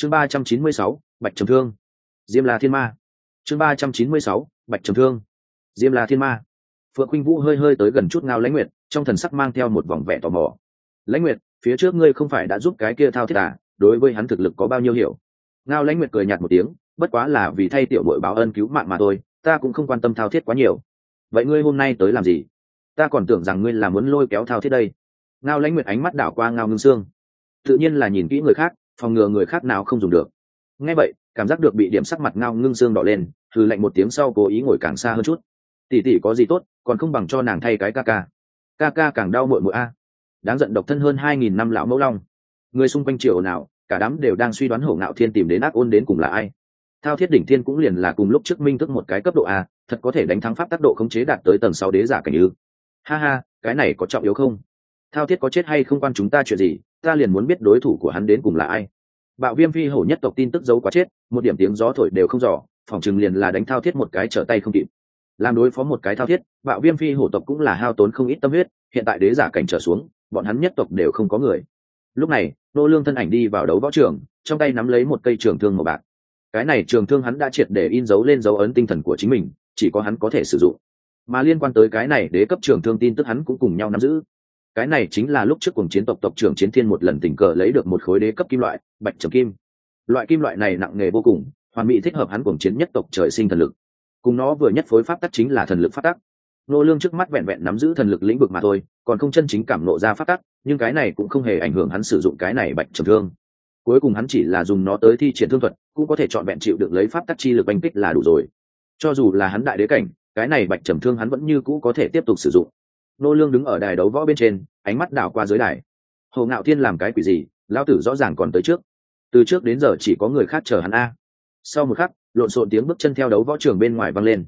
chương ba trăm chín mươi sáu, bạch trầm thương. Diêm la thiên ma. Chương ba trăm chín mươi sáu, bạch trầm thương. Diêm la thiên ma. Phượng khuynh vũ hơi hơi tới gần chút ngao lãnh nguyệt, trong thần sắc mang theo một vòng vẻ tò mò. Lãnh nguyệt, phía trước ngươi không phải đã giúp cái kia thao thiết à? Đối với hắn thực lực có bao nhiêu hiểu? Ngao lãnh nguyệt cười nhạt một tiếng, bất quá là vì thay tiểu đội báo ơn cứu mạng mà thôi, ta cũng không quan tâm thao thiết quá nhiều. Vậy ngươi hôm nay tới làm gì? Ta còn tưởng rằng ngươi là muốn lôi kéo thao thiết đây. Ngao lãnh nguyệt ánh mắt đảo qua ngao ngưng xương tự nhiên là nhìn kỹ người khác phòng ngừa người khác nào không dùng được. Ngay vậy, cảm giác được bị điểm sắc mặt ngao ngưng xương đỏ lên thử lạnh một tiếng sau cố ý ngồi càng xa hơn chút. Tỉ tỉ có gì tốt, còn không bằng cho nàng thay cái ca ca. Ca ca càng đau mội mội a. Đáng giận độc thân hơn hai nghìn năm lão mẫu long. Người xung quanh triệu nào cả đám đều đang suy đoán hổ ngạo thiên tìm đến ác ôn đến cùng là ai. Thao thiết đỉnh thiên cũng liền là cùng lúc trước minh thức một cái cấp độ a, thật có thể đánh thắng pháp tác độ khống chế đạt tới tầng sáu đế giả cảnh ư. Ha ha, cái này có trọng yếu không? Thao thiết có chết hay không quan chúng ta chuyện gì? Ta liền muốn biết đối thủ của hắn đến cùng là ai. Bạo viêm phi hổ nhất tộc tin tức giấu quá chết, một điểm tiếng gió thổi đều không dò, phòng chừng liền là đánh thao thiết một cái trở tay không kịp. Làm đối phó một cái thao thiết, bạo viêm phi hổ tộc cũng là hao tốn không ít tâm huyết, hiện tại đế giả cảnh trở xuống, bọn hắn nhất tộc đều không có người. Lúc này, nô lương thân ảnh đi vào đấu võ trường, trong tay nắm lấy một cây trường thương màu bạc. Cái này trường thương hắn đã triệt để in dấu lên dấu ấn tinh thần của chính mình, chỉ có hắn có thể sử dụng. Mà liên quan tới cái này đế cấp trường thương tin tức hắn cũng cùng nhau nắm giữ cái này chính là lúc trước cùng chiến tộc tộc trưởng chiến thiên một lần tình cờ lấy được một khối đế cấp kim loại, bạch trầm kim. Loại kim loại này nặng nghề vô cùng, hoàn mỹ thích hợp hắn cùng chiến nhất tộc trời sinh thần lực. Cùng nó vừa nhất phối pháp tắc chính là thần lực pháp tắc. Nô lương trước mắt vẹn vẹn nắm giữ thần lực lĩnh vực mà thôi, còn không chân chính cảm nộ ra pháp tắc, nhưng cái này cũng không hề ảnh hưởng hắn sử dụng cái này bạch trầm thương. Cuối cùng hắn chỉ là dùng nó tới thi triển thương thuật, cũng có thể chọn vẹn chịu được lấy pháp tắc chi lực bành kích là đủ rồi. Cho dù là hắn đại đế cảnh, cái này bạch trầm thương hắn vẫn như cũ có thể tiếp tục sử dụng nô lương đứng ở đài đấu võ bên trên, ánh mắt đảo qua dưới đài. Hồ ngạo thiên làm cái quỷ gì? Lão tử rõ ràng còn tới trước. Từ trước đến giờ chỉ có người khác chờ hắn a. Sau một khắc, lộn xộn tiếng bước chân theo đấu võ trường bên ngoài vang lên.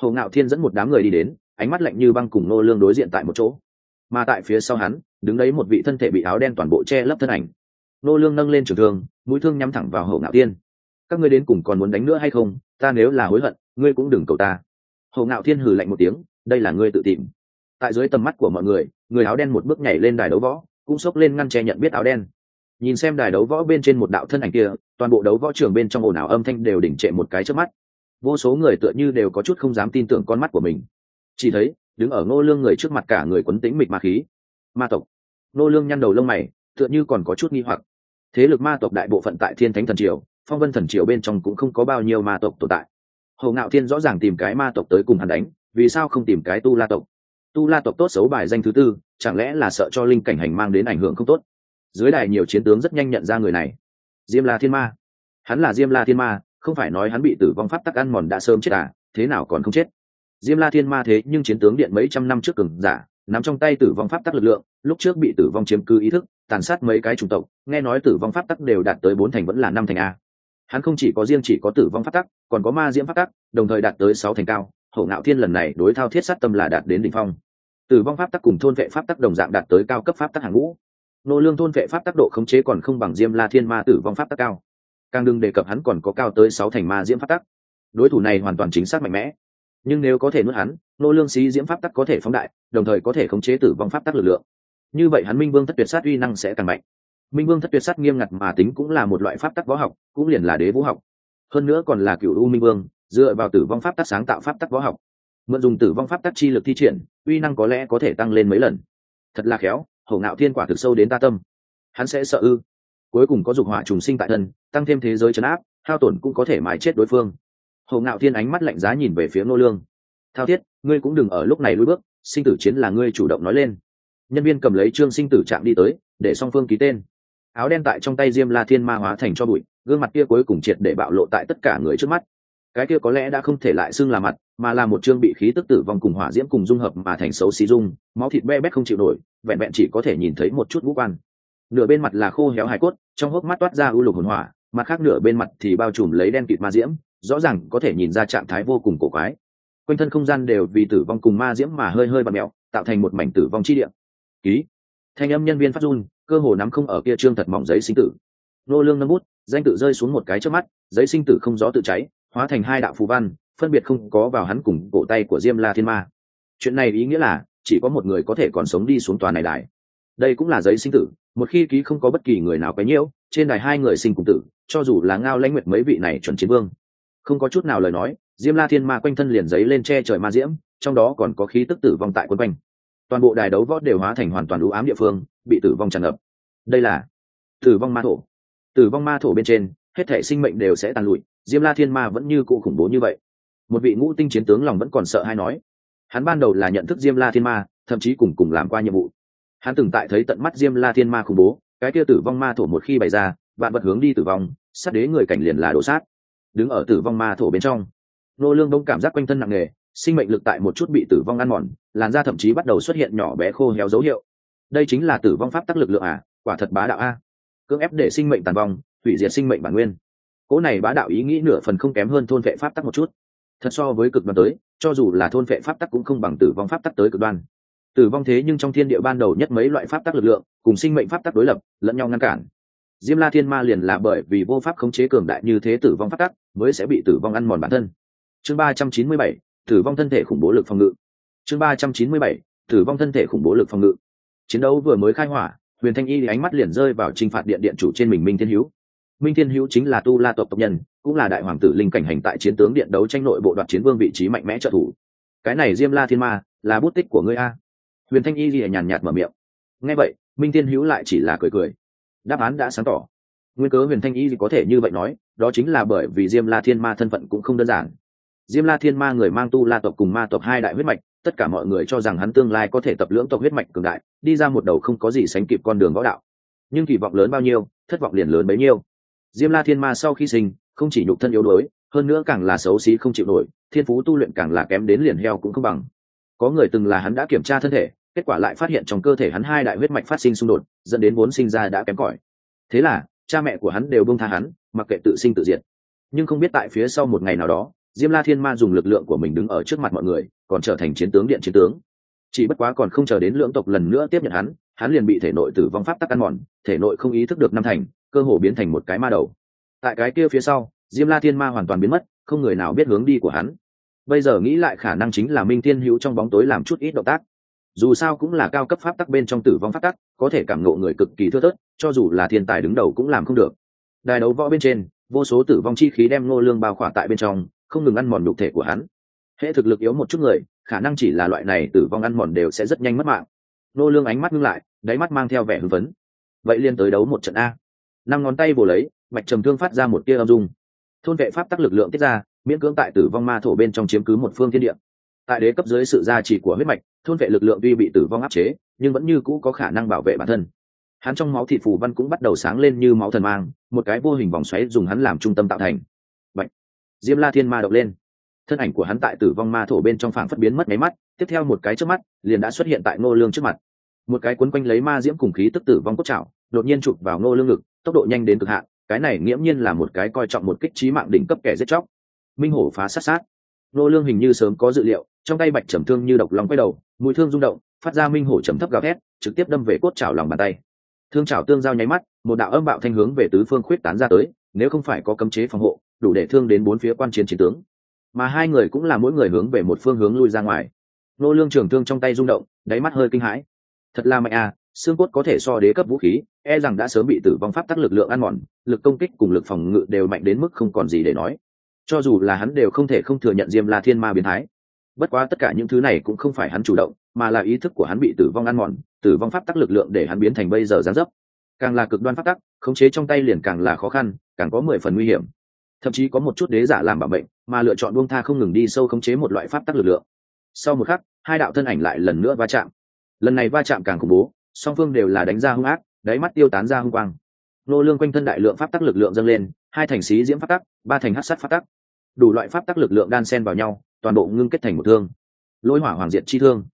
Hồ ngạo thiên dẫn một đám người đi đến, ánh mắt lạnh như băng cùng nô lương đối diện tại một chỗ. Mà tại phía sau hắn, đứng đấy một vị thân thể bị áo đen toàn bộ che lấp thân ảnh. Nô lương nâng lên trường thương, mũi thương nhắm thẳng vào hồ ngạo thiên. Các ngươi đến cùng còn muốn đánh nữa hay không? Ta nếu là hối hận, ngươi cũng đừng cầu ta. Hồ ngạo thiên hừ lạnh một tiếng, đây là ngươi tự tìm tại dưới tầm mắt của mọi người người áo đen một bước nhảy lên đài đấu võ, cũng xốc lên ngăn che nhận biết áo đen. Nhìn xem đài đấu võ bên trên một đạo thân ảnh kia, toàn bộ đấu võ trường bên trong ồn ào âm thanh đều đỉnh trệ một cái trước mắt. Vô số người tựa như đều có chút không dám tin tưởng con mắt của mình. Chỉ thấy, đứng ở ngô lương người trước mặt cả người quấn tĩnh mịch ma khí. Ma tộc. Ngô lương nhăn đầu lông mày, tựa như còn có chút nghi hoặc. Thế lực ma tộc đại bộ phận tại thiên thánh thần triều, phong vân thần triều bên trong cũng không có bao nhiêu ma tộc tồn tại. Hầu ngạo thiên rõ ràng tìm cái ma tộc tới cùng hắn đánh, vì sao không tìm cái tu la tộc? Tu la tộc tốt xấu bài danh thứ tư, chẳng lẽ là sợ cho linh cảnh hành mang đến ảnh hưởng không tốt? Dưới đài nhiều chiến tướng rất nhanh nhận ra người này. Diêm la thiên ma. Hắn là diêm la thiên ma, không phải nói hắn bị tử vong pháp tắc ăn mòn đã sớm chết à thế nào còn không chết? Diêm la thiên ma thế nhưng chiến tướng điện mấy trăm năm trước cường giả, nắm trong tay tử vong pháp tắc lực lượng, lúc trước bị tử vong chiếm cứ ý thức, tàn sát mấy cái chủng tộc, nghe nói tử vong pháp tắc đều đạt tới bốn thành vẫn là năm thành a. Hắn không chỉ có riêng chỉ có tử vong pháp tắc, còn có ma diễm pháp tắc, đồng thời đạt tới sáu thành cao. Hậu ngạo thiên lần này đối thao thiết sát tâm là đạt đến đỉnh phong tử vong pháp tắc cùng thôn vệ pháp tắc đồng dạng đạt tới cao cấp pháp tắc hàng ngũ nô lương thôn vệ pháp tắc độ khống chế còn không bằng diêm la thiên ma tử vong pháp tắc cao càng đừng đề cập hắn còn có cao tới sáu thành ma diễm pháp tắc đối thủ này hoàn toàn chính xác mạnh mẽ nhưng nếu có thể nuốt hắn nô lương xí diễm pháp tắc có thể phóng đại đồng thời có thể khống chế tử vong pháp tắc lực lượng như vậy hắn minh vương thất tuyệt sát uy năng sẽ càng mạnh minh vương thất tuyệt sát nghiêm ngặt mà tính cũng là một loại pháp tắc võ học cũng liền là đế vũ học hơn nữa còn là cựu u minh vương dựa vào tử vong pháp tắc sáng tạo pháp tắc võ học mượn dùng tử vong pháp tắc chi lực thi triển uy năng có lẽ có thể tăng lên mấy lần. Thật là khéo, hổ ngạo thiên quả thực sâu đến ta tâm. Hắn sẽ sợ ư? Cuối cùng có dục hỏa trùng sinh tại thân, tăng thêm thế giới chấn áp, hao tổn cũng có thể mãi chết đối phương. Hổ ngạo thiên ánh mắt lạnh giá nhìn về phía nô lương. Thao thiết, ngươi cũng đừng ở lúc này lùi bước, sinh tử chiến là ngươi chủ động nói lên. Nhân viên cầm lấy trương sinh tử trạng đi tới, để song phương ký tên. Áo đen tại trong tay diêm la thiên ma hóa thành cho bụi, gương mặt kia cuối cùng triệt để bạo lộ tại tất cả người trước mắt. Cái kia có lẽ đã không thể lại xưng là mặt mà là một chương bị khí tức tử vong cùng hỏa diễm cùng dung hợp mà thành xấu xí dung, máu thịt be bét không chịu nổi, vẹn vẹn chỉ có thể nhìn thấy một chút ngũ quan. Nửa bên mặt là khô héo hài cốt, trong hốc mắt toát ra u lục hồn hỏa, mặt khác nửa bên mặt thì bao trùm lấy đen kịt ma diễm, rõ ràng có thể nhìn ra trạng thái vô cùng cổ quái. Quanh thân không gian đều vì tử vong cùng ma diễm mà hơi hơi bật mẹo, tạo thành một mảnh tử vong chi địa. Ký. Thanh âm nhân viên phát run, cơ hồ nắm không ở kia trương thật mỏng giấy sinh tử. Nô lương nâng bút, danh tự rơi xuống một cái trước mắt, giấy sinh tử không rõ tự cháy, hóa thành hai đạo phù văn phân biệt không có vào hắn cùng cổ tay của diêm la thiên ma. Chuyện này ý nghĩa là, chỉ có một người có thể còn sống đi xuống tòa này đài. Đây cũng là giấy sinh tử, một khi ký không có bất kỳ người nào quấy nhiễu, trên đài hai người sinh cùng tử, cho dù là ngao lãnh nguyệt mấy vị này chuẩn chiến vương. Không có chút nào lời nói, diêm la thiên ma quanh thân liền giấy lên che trời ma diễm, trong đó còn có khí tức tử vong tại quân quanh. Toàn bộ đài đấu võ đều hóa thành hoàn toàn u ám địa phương, bị tử vong tràn ngập. Đây là tử vong ma thổ. Tử vong ma thổ bên trên, hết thể sinh mệnh đều sẽ tàn lụi, diêm la thiên ma vẫn như cụ khủng bố như vậy một vị ngũ tinh chiến tướng lòng vẫn còn sợ hay nói. Hắn ban đầu là nhận thức diêm la thiên ma, thậm chí cùng cùng làm qua nhiệm vụ. Hắn từng tại thấy tận mắt diêm la thiên ma khủng bố, cái kia tử vong ma thổ một khi bày ra, vạn vật hướng đi tử vong, sát đế người cảnh liền là đổ sát. Đứng ở tử vong ma thổ bên trong, nô lương đông cảm giác quanh thân nặng nề, sinh mệnh lực tại một chút bị tử vong ăn mòn, làn da thậm chí bắt đầu xuất hiện nhỏ bé khô héo dấu hiệu. Đây chính là tử vong pháp tắc lực lượng à quả thật bá đạo a. Cưỡng ép để sinh mệnh tàn vong, hủy diệt sinh mệnh bản nguyên. Cỗ này bá đạo ý nghĩ nửa phần không kém hơn thôn vệ pháp tắc một chút thật so với cực đoan tới, cho dù là thôn vệ pháp tắc cũng không bằng tử vong pháp tắc tới cực đoan. Tử vong thế nhưng trong thiên địa ban đầu nhất mấy loại pháp tắc lực lượng, cùng sinh mệnh pháp tắc đối lập, lẫn nhau ngăn cản. Diêm la thiên ma liền là bởi vì vô pháp khống chế cường đại như thế tử vong pháp tắc, mới sẽ bị tử vong ăn mòn bản thân. Chương ba trăm chín mươi bảy, tử vong thân thể khủng bố lực phòng ngự. Chương ba trăm chín mươi bảy, tử vong thân thể khủng bố lực phòng ngự. Chiến đấu vừa mới khai hỏa, huyền thanh y ánh mắt liền rơi vào t r i n h phạt điện điện chủ trên mình minh thiên hữu minh thiên hữu chính là tu la tộc tộc nhân, cũng là đại hoàng tử linh cảnh hành tại chiến tướng điện đấu tranh nội bộ đoạt chiến vương vị trí mạnh mẽ trợ thủ. Cái này diêm la thiên ma, là bút tích của ngươi a? Huyền thanh y thì nhàn nhạt mở miệng. Nghe vậy, minh thiên hữu lại chỉ là cười cười. Đáp án đã sáng tỏ. Nguyên cớ huyền thanh y có thể như vậy nói, đó chính là bởi vì diêm la thiên ma thân phận cũng không đơn giản. Diêm la thiên ma người mang tu la tộc cùng ma tộc hai đại huyết mạch, tất cả mọi người cho rằng hắn tương lai có thể tập lưỡng tộc huyết mạch cường đại, đi ra một đầu không có gì sánh kịp con đường võ đạo. Nhưng kỳ vọng lớn bao nhiêu, thất vọng liền lớn bấy nhiêu diêm la thiên ma sau khi sinh, không chỉ nhục thân yếu đuối, hơn nữa càng là xấu xí không chịu nổi, thiên phú tu luyện càng là kém đến liền heo cũng không bằng. Có người từng là hắn đã kiểm tra thân thể, kết quả lại phát hiện trong cơ thể hắn hai đại huyết mạch phát sinh xung đột, dẫn đến vốn sinh ra đã kém cỏi. Thế là, cha mẹ của hắn đều bông tha hắn, mặc kệ tự sinh tự diệt. Nhưng không biết tại phía sau một ngày nào đó, diêm la thiên ma dùng lực lượng của mình đứng ở trước mặt mọi người, còn trở thành chiến tướng điện chiến tướng. Chỉ bất quá còn không chờ đến lưỡng tộc lần nữa tiếp nhận hắn hắn liền bị thể nội tử vong pháp tắc ăn mòn, thể nội không ý thức được năm thành cơ hồ biến thành một cái ma đầu. Tại cái kia phía sau, diêm la thiên ma hoàn toàn biến mất, không người nào biết hướng đi của hắn. Bây giờ nghĩ lại khả năng chính là minh thiên hữu trong bóng tối làm chút ít động tác. Dù sao cũng là cao cấp pháp tắc bên trong tử vong pháp tắc, có thể cảm ngộ người cực kỳ thưa thớt, cho dù là thiên tài đứng đầu cũng làm không được. Đài đấu võ bên trên, vô số tử vong chi khí đem ngô lương bao khỏa tại bên trong, không ngừng ăn mòn nhục thể của hắn. Hệ thực lực yếu một chút người, khả năng chỉ là loại này tử vong ăn mòn đều sẽ rất nhanh mất mạng. Nô lương ánh mắt ngưng lại, đáy mắt mang theo vẻ hưng phấn. Vậy liên tới đấu một trận a năm ngón tay bổ lấy, mạch trầm thương phát ra một tia âm dung. Thôn vệ pháp tắc lực lượng tiết ra, miễn cưỡng tại tử vong ma thổ bên trong chiếm cứ một phương thiên địa. Tại đế cấp dưới sự gia trì của huyết mạch, thôn vệ lực lượng tuy bị tử vong áp chế, nhưng vẫn như cũ có khả năng bảo vệ bản thân. Hắn trong máu thịt phù văn cũng bắt đầu sáng lên như máu thần mang, một cái vô hình vòng xoáy dùng hắn làm trung tâm tạo thành. Bạch! Diêm la thiên ma động lên. Thân ảnh của hắn tại tử vong ma thổ bên trong phảng phất biến mất máy mắt, tiếp theo một cái trước mắt, liền đã xuất hiện tại ngô lương trước mặt. Một cái cuốn quanh lấy ma diễm cùng khí tức tử vong cốt trào đột nhiên chụp vào ngô lương ngực tốc độ nhanh đến cực hạn, cái này nghiễm nhiên là một cái coi trọng một kích trí mạng đỉnh cấp kẻ giết chóc. Minh hổ phá sát sát. Nô lương hình như sớm có dự liệu, trong tay bạch trầm thương như độc lòng quay đầu, mũi thương rung động, phát ra minh hổ trầm thấp gào thét, trực tiếp đâm về cốt trào lòng bàn tay. Thương trào tương giao nháy mắt, một đạo âm bạo thanh hướng về tứ phương khuyết tán ra tới, nếu không phải có cấm chế phòng hộ, đủ để thương đến bốn phía quan chiến chiến tướng. Mà hai người cũng là mỗi người hướng về một phương hướng lui ra ngoài. Nô lương trường thương trong tay rung động, đáy mắt hơi kinh hãi. Thật là mạnh à xương cốt có thể so đế cấp vũ khí e rằng đã sớm bị tử vong pháp tắc lực lượng ăn mòn, lực công kích cùng lực phòng ngự đều mạnh đến mức không còn gì để nói. Cho dù là hắn đều không thể không thừa nhận diêm la thiên ma biến thái. Bất quá tất cả những thứ này cũng không phải hắn chủ động, mà là ý thức của hắn bị tử vong ăn mòn, tử vong pháp tắc lực lượng để hắn biến thành bây giờ gián dấp. Càng là cực đoan pháp tắc, khống chế trong tay liền càng là khó khăn, càng có mười phần nguy hiểm. Thậm chí có một chút đế giả làm bảo mệnh, mà lựa chọn buông tha không ngừng đi sâu khống chế một loại pháp tắc lực lượng. Sau một khắc, hai đạo thân ảnh lại lần nữa va chạm. Lần này va chạm càng khủng bố song phương đều là đánh ra hung ác, đáy mắt tiêu tán ra hung quang. Nô lương quanh thân đại lượng pháp tắc lực lượng dâng lên, hai thành xí diễm pháp tắc, ba thành hắc sát pháp tắc. Đủ loại pháp tắc lực lượng đan xen vào nhau, toàn bộ ngưng kết thành một thương. Lôi hỏa hoàng diệt chi thương.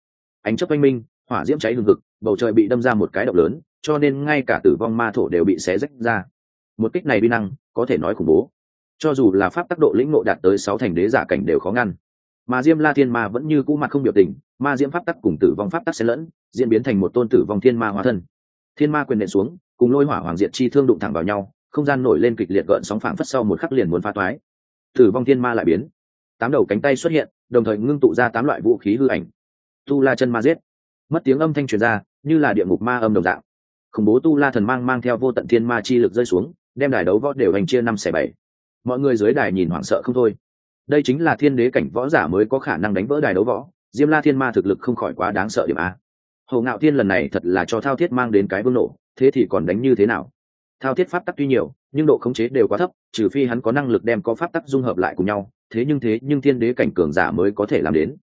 Ánh chớp oanh minh, hỏa diễm cháy hừng hực, bầu trời bị đâm ra một cái động lớn, cho nên ngay cả tử vong ma thổ đều bị xé rách ra. Một kích này bi năng, có thể nói khủng bố. Cho dù là pháp tắc độ lĩnh ngộ đạt tới sáu thành đế giả cảnh đều khó ngăn mà diêm la thiên ma vẫn như cũ mặt không biểu tình, ma diễm pháp tắc cùng tử vong pháp tắc xen lẫn, diễn biến thành một tôn tử vong thiên ma hóa thân. Thiên ma quyền nện xuống, cùng lôi hỏa hoàng diệt chi thương đụng thẳng vào nhau, không gian nổi lên kịch liệt gợn sóng phảng phất sau một khắc liền muốn phá toái. Tử vong thiên ma lại biến. Tám đầu cánh tay xuất hiện, đồng thời ngưng tụ ra tám loại vũ khí hư ảnh. Tu la chân ma giết. Mất tiếng âm thanh truyền ra, như là địa ngục ma âm đồng dạng. Khủng bố tu la thần mang mang theo vô tận thiên ma chi lực rơi xuống, đem đài đấu võ đều hành chia năm xẻ bảy. Mọi người dưới đài nhìn hoảng sợ không thôi đây chính là thiên đế cảnh võ giả mới có khả năng đánh vỡ đài đấu võ. Diêm la thiên ma thực lực không khỏi quá đáng sợ điểm a. Hồ ngạo thiên lần này thật là cho thao thiết mang đến cái vương nổ, thế thì còn đánh như thế nào? Thao thiết pháp tắc tuy nhiều, nhưng độ khống chế đều quá thấp, trừ phi hắn có năng lực đem có pháp tắc dung hợp lại cùng nhau, thế nhưng thế nhưng thiên đế cảnh cường giả mới có thể làm đến.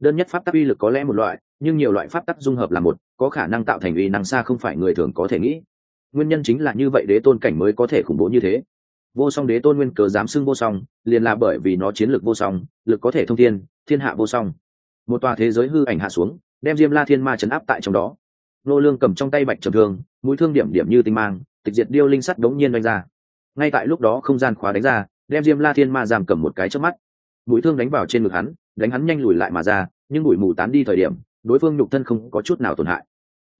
Đơn nhất pháp tắc uy lực có lẽ một loại, nhưng nhiều loại pháp tắc dung hợp là một, có khả năng tạo thành uy năng xa không phải người thường có thể nghĩ. Nguyên nhân chính là như vậy đế tôn cảnh mới có thể khủng bố như thế vô song đế tôn nguyên cớ dám xưng vô song, liền là bởi vì nó chiến lược vô song, lực có thể thông thiên thiên hạ vô song. Một tòa thế giới hư ảnh hạ xuống, đem diêm la thiên ma chấn áp tại trong đó. Nô lương cầm trong tay bạch trầm thương, mũi thương điểm điểm như tinh mang, tịch diệt điêu linh sắt đống nhiên đánh ra. Ngay tại lúc đó không gian khóa đánh ra, đem diêm la thiên ma giam cầm một cái trước mắt. Mũi thương đánh vào trên ngực hắn, đánh hắn nhanh lùi lại mà ra, nhưng bụi mù tán đi thời điểm, đối phương nhục thân không có chút nào tổn hại.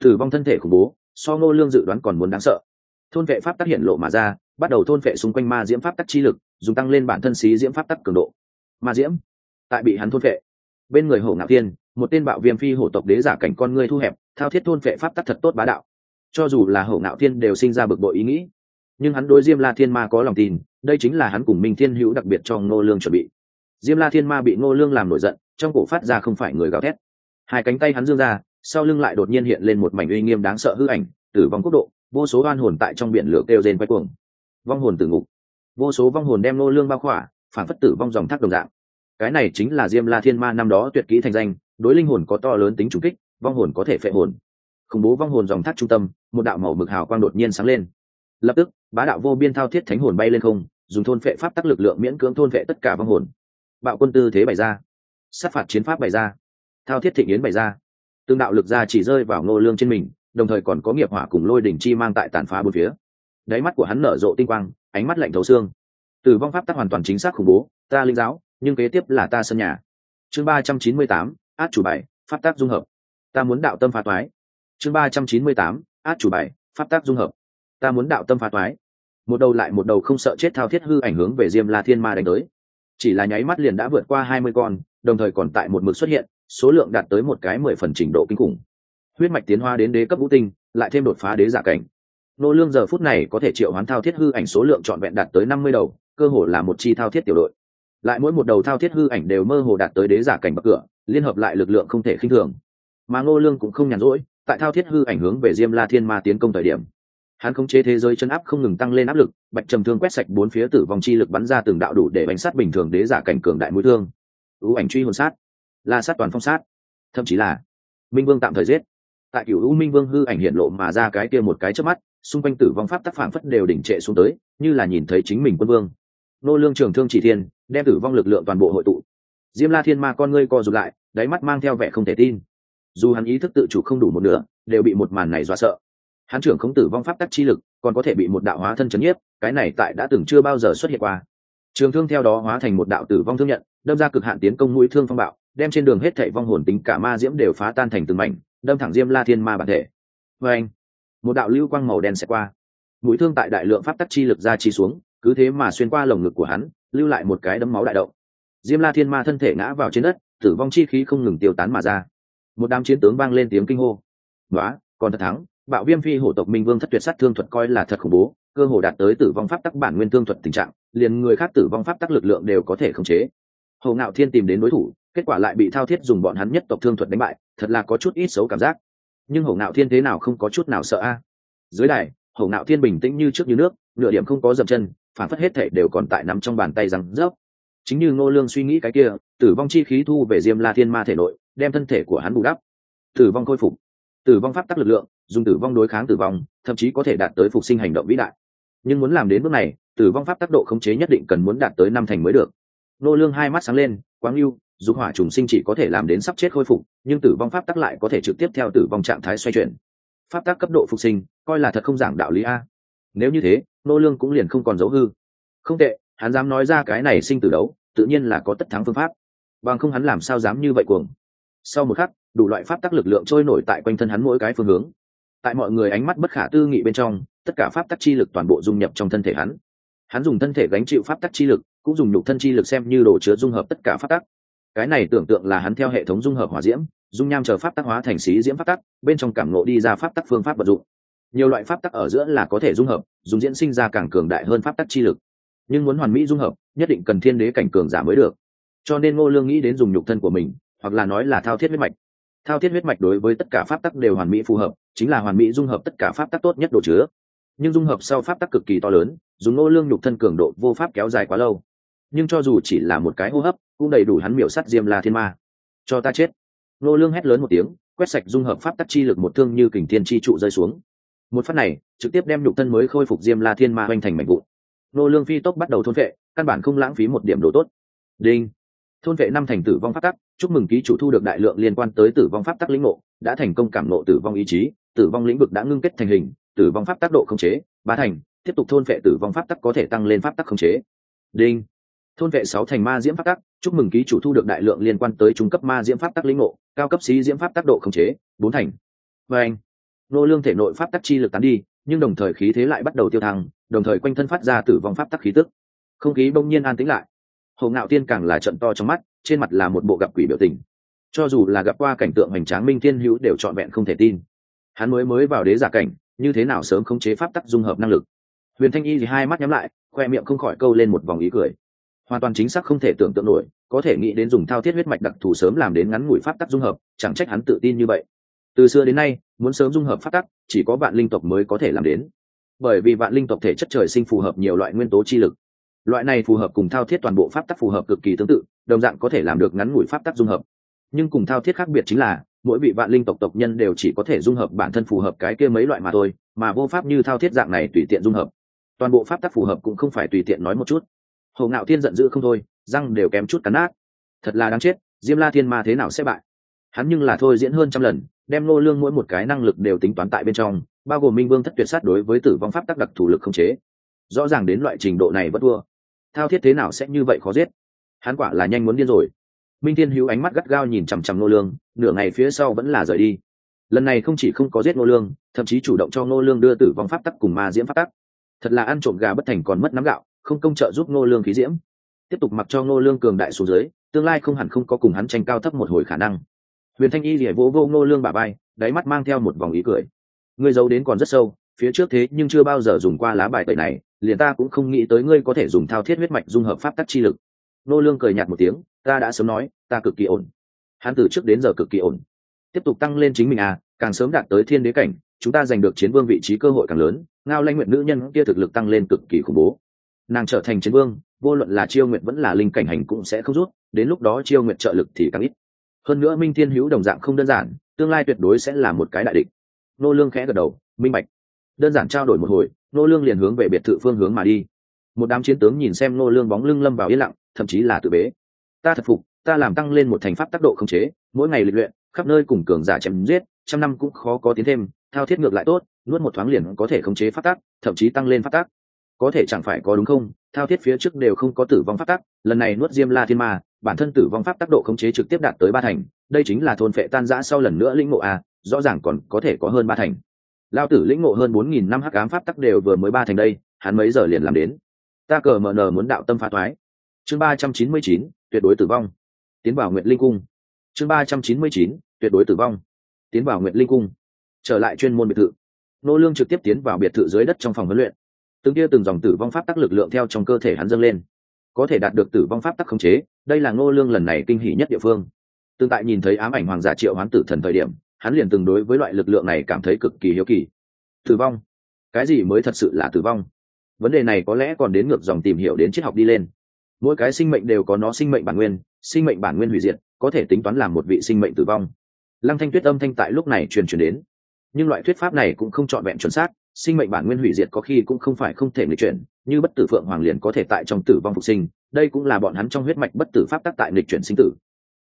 Tử vong thân thể khủng bố, so Nô lương dự đoán còn muốn đáng sợ. Thôn vệ pháp tác hiện lộ mà ra bắt đầu thôn vệ xung quanh ma diễm pháp tắc chi lực, dùng tăng lên bản thân xí diễm pháp tắc cường độ. Ma diễm? Tại bị hắn thôn vệ bên người hổ ngạo thiên, một tên bạo viêm phi hổ tộc đế giả cảnh con ngươi thu hẹp, thao thiết thôn vệ pháp tắc thật tốt bá đạo. Cho dù là hổ ngạo thiên đều sinh ra bực bội ý nghĩ. Nhưng hắn đối diêm la thiên ma có lòng tin, đây chính là hắn cùng minh thiên hữu đặc biệt cho ngô lương chuẩn bị. Diêm la thiên ma bị ngô lương làm nổi giận, trong cổ phát ra không phải người gào thét. Hai cánh tay hắn dương ra, sau lưng lại đột nhiên hiện lên một mảnh uy nghiêm đáng sợ hư ảnh, tử vong quốc độ, vô số oan hồn tại trong biển lửa kêu rên quay cuồng vong hồn tử ngục. Vô số vong hồn đem nô lương bao khỏa, phản phất tử vong dòng thác đồng dạng. Cái này chính là diêm la thiên ma năm đó tuyệt kỹ thành danh, đối linh hồn có to lớn tính trùng kích, vong hồn có thể phệ hồn. Khủng bố vong hồn dòng thác trung tâm, một đạo màu mực hào quang đột nhiên sáng lên. Lập tức, bá đạo vô biên thao thiết thánh hồn bay lên không, dùng thôn phệ pháp tắc lực lượng miễn cưỡng thôn phệ tất cả vong hồn. Bạo quân tư thế bày ra. Sát phạt chiến pháp bày ra. Thao thiết thịnh yến bày ra. Tương đạo lực ra chỉ rơi vào ngô lương trên mình, đồng thời còn có nghiệp hỏa cùng lôi đỉnh chi mang tại tàn phá bốn phía đáy mắt của hắn nở rộ tinh quang, ánh mắt lạnh thấu xương. Tử vong pháp tắc hoàn toàn chính xác khủng bố, ta linh giáo, nhưng kế tiếp là ta sân nhà. Chương ba trăm chín mươi tám, át chủ bài, pháp tác dung hợp. Ta muốn đạo tâm phá toái. Chương ba trăm chín mươi tám, át chủ bài, pháp tác dung hợp. Ta muốn đạo tâm phá toái. Một đầu lại một đầu không sợ chết thao thiết hư ảnh hướng về diêm la thiên ma đánh tới. Chỉ là nháy mắt liền đã vượt qua hai mươi con, đồng thời còn tại một mực xuất hiện, số lượng đạt tới một cái mười phần trình độ kinh khủng. Huyết mạch tiến hóa đến đế cấp vũ tinh, lại thêm đột phá đế giả cảnh nô lương giờ phút này có thể triệu hoán thao thiết hư ảnh số lượng trọn vẹn đạt tới năm mươi đầu, cơ hồ là một chi thao thiết tiểu đội. Lại mỗi một đầu thao thiết hư ảnh đều mơ hồ đạt tới đế giả cảnh bậc cửa, liên hợp lại lực lượng không thể khinh thường. Mà nô lương cũng không nhàn rỗi, tại thao thiết hư ảnh hướng về diêm la thiên ma tiến công thời điểm, hắn khống chế thế giới chân áp không ngừng tăng lên áp lực, bạch trầm thương quét sạch bốn phía tử vong chi lực bắn ra từng đạo đủ để bánh sát bình thường đế giả cảnh cường đại mũi thương. U ảnh truy hồn sát, la sát toàn phong sát. Thậm chí là minh vương tạm thời giết. Tại cựu u minh vương hư ảnh hiện lộ mà ra cái kia một cái trước mắt xung quanh tử vong pháp tác phản phất đều đỉnh trệ xuống tới, như là nhìn thấy chính mình quân vương. Nô lương trường thương chỉ thiên, đem tử vong lực lượng toàn bộ hội tụ. Diêm la thiên ma con ngươi co rụt lại, đáy mắt mang theo vẻ không thể tin. Dù hắn ý thức tự chủ không đủ một nửa, đều bị một màn này dọa sợ. Hắn trưởng không tử vong pháp tắc chi lực, còn có thể bị một đạo hóa thân chấn nhiếp, cái này tại đã từng chưa bao giờ xuất hiện qua. Trường thương theo đó hóa thành một đạo tử vong thương nhận, đâm ra cực hạn tiến công mũi thương phong bạo, đem trên đường hết thảy vong hồn tính cả ma diễm đều phá tan thành từng mảnh, đâm thẳng diêm la thiên ma bản thể. Vê anh một đạo lưu quang màu đen sẽ qua. Mũi thương tại đại lượng pháp tắc chi lực ra chi xuống, cứ thế mà xuyên qua lồng ngực của hắn, lưu lại một cái đấm máu đại động. Diêm la thiên ma thân thể ngã vào trên đất, tử vong chi khí không ngừng tiêu tán mà ra. Một đám chiến tướng vang lên tiếng kinh hô. Nói còn thật thắng, bạo viêm phi hổ tộc minh vương thất tuyệt sát thương thuật coi là thật khủng bố, cơ hồ đạt tới tử vong pháp tắc bản nguyên thương thuật tình trạng, liền người khác tử vong pháp tắc lực lượng đều có thể khống chế. Hồ ngạo thiên tìm đến đối thủ, kết quả lại bị thao thiết dùng bọn hắn nhất tộc thương thuật đánh bại, thật là có chút ít xấu cảm giác nhưng hổ ngạo thiên thế nào không có chút nào sợ a? Dưới đài, hổ ngạo thiên bình tĩnh như trước như nước, nửa điểm không có dậm chân, phản phất hết thể đều còn tại nắm trong bàn tay rằng rớp. Chính như ngô lương suy nghĩ cái kia, tử vong chi khí thu về diêm la thiên ma thể nội, đem thân thể của hắn bù đắp. Tử vong khôi phục. Tử vong pháp tắc lực lượng, dùng tử vong đối kháng tử vong, thậm chí có thể đạt tới phục sinh hành động vĩ đại. Nhưng muốn làm đến bước này, tử vong pháp tác độ khống chế nhất định cần muốn đạt tới năm thành mới được. Nô lương hai mắt sáng lên, quáng lưu dục hỏa trùng sinh chỉ có thể làm đến sắp chết khôi phục, nhưng tử vong pháp tắc lại có thể trực tiếp theo tử vong trạng thái xoay chuyển. Pháp tắc cấp độ phục sinh, coi là thật không giảng đạo lý a. Nếu như thế, nô lương cũng liền không còn dấu hư. Không tệ, hắn dám nói ra cái này sinh tử đấu, tự nhiên là có tất thắng phương pháp. Bằng không hắn làm sao dám như vậy cuồng. Sau một khắc, đủ loại pháp tắc lực lượng trôi nổi tại quanh thân hắn mỗi cái phương hướng. Tại mọi người ánh mắt bất khả tư nghị bên trong, tất cả pháp tắc chi lực toàn bộ dung nhập trong thân thể hắn. Hắn dùng thân thể gánh chịu pháp tắc chi lực, cũng dùng nhục thân chi lực xem như đồ chứa dung hợp tất cả pháp tắc cái này tưởng tượng là hắn theo hệ thống dung hợp hỏa diễm, dung nham chờ pháp tắc hóa thành xí diễm pháp tắc, bên trong cảm nộ đi ra pháp tắc phương pháp vật dụng. Nhiều loại pháp tắc ở giữa là có thể dung hợp, dùng diễn sinh ra càng cường đại hơn pháp tắc chi lực. Nhưng muốn hoàn mỹ dung hợp, nhất định cần thiên đế cảnh cường giả mới được. Cho nên ngô lương nghĩ đến dùng nhục thân của mình, hoặc là nói là thao thiết huyết mạch. Thao thiết huyết mạch đối với tất cả pháp tắc đều hoàn mỹ phù hợp, chính là hoàn mỹ dung hợp tất cả pháp tắc tốt nhất đồ chứa. Nhưng dung hợp sau pháp tắc cực kỳ to lớn, dùng ngô lương nhục thân cường độ vô pháp kéo dài quá lâu nhưng cho dù chỉ là một cái hô hấp, cũng đầy đủ hắn miểu sắt diêm la thiên ma. Cho ta chết. Nô lương hét lớn một tiếng, quét sạch dung hợp pháp tắc chi lực một thương như kình thiên chi trụ rơi xuống. Một phát này, trực tiếp đem nhục thân mới khôi phục diêm la thiên ma hoành thành mảnh vụn. Nô lương phi tốc bắt đầu thôn vệ, căn bản không lãng phí một điểm đồ tốt. Đinh. Thôn vệ năm thành tử vong pháp tắc, chúc mừng ký chủ thu được đại lượng liên quan tới tử vong pháp tắc lĩnh ngộ, đã thành công cảm ngộ tử vong ý chí, tử vong lĩnh vực đã ngưng kết thành hình, tử vong pháp tắc độ không chế ba thành, tiếp tục thôn vệ tử vong pháp tắc có thể tăng lên pháp tắc không chế. Đinh thôn vệ sáu thành ma diễm pháp tắc, chúc mừng ký chủ thu được đại lượng liên quan tới trung cấp ma diễm pháp tắc lĩnh ngộ, cao cấp sĩ diễm pháp tắc độ không chế, bốn thành. Và anh, nô lương thể nội pháp tắc chi lực tán đi, nhưng đồng thời khí thế lại bắt đầu tiêu thăng, đồng thời quanh thân phát ra tử vong pháp tắc khí tức. Không khí bỗng nhiên an tĩnh lại. Hồ ngạo tiên càng là trận to trong mắt, trên mặt là một bộ gặp quỷ biểu tình. Cho dù là gặp qua cảnh tượng hoành tráng minh thiên hữu đều trọn vẹn không thể tin. Hắn mới mới vào đế giả cảnh, như thế nào sớm khống chế pháp tắc dung hợp năng lực? Huyền thanh y thì hai mắt nhắm lại, khoe miệng không khỏi câu lên một vòng ý cười hoàn toàn chính xác không thể tưởng tượng nổi, có thể nghĩ đến dùng thao thiết huyết mạch đặc thù sớm làm đến ngắn ngủi pháp tắc dung hợp, chẳng trách hắn tự tin như vậy. Từ xưa đến nay, muốn sớm dung hợp pháp tắc, chỉ có vạn linh tộc mới có thể làm đến. Bởi vì vạn linh tộc thể chất trời sinh phù hợp nhiều loại nguyên tố chi lực. Loại này phù hợp cùng thao thiết toàn bộ pháp tắc phù hợp cực kỳ tương tự, đồng dạng có thể làm được ngắn ngủi pháp tắc dung hợp. Nhưng cùng thao thiết khác biệt chính là, mỗi vị vạn linh tộc tộc nhân đều chỉ có thể dung hợp bản thân phù hợp cái kia mấy loại mà thôi, mà vô pháp như thao thiết dạng này tùy tiện dung hợp. Toàn bộ pháp tắc phù hợp cũng không phải tùy tiện nói một chút hồ ngạo thiên giận dữ không thôi, răng đều kém chút cắn nát. Thật là đáng chết, diêm la thiên ma thế nào sẽ bại? Hắn nhưng là thôi diễn hơn trăm lần, đem nô lương mỗi một cái năng lực đều tính toán tại bên trong, bao gồm minh vương thất tuyệt sát đối với tử vong pháp tắc đặc thủ lực không chế. Rõ ràng đến loại trình độ này vẫn thua. Thao thiết thế nào sẽ như vậy khó giết? Hắn quả là nhanh muốn điên rồi. Minh thiên hữu ánh mắt gắt gao nhìn chằm chằm nô lương, nửa ngày phía sau vẫn là rời đi. Lần này không chỉ không có giết nô lương, thậm chí chủ động cho nô lương đưa tử vong pháp tắc cùng ma diễm pháp tắc. Thật là ăn trộm gà bất thành còn mất nắm gạo không công trợ giúp nô lương khí diễm. Tiếp tục mặc cho nô lương cường đại xuống dưới, tương lai không hẳn không có cùng hắn tranh cao thấp một hồi khả năng. Huyền thanh y rỉa vỗ vô nô lương bà bay đáy mắt mang theo một vòng ý cười. Ngươi giấu đến còn rất sâu, phía trước thế nhưng chưa bao giờ dùng qua lá bài tẩy này, liền ta cũng không nghĩ tới ngươi có thể dùng thao thiết huyết mạch dung hợp pháp tắc chi lực. Nô lương cười nhạt một tiếng, ta đã sớm nói, ta cực kỳ ổn. Hắn từ trước đến giờ cực kỳ ổn. Tiếp tục tăng lên chính mình à càng sớm đạt tới thiên đế cảnh, chúng ta giành được chiến vương vị trí cơ hội càng lớn, ngao lanh nguyện nữ nhân kia thực lực tăng lên cực kỳ khủng bố nàng trở thành chiến vương, vô luận là chiêu nguyện vẫn là linh cảnh hành cũng sẽ không rút, đến lúc đó chiêu nguyện trợ lực thì càng ít. Hơn nữa minh thiên hữu đồng dạng không đơn giản, tương lai tuyệt đối sẽ là một cái đại địch. Nô lương khẽ gật đầu, minh bạch. Đơn giản trao đổi một hồi, nô lương liền hướng về biệt thự phương hướng mà đi. Một đám chiến tướng nhìn xem nô lương bóng lưng lâm vào yên lặng, thậm chí là tự bế. Ta thật phục, ta làm tăng lên một thành pháp tác độ không chế, mỗi ngày lịch luyện, khắp nơi cùng cường giả chém giết, trăm năm cũng khó có tiến thêm, thao thiết ngược lại tốt, nuốt một thoáng liền có thể khống chế pháp tác, thậm chí tăng lên pháp tác có thể chẳng phải có đúng không? Thao thiết phía trước đều không có tử vong pháp tắc, lần này nuốt diêm la thiên ma, bản thân tử vong pháp tác độ khống chế trực tiếp đạt tới ba thành, đây chính là thôn phệ tan giã sau lần nữa lĩnh ngộ a, rõ ràng còn có thể có hơn ba thành. Lao tử lĩnh ngộ hơn bốn nghìn năm hắc ám pháp tắc đều vừa mới ba thành đây, hắn mấy giờ liền làm đến? Ta cờ mờ nờ muốn đạo tâm phá thoái. Chương ba trăm chín mươi chín, tuyệt đối tử vong. Tiến vào nguyện linh cung. Chương ba trăm chín mươi chín, tuyệt đối tử vong. Tiến vào nguyện linh cung. Trở lại chuyên môn biệt thự. Nô lương trực tiếp tiến vào biệt thự dưới đất trong phòng huấn luyện từng kia từng dòng tử vong pháp tắc lực lượng theo trong cơ thể hắn dâng lên. Có thể đạt được tử vong pháp tắc khống chế, đây là ngô lương lần này kinh hỉ nhất địa phương. Tương tại nhìn thấy ám ảnh hoàng giả triệu hoán tử thần thời điểm, hắn liền từng đối với loại lực lượng này cảm thấy cực kỳ hiếu kỳ. Tử vong? Cái gì mới thật sự là tử vong? Vấn đề này có lẽ còn đến ngược dòng tìm hiểu đến triết học đi lên. Mỗi cái sinh mệnh đều có nó sinh mệnh bản nguyên, sinh mệnh bản nguyên hủy diệt, có thể tính toán làm một vị sinh mệnh tử vong. Lăng thanh tuyết âm thanh tại lúc này truyền truyền đến, nhưng loại thuyết pháp này cũng không trọn vẹn chuẩn xác sinh mệnh bản nguyên hủy diệt có khi cũng không phải không thể nghịch chuyển, như bất tử phượng hoàng liền có thể tại trong tử vong phục sinh, đây cũng là bọn hắn trong huyết mạch bất tử pháp tắc tại nghịch chuyển sinh tử.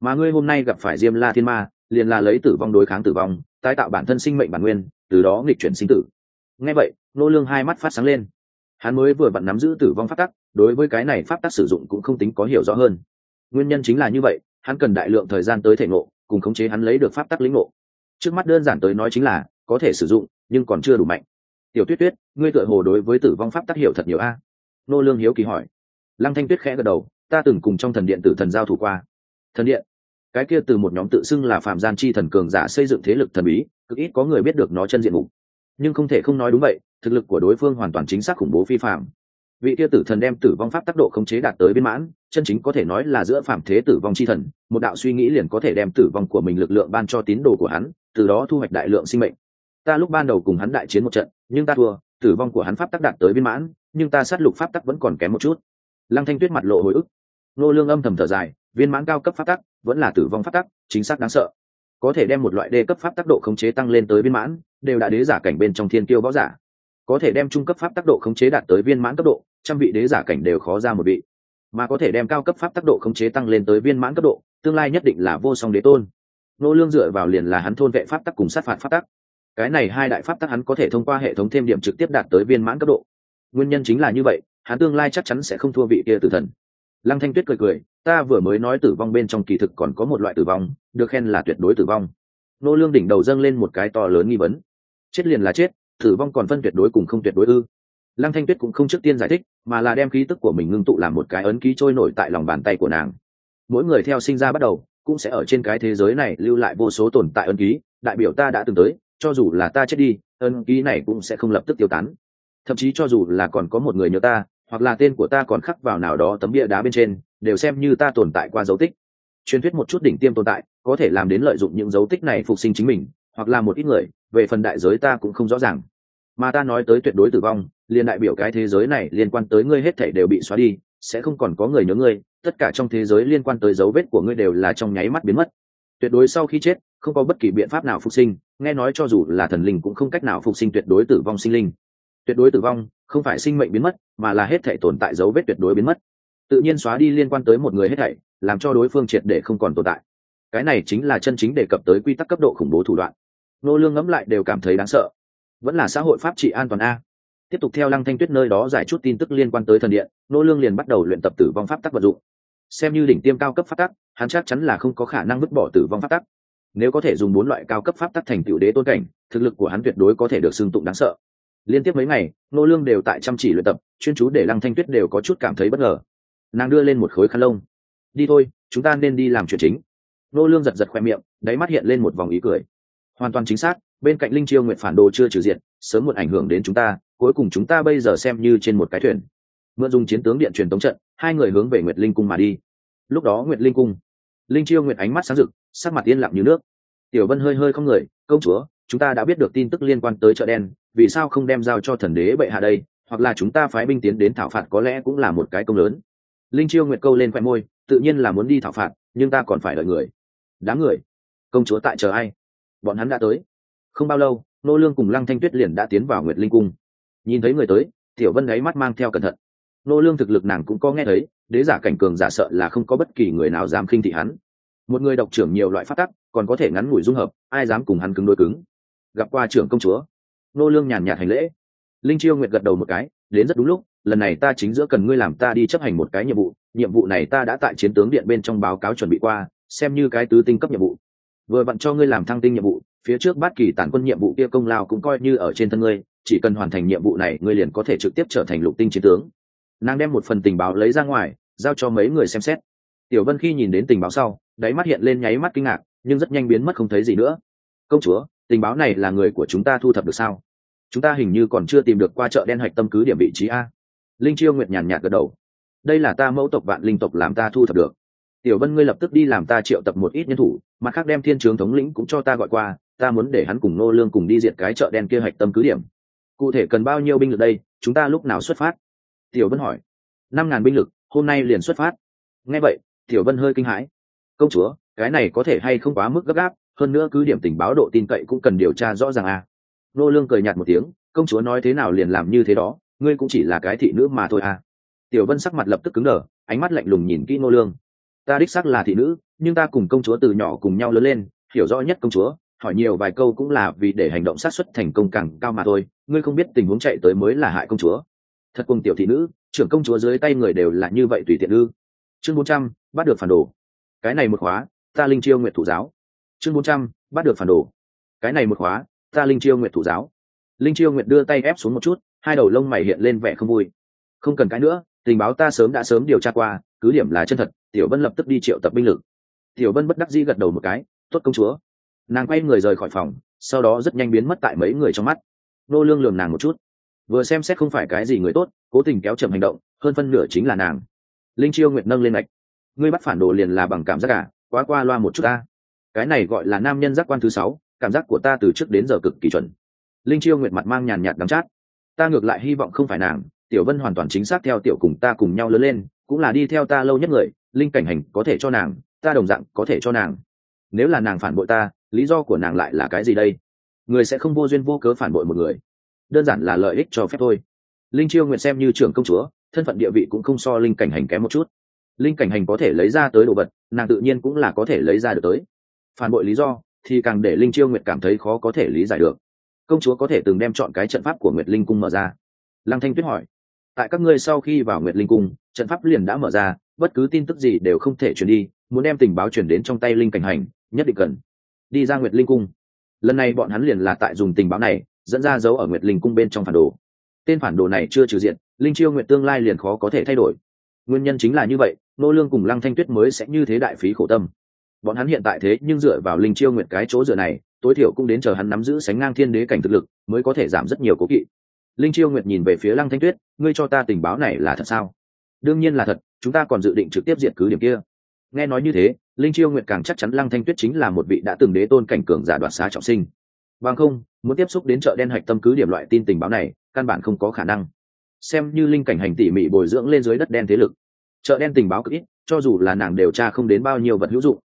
Mà ngươi hôm nay gặp phải diêm la thiên ma, liền là lấy tử vong đối kháng tử vong, tái tạo bản thân sinh mệnh bản nguyên, từ đó nghịch chuyển sinh tử. Nghe vậy, nô lương hai mắt phát sáng lên. Hắn mới vừa vặn nắm giữ tử vong pháp tắc, đối với cái này pháp tắc sử dụng cũng không tính có hiểu rõ hơn. Nguyên nhân chính là như vậy, hắn cần đại lượng thời gian tới thể ngộ, cùng khống chế hắn lấy được pháp tắc lĩnh ngộ. Trước mắt đơn giản tới nói chính là, có thể sử dụng, nhưng còn chưa đủ mạnh tiểu tuyết tuyết, ngươi tựa hồ đối với tử vong pháp tác hiểu thật nhiều a. Nô lương hiếu kỳ hỏi. Lăng thanh tuyết khẽ gật đầu, ta từng cùng trong thần điện tử thần giao thủ qua. Thần điện? Cái kia từ một nhóm tự xưng là phạm gian chi thần cường giả xây dựng thế lực thần bí, cực ít có người biết được nó chân diện mục. Nhưng không thể không nói đúng vậy, thực lực của đối phương hoàn toàn chính xác khủng bố phi phạm. Vị kia tử thần đem tử vong pháp tác độ khống chế đạt tới viên mãn, chân chính có thể nói là giữa phạm thế tử vong Chi thần, một đạo suy nghĩ liền có thể đem tử vong của mình lực lượng ban cho tín đồ của hắn, từ đó thu hoạch đại lượng sinh mệnh. Ta lúc ban đầu cùng hắn đại chiến một trận nhưng ta thua, tử vong của hắn pháp tắc đạt tới viên mãn, nhưng ta sát lục pháp tắc vẫn còn kém một chút. Lăng thanh tuyết mặt lộ hồi ức. Nô lương âm thầm thở dài, viên mãn cao cấp pháp tắc, vẫn là tử vong pháp tắc, chính xác đáng sợ. Có thể đem một loại đê cấp pháp tác độ khống chế tăng lên tới viên mãn, đều đã đế giả cảnh bên trong thiên tiêu võ giả. Có thể đem trung cấp pháp tác độ khống chế đạt tới viên mãn cấp độ, trăm vị đế giả cảnh đều khó ra một vị. Mà có thể đem cao cấp pháp tác độ khống chế tăng lên tới viên mãn cấp độ, tương lai nhất định là vô song đế tôn. Nô lương dựa vào liền là hắn thôn vệ pháp tắc cùng sát phạt pháp tắc cái này hai đại pháp tắc hắn có thể thông qua hệ thống thêm điểm trực tiếp đạt tới viên mãn cấp độ. Nguyên nhân chính là như vậy, hắn tương lai chắc chắn sẽ không thua vị kia tử thần. Lăng thanh tuyết cười cười, ta vừa mới nói tử vong bên trong kỳ thực còn có một loại tử vong, được khen là tuyệt đối tử vong. Nô lương đỉnh đầu dâng lên một cái to lớn nghi vấn. Chết liền là chết, tử vong còn phân tuyệt đối cùng không tuyệt đối ư? Lăng thanh tuyết cũng không trước tiên giải thích, mà là đem khí tức của mình ngưng tụ làm một cái ấn ký trôi nổi tại lòng bàn tay của nàng. Mỗi người theo sinh ra bắt đầu, cũng sẽ ở trên cái thế giới này lưu lại vô số tồn tại ấn ký, đại biểu ta đã từng tới cho dù là ta chết đi ấn ký này cũng sẽ không lập tức tiêu tán. Thậm chí cho dù là còn có một người nhớ ta, hoặc là tên của ta còn khắc vào nào đó tấm bia đá bên trên, đều xem như ta tồn tại qua dấu tích. Truyền thuyết một chút đỉnh tiêm tồn tại, có thể làm đến lợi dụng những dấu tích này phục sinh chính mình, hoặc là một ít người, về phần đại giới ta cũng không rõ ràng. Mà ta nói tới tuyệt đối tử vong, liền đại biểu cái thế giới này liên quan tới ngươi hết thảy đều bị xóa đi, sẽ không còn có người nhớ ngươi, tất cả trong thế giới liên quan tới dấu vết của ngươi đều là trong nháy mắt biến mất. Tuyệt đối sau khi chết không có bất kỳ biện pháp nào phục sinh, nghe nói cho dù là thần linh cũng không cách nào phục sinh tuyệt đối tử vong sinh linh. Tuyệt đối tử vong không phải sinh mệnh biến mất, mà là hết thể tồn tại dấu vết tuyệt đối biến mất. Tự nhiên xóa đi liên quan tới một người hết thảy, làm cho đối phương triệt để không còn tồn tại. Cái này chính là chân chính đề cập tới quy tắc cấp độ khủng bố thủ đoạn. Nô lương ngẫm lại đều cảm thấy đáng sợ. Vẫn là xã hội pháp trị an toàn a. Tiếp tục theo lăng thanh tuyết nơi đó giải chút tin tức liên quan tới thần điện, nô lương liền bắt đầu luyện tập tử vong pháp tắc vật dụng. Xem như đỉnh tiêm cao cấp pháp tắc, hắn chắc chắn là không có khả năng vứt bỏ tử vong pháp tắc nếu có thể dùng bốn loại cao cấp pháp tắc thành tựu đế tôn cảnh, thực lực của hắn tuyệt đối có thể được xưng tụng đáng sợ. Liên tiếp mấy ngày, nô lương đều tại chăm chỉ luyện tập, chuyên chú để lăng thanh tuyết đều có chút cảm thấy bất ngờ. Nàng đưa lên một khối khăn lông. Đi thôi, chúng ta nên đi làm chuyện chính. Nô lương giật giật khoe miệng, đáy mắt hiện lên một vòng ý cười. Hoàn toàn chính xác, bên cạnh linh chiêu nguyện phản đồ chưa trừ diện sớm muộn ảnh hưởng đến chúng ta, cuối cùng chúng ta bây giờ xem như trên một cái thuyền. Mượn dùng chiến tướng điện truyền tống trận, hai người hướng về nguyệt linh cung mà đi. Lúc đó nguyệt linh cung linh chiêu nguyệt ánh mắt sáng rực, sắc mặt yên lặng như nước. Tiểu vân hơi hơi không người, công chúa, chúng ta đã biết được tin tức liên quan tới chợ đen, vì sao không đem giao cho thần đế bệ hạ đây? Hoặc là chúng ta phái binh tiến đến thảo phạt có lẽ cũng là một cái công lớn. Linh chiêu nguyệt câu lên khoe môi, tự nhiên là muốn đi thảo phạt, nhưng ta còn phải đợi người. Đám người? Công chúa tại chờ ai? Bọn hắn đã tới. Không bao lâu, nô lương cùng lăng thanh tuyết liền đã tiến vào nguyệt linh cung. Nhìn thấy người tới, tiểu vân ấy mắt mang theo cẩn thận. Nô lương thực lực nàng cũng có nghe thấy đế giả cảnh cường giả sợ là không có bất kỳ người nào dám khinh thị hắn. Một người độc trưởng nhiều loại phát tắc, còn có thể ngắn ngủi dung hợp, ai dám cùng hắn cứng đôi cứng? Gặp qua trưởng công chúa, nô lương nhàn nhạt hành lễ. Linh chiêu nguyệt gật đầu một cái, đến rất đúng lúc, lần này ta chính giữa cần ngươi làm ta đi chấp hành một cái nhiệm vụ nhiệm vụ này ta đã tại chiến tướng điện bên trong báo cáo chuẩn bị qua, xem như cái tứ tinh cấp nhiệm vụ. Vừa vặn cho ngươi làm thăng tinh nhiệm vụ, phía trước bát kỳ tản quân nhiệm vụ kia công lao cũng coi như ở trên thân ngươi, chỉ cần hoàn thành nhiệm vụ này, ngươi liền có thể trực tiếp trở thành lục tinh chiến tướng nàng đem một phần tình báo lấy ra ngoài, giao cho mấy người xem xét. Tiểu vân khi nhìn đến tình báo sau, đáy mắt hiện lên nháy mắt kinh ngạc, nhưng rất nhanh biến mất không thấy gì nữa. Công chúa, tình báo này là người của chúng ta thu thập được sao? Chúng ta hình như còn chưa tìm được qua chợ đen hạch tâm cứ điểm vị trí a. Linh chiêu nguyệt nhàn nhạt gật đầu. Đây là ta mẫu tộc vạn linh tộc làm ta thu thập được. Tiểu vân ngươi lập tức đi làm ta triệu tập một ít nhân thủ, mặt khác đem thiên trướng thống lĩnh cũng cho ta gọi qua, ta muốn để hắn cùng nô lương cùng đi diệt cái chợ đen kia hạch tâm cứ điểm. Cụ thể cần bao nhiêu binh lực đây, chúng ta lúc nào xuất phát? Tiểu vân hỏi. Năm ngàn binh lực, hôm nay liền xuất phát. Nghe vậy, tiểu vân hơi kinh hãi. Công chúa, cái này có thể hay không quá mức gấp gáp, hơn nữa cứ điểm tình báo độ tin cậy cũng cần điều tra rõ ràng à. Nô lương cười nhạt một tiếng, công chúa nói thế nào liền làm như thế đó, ngươi cũng chỉ là cái thị nữ mà thôi à. Tiểu vân sắc mặt lập tức cứng đờ, ánh mắt lạnh lùng nhìn kỹ nô lương. Ta đích xác là thị nữ, nhưng ta cùng công chúa từ nhỏ cùng nhau lớn lên, hiểu rõ nhất công chúa, hỏi nhiều vài câu cũng là vì để hành động sát xuất thành công càng cao mà thôi. Ngươi không biết tình huống chạy tới mới là hại công chúa thật cùng tiểu thị nữ, trưởng công chúa dưới tay người đều là như vậy tùy tiện ư. Chương bốn trăm, bắt được phản đồ. Cái này một khóa, ta linh chiêu nguyện thủ giáo. Chương bốn trăm, bắt được phản đồ. Cái này một khóa, ta linh chiêu nguyện thủ giáo. Linh chiêu nguyện đưa tay ép xuống một chút, hai đầu lông mày hiện lên vẻ không vui. Không cần cái nữa, tình báo ta sớm đã sớm điều tra qua, cứ điểm là chân thật, tiểu vân lập tức đi triệu tập binh lực. Tiểu vân bất đắc dĩ gật đầu một cái, tốt công chúa. Nàng quay người rời khỏi phòng, sau đó rất nhanh biến mất tại mấy người trong mắt. Nô lương lườm nàng một chút vừa xem xét không phải cái gì người tốt cố tình kéo chậm hành động hơn phân nửa chính là nàng. Linh chiêu nguyệt nâng lên ngạch ngươi bắt phản đồ liền là bằng cảm giác cả à, quá qua loa một chút ta. Cái này gọi là nam nhân giác quan thứ sáu cảm giác của ta từ trước đến giờ cực kỳ chuẩn. Linh chiêu nguyệt mặt mang nhàn nhạt đắm chát. Ta ngược lại hy vọng không phải nàng tiểu vân hoàn toàn chính xác theo tiểu cùng ta cùng nhau lớn lên cũng là đi theo ta lâu nhất người linh cảnh hành có thể cho nàng ta đồng dạng có thể cho nàng. Nếu là nàng phản bội ta lý do của nàng lại là cái gì đây? Người sẽ không vô duyên vô cớ phản bội một người đơn giản là lợi ích cho phép thôi. Linh chiêu nguyện xem như trưởng công chúa, thân phận địa vị cũng không so linh cảnh hành kém một chút. Linh cảnh hành có thể lấy ra tới đồ vật, nàng tự nhiên cũng là có thể lấy ra được tới. Phản bội lý do, thì càng để linh chiêu nguyệt cảm thấy khó có thể lý giải được. Công chúa có thể từng đem chọn cái trận pháp của nguyệt linh cung mở ra. Lăng thanh tuyết hỏi, tại các ngươi sau khi vào nguyệt linh cung, trận pháp liền đã mở ra, bất cứ tin tức gì đều không thể truyền đi, muốn đem tình báo truyền đến trong tay linh cảnh hành, nhất định cần đi ra nguyệt linh cung. Lần này bọn hắn liền là tại dùng tình báo này dẫn ra dấu ở nguyệt linh cung bên trong phản đồ. Tên phản đồ này chưa trừ diện, linh chiêu nguyệt tương lai liền khó có thể thay đổi. Nguyên nhân chính là như vậy, nô lương cùng lăng thanh tuyết mới sẽ như thế đại phí khổ tâm. Bọn hắn hiện tại thế nhưng dựa vào linh chiêu nguyệt cái chỗ dựa này, tối thiểu cũng đến chờ hắn nắm giữ sánh ngang thiên đế cảnh thực lực, mới có thể giảm rất nhiều cố kỵ. Linh chiêu nguyệt nhìn về phía lăng thanh tuyết, ngươi cho ta tình báo này là thật sao? Đương nhiên là thật, chúng ta còn dự định trực tiếp diệt cứ điểm kia. Nghe nói như thế, linh chiêu nguyệt càng chắc chắn lăng thanh tuyết chính là một vị đã từng đế tôn cảnh cường giả đoạt xá trọng sinh. Bằng không muốn tiếp xúc đến chợ đen hạch tâm cứ điểm loại tin tình báo này, căn bản không có khả năng. Xem như linh cảnh hành tỉ mỉ bồi dưỡng lên dưới đất đen thế lực, chợ đen tình báo cực ít, cho dù là nàng điều tra không đến bao nhiêu vật hữu dụng.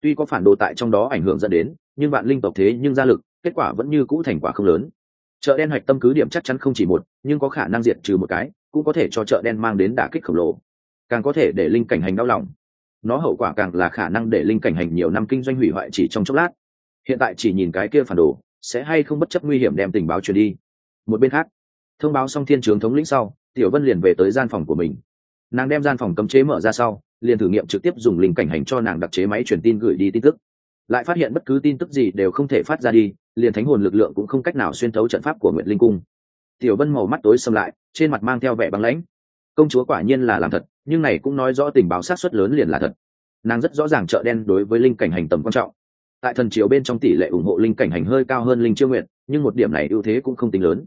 Tuy có phản đồ tại trong đó ảnh hưởng dẫn đến, nhưng bạn linh tộc thế nhưng ra lực, kết quả vẫn như cũ thành quả không lớn. Chợ đen hạch tâm cứ điểm chắc chắn không chỉ một, nhưng có khả năng diệt trừ một cái, cũng có thể cho chợ đen mang đến đả kích khổng lồ. Càng có thể để linh cảnh hành đau lòng. Nó hậu quả càng là khả năng để linh cảnh hành nhiều năm kinh doanh hủy hoại chỉ trong chốc lát. Hiện tại chỉ nhìn cái kia phản đồ sẽ hay không bất chấp nguy hiểm đem tình báo truyền đi. Một bên khác, thông báo xong thiên trường thống lĩnh sau, tiểu vân liền về tới gian phòng của mình. Nàng đem gian phòng cấm chế mở ra sau, liền thử nghiệm trực tiếp dùng linh cảnh hành cho nàng đặc chế máy truyền tin gửi đi tin tức. Lại phát hiện bất cứ tin tức gì đều không thể phát ra đi, liền thánh hồn lực lượng cũng không cách nào xuyên thấu trận pháp của nguyệt linh cung. Tiểu vân màu mắt tối xâm lại, trên mặt mang theo vẻ băng lãnh. Công chúa quả nhiên là làm thật, nhưng này cũng nói rõ tình báo sát xuất lớn liền là thật. Nàng rất rõ ràng chợ đen đối với linh cảnh hành tầm quan trọng tại thần chiếu bên trong tỷ lệ ủng hộ linh cảnh hành hơi cao hơn linh chiêu nguyện, nhưng một điểm này ưu thế cũng không tính lớn.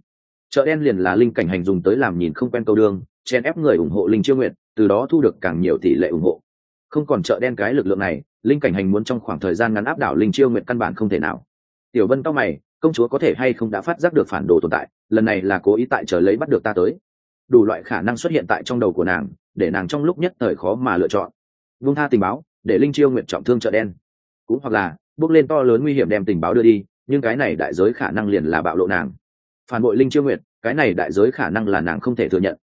Chợ đen liền là linh cảnh hành dùng tới làm nhìn không quen câu đương chen ép người ủng hộ linh chiêu nguyện, từ đó thu được càng nhiều tỷ lệ ủng hộ. Không còn chợ đen cái lực lượng này, linh cảnh hành muốn trong khoảng thời gian ngắn áp đảo linh chiêu nguyện căn bản không thể nào. Tiểu vân cao mày, công chúa có thể hay không đã phát giác được phản đồ tồn tại, lần này là cố ý tại chờ lấy bắt được ta tới. Đủ loại khả năng xuất hiện tại trong đầu của nàng, để nàng trong lúc nhất thời khó mà lựa chọn. Vung tha tình báo, để linh chiêu nguyện trọng thương chợ đen. Cũng hoặc là bước lên to lớn nguy hiểm đem tình báo đưa đi nhưng cái này đại giới khả năng liền là bạo lộ nàng. Phản bội linh chiêu nguyệt, cái này đại giới khả năng là nàng không thể thừa nhận.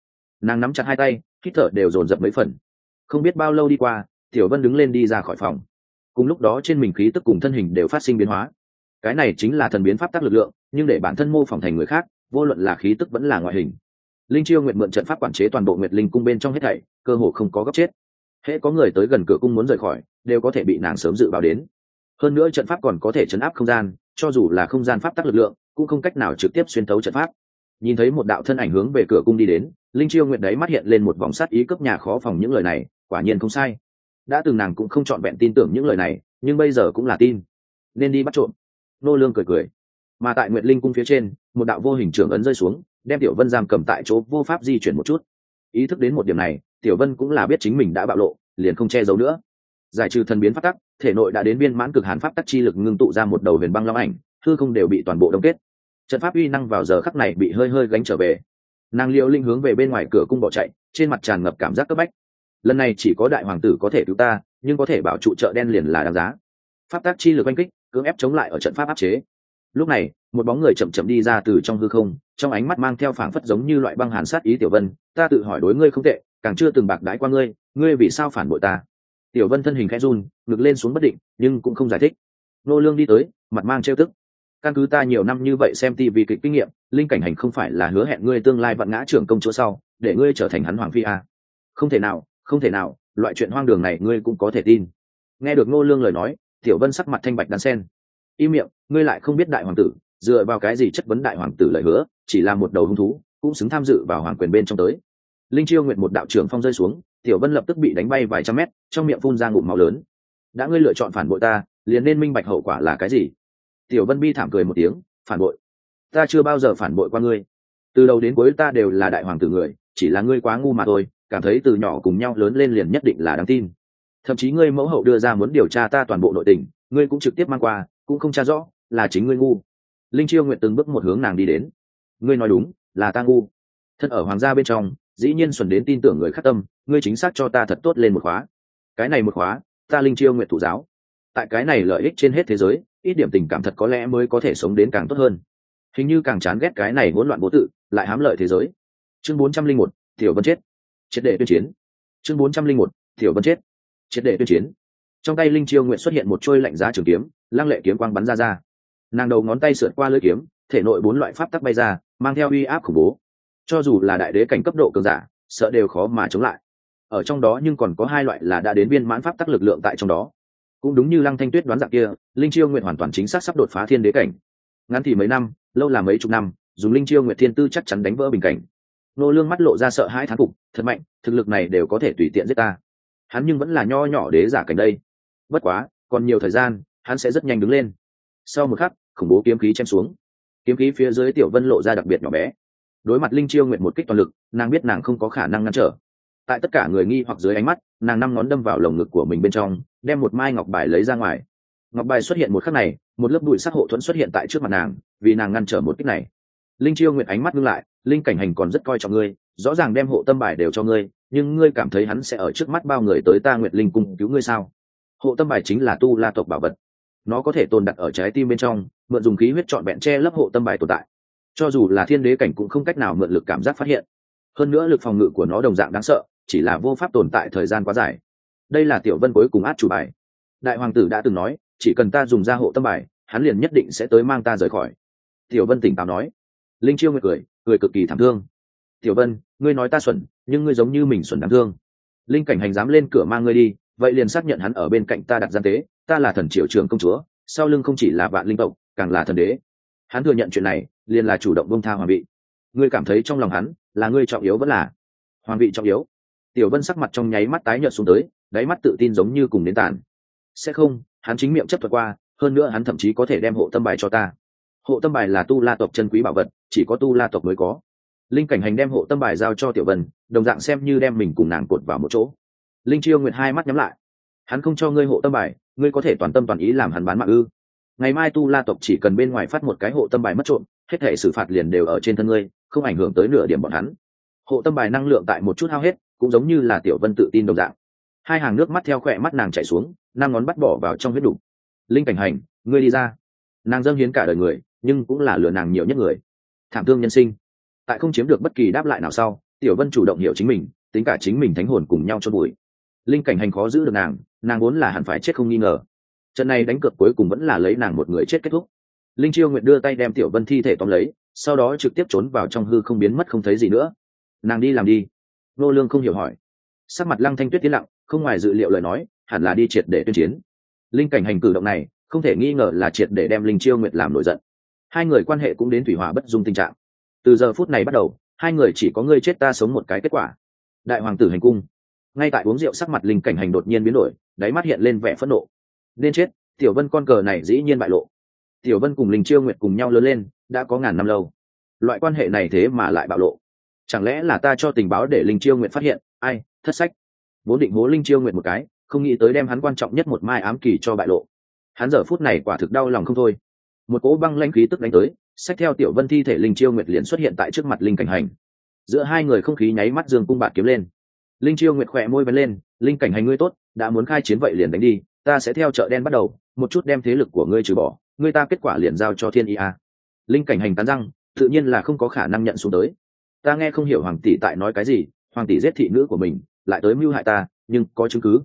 Nàng nắm chặt hai tay hít thở đều dồn dập mấy phần. Không biết bao lâu đi qua tiểu vân đứng lên đi ra khỏi phòng. Cùng lúc đó trên mình khí tức cùng thân hình đều phát sinh biến hóa. Cái này chính là thần biến pháp tác lực lượng nhưng để bản thân mô phỏng thành người khác vô luận là khí tức vẫn là ngoại hình. Linh chiêu nguyện mượn trận pháp quản chế toàn bộ nguyệt linh cung bên trong hết thảy cơ hồ không có gấp chết. Hễ có người tới gần cửa cung muốn rời khỏi đều có thể bị nàng sớm dự báo đến hơn nữa trận pháp còn có thể chấn áp không gian, cho dù là không gian pháp tắc lực lượng, cũng không cách nào trực tiếp xuyên thấu trận pháp. Nhìn thấy một đạo thân ảnh hướng về cửa cung đi đến, linh chiêu nguyện đấy mắt hiện lên một vòng sắt ý cấp nhà khó phòng những lời này, quả nhiên không sai. Đã từng nàng cũng không trọn vẹn tin tưởng những lời này, nhưng bây giờ cũng là tin. Nên đi bắt trộm. Nô lương cười cười. Mà tại nguyệt linh cung phía trên, một đạo vô hình trưởng ấn rơi xuống, đem tiểu vân giam cầm tại chỗ, vô pháp di chuyển một chút. Ý thức đến một điểm này, tiểu vân cũng là biết chính mình đã bạo lộ, liền không che giấu nữa giải trừ thần biến pháp tắc, thể nội đã đến biên mãn cực hàn pháp tắc chi lực ngưng tụ ra một đầu huyền băng long ảnh, hư không đều bị toàn bộ đông kết. Trận pháp uy năng vào giờ khắc này bị hơi hơi gánh trở về. Nàng liệu linh hướng về bên ngoài cửa cung bỏ chạy, trên mặt tràn ngập cảm giác cấp bách. Lần này chỉ có đại hoàng tử có thể cứu ta, nhưng có thể bảo trụ chợ đen liền là đáng giá. Pháp tác chi lực oanh kích, cưỡng ép chống lại ở trận pháp áp chế. Lúc này, một bóng người chậm chậm đi ra từ trong hư không, trong ánh mắt mang theo phảng phất giống như loại băng hàn sát ý tiểu vân, ta tự hỏi đối ngươi không tệ, càng chưa từng bạc đái qua ngươi ngươi vì sao phản bội ta? Tiểu vân thân hình khẽ run, ngực lên xuống bất định, nhưng cũng không giải thích. Nô lương đi tới, mặt mang trêu tức. Căn cứ ta nhiều năm như vậy xem tivi kịch kinh nghiệm, linh cảnh hành không phải là hứa hẹn ngươi tương lai vận ngã trưởng công chúa sau, để ngươi trở thành hắn hoàng phi à. không thể nào, không thể nào, loại chuyện hoang đường này ngươi cũng có thể tin. Nghe được ngô lương lời nói, tiểu vân sắc mặt thanh bạch đan sen. Im miệng, ngươi lại không biết đại hoàng tử, dựa vào cái gì chất vấn đại hoàng tử lời hứa, chỉ là một đầu hung thú, cũng xứng tham dự vào hoàng quyền bên trong tới. Linh chiêu nguyện một đạo trưởng phong rơi xuống tiểu vân lập tức bị đánh bay vài trăm mét, trong miệng phun ra ngụm máu lớn. Đã ngươi lựa chọn phản bội ta, liền nên minh bạch hậu quả là cái gì? Tiểu vân bi thảm cười một tiếng, phản bội? Ta chưa bao giờ phản bội qua ngươi. Từ đầu đến cuối ta đều là đại hoàng tử người, chỉ là ngươi quá ngu mà thôi, cảm thấy từ nhỏ cùng nhau lớn lên liền nhất định là đáng tin. Thậm chí ngươi mẫu hậu đưa ra muốn điều tra ta toàn bộ nội tình, ngươi cũng trực tiếp mang qua, cũng không tra rõ là chính ngươi ngu. Linh chiêu nguyện từng bước một hướng nàng đi đến. Ngươi nói đúng, là ta ngu. Thân ở hoàng gia bên trong dĩ nhiên xuẩn đến tin tưởng người khắc tâm, ngươi chính xác cho ta thật tốt lên một khóa. Cái này một khóa, ta linh chiêu nguyện thủ giáo. Tại cái này lợi ích trên hết thế giới, ít điểm tình cảm thật có lẽ mới có thể sống đến càng tốt hơn. Hình như càng chán ghét cái này hỗn loạn bố tự, lại hám lợi thế giới. Chương bốn trăm linh một, tiểu vân chết. Triệt đệ tuyên chiến. Chương bốn trăm linh một, tiểu vân chết. Triệt đệ tuyên chiến. Trong tay linh chiêu nguyện xuất hiện một trôi lạnh giá trường kiếm, lăng lệ kiếm quang bắn ra ra. Nàng đầu ngón tay sượt qua lưỡi kiếm, thể nội bốn loại pháp tắc bay ra, mang theo uy áp khủng bố cho dù là đại đế cảnh cấp độ cường giả, sợ đều khó mà chống lại. Ở trong đó nhưng còn có hai loại là đã đến viên mãn pháp tắc lực lượng tại trong đó. Cũng đúng như lăng thanh tuyết đoán dạng kia, linh chiêu nguyện hoàn toàn chính xác sắp đột phá thiên đế cảnh. Ngắn thì mấy năm, lâu là mấy chục năm, dùng linh chiêu nguyện thiên tư chắc chắn đánh vỡ bình cảnh. Nô lương mắt lộ ra sợ hãi thán phục, thật mạnh, thực lực này đều có thể tùy tiện giết ta. Hắn nhưng vẫn là nho nhỏ đế giả cảnh đây. Bất quá, còn nhiều thời gian, hắn sẽ rất nhanh đứng lên. Sau một khắc, khủng bố kiếm khí chém xuống. Kiếm khí phía dưới tiểu vân lộ ra đặc biệt nhỏ bé đối mặt linh chiêu nguyện một kích toàn lực, nàng biết nàng không có khả năng ngăn trở. Tại tất cả người nghi hoặc dưới ánh mắt, nàng năm ngón đâm vào lồng ngực của mình bên trong, đem một mai ngọc bài lấy ra ngoài. Ngọc bài xuất hiện một khắc này, một lớp bụi sắc hộ thuẫn xuất hiện tại trước mặt nàng, vì nàng ngăn trở một kích này. Linh chiêu nguyện ánh mắt ngưng lại, linh cảnh hành còn rất coi trọng ngươi, rõ ràng đem hộ tâm bài đều cho ngươi, nhưng ngươi cảm thấy hắn sẽ ở trước mắt bao người tới ta nguyệt linh cung cứu ngươi sao? Hộ tâm bài chính là tu la tộc bảo vật. Nó có thể tồn đặt ở trái tim bên trong, mượn dùng khí huyết trọn vẹn che lấp hộ tâm bài tồn tại cho dù là thiên đế cảnh cũng không cách nào mượn lực cảm giác phát hiện. Hơn nữa lực phòng ngự của nó đồng dạng đáng sợ, chỉ là vô pháp tồn tại thời gian quá dài. Đây là tiểu vân cuối cùng át chủ bài. Đại hoàng tử đã từng nói, chỉ cần ta dùng ra hộ tâm bài, hắn liền nhất định sẽ tới mang ta rời khỏi. Tiểu vân tỉnh táo nói. Linh chiêu nguyệt cười cười cực kỳ thảm thương. Tiểu vân, ngươi nói ta xuẩn, nhưng ngươi giống như mình xuẩn đáng thương. Linh cảnh hành dám lên cửa mang ngươi đi, vậy liền xác nhận hắn ở bên cạnh ta đặt gian tế, ta là thần triều trường công chúa, sau lưng không chỉ là vạn linh tộc, càng là thần đế. Hắn thừa nhận chuyện này liền là chủ động bông tha hoàng vị. Ngươi cảm thấy trong lòng hắn là ngươi trọng yếu vẫn là? Hoàng vị trọng yếu. Tiểu vân sắc mặt trong nháy mắt tái nhợt xuống tới, đáy mắt tự tin giống như cùng đến tàn. Sẽ không, hắn chính miệng chấp thuật qua, hơn nữa hắn thậm chí có thể đem hộ tâm bài cho ta. Hộ tâm bài là tu la tộc chân quý bảo vật, chỉ có tu la tộc mới có. Linh cảnh hành đem hộ tâm bài giao cho tiểu vân, đồng dạng xem như đem mình cùng nàng cột vào một chỗ. Linh chiêu nguyệt hai mắt nhắm lại. Hắn không cho ngươi hộ tâm bài, ngươi có thể toàn tâm toàn ý làm hắn bán mạng ư? Ngày mai tu la tộc chỉ cần bên ngoài phát một cái hộ tâm bài mất trộm, hết thể xử phạt liền đều ở trên thân ngươi, không ảnh hưởng tới nửa điểm bọn hắn. Hộ tâm bài năng lượng tại một chút hao hết, cũng giống như là tiểu vân tự tin đồng dạng. Hai hàng nước mắt theo khỏe mắt nàng chảy xuống, năm ngón bắt bỏ vào trong huyết đủ linh cảnh hành, ngươi đi ra. Nàng dâng hiến cả đời người, nhưng cũng là lừa nàng nhiều nhất người. Thảm thương nhân sinh. Tại không chiếm được bất kỳ đáp lại nào sau, tiểu vân chủ động hiểu chính mình, tính cả chính mình thánh hồn cùng nhau cho bụi. Linh cảnh hành khó giữ được nàng nàng vốn là hẳn phải chết không nghi ngờ trận này đánh cược cuối cùng vẫn là lấy nàng một người chết kết thúc. Linh chiêu nguyện đưa tay đem tiểu vân thi thể tóm lấy, sau đó trực tiếp trốn vào trong hư không biến mất không thấy gì nữa. Nàng đi làm đi. Nô lương không hiểu hỏi. Sắc mặt lăng thanh tuyết tiến lặng, không ngoài dự liệu lời nói, hẳn là đi triệt để tuyên chiến. Linh cảnh hành cử động này, không thể nghi ngờ là triệt để đem linh chiêu nguyện làm nổi giận. Hai người quan hệ cũng đến thủy hòa bất dung tình trạng. Từ giờ phút này bắt đầu, hai người chỉ có ngươi chết ta sống một cái kết quả. Đại hoàng tử hành cung. Ngay tại uống rượu sắc mặt linh cảnh hành đột nhiên biến đổi, đáy mắt hiện lên vẻ phẫn nộ nên chết, tiểu vân con cờ này dĩ nhiên bại lộ. Tiểu vân cùng linh chiêu nguyệt cùng nhau lớn lên, đã có ngàn năm lâu. Loại quan hệ này thế mà lại bạo lộ. Chẳng lẽ là ta cho tình báo để linh chiêu nguyệt phát hiện? Ai, thất sách. Vốn định hố linh chiêu nguyệt một cái, không nghĩ tới đem hắn quan trọng nhất một mai ám kỳ cho bại lộ. Hắn giờ phút này quả thực đau lòng không thôi. Một cỗ băng lanh khí tức đánh tới sách theo tiểu vân thi thể linh chiêu nguyệt liền xuất hiện tại trước mặt linh cảnh hành. Giữa hai người không khí nháy mắt dương cung bạc kiếm lên. Linh chiêu nguyệt khỏe môi vấn lên, linh cảnh hành ngươi tốt, đã muốn khai chiến vậy liền đánh đi ta sẽ theo chợ đen bắt đầu, một chút đem thế lực của ngươi trừ bỏ, ngươi ta kết quả liền giao cho thiên ý a. Linh cảnh hành tán răng, tự nhiên là không có khả năng nhận xuống tới. Ta nghe không hiểu hoàng tỷ tại nói cái gì, hoàng tỷ giết thị nữ của mình, lại tới mưu hại ta, nhưng có chứng cứ.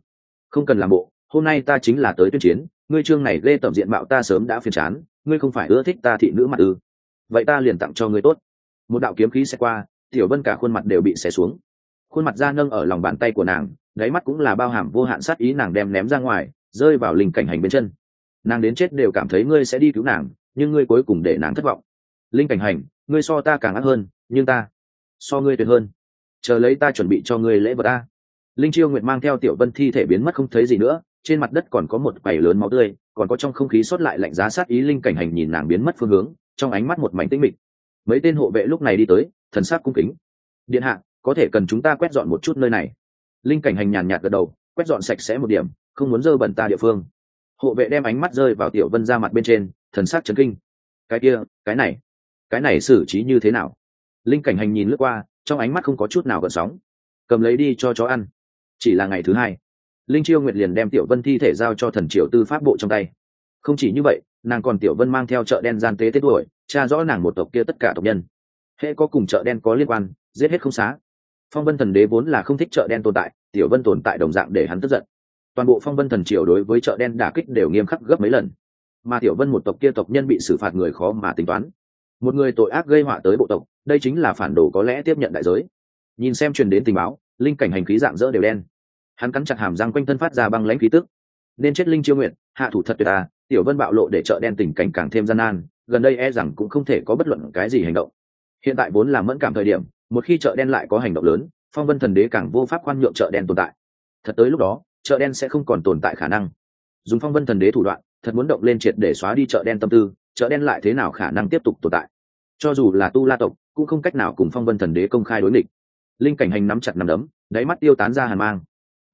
Không cần làm bộ, hôm nay ta chính là tới tuyên chiến, ngươi trương này lê tẩm diện mạo ta sớm đã phiền chán, ngươi không phải ưa thích ta thị nữ mặt ư. Vậy ta liền tặng cho ngươi tốt. Một đạo kiếm khí sẽ qua, tiểu vân cả khuôn mặt đều bị xé xuống. Khuôn mặt da nâng ở lòng bàn tay của nàng, đáy mắt cũng là bao hàm vô hạn sát ý nàng đem ném ra ngoài rơi vào linh cảnh hành bên chân. Nàng đến chết đều cảm thấy ngươi sẽ đi cứu nàng, nhưng ngươi cuối cùng để nàng thất vọng. Linh cảnh hành, ngươi so ta càng ác hơn, nhưng ta so ngươi tuyệt hơn. Chờ lấy ta chuẩn bị cho ngươi lễ vật ta linh chiêu nguyệt mang theo tiểu vân thi thể biến mất không thấy gì nữa, trên mặt đất còn có một quầy lớn máu tươi, còn có trong không khí sót lại lạnh giá sát ý linh cảnh hành nhìn nàng biến mất phương hướng, trong ánh mắt một mảnh tĩnh mịch. Mấy tên hộ vệ lúc này đi tới, thần sắc cung kính. Điện hạ, có thể cần chúng ta quét dọn một chút nơi này? Linh cảnh hành nhàn nhạt gật đầu, quét dọn sạch sẽ một điểm không muốn dơ bẩn ta địa phương. Hộ vệ đem ánh mắt rơi vào tiểu vân ra mặt bên trên, thần sắc chấn kinh. Cái kia, cái này cái này xử trí như thế nào? Linh cảnh hành nhìn lướt qua, trong ánh mắt không có chút nào gợn sóng. Cầm lấy đi cho chó ăn. Chỉ là ngày thứ hai, linh chiêu nguyệt liền đem tiểu vân thi thể giao cho thần triều tư pháp bộ trong tay. Không chỉ như vậy, nàng còn tiểu vân mang theo chợ đen gian tế tết đuổi, tra rõ nàng một tộc kia tất cả tộc nhân. Hễ có cùng chợ đen có liên quan, giết hết không xá. Phong vân thần đế vốn là không thích chợ đen tồn tại, tiểu vân tồn tại đồng dạng để hắn tức giận toàn bộ phong vân thần triều đối với chợ đen đả kích đều nghiêm khắc gấp mấy lần. Mà tiểu vân một tộc kia tộc nhân bị xử phạt người khó mà tính toán. Một người tội ác gây họa tới bộ tộc, đây chính là phản đồ có lẽ tiếp nhận đại giới. Nhìn xem truyền đến tình báo, linh cảnh hành khí dạng dỡ đều đen. Hắn cắn chặt hàm răng quanh thân phát ra băng lãnh khí tức. Nên chết linh chiêu nguyện, hạ thủ thật tuyệt ta, tiểu vân bạo lộ để chợ đen tình cảnh càng thêm gian nan, gần đây e rằng cũng không thể có bất luận cái gì hành động. Hiện tại vốn là mẫn cảm thời điểm, một khi chợ đen lại có hành động lớn, phong vân thần đế càng vô pháp khoan nhượng chợ đen tồn tại. Thật tới lúc đó chợ đen sẽ không còn tồn tại khả năng. Dùng phong vân thần đế thủ đoạn, thật muốn động lên triệt để xóa đi chợ đen tâm tư, chợ đen lại thế nào khả năng tiếp tục tồn tại? Cho dù là tu la tộc, cũng không cách nào cùng phong vân thần đế công khai đối nghịch. Linh cảnh hành nắm chặt nắm đấm, đáy mắt tiêu tán ra hàn mang.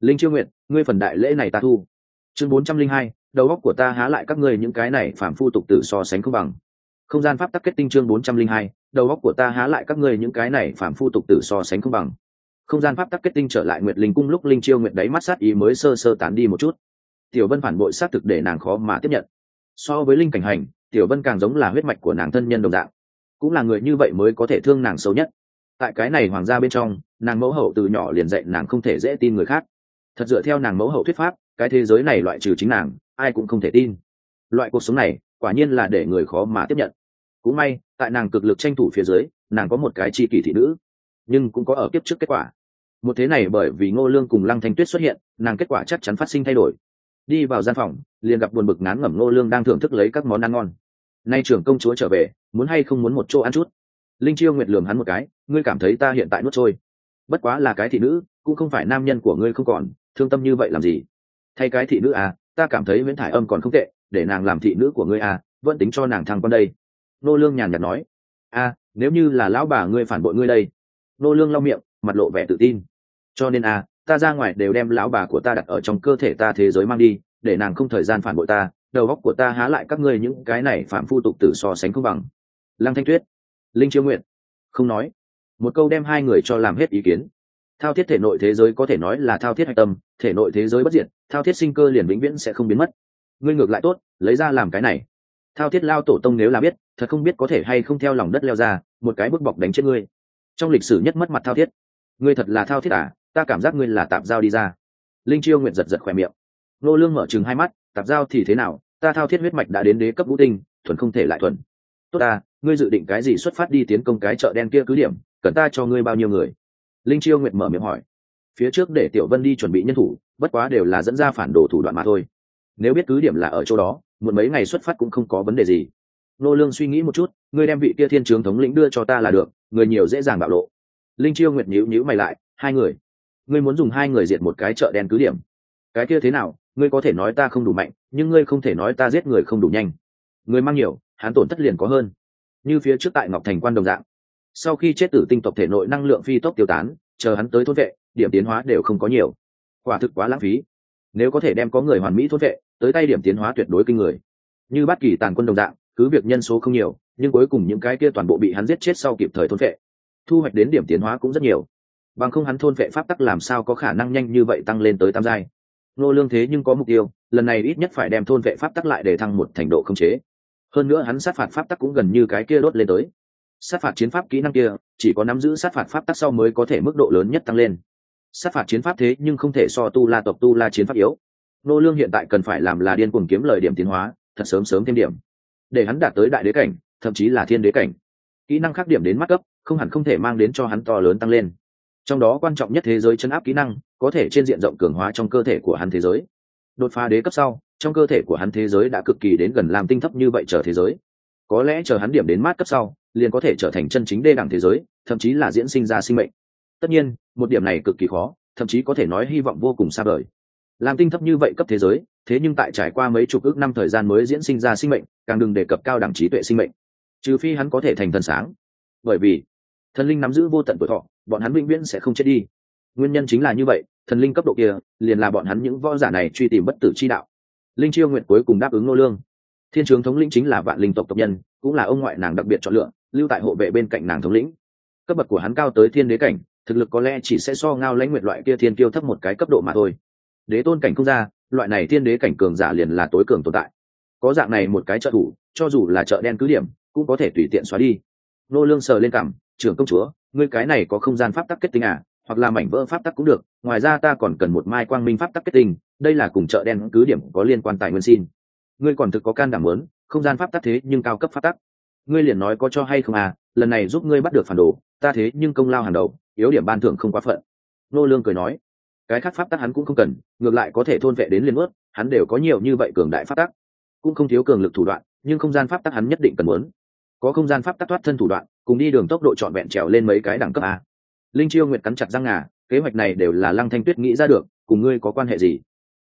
Linh chiêu nguyện ngươi phần đại lễ này ta thu. Chương bốn trăm linh hai, đầu óc của ta há lại các ngươi những cái này phản phu tục tử so sánh không bằng. Không gian pháp tắc kết tinh chương bốn trăm linh hai, đầu óc của ta há lại các ngươi những cái này phản phu tục tử so sánh không bằng không gian pháp tắc kết tinh trở lại nguyệt linh cung lúc linh chiêu nguyệt đáy mắt sát ý mới sơ sơ tán đi một chút. Tiểu vân phản bội xác thực để nàng khó mà tiếp nhận. So với linh cảnh hành, tiểu vân càng giống là huyết mạch của nàng thân nhân đồng dạng. Cũng là người như vậy mới có thể thương nàng sâu nhất. Tại cái này hoàng gia bên trong, nàng mẫu hậu từ nhỏ liền dạy nàng không thể dễ tin người khác. Thật dựa theo nàng mẫu hậu thuyết pháp, cái thế giới này loại trừ chính nàng, ai cũng không thể tin. Loại cuộc sống này, quả nhiên là để người khó mà tiếp nhận. Cũng may, tại nàng cực lực tranh thủ phía dưới, nàng có một cái chi kỷ thị nữ nhưng cũng có ở kiếp trước kết quả. Một thế này bởi vì ngô lương cùng lăng thanh tuyết xuất hiện nàng kết quả chắc chắn phát sinh thay đổi. Đi vào gian phòng liền gặp buồn bực ngán ngẩm ngô lương đang thưởng thức lấy các món ăn ngon. Nay trưởng công chúa trở về muốn hay không muốn một chỗ ăn chút? Linh chiêu nguyệt lường hắn một cái ngươi cảm thấy ta hiện tại nuốt trôi. Bất quá là cái thị nữ cũng không phải nam nhân của ngươi không còn thương tâm như vậy làm gì? Thay cái thị nữ à ta cảm thấy nguyễn thải âm còn không tệ để nàng làm thị nữ của ngươi à vẫn tính cho nàng thăng con đây. Nô lương nhàn nhạt nói a à, nếu như là lão bà ngươi phản bội ngươi đây nô lương lau miệng mặt lộ vẻ tự tin. Cho nên a à, ta ra ngoài đều đem lão bà của ta đặt ở trong cơ thể ta thế giới mang đi để nàng không thời gian phản bội ta đầu óc của ta há lại các ngươi những cái này phạm phu tục tử so sánh không bằng. Lăng thanh tuyết linh chiêu nguyện không nói. Một câu đem hai người cho làm hết ý kiến. Thao thiết thể nội thế giới có thể nói là thao thiết hạch tâm thể nội thế giới bất diệt thao thiết sinh cơ liền vĩnh viễn sẽ không biến mất. Ngươi ngược lại tốt lấy ra làm cái này. Thao thiết lao tổ tông nếu là biết thật không biết có thể hay không theo lòng đất leo ra một cái bức bọc đánh chết ngươi trong lịch sử nhất mất mặt thao thiết. Ngươi thật là thao thiết à? Ta cảm giác ngươi là tạm giao đi ra. Linh chiêu nguyện giật giật khỏe miệng. Nô lương mở chừng hai mắt, tạp giao thì thế nào? Ta thao thiết huyết mạch đã đến đế cấp vũ tinh, thuần không thể lại thuần. Tốt ta, ngươi dự định cái gì xuất phát đi tiến công cái chợ đen kia cứ điểm, cần ta cho ngươi bao nhiêu người? Linh chiêu nguyện mở miệng hỏi. Phía trước để tiểu vân đi chuẩn bị nhân thủ, bất quá đều là dẫn ra phản đồ thủ đoạn mà thôi. Nếu biết cứ điểm là ở chỗ đó một mấy ngày xuất phát cũng không có vấn đề gì. Nô lương suy nghĩ một chút, ngươi đem vị kia thiên trướng thống lĩnh đưa cho ta là được người nhiều dễ dàng bạo lộ. Linh chiêu nguyệt nhíu nhíu mày lại, hai người, ngươi muốn dùng hai người diệt một cái chợ đen cứ điểm. Cái kia thế nào, ngươi có thể nói ta không đủ mạnh, nhưng ngươi không thể nói ta giết người không đủ nhanh. Người mang nhiều hắn tổn thất liền có hơn. Như phía trước tại ngọc thành quan đồng dạng. Sau khi chết tử tinh tộc thể nội năng lượng phi tốc tiêu tán, chờ hắn tới thôn vệ, điểm tiến hóa đều không có nhiều. Quả thực quá lãng phí. Nếu có thể đem có người hoàn mỹ thôn vệ, tới tay điểm tiến hóa tuyệt đối kinh người. Như bất kỳ tàn quân đồng dạng, cứ việc nhân số không nhiều nhưng cuối cùng những cái kia toàn bộ bị hắn giết chết sau kịp thời thôn vệ. Thu hoạch đến điểm tiến hóa cũng rất nhiều. Bằng không hắn thôn vệ pháp tắc làm sao có khả năng nhanh như vậy tăng lên tới tam giai. Nô lương thế nhưng có mục tiêu, lần này ít nhất phải đem thôn vệ pháp tắc lại để thăng một thành độ không chế. Hơn nữa hắn sát phạt pháp tắc cũng gần như cái kia đốt lên tới. Sát phạt chiến pháp kỹ năng kia, chỉ có nắm giữ sát phạt pháp tắc sau mới có thể mức độ lớn nhất tăng lên. Sát phạt chiến pháp thế nhưng không thể so tu la tộc tu la chiến pháp yếu. Nô lương hiện tại cần phải làm là điên cuồng kiếm lời điểm tiến hóa, thật sớm sớm thêm điểm. Để hắn đạt tới đại đế cảnh thậm chí là thiên đế cảnh. Kỹ năng khác điểm đến mắt cấp, không hẳn không thể mang đến cho hắn to lớn tăng lên. Trong đó quan trọng nhất thế giới chấn áp kỹ năng, có thể trên diện rộng cường hóa trong cơ thể của hắn thế giới. Đột phá đế cấp sau, trong cơ thể của hắn thế giới đã cực kỳ đến gần làm tinh thấp như vậy trở thế giới. Có lẽ chờ hắn điểm đến mát cấp sau, liền có thể trở thành chân chính đê đẳng thế giới, thậm chí là diễn sinh ra sinh mệnh. Tất nhiên, một điểm này cực kỳ khó, thậm chí có thể nói hy vọng vô cùng xa vời. Làm tinh thấp như vậy cấp thế giới, thế nhưng tại trải qua mấy chục ước năm thời gian mới diễn sinh ra sinh mệnh, càng đừng đề cập cao đẳng trí tuệ sinh mệnh trừ phi hắn có thể thành thần sáng. Bởi vì, thần linh nắm giữ vô tận tuổi thọ, bọn hắn vĩnh viễn sẽ không chết đi. Nguyên nhân chính là như vậy, thần linh cấp độ kia, liền là bọn hắn những võ giả này truy tìm bất tử chi đạo. Linh chiêu nguyện cuối cùng đáp ứng nô lương. Thiên trường thống lĩnh chính là vạn linh tộc tộc nhân, cũng là ông ngoại nàng đặc biệt chọn lựa, lưu tại hộ vệ bên cạnh nàng thống lĩnh. Cấp bậc của hắn cao tới thiên đế cảnh, thực lực có lẽ chỉ sẽ so ngao lãnh nguyệt loại kia thiên kiêu thấp một cái cấp độ mà thôi. Đế tôn cảnh không ra, loại này thiên đế cảnh cường giả liền là tối cường tồn tại. Có dạng này một cái trợ thủ, cho dù là chợ đen cứ điểm cũng có thể tùy tiện xóa đi. Nô lương sờ lên cằm, trưởng công chúa, ngươi cái này có không gian pháp tắc kết tinh à? Hoặc là mảnh vỡ pháp tắc cũng được, ngoài ra ta còn cần một mai quang minh pháp tắc kết tinh, đây là cùng chợ đen cứ điểm có liên quan tài nguyên xin. Ngươi còn thực có can đảm lớn không gian pháp tắc thế nhưng cao cấp pháp tắc. Ngươi liền nói có cho hay không à? Lần này giúp ngươi bắt được phản đồ, ta thế nhưng công lao hàng đầu, yếu điểm ban thưởng không quá phận. Nô lương cười nói, cái khác pháp tắc hắn cũng không cần, ngược lại có thể thôn vệ đến liên ướt, hắn đều có nhiều như vậy cường đại pháp tắc. Cũng không thiếu cường lực thủ đoạn, nhưng không gian pháp tắc hắn nhất định cần muốn có không gian pháp tắc thoát thân thủ đoạn, cùng đi đường tốc độ trọn vẹn trèo lên mấy cái đẳng cấp a. Linh chiêu nguyệt cắn chặt răng ngà, kế hoạch này đều là lăng thanh tuyết nghĩ ra được, cùng ngươi có quan hệ gì?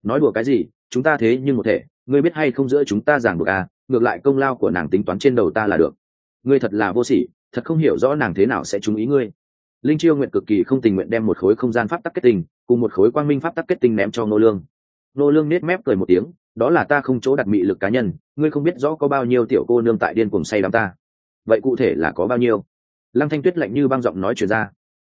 Nói đùa cái gì, chúng ta thế nhưng một thể, ngươi biết hay không giữa chúng ta giảng được à ngược lại công lao của nàng tính toán trên đầu ta là được. Ngươi thật là vô sỉ, thật không hiểu rõ nàng thế nào sẽ chú ý ngươi. Linh chiêu nguyện cực kỳ không tình nguyện đem một khối không gian pháp tắc kết tinh, cùng một khối quang minh pháp tắc kết tinh ném cho nô lương. Nô lương nết mép cười một tiếng đó là ta không chỗ đặt mị lực cá nhân, ngươi không biết rõ có bao nhiêu tiểu cô nương tại điên cuồng say đắm ta. Vậy cụ thể là có bao nhiêu? Lăng thanh tuyết lạnh như băng giọng nói chuyện ra.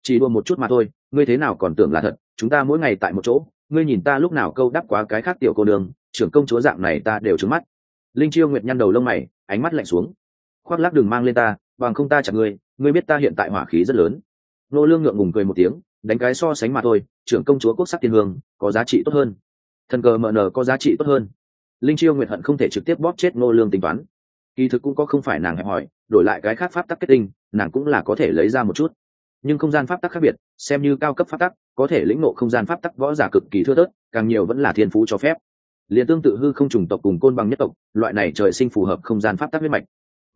Chỉ đua một chút mà thôi, ngươi thế nào còn tưởng là thật, chúng ta mỗi ngày tại một chỗ, ngươi nhìn ta lúc nào câu đáp quá cái khác tiểu cô nương, trưởng công chúa dạng này ta đều trứng mắt. Linh chiêu nguyệt nhăn đầu lông mày, ánh mắt lạnh xuống. Khoác lắc đừng mang lên ta, bằng không ta chặt ngươi ngươi biết ta hiện tại hỏa khí rất lớn. Nô lương ngượng ngùng cười một tiếng, đánh cái so sánh mà thôi, trưởng công chúa quốc sắc thiên hương, có giá trị tốt hơn thần cờ mờ nờ có giá trị tốt hơn. Linh chiêu nguyệt hận không thể trực tiếp bóp chết Ngô lương tính toán. Kỳ thực cũng có không phải nàng hẹp hỏi đổi lại cái khác pháp tắc kết tinh, nàng cũng là có thể lấy ra một chút. Nhưng không gian pháp tắc khác biệt, xem như cao cấp pháp tắc, có thể lĩnh ngộ không gian pháp tắc võ giả cực kỳ thưa thớt, càng nhiều vẫn là thiên phú cho phép. Liền tương tự hư không trùng tộc cùng côn bằng nhất tộc, loại này trời sinh phù hợp không gian pháp tắc huyết mạch.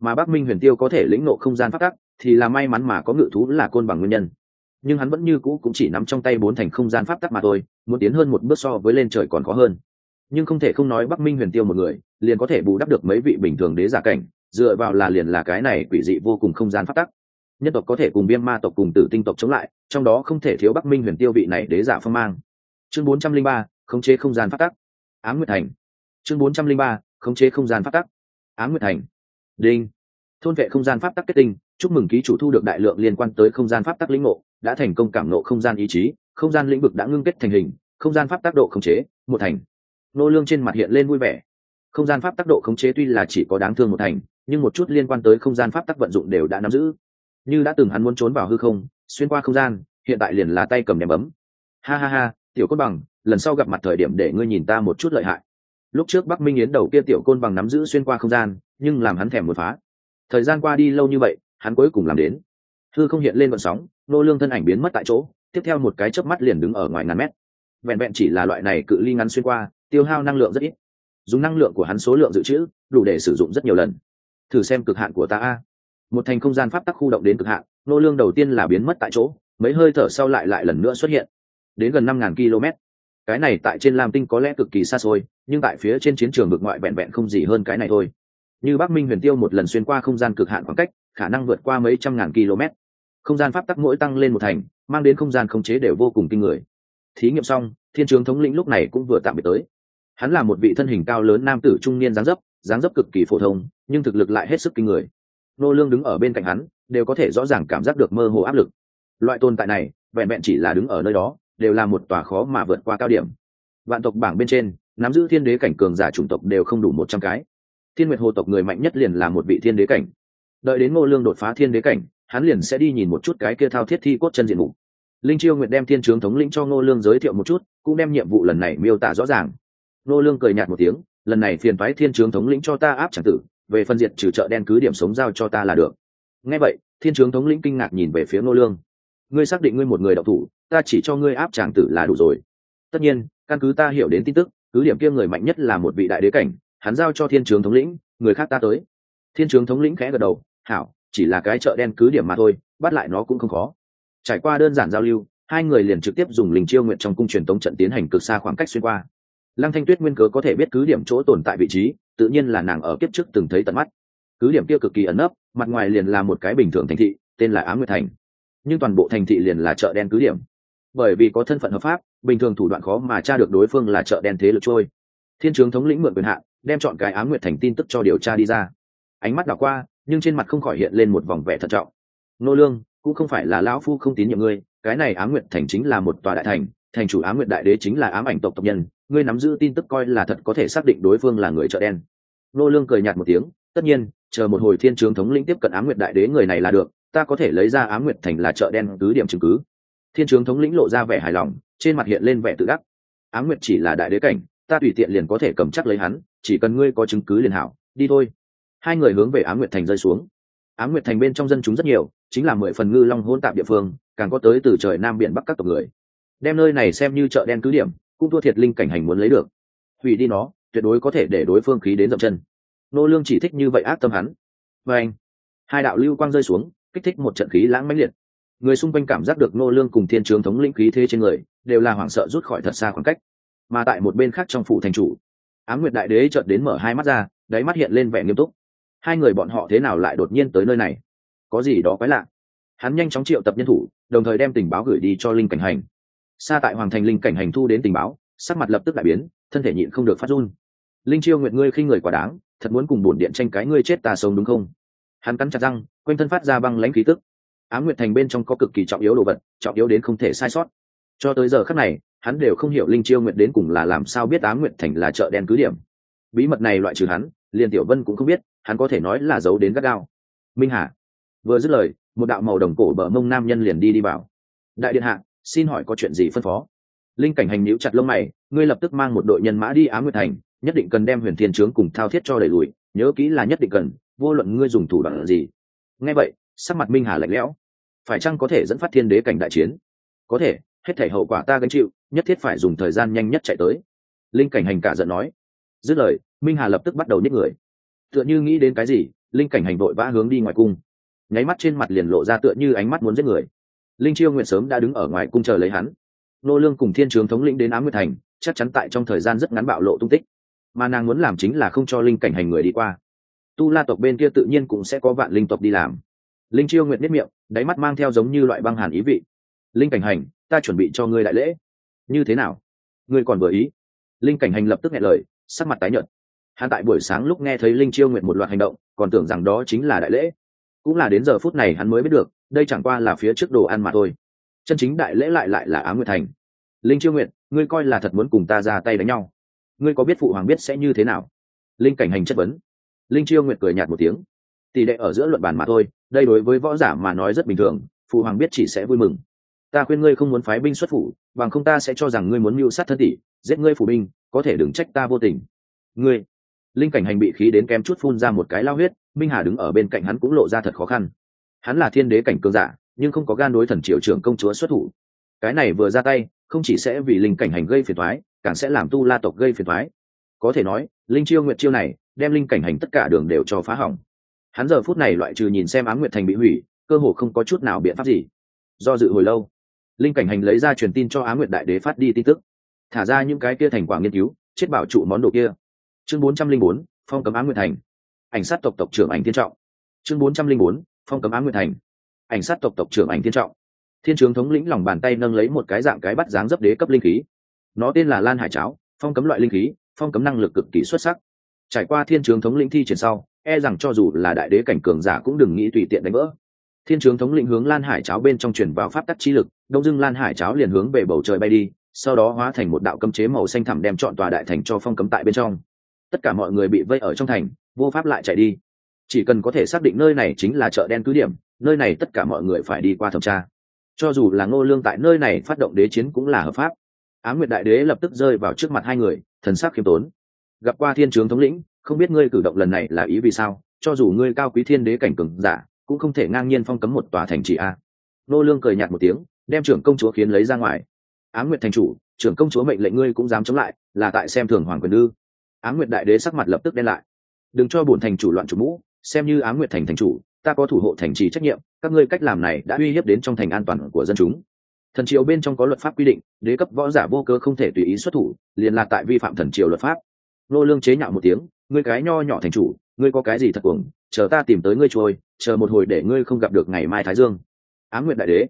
Mà bắc minh huyền tiêu có thể lĩnh ngộ không gian pháp tắc, thì là may mắn mà có ngự thú là côn bằng nguyên nhân nhưng hắn vẫn như cũ cũng chỉ nắm trong tay bốn thành không gian pháp tắc mà thôi, muốn tiến hơn một bước so với lên trời còn khó hơn. Nhưng không thể không nói bắc minh huyền tiêu một người, liền có thể bù đắp được mấy vị bình thường đế giả cảnh, dựa vào là liền là cái này quỷ dị vô cùng không gian pháp tắc. Nhân tộc có thể cùng viêm ma tộc cùng tử tinh tộc chống lại, trong đó không thể thiếu bắc minh huyền tiêu vị này đế giả phong mang. Chương bốn trăm linh ba, khống chế không gian pháp tắc. Ám nguyệt thành. Chương bốn trăm linh ba, khống chế không gian pháp tắc. Ám nguyệt thành. Đinh thôn vệ không gian pháp tắc kết tinh, chúc mừng ký chủ thu được đại lượng liên quan tới không gian pháp tắc lĩnh ngộ, đã thành công cảm nộ không gian ý chí, không gian lĩnh vực đã ngưng kết thành hình, không gian pháp tác độ khống chế, một thành. Nô lương trên mặt hiện lên vui vẻ. Không gian pháp tác độ khống chế tuy là chỉ có đáng thương một thành, nhưng một chút liên quan tới không gian pháp tác vận dụng đều đã nắm giữ. Như đã từng hắn muốn trốn vào hư không, xuyên qua không gian, hiện tại liền là tay cầm ném bấm. Ha ha ha, tiểu côn bằng, lần sau gặp mặt thời điểm để ngươi nhìn ta một chút lợi hại. Lúc trước bắc minh yến đầu kia tiểu côn bằng nắm giữ xuyên qua không gian, nhưng làm hắn thèm một phá thời gian qua đi lâu như vậy, hắn cuối cùng làm đến. Thư không hiện lên vận sóng, nô lương thân ảnh biến mất tại chỗ, tiếp theo một cái chớp mắt liền đứng ở ngoài ngàn mét. Vẹn vẹn chỉ là loại này cự ly ngắn xuyên qua, tiêu hao năng lượng rất ít. Dùng năng lượng của hắn số lượng dự trữ, đủ để sử dụng rất nhiều lần. Thử xem cực hạn của ta a. Một thành không gian pháp tắc khu động đến cực hạn, nô lương đầu tiên là biến mất tại chỗ, mấy hơi thở sau lại lại lần nữa xuất hiện. Đến gần năm ngàn km. Cái này tại trên lam tinh có lẽ cực kỳ xa xôi, nhưng tại phía trên chiến trường vực ngoại vẹn vẹn không gì hơn cái này thôi như bắc minh huyền tiêu một lần xuyên qua không gian cực hạn khoảng cách, khả năng vượt qua mấy trăm ngàn km. Không gian pháp tắc mỗi tăng lên một thành, mang đến không gian khống chế đều vô cùng kinh người. Thí nghiệm xong, thiên trướng thống lĩnh lúc này cũng vừa tạm biệt tới. Hắn là một vị thân hình cao lớn nam tử trung niên dáng dấp dáng dấp cực kỳ phổ thông, nhưng thực lực lại hết sức kinh người. Nô lương đứng ở bên cạnh hắn, đều có thể rõ ràng cảm giác được mơ hồ áp lực. Loại tồn tại này, vẹn vẹn chỉ là đứng ở nơi đó, đều là một tòa khó mà vượt qua cao điểm. Vạn tộc bảng bên trên, nắm giữ thiên đế cảnh cường giả chủng tộc đều không đủ một trăm cái thiên nguyệt hồ tộc người mạnh nhất liền là một vị thiên đế cảnh. Đợi đến ngô lương đột phá thiên đế cảnh, hắn liền sẽ đi nhìn một chút cái kia thao thiết thi cốt chân diện mục. Linh chiêu nguyệt đem thiên trướng thống lĩnh cho ngô lương giới thiệu một chút, cũng đem nhiệm vụ lần này miêu tả rõ ràng. Ngô lương cười nhạt một tiếng, lần này phiền phái thiên trướng thống lĩnh cho ta áp chẳng tử, về phân diệt trừ chợ đen cứ điểm sống giao cho ta là được. Nghe vậy, thiên trướng thống lĩnh kinh ngạc nhìn về phía ngô lương. Ngươi xác định ngươi một người đạo thủ, ta chỉ cho ngươi áp tràng tử là đủ rồi. Tất nhiên, căn cứ ta hiểu đến tin tức, cứ điểm kia người mạnh nhất là một vị đại đế cảnh hắn giao cho thiên trướng thống lĩnh, người khác ta tới. Thiên trướng thống lĩnh khẽ gật đầu, hảo, chỉ là cái chợ đen cứ điểm mà thôi, bắt lại nó cũng không khó. Trải qua đơn giản giao lưu, hai người liền trực tiếp dùng linh chiêu nguyện trong cung truyền tống trận tiến hành cực xa khoảng cách xuyên qua. Lăng thanh tuyết nguyên cớ có thể biết cứ điểm chỗ tồn tại vị trí, tự nhiên là nàng ở kiếp trước từng thấy tận mắt. Cứ điểm kia cực kỳ ẩn nấp, mặt ngoài liền là một cái bình thường thành thị, tên là á nguyệt thành. Nhưng toàn bộ thành thị liền là chợ đen cứ điểm. Bởi vì có thân phận hợp pháp, bình thường thủ đoạn khó mà tra được đối phương là chợ đen thế lực trôi. Thiên trướng thống lĩnh mượn quyền hạn đem chọn cái á nguyệt thành tin tức cho điều tra đi ra. Ánh mắt đảo qua, nhưng trên mặt không khỏi hiện lên một vòng vẻ thận trọng. Nô lương, cũng không phải là lão phu không tín nhiệm ngươi, cái này á nguyệt thành chính là một tòa đại thành thành chủ á nguyệt đại đế chính là ám ảnh tộc tộc nhân, ngươi nắm giữ tin tức coi là thật có thể xác định đối phương là người chợ đen. Nô lương cười nhạt một tiếng, tất nhiên, chờ một hồi thiên trướng thống lĩnh tiếp cận ám nguyệt đại đế người này là được, ta có thể lấy ra ám nguyệt thành là chợ đen cứ điểm chứng cứ. Thiên trướng thống lĩnh lộ ra vẻ hài lòng, trên mặt hiện lên vẻ tự đắc. Ám nguyệt chỉ là đại đế cảnh, ta tùy tiện liền có thể cầm chắc lấy hắn chỉ cần ngươi có chứng cứ liền hảo, đi thôi. Hai người hướng về ám nguyệt thành rơi xuống. Ám nguyệt thành bên trong dân chúng rất nhiều, chính là mười phần ngư long hôn tạp địa phương, càng có tới từ trời nam biển bắc các tộc người. Đem nơi này xem như chợ đen cứ điểm, cũng thua thiệt linh cảnh hành muốn lấy được. Hủy đi nó, tuyệt đối có thể để đối phương khí đến dậm chân. Nô lương chỉ thích như vậy ác tâm hắn. Và anh, hai đạo lưu quang rơi xuống, kích thích một trận khí lãng mãnh liệt. Người xung quanh cảm giác được nô lương cùng thiên trướng thống lĩnh khí thế trên người, đều là hoảng sợ rút khỏi thật xa khoảng cách. Mà tại một bên khác trong phủ thành chủ ám nguyệt đại đế chợt đến mở hai mắt ra, đáy mắt hiện lên vẻ nghiêm túc. Hai người bọn họ thế nào lại đột nhiên tới nơi này? Có gì đó quái lạ? Hắn nhanh chóng triệu tập nhân thủ, đồng thời đem tình báo gửi đi cho linh cảnh hành. Xa tại hoàng thành linh cảnh hành thu đến tình báo, sắc mặt lập tức đại biến, thân thể nhịn không được phát run. Linh chiêu nguyện ngươi khi người quá đáng, thật muốn cùng bổn điện tranh cái ngươi chết ta sống đúng không? Hắn cắn chặt răng, quanh thân phát ra băng lãnh khí tức. Á nguyệt thành bên trong có cực kỳ trọng yếu đồ vật, trọng yếu đến không thể sai sót. Cho tới giờ khắc này hắn đều không hiểu linh chiêu nguyện đến cùng là làm sao biết á nguyệt thành là chợ đen cứ điểm. Bí mật này loại trừ hắn, liền tiểu vân cũng không biết, hắn có thể nói là giấu đến gắt gao. Minh hà, vừa dứt lời, một đạo màu đồng cổ bờ mông nam nhân liền đi đi vào. Đại điện hạ, xin hỏi có chuyện gì phân phó? Linh cảnh hành níu chặt lông mày, ngươi lập tức mang một đội nhân mã đi á nguyệt thành, nhất định cần đem huyền thiên trướng cùng thao thiết cho đẩy lùi, nhớ kỹ là nhất định cần, vô luận ngươi dùng thủ đoạn gì. Nghe vậy, sắc mặt minh hà lạnh lẽo. Phải chăng có thể dẫn phát thiên đế cảnh đại chiến? Có thể hết thể hậu quả ta gánh chịu, nhất thiết phải dùng thời gian nhanh nhất chạy tới. Linh cảnh hành cả giận nói. Dứt lời, minh hà lập tức bắt đầu nhích người. Tựa như nghĩ đến cái gì, linh cảnh hành vội vã hướng đi ngoài cung. Nháy mắt trên mặt liền lộ ra tựa như ánh mắt muốn giết người. Linh chiêu nguyện sớm đã đứng ở ngoài cung chờ lấy hắn. Nô lương cùng thiên trường thống lĩnh đến ám nguyệt thành, chắc chắn tại trong thời gian rất ngắn bạo lộ tung tích. Mà nàng muốn làm chính là không cho linh cảnh hành người đi qua. Tu la tộc bên kia tự nhiên cũng sẽ có vạn linh tộc đi làm. Linh chiêu nguyện biết miệng, đáy mắt mang theo giống như loại băng hàn ý vị. Linh cảnh hành ta chuẩn bị cho ngươi đại lễ. Như thế nào? Ngươi còn vừa ý. Linh cảnh hành lập tức nghe lời, sắc mặt tái nhợt. Hắn tại buổi sáng lúc nghe thấy linh chiêu nguyện một loạt hành động, còn tưởng rằng đó chính là đại lễ. Cũng là đến giờ phút này hắn mới biết được, đây chẳng qua là phía trước đồ ăn mà thôi. Chân chính đại lễ lại lại là á nguyệt thành. Linh chiêu nguyện ngươi coi là thật muốn cùng ta ra tay đánh nhau. Ngươi có biết phụ hoàng biết sẽ như thế nào? Linh cảnh hành chất vấn. Linh chiêu nguyện cười nhạt một tiếng. Tỷ lệ ở giữa luận bàn mà thôi, đây đối với võ giả mà nói rất bình thường, phụ hoàng biết chỉ sẽ vui mừng ta khuyên ngươi không muốn phái binh xuất phủ, bằng không ta sẽ cho rằng ngươi muốn mưu sát thân tỷ, giết ngươi phủ binh, có thể đừng trách ta vô tình. Ngươi, linh cảnh hành bị khí đến kém chút phun ra một cái lao huyết, minh hà đứng ở bên cạnh hắn cũng lộ ra thật khó khăn. Hắn là thiên đế cảnh cường giả, nhưng không có gan đối thần triệu trưởng công chúa xuất thủ. Cái này vừa ra tay, không chỉ sẽ vì linh cảnh hành gây phiền thoái càng sẽ làm tu la tộc gây phiền thoái có thể nói, linh chiêu nguyệt chiêu này, đem linh cảnh hành tất cả đường đều cho phá hỏng. Hắn giờ phút này loại trừ nhìn xem ám nguyệt thành bị hủy, cơ hồ không có chút nào biện pháp gì. Do dự hồi lâu linh cảnh hành lấy ra truyền tin cho ám nguyệt đại đế phát đi tin tức. Thả ra những cái kia thành quả nghiên cứu, chết bảo trụ món đồ kia. Chương bốn trăm linh bốn, phong cấm ám nguyệt thành. Ảnh sát tộc tộc trưởng ảnh thiên trọng. Chương bốn trăm linh bốn, phong cấm ám nguyệt thành. Ảnh sát tộc tộc trưởng ảnh thiên trọng. Thiên trướng thống lĩnh lòng bàn tay nâng lấy một cái dạng cái bắt dáng dấp đế cấp linh khí. Nó tên là lan hải cháo, phong cấm loại linh khí, phong cấm năng lực cực kỳ xuất sắc. Trải qua thiên trướng thống lĩnh thi triển sau e rằng cho dù là đại đế cảnh cường giả cũng đừng nghĩ tùy tiện đánh vỡ. Thiên trướng thống lĩnh hướng lan hải cháo bên trong truyền vào pháp tắc chi lực đông dưng lan hải cháo liền hướng về bầu trời bay đi, sau đó hóa thành một đạo cấm chế màu xanh thẳm đem chọn tòa đại thành cho phong cấm tại bên trong. Tất cả mọi người bị vây ở trong thành, vô pháp lại chạy đi. Chỉ cần có thể xác định nơi này chính là chợ đen cứ điểm, nơi này tất cả mọi người phải đi qua thẩm tra. Cho dù là ngô lương tại nơi này phát động đế chiến cũng là hợp pháp. Á nguyệt đại đế lập tức rơi vào trước mặt hai người, thần sắc khiêm tốn. Gặp qua thiên trướng thống lĩnh, không biết ngươi cử động lần này là ý vì sao, cho dù ngươi cao quý thiên đế cảnh cường giả, cũng không thể ngang nhiên phong cấm một tòa thành trì a. Nô lương cười nhạt một tiếng đem trưởng công chúa khiến lấy ra ngoài. Á nguyệt thành chủ, trưởng công chúa mệnh lệnh ngươi cũng dám chống lại, là tại xem thường hoàng quyền ư. Á nguyệt đại đế sắc mặt lập tức đen lại. Đừng cho bổn thành chủ loạn chủ mũ, xem như á nguyệt thành thành chủ, ta có thủ hộ thành trì trách nhiệm, các ngươi cách làm này đã uy hiếp đến trong thành an toàn của dân chúng. Thần triều bên trong có luật pháp quy định, đế cấp võ giả vô cơ không thể tùy ý xuất thủ, liền là tại vi phạm thần triều luật pháp. Nô lương chế nhạo một tiếng, ngươi cái nho nhỏ thành chủ, ngươi có cái gì thật cuồng, chờ ta tìm tới ngươi trôi, chờ một hồi để ngươi không gặp được ngày mai thái dương. Ám nguyện đại đế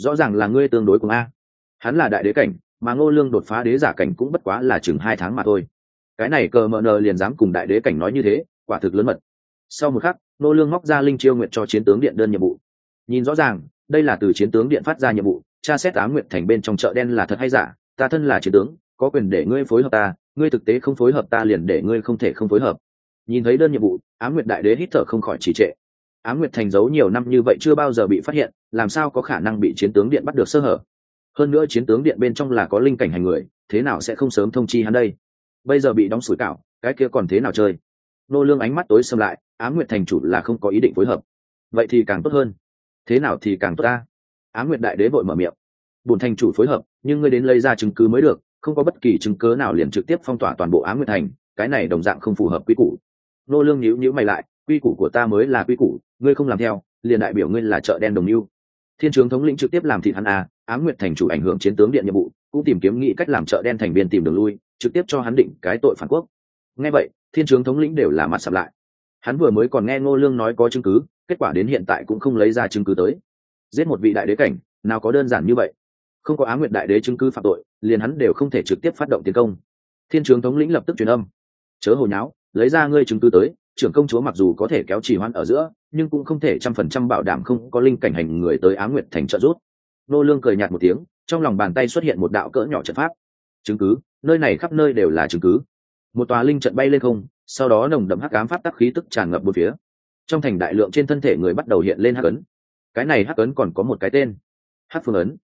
rõ ràng là ngươi tương đối cùng a. Hắn là đại đế cảnh, mà ngô lương đột phá đế giả cảnh cũng bất quá là chừng hai tháng mà thôi. Cái này cờ mờ nờ liền dám cùng đại đế cảnh nói như thế, quả thực lớn mật. Sau một khắc, ngô lương móc ra linh chiêu nguyện cho chiến tướng điện đơn nhiệm vụ. Nhìn rõ ràng, đây là từ chiến tướng điện phát ra nhiệm vụ, tra xét ám nguyện thành bên trong chợ đen là thật hay giả, ta thân là chiến tướng, có quyền để ngươi phối hợp ta, ngươi thực tế không phối hợp ta liền để ngươi không thể không phối hợp. Nhìn thấy đơn nhiệm vụ ám nguyện đại đế hít thở không khỏi trì trệ ám nguyệt thành giấu nhiều năm như vậy chưa bao giờ bị phát hiện, làm sao có khả năng bị chiến tướng điện bắt được sơ hở? Hơn nữa chiến tướng điện bên trong là có linh cảnh hành người, thế nào sẽ không sớm thông chi hắn đây? Bây giờ bị đóng sủi cảo, cái kia còn thế nào chơi? Nô lương ánh mắt tối xâm lại ám nguyệt thành chủ là không có ý định phối hợp. Vậy thì càng tốt hơn. Thế nào thì càng tốt ta? Ám nguyệt đại đế vội mở miệng. Bùn thành chủ phối hợp, nhưng ngươi đến lấy ra chứng cứ mới được, không có bất kỳ chứng cứ nào liền trực tiếp phong tỏa toàn bộ ám nguyệt thành, cái này đồng dạng không phù hợp quy củ. Nô lương nhíu nhíu mày lại quy củ của ta mới là quy củ, ngươi không làm theo, liền đại biểu ngươi là chợ đen đồng lưu. Thiên trường thống lĩnh trực tiếp làm thịt hắn à ám nguyệt thành chủ ảnh hưởng chiến tướng điện nhiệm vụ, cũng tìm kiếm nghị cách làm chợ đen thành viên tìm đường lui, trực tiếp cho hắn định cái tội phản quốc. Nghe vậy, thiên trường thống lĩnh đều là mặt sập lại. Hắn vừa mới còn nghe ngô lương nói có chứng cứ, kết quả đến hiện tại cũng không lấy ra chứng cứ tới. Giết một vị đại đế cảnh, nào có đơn giản như vậy. Không có á nguyệt đại đế chứng cứ phạm tội, liền hắn đều không thể trực tiếp phát động tiến công. Thiên trường thống lĩnh lập tức truyền âm. Chớ hồi nháo, lấy ra ngươi chứng cứ tới trưởng công chúa mặc dù có thể kéo chỉ hoãn ở giữa, nhưng cũng không thể trăm phần trăm bảo đảm không có linh cảnh hành người tới á nguyệt thành trợ rút nô lương cười nhạt một tiếng, trong lòng bàn tay xuất hiện một đạo cỡ nhỏ trận pháp. Chứng cứ, nơi này khắp nơi đều là chứng cứ. Một tòa linh trận bay lên không, sau đó nồng đậm hắc ám pháp tắc khí tức tràn ngập bốn phía. Trong thành đại lượng trên thân thể người bắt đầu hiện lên hắc ấn. Cái này hắc ấn còn có một cái tên, hắc phương ấn.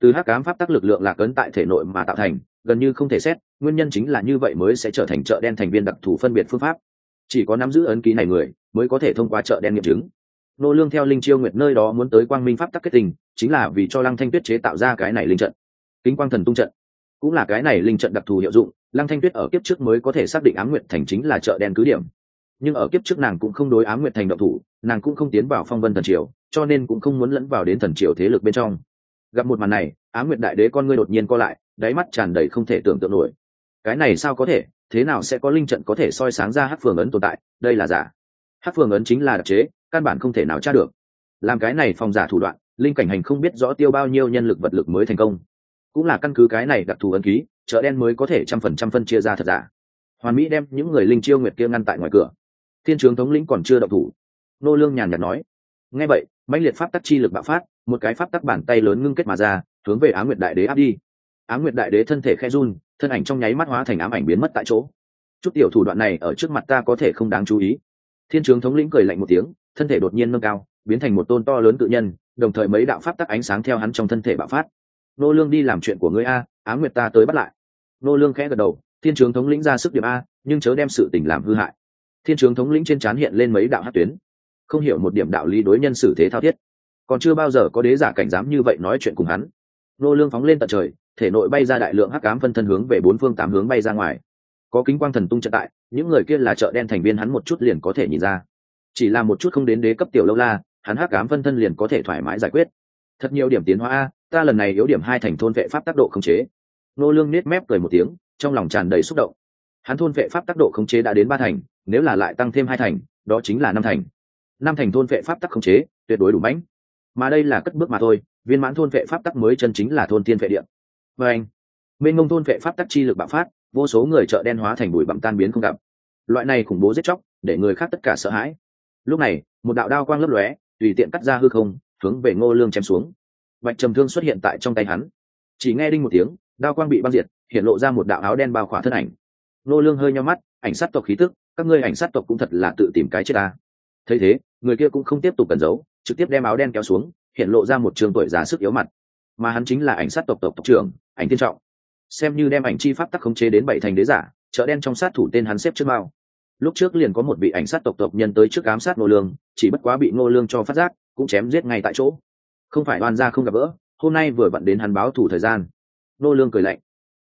Từ hắc ám pháp tắc lực lượng lạc ấn tại thể nội mà tạo thành, gần như không thể xét, nguyên nhân chính là như vậy mới sẽ trở thành chợ đen thành viên đặc thù phân biệt phương pháp chỉ có nắm giữ ấn ký này người mới có thể thông qua chợ đen nghiệm chứng. Nô lương theo linh chiêu nguyệt nơi đó muốn tới quang minh pháp tắc kết tình, chính là vì cho lăng thanh tuyết chế tạo ra cái này linh trận. Kính quang thần tung trận cũng là cái này linh trận đặc thù hiệu dụng, lăng thanh tuyết ở kiếp trước mới có thể xác định ám nguyệt thành chính là chợ đen cứ điểm. Nhưng ở kiếp trước nàng cũng không đối ám nguyệt thành động thủ, nàng cũng không tiến vào phong vân thần triều, cho nên cũng không muốn lẫn vào đến thần triều thế lực bên trong. Gặp một màn này, ám nguyệt đại đế con ngươi đột nhiên co lại, đáy mắt tràn đầy không thể tưởng tượng nổi. Cái này sao có thể? Thế nào sẽ có linh trận có thể soi sáng ra hát phường ấn tồn tại, đây là giả. Hát phường ấn chính là đặc chế, căn bản không thể nào tra được. Làm cái này phòng giả thủ đoạn, linh cảnh hành không biết rõ tiêu bao nhiêu nhân lực vật lực mới thành công. Cũng là căn cứ cái này đặc thù ấn ký, chợ đen mới có thể trăm phần trăm phân chia ra thật giả. Hoàn mỹ đem những người linh chiêu nguyệt kia ngăn tại ngoài cửa. Thiên trướng thống lĩnh còn chưa động thủ. Nô lương nhàn nhạt nói. Ngay vậy, mãnh liệt pháp tắc chi lực bạo phát, một cái pháp tắc bàn tay lớn ngưng kết mà ra, hướng về á nguyệt đại đế áp đi. Á nguyệt đại đế thân thể khe run thân ảnh trong nháy mắt hóa thành ám ảnh biến mất tại chỗ. Chút tiểu thủ đoạn này ở trước mặt ta có thể không đáng chú ý. Thiên trướng thống lĩnh cười lạnh một tiếng, thân thể đột nhiên nâng cao, biến thành một tôn to lớn tự nhân, đồng thời mấy đạo pháp tắc ánh sáng theo hắn trong thân thể bạo phát. Nô lương đi làm chuyện của ngươi a, á nguyệt ta tới bắt lại. Nô lương khẽ gật đầu, thiên trướng thống lĩnh ra sức điểm a, nhưng chớ đem sự tình làm hư hại. Thiên trướng thống lĩnh trên trán hiện lên mấy đạo hát tuyến. Không hiểu một điểm đạo lý đối nhân xử thế thao thiết. Còn chưa bao giờ có đế giả cảnh dám như vậy nói chuyện cùng hắn. Nô lương phóng lên tận trời thể nội bay ra đại lượng hắc ám phân thân hướng về bốn phương tám hướng bay ra ngoài. Có kính quang thần tung trận tại, những người kia là chợ đen thành viên hắn một chút liền có thể nhìn ra. Chỉ là một chút không đến đế cấp tiểu lâu la, hắn hắc ám phân thân liền có thể thoải mái giải quyết. Thật nhiều điểm tiến hóa a, ta lần này yếu điểm hai thành thôn vệ pháp tác độ khống chế. Nô lương nết mép cười một tiếng, trong lòng tràn đầy xúc động. Hắn thôn vệ pháp tác độ khống chế đã đến ba thành, nếu là lại tăng thêm hai thành, đó chính là năm thành. Năm thành thôn vệ pháp tắc khống chế, tuyệt đối đủ mãnh. Mà đây là cất bước mà thôi, viên mãn thôn vệ pháp tắc mới chân chính là thôn tiên vệ điện và anh, bên mông thôn vệ pháp tắc chi lực bạo phát, vô số người chợ đen hóa thành bụi bặm tan biến không gặp. Loại này khủng bố giết chóc, để người khác tất cả sợ hãi. Lúc này, một đạo đao quang lấp lóe, tùy tiện cắt ra hư không, hướng về ngô lương chém xuống. Bạch trầm thương xuất hiện tại trong tay hắn. Chỉ nghe đinh một tiếng, đao quang bị băng diệt, hiện lộ ra một đạo áo đen bao khỏa thân ảnh. Ngô lương hơi nhau mắt, ảnh sát tộc khí tức, các ngươi ảnh sát tộc cũng thật là tự tìm cái chết ta. Thấy thế, người kia cũng không tiếp tục cẩn giấu, trực tiếp đem áo đen kéo xuống, hiện lộ ra một trường tuổi già sức yếu mặt mà hắn chính là ảnh sát tộc tộc tộc trưởng, ảnh tiên trọng. Xem như đem ảnh chi pháp tắc khống chế đến bảy thành đế giả, chợ đen trong sát thủ tên hắn xếp trước mao lúc trước liền có một vị ảnh sát tộc tộc nhân tới trước ám sát ngô lương, chỉ bất quá bị ngô lương cho phát giác, cũng chém giết ngay tại chỗ. Không phải oan gia không gặp gỡ, hôm nay vừa vặn đến hắn báo thủ thời gian. Ngô lương cười lạnh.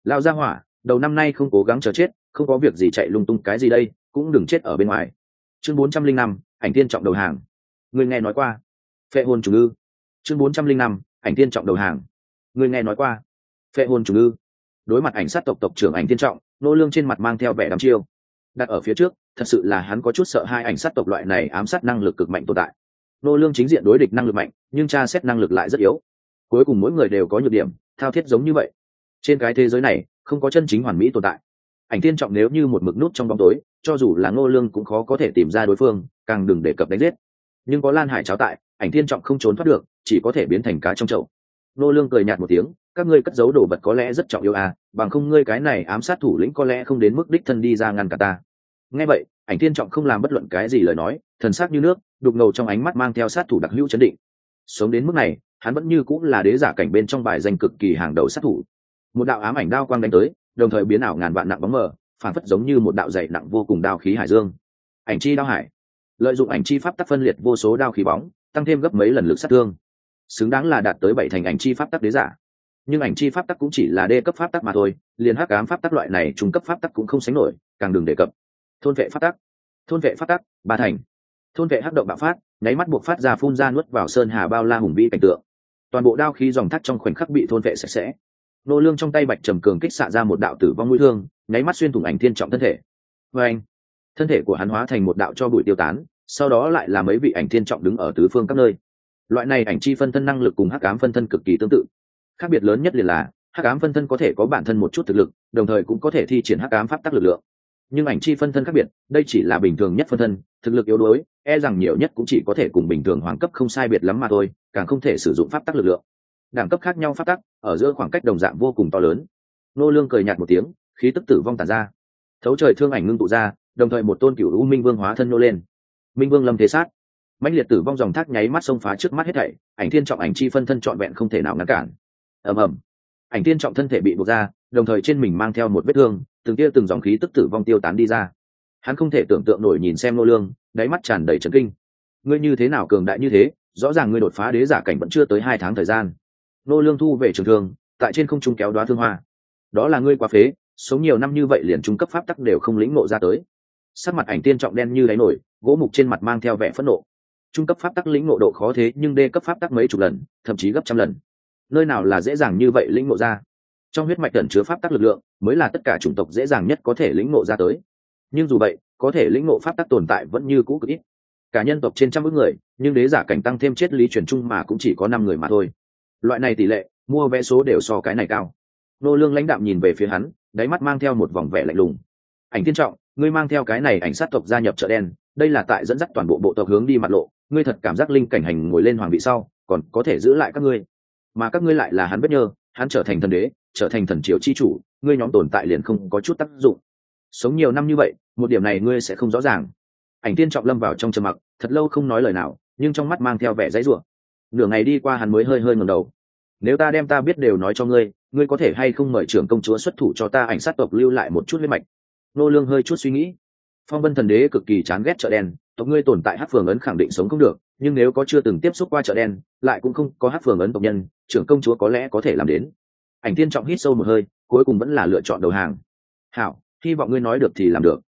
Lao ra hỏa, đầu năm nay không cố gắng chờ chết, không có việc gì chạy lung tung cái gì đây, cũng đừng chết ở bên ngoài. Chương bốn trăm linh năm, ảnh tiên trọng đầu hàng. Người nghe nói qua. Phệ hồn chủ ngư. Chương bốn trăm linh năm ảnh tiên trọng đầu hàng. Người nghe nói qua? Phệ hồn chủ ngư. Đối mặt ảnh sát tộc tộc trưởng ảnh tiên trọng, nô lương trên mặt mang theo vẻ đăm chiêu. Đặt ở phía trước, thật sự là hắn có chút sợ hai ảnh sát tộc loại này ám sát năng lực cực mạnh tồn tại. Nô lương chính diện đối địch năng lực mạnh, nhưng tra xét năng lực lại rất yếu. Cuối cùng mỗi người đều có nhược điểm, thao thiết giống như vậy. Trên cái thế giới này, không có chân chính hoàn mỹ tồn tại. Ảnh thiên trọng nếu như một mực nút trong bóng tối, cho dù là ngô lương cũng khó có thể tìm ra đối phương, càng đừng đề cập đánh giết. Nhưng có lan hải cháo tại, ảnh thiên trọng không trốn thoát được chỉ có thể biến thành cá trong chậu. Nô lương cười nhạt một tiếng, các ngươi cất giấu đồ vật có lẽ rất trọng yếu à bằng không ngươi cái này ám sát thủ lĩnh có lẽ không đến mức đích thân đi ra ngăn cả ta. Nghe vậy, ảnh thiên trọng không làm bất luận cái gì lời nói, thần sắc như nước, đục ngầu trong ánh mắt mang theo sát thủ đặc hữu chấn định. Sống đến mức này, hắn vẫn như cũng là đế giả cảnh bên trong bài danh cực kỳ hàng đầu sát thủ. Một đạo ám ảnh đao quang đánh tới, đồng thời biến ảo ngàn vạn nặng bóng mờ, phản phất giống như một đạo dày nặng vô cùng đao khí hải dương. Ảnh chi đao hải. Lợi dụng ảnh chi pháp tắc phân liệt vô số đao khí bóng, tăng thêm gấp mấy lần lực sát thương xứng đáng là đạt tới bảy thành ảnh chi pháp tắc đế giả. Nhưng ảnh chi pháp tắc cũng chỉ là đê cấp pháp tắc mà thôi, liền hắc ám pháp tắc loại này trung cấp pháp tắc cũng không sánh nổi, càng đừng đề cập. Thôn vệ pháp tắc. Thôn vệ pháp tắc, ba thành. Thôn vệ hắc động bạo phát, nháy mắt buộc phát ra phun ra nuốt vào sơn hà bao la hùng vĩ cảnh tượng. Toàn bộ đao khí dòng thắt trong khoảnh khắc bị thôn vệ sạch sẽ. Nô lương trong tay bạch trầm cường kích xạ ra một đạo tử vong mũi thương, nháy mắt xuyên thủng ảnh thiên trọng thân thể. Với anh, thân thể của hắn hóa thành một đạo cho bụi tiêu tán, sau đó lại là mấy vị ảnh thiên trọng đứng ở tứ phương các nơi loại này ảnh chi phân thân năng lực cùng hắc ám phân thân cực kỳ tương tự. Khác biệt lớn nhất liền là, hắc ám phân thân có thể có bản thân một chút thực lực, đồng thời cũng có thể thi triển hắc ám pháp tắc lực lượng. Nhưng ảnh chi phân thân khác biệt, đây chỉ là bình thường nhất phân thân, thực lực yếu đuối e rằng nhiều nhất cũng chỉ có thể cùng bình thường hoàng cấp không sai biệt lắm mà thôi, càng không thể sử dụng pháp tắc lực lượng. Đẳng cấp khác nhau pháp tắc, ở giữa khoảng cách đồng dạng vô cùng to lớn. Nô lương cười nhạt một tiếng, khí tức tử vong tàn ra. Thấu trời thương ảnh ngưng tụ ra, đồng thời một tôn cửu u minh vương hóa thân nô lên. Minh vương lâm thế sát mãnh liệt tử vong dòng thác nháy mắt xông phá trước mắt hết thảy, ảnh thiên trọng ảnh chi phân thân trọn vẹn không thể nào ngăn cản. Ầm ầm. Ảnh thiên trọng thân thể bị buộc ra, đồng thời trên mình mang theo một vết thương, từng tia từng dòng khí tức tử vong tiêu tán đi ra. Hắn không thể tưởng tượng nổi nhìn xem nô lương, đáy mắt tràn đầy chấn kinh. Ngươi như thế nào cường đại như thế, rõ ràng ngươi đột phá đế giả cảnh vẫn chưa tới hai tháng thời gian. Nô lương thu về trường thương, tại trên không trung kéo đoá thương hoa. Đó là ngươi quá phế, sống nhiều năm như vậy liền trung cấp pháp tắc đều không lĩnh ngộ ra tới. Sắc mặt ảnh tiên trọng đen như đáy nổi, gỗ mục trên mặt mang theo vẻ phẫn nộ trung cấp pháp tắc lĩnh ngộ độ khó thế nhưng đê cấp pháp tắc mấy chục lần, thậm chí gấp trăm lần. Nơi nào là dễ dàng như vậy lĩnh ngộ ra? Trong huyết mạch tẩn chứa pháp tắc lực lượng, mới là tất cả chủng tộc dễ dàng nhất có thể lĩnh ngộ ra tới. Nhưng dù vậy, có thể lĩnh ngộ pháp tắc tồn tại vẫn như cũ cực ít. Cả nhân tộc trên trăm ước người, nhưng đế giả cảnh tăng thêm chết lý truyền chung mà cũng chỉ có năm người mà thôi. Loại này tỷ lệ, mua vé số đều so cái này cao. Nô lương lãnh đạm nhìn về phía hắn, đáy mắt mang theo một vòng vẻ lạnh lùng. Ảnh thiên trọng, ngươi mang theo cái này ảnh sát tộc gia nhập chợ đen đây là tại dẫn dắt toàn bộ bộ tộc hướng đi mặt lộ, ngươi thật cảm giác linh cảnh hành ngồi lên hoàng vị sau, còn có thể giữ lại các ngươi. Mà các ngươi lại là hắn bất nhơ, hắn trở thành thần đế, trở thành thần triều chi chủ, ngươi nhóm tồn tại liền không có chút tác dụng. Sống nhiều năm như vậy, một điểm này ngươi sẽ không rõ ràng. Ảnh tiên trọng lâm vào trong trầm mặc, thật lâu không nói lời nào, nhưng trong mắt mang theo vẻ dãy ruộng nửa ngày đi qua hắn mới hơi hơi ngẩng đầu. Nếu ta đem ta biết đều nói cho ngươi ngươi có thể hay không mời trưởng công chúa xuất thủ cho ta ảnh sát tộc lưu lại một chút huyết mạch? Nô lương hơi chút suy nghĩ phong vân thần đế cực kỳ chán ghét chợ đen, tộc ngươi tồn tại hát phường ấn khẳng định sống không được, nhưng nếu có chưa từng tiếp xúc qua chợ đen, lại cũng không có hát phường ấn tộc nhân, trưởng công chúa có lẽ có thể làm đến. Ảnh tiên trọng hít sâu một hơi, cuối cùng vẫn là lựa chọn đầu hàng. Hảo, hy vọng ngươi nói được thì làm được.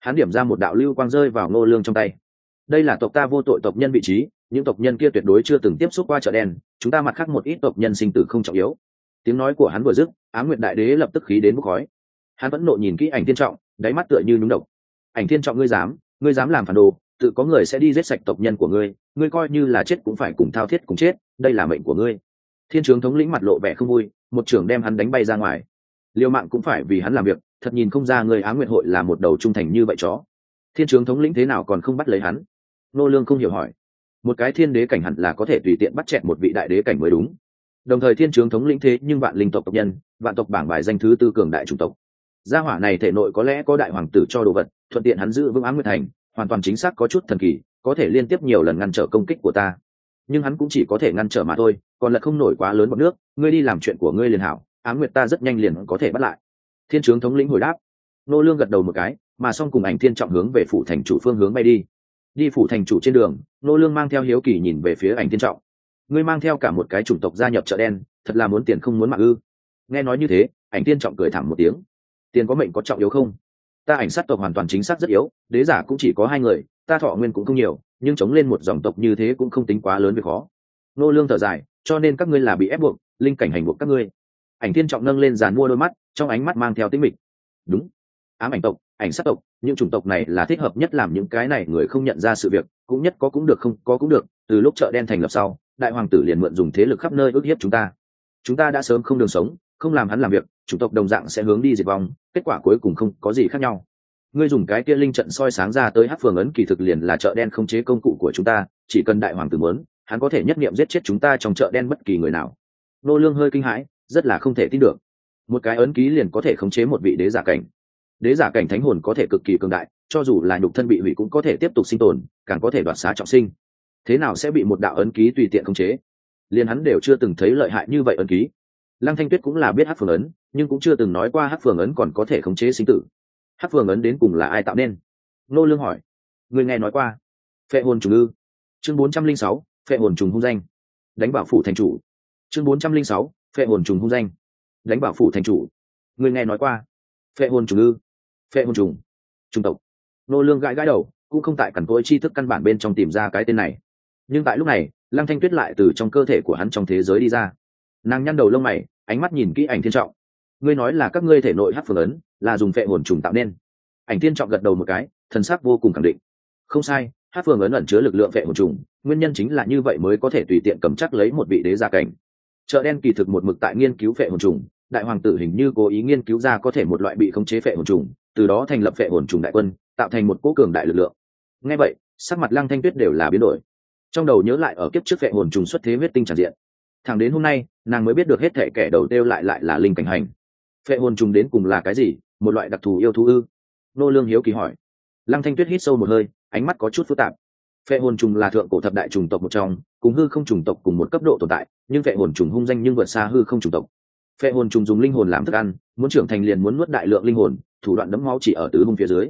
Hắn điểm ra một đạo lưu quang rơi vào ngô lương trong tay. Đây là tộc ta vô tội tộc nhân vị trí, những tộc nhân kia tuyệt đối chưa từng tiếp xúc qua chợ đen, chúng ta mặt khác một ít tộc nhân sinh tử không trọng yếu. Tiếng nói của hắn vừa dứt, á nguyệt đại đế lập tức khí đến bốc khói. Hắn vẫn nộ nhìn kỹ ảnh thiên trọng, đáy mắt tựa như nhúng độc ảnh thiên trọng ngươi dám ngươi dám làm phản đồ, tự có người sẽ đi giết sạch tộc nhân của ngươi ngươi coi như là chết cũng phải cùng thao thiết cùng chết, đây là mệnh của ngươi. Thiên trướng thống lĩnh mặt lộ vẻ không vui, một trưởng đem hắn đánh bay ra ngoài. Liêu mạng cũng phải vì hắn làm việc, thật nhìn không ra người á nguyện hội là một đầu trung thành như vậy chó. Thiên trướng thống lĩnh thế nào còn không bắt lấy hắn? Nô lương không hiểu hỏi. Một cái thiên đế cảnh hẳn là có thể tùy tiện bắt chẹt một vị đại đế cảnh mới đúng. Đồng thời thiên trướng thống lĩnh thế nhưng vạn linh tộc tộc nhân, vạn tộc bảng bài danh thứ tư cường đại chủng tộc. Gia hỏa này thể nội có lẽ có đại hoàng tử cho đồ vật thuận tiện hắn giữ vững ám nguyệt thành, hoàn toàn chính xác có chút thần kỳ, có thể liên tiếp nhiều lần ngăn trở công kích của ta. Nhưng hắn cũng chỉ có thể ngăn trở mà thôi, còn là không nổi quá lớn bọn nước, ngươi đi làm chuyện của ngươi liền hảo, ám nguyệt ta rất nhanh liền có thể bắt lại. Thiên trướng thống lĩnh hồi đáp. Nô lương gật đầu một cái, mà xong cùng ảnh thiên trọng hướng về phủ thành chủ phương hướng bay đi. Đi phủ thành chủ trên đường, nô lương mang theo hiếu kỳ nhìn về phía ảnh thiên trọng. Ngươi mang theo cả một cái chủng tộc gia nhập chợ đen, thật là muốn tiền không muốn mạng ư? Nghe nói như thế, ảnh thiên trọng cười thảm một tiếng. Tiền có mệnh có trọng yếu không? Ta ảnh sát tộc hoàn toàn chính xác rất yếu, đế giả cũng chỉ có hai người, ta thọ nguyên cũng không nhiều, nhưng chống lên một dòng tộc như thế cũng không tính quá lớn về khó. Nô lương thở dài, cho nên các ngươi là bị ép buộc, linh cảnh hành buộc các ngươi. Ảnh thiên trọng nâng lên dàn mua đôi mắt, trong ánh mắt mang theo tính mịch. Đúng, ám ảnh tộc, ảnh sát tộc, những chủng tộc này là thích hợp nhất làm những cái này người không nhận ra sự việc, cũng nhất có cũng được không có cũng được, từ lúc chợ đen thành lập sau, đại hoàng tử liền mượn dùng thế lực khắp nơi ức hiếp chúng ta. Chúng ta đã sớm không đường sống, không làm hắn làm việc chủng tộc đồng dạng sẽ hướng đi diệt vong, kết quả cuối cùng không có gì khác nhau. Ngươi dùng cái kia linh trận soi sáng ra tới hát phường ấn kỳ thực liền là chợ đen không chế công cụ của chúng ta, chỉ cần đại hoàng tử muốn, hắn có thể nhất nghiệm giết chết chúng ta trong chợ đen bất kỳ người nào. Nô lương hơi kinh hãi, rất là không thể tin được. Một cái ấn ký liền có thể khống chế một vị đế giả cảnh. Đế giả cảnh thánh hồn có thể cực kỳ cường đại, cho dù là nhục thân bị hủy cũng có thể tiếp tục sinh tồn, càng có thể đoạt xá trọng sinh. Thế nào sẽ bị một đạo ấn ký tùy tiện khống chế? Liền hắn đều chưa từng thấy lợi hại như vậy ấn ký. Lăng thanh tuyết cũng là biết hát phường ấn nhưng cũng chưa từng nói qua hát phường ấn còn có thể khống chế sinh tử. Hát phường ấn đến cùng là ai tạo nên? Nô lương hỏi. Người nghe nói qua. Phệ hồn trùng ư chương bốn trăm linh sáu, phệ hồn trùng hung danh. Đánh bảo phủ thành chủ. Chương bốn trăm linh sáu, phệ hồn trùng hung danh. Đánh bảo phủ thành chủ. Người nghe nói qua. Phệ hồn trùng ư phệ hồn trùng. Trung tộc. Nô lương gãi gãi đầu, cũng không tại cẩn cối tri thức căn bản bên trong tìm ra cái tên này. Nhưng tại lúc này, lăng thanh tuyết lại từ trong cơ thể của hắn trong thế giới đi ra. Nàng nhăn đầu lông mày, ánh mắt nhìn kỹ ảnh thiên trọng ngươi nói là các ngươi thể nội hát phường ấn, là dùng phệ hồn trùng tạo nên. Ảnh tiên trọng gật đầu một cái, thần sắc vô cùng khẳng định. Không sai, hát phường ấn ẩn chứa lực lượng phệ hồn trùng, nguyên nhân chính là như vậy mới có thể tùy tiện cầm chắc lấy một vị đế gia cảnh. Chợ đen kỳ thực một mực tại nghiên cứu phệ hồn trùng, đại hoàng tử hình như cố ý nghiên cứu ra có thể một loại bị khống chế phệ hồn trùng, từ đó thành lập phệ hồn trùng đại quân, tạo thành một cố cường đại lực lượng. Ngay vậy, sắc mặt lăng thanh tuyết đều là biến đổi. Trong đầu nhớ lại ở kiếp trước phệ hồn trùng xuất thế huyết tinh tràn diện. Thẳng đến hôm nay, nàng mới biết được hết thể kẻ đầu tiêu lại lại là linh cảnh hành phệ hồn trùng đến cùng là cái gì, một loại đặc thù yêu thú ư? Nô lương hiếu kỳ hỏi. Lăng thanh tuyết hít sâu một hơi, ánh mắt có chút phức tạp. Phệ hồn trùng là thượng cổ thập đại trùng tộc một trong, cùng hư không trùng tộc cùng một cấp độ tồn tại, nhưng phệ hồn trùng hung danh nhưng vượt xa hư không trùng tộc. Phệ hồn trùng dùng linh hồn làm thức ăn, muốn trưởng thành liền muốn nuốt đại lượng linh hồn, thủ đoạn đấm máu chỉ ở tứ hung phía dưới.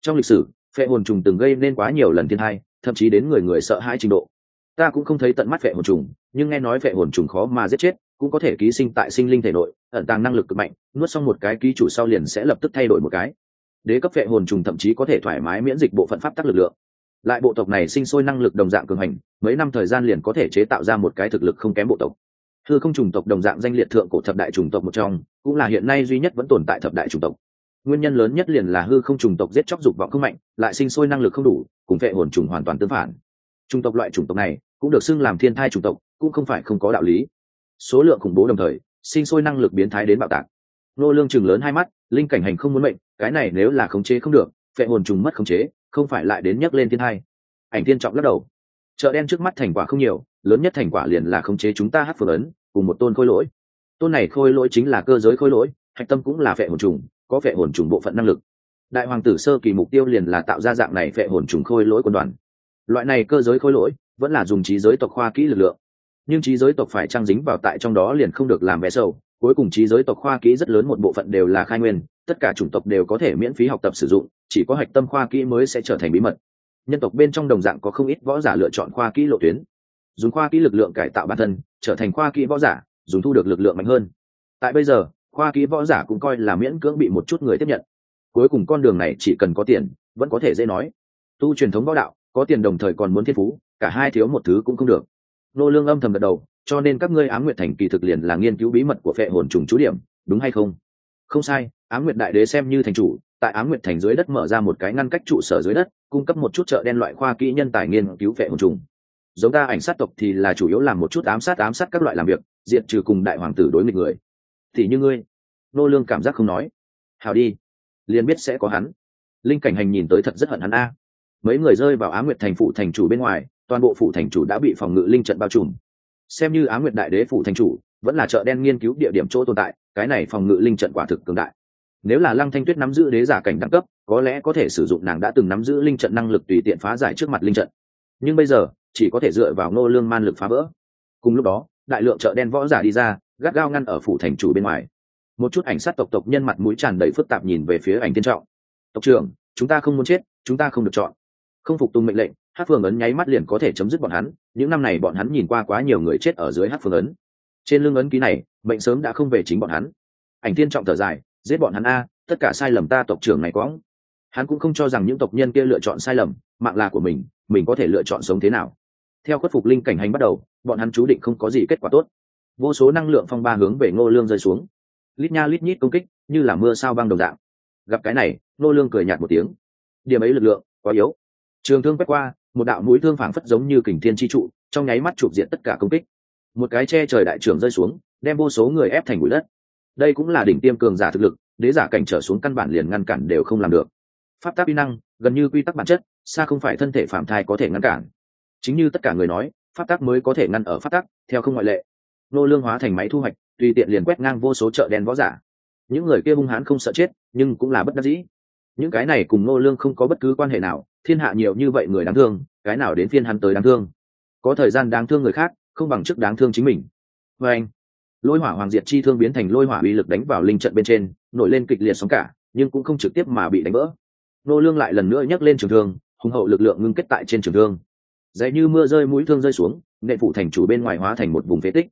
Trong lịch sử, phệ hồn trùng từng gây nên quá nhiều lần thiên hai thậm chí đến người người sợ hãi trình độ. Ta cũng không thấy tận mắt phệ hồn trùng, nhưng nghe nói phệ hồn trùng khó mà giết chết cũng có thể ký sinh tại sinh linh thể nội, ẩn tàng năng lực cực mạnh, nuốt xong một cái ký chủ sau liền sẽ lập tức thay đổi một cái. Đế cấp vệ hồn trùng thậm chí có thể thoải mái miễn dịch bộ phận pháp tắc lực lượng. Lại bộ tộc này sinh sôi năng lực đồng dạng cường hành, mấy năm thời gian liền có thể chế tạo ra một cái thực lực không kém bộ tộc. Hư không trùng tộc đồng dạng danh liệt thượng cổ thập đại trùng tộc một trong, cũng là hiện nay duy nhất vẫn tồn tại thập đại trùng tộc. Nguyên nhân lớn nhất liền là hư không trùng tộc giết chóc dục vọng không mạnh, lại sinh sôi năng lực không đủ, cùng vệ hồn trùng hoàn toàn tương phản. Trùng tộc loại trùng tộc này, cũng được xưng làm thiên thai trùng tộc, cũng không phải không có đạo lý số lượng khủng bố đồng thời, sinh sôi năng lực biến thái đến bạo tạc. Nô lương chừng lớn hai mắt, linh cảnh hành không muốn mệnh, cái này nếu là khống chế không được vệ hồn trùng mất khống chế, không phải lại đến nhấc lên thiên hai ảnh thiên trọng lắc đầu. Chợ đen trước mắt thành quả không nhiều, lớn nhất thành quả liền là khống chế chúng ta hát phường ấn, cùng một tôn khôi lỗi. Tôn này khôi lỗi chính là cơ giới khôi lỗi, hạch tâm cũng là vệ hồn trùng, có vệ hồn trùng bộ phận năng lực. Đại hoàng tử sơ kỳ mục tiêu liền là tạo ra dạng này vệ hồn trùng khôi lỗi quân đoàn. Loại này cơ giới khôi lỗi, vẫn là dùng trí giới tộc khoa kỹ lực lượng nhưng trí giới tộc phải trang dính vào tại trong đó liền không được làm vẽ sâu cuối cùng trí giới tộc khoa kỹ rất lớn một bộ phận đều là khai nguyên, tất cả chủng tộc đều có thể miễn phí học tập sử dụng, chỉ có hạch tâm khoa kỹ mới sẽ trở thành bí mật. Nhân tộc bên trong đồng dạng có không ít võ giả lựa chọn khoa kỹ lộ tuyến. Dùng khoa kỹ lực lượng cải tạo bản thân, trở thành khoa kỹ võ giả, dùng thu được lực lượng mạnh hơn. Tại bây giờ, khoa kỹ võ giả cũng coi là miễn cưỡng bị một chút người tiếp nhận. Cuối cùng con đường này chỉ cần có tiền, vẫn có thể dễ nói. Tu truyền thống võ đạo, có tiền đồng thời còn muốn thiên phú, cả hai thiếu một thứ cũng không được nô lương âm thầm gật đầu, cho nên các ngươi ám nguyệt thành kỳ thực liền là nghiên cứu bí mật của phệ hồn trùng chú điểm, đúng hay không? Không sai, ám nguyệt đại đế xem như thành chủ, tại ám nguyệt thành dưới đất mở ra một cái ngăn cách trụ sở dưới đất, cung cấp một chút chợ đen loại khoa kỹ nhân tài nghiên cứu phệ hồn trùng. Giống ta ảnh sát tộc thì là chủ yếu làm một chút ám sát ám sát các loại làm việc diện trừ cùng đại hoàng tử đối nghịch người. Thì như ngươi, nô lương cảm giác không nói. Hào đi, liền biết sẽ có hắn. Linh cảnh hành nhìn tới thật rất hận hắn a. Mấy người rơi vào á nguyệt thành phụ thành chủ bên ngoài toàn bộ phủ thành chủ đã bị phòng ngự linh trận bao trùm. Xem như á nguyệt đại đế phủ thành chủ, vẫn là chợ đen nghiên cứu địa điểm chỗ tồn tại, cái này phòng ngự linh trận quả thực cường đại. Nếu là lăng thanh tuyết nắm giữ đế giả cảnh đẳng cấp, có lẽ có thể sử dụng nàng đã từng nắm giữ linh trận năng lực tùy tiện phá giải trước mặt linh trận. Nhưng bây giờ, chỉ có thể dựa vào nô lương man lực phá vỡ. Cùng lúc đó, đại lượng chợ đen võ giả đi ra, gắt gao ngăn ở phủ thành chủ bên ngoài. Một chút ảnh sát tộc tộc nhân mặt mũi tràn đầy phức tạp nhìn về phía ảnh tiên trọng. Tộc trưởng, chúng ta không muốn chết, chúng ta không được chọn. Không phục tùng mệnh lệnh hát phương ấn nháy mắt liền có thể chấm dứt bọn hắn, những năm này bọn hắn nhìn qua quá nhiều người chết ở dưới hát phương ấn. Trên lưng ấn ký này bệnh sớm đã không về chính bọn hắn. Ảnh tiên trọng thở dài, giết bọn hắn a, tất cả sai lầm ta tộc trưởng này quõng. Hắn cũng không cho rằng những tộc nhân kia lựa chọn sai lầm, mạng là của mình mình có thể lựa chọn sống thế nào. Theo khuất phục linh cảnh hành bắt đầu, bọn hắn chú định không có gì kết quả tốt. Vô số năng lượng phong ba hướng về ngô lương rơi xuống. Lít nha lít nhít công kích, như là mưa sao băng đồng dạng. Gặp cái này, Ngô lương cười nhạt một tiếng. Điểm ấy lực lượng quá yếu. Trường thương quét qua một đạo mũi thương phảng phất giống như kình thiên chi trụ, trong nháy mắt chụp diện tất cả công kích. Một cái che trời đại trưởng rơi xuống, đem vô số người ép thành bụi đất. Đây cũng là đỉnh tiêm cường giả thực lực, đế giả cảnh trở xuống căn bản liền ngăn cản đều không làm được. Pháp tắc uy năng, gần như quy tắc bản chất, xa không phải thân thể phạm thai có thể ngăn cản. Chính như tất cả người nói, pháp tắc mới có thể ngăn ở pháp tắc, theo không ngoại lệ. Nô lương hóa thành máy thu hoạch, tùy tiện liền quét ngang vô số chợ đen võ giả. Những người kia hung hãn không sợ chết, nhưng cũng là bất đắc dĩ. Những cái này cùng nô lương không có bất cứ quan hệ nào thiên hạ nhiều như vậy người đáng thương, cái nào đến phiên hắn tới đáng thương? Có thời gian đáng thương người khác, không bằng chức đáng thương chính mình. Vê anh, lôi hỏa hoàng diệt chi thương biến thành lôi hỏa uy lực đánh vào linh trận bên trên, nổi lên kịch liệt sóng cả, nhưng cũng không trực tiếp mà bị đánh vỡ. Nô lương lại lần nữa nhấc lên trường thương, hùng hậu lực lượng ngưng kết tại trên trường thương. Dãy như mưa rơi mũi thương rơi xuống, nệ phủ thành chủ bên ngoài hóa thành một vùng phế tích.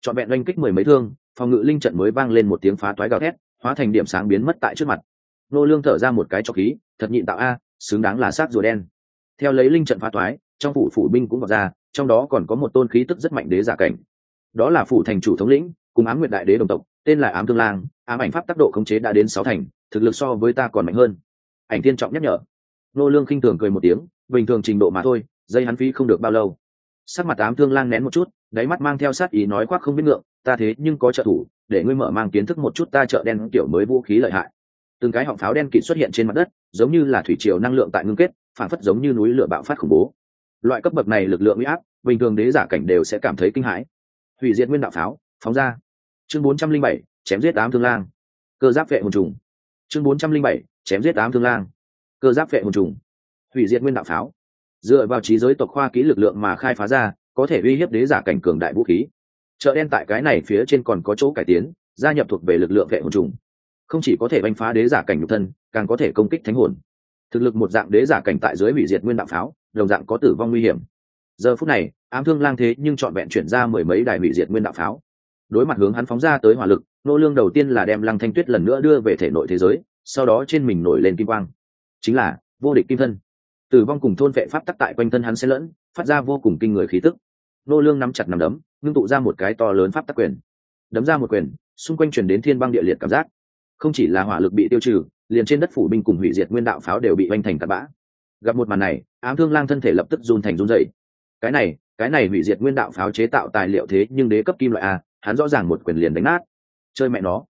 Trọn vẹn oanh kích mười mấy thương, phòng ngự linh trận mới vang lên một tiếng phá toái gào thét, hóa thành điểm sáng biến mất tại trước mặt. Nô lương thở ra một cái cho khí, thật nhịn tạo a xứng đáng là sát rùa đen. Theo lấy linh trận phá toái trong phủ phủ binh cũng vào ra, trong đó còn có một tôn khí tức rất mạnh đế giả cảnh. Đó là phủ thành chủ thống lĩnh, cùng ám nguyệt đại đế đồng tộc, tên là ám thương lang, ám ảnh pháp tác độ khống chế đã đến sáu thành, thực lực so với ta còn mạnh hơn. Ảnh tiên trọng nhắc nhở. Nô lương khinh thường cười một tiếng, bình thường trình độ mà thôi, dây hắn phí không được bao lâu. Sắc mặt ám thương lang nén một chút, đáy mắt mang theo sát ý nói khoác không biết ngượng, ta thế nhưng có trợ thủ, để ngươi mở mang kiến thức một chút ta trợ đen kiểu mới vũ khí lợi hại từng cái họng pháo đen kịt xuất hiện trên mặt đất, giống như là thủy triều năng lượng tại ngưng kết, phản phất giống như núi lửa bạo phát khủng bố. Loại cấp bậc này lực lượng uy áp, bình thường đế giả cảnh đều sẽ cảm thấy kinh hãi. Hủy diệt nguyên đạo pháo, phóng ra. Chương bốn trăm linh bảy, chém giết tám thương lang. Cơ giáp vệ hồn trùng. Chương bốn trăm linh bảy, chém giết tám thương lang. Cơ giáp vệ hồn trùng. Hủy diệt nguyên đạo pháo. Dựa vào trí giới tộc khoa kỹ lực lượng mà khai phá ra, có thể uy hiếp đế giả cảnh cường đại vũ khí. Chợ đen tại cái này phía trên còn có chỗ cải tiến, gia nhập thuộc về lực lượng vệ hồn trùng không chỉ có thể bánh phá đế giả cảnh nhục thân, càng có thể công kích thánh hồn. Thực lực một dạng đế giả cảnh tại dưới hủy diệt nguyên đạo pháo, đồng dạng có tử vong nguy hiểm. Giờ phút này, ám thương lang thế nhưng trọn vẹn chuyển ra mười mấy đài hủy diệt nguyên đạo pháo. Đối mặt hướng hắn phóng ra tới hỏa lực, nô lương đầu tiên là đem lăng thanh tuyết lần nữa đưa về thể nội thế giới, sau đó trên mình nổi lên kim quang. Chính là, vô địch kim thân. Tử vong cùng thôn vệ pháp tắc tại quanh thân hắn sẽ lẫn, phát ra vô cùng kinh người khí tức. Nô lương nắm chặt nắm đấm, ngưng tụ ra một cái to lớn pháp tắc quyền. Đấm ra một quyền, xung quanh truyền đến thiên băng địa liệt cảm giác không chỉ là hỏa lực bị tiêu trừ, liền trên đất phủ binh cùng hủy diệt nguyên đạo pháo đều bị oanh thành tạt bã. Gặp một màn này, ám thương lang thân thể lập tức run thành run dậy cái này cái này hủy diệt nguyên đạo pháo chế tạo tài liệu thế nhưng đế cấp kim loại a, hắn rõ ràng một quyền liền đánh nát. Chơi mẹ nó.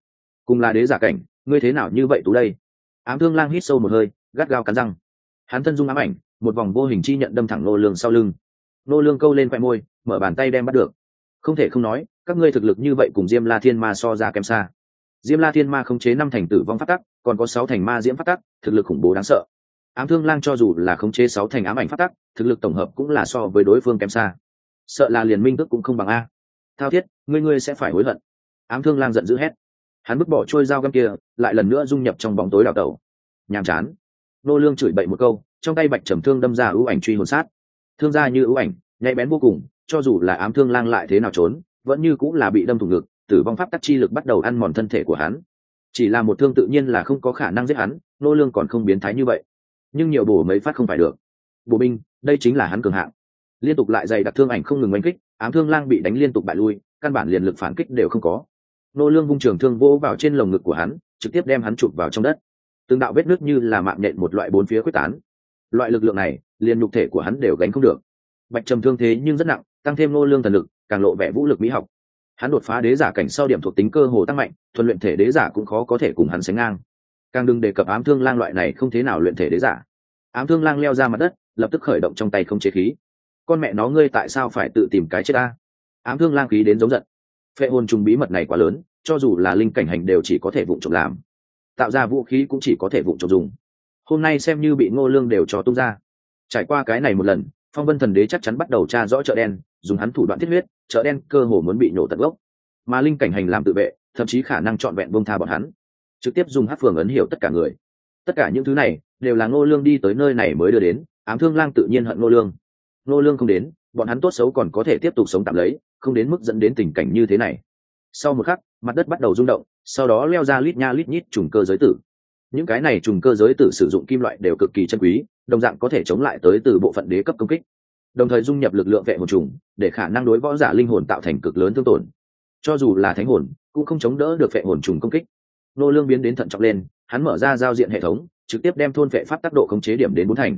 Cùng là đế giả cảnh, ngươi thế nào như vậy tú đây? Ám thương lang hít sâu một hơi, gắt gao cắn răng. Hắn thân dung ám ảnh, một vòng vô hình chi nhận đâm thẳng nô lương sau lưng. Nô lương câu lên khoe môi, mở bàn tay đem bắt được. Không thể không nói, các ngươi thực lực như vậy cùng diêm la thiên ma so ra kém xa diêm la thiên ma khống chế năm thành tử vong phát tắc, còn có sáu thành ma diễm phát tắc, thực lực khủng bố đáng sợ. Ám thương lang cho dù là khống chế sáu thành ám ảnh phát tắc, thực lực tổng hợp cũng là so với đối phương kém xa. Sợ là liền minh tức cũng không bằng a. Thao thiết, ngươi ngươi sẽ phải hối hận. Ám thương lang giận dữ hét. Hắn bước bỏ trôi dao găm kia, lại lần nữa dung nhập trong bóng tối đào tẩu. Nhàm chán. Nô lương chửi bậy một câu, trong tay bạch trầm thương đâm ra ưu ảnh truy hồn sát. Thương ra như ưu ảnh, nhạy bén vô cùng, cho dù là ám thương lang lại thế nào trốn, vẫn như cũng là bị đâm thủng ngực tử vong pháp tắc chi lực bắt đầu ăn mòn thân thể của hắn. Chỉ là một thương tự nhiên là không có khả năng giết hắn, nô lương còn không biến thái như vậy. Nhưng nhiều bổ mấy phát không phải được. Bộ binh, đây chính là hắn cường hạng. Liên tục lại dày đặc thương ảnh không ngừng oanh kích, ám thương lang bị đánh liên tục bại lui, căn bản liền lực phản kích đều không có. Nô lương vung trường thương vỗ vào trên lồng ngực của hắn, trực tiếp đem hắn chụp vào trong đất. Từng đạo vết nước như là mạng nhện một loại bốn phía quyết tán. Loại lực lượng này, liền nhục thể của hắn đều gánh không được. Bạch trầm thương thế nhưng rất nặng, tăng thêm nô lương thần lực, càng lộ vẻ vũ lực mỹ học hắn đột phá đế giả cảnh sau điểm thuộc tính cơ hồ tăng mạnh, thuần luyện thể đế giả cũng khó có thể cùng hắn sánh ngang. Càng đừng đề cập ám thương lang loại này không thế nào luyện thể đế giả. Ám thương lang leo ra mặt đất, lập tức khởi động trong tay không chế khí. Con mẹ nó ngươi tại sao phải tự tìm cái chết ta? Ám thương lang khí đến giống giận. Phệ hồn trùng bí mật này quá lớn, cho dù là linh cảnh hành đều chỉ có thể vụng trộm làm. Tạo ra vũ khí cũng chỉ có thể vụng trộm dùng. Hôm nay xem như bị ngô lương đều cho tung ra. Trải qua cái này một lần phong vân thần đế chắc chắn bắt đầu tra rõ chợ đen, dùng hắn thủ đoạn thiết huyết, chợ đen cơ hồ muốn bị nổ tận gốc. Mà linh cảnh hành làm tự vệ, thậm chí khả năng trọn vẹn bông tha bọn hắn. Trực tiếp dùng hát phường ấn hiểu tất cả người. Tất cả những thứ này, đều là ngô lương đi tới nơi này mới đưa đến, ám thương lang tự nhiên hận ngô lương. Ngô lương không đến, bọn hắn tốt xấu còn có thể tiếp tục sống tạm lấy, không đến mức dẫn đến tình cảnh như thế này. Sau một khắc, mặt đất bắt đầu rung động, sau đó leo ra lít nha lít nhít trùng cơ giới tử. Những cái này trùng cơ giới tử sử dụng kim loại đều cực kỳ chân quý đồng dạng có thể chống lại tới từ bộ phận đế cấp công kích, đồng thời dung nhập lực lượng vệ hồn trùng để khả năng đối võ giả linh hồn tạo thành cực lớn thương tổn. Cho dù là thánh hồn, cũng không chống đỡ được vệ hồn trùng công kích. Nô lương biến đến thận trọng lên, hắn mở ra giao diện hệ thống, trực tiếp đem thôn vệ pháp tác độ khống chế điểm đến bốn thành.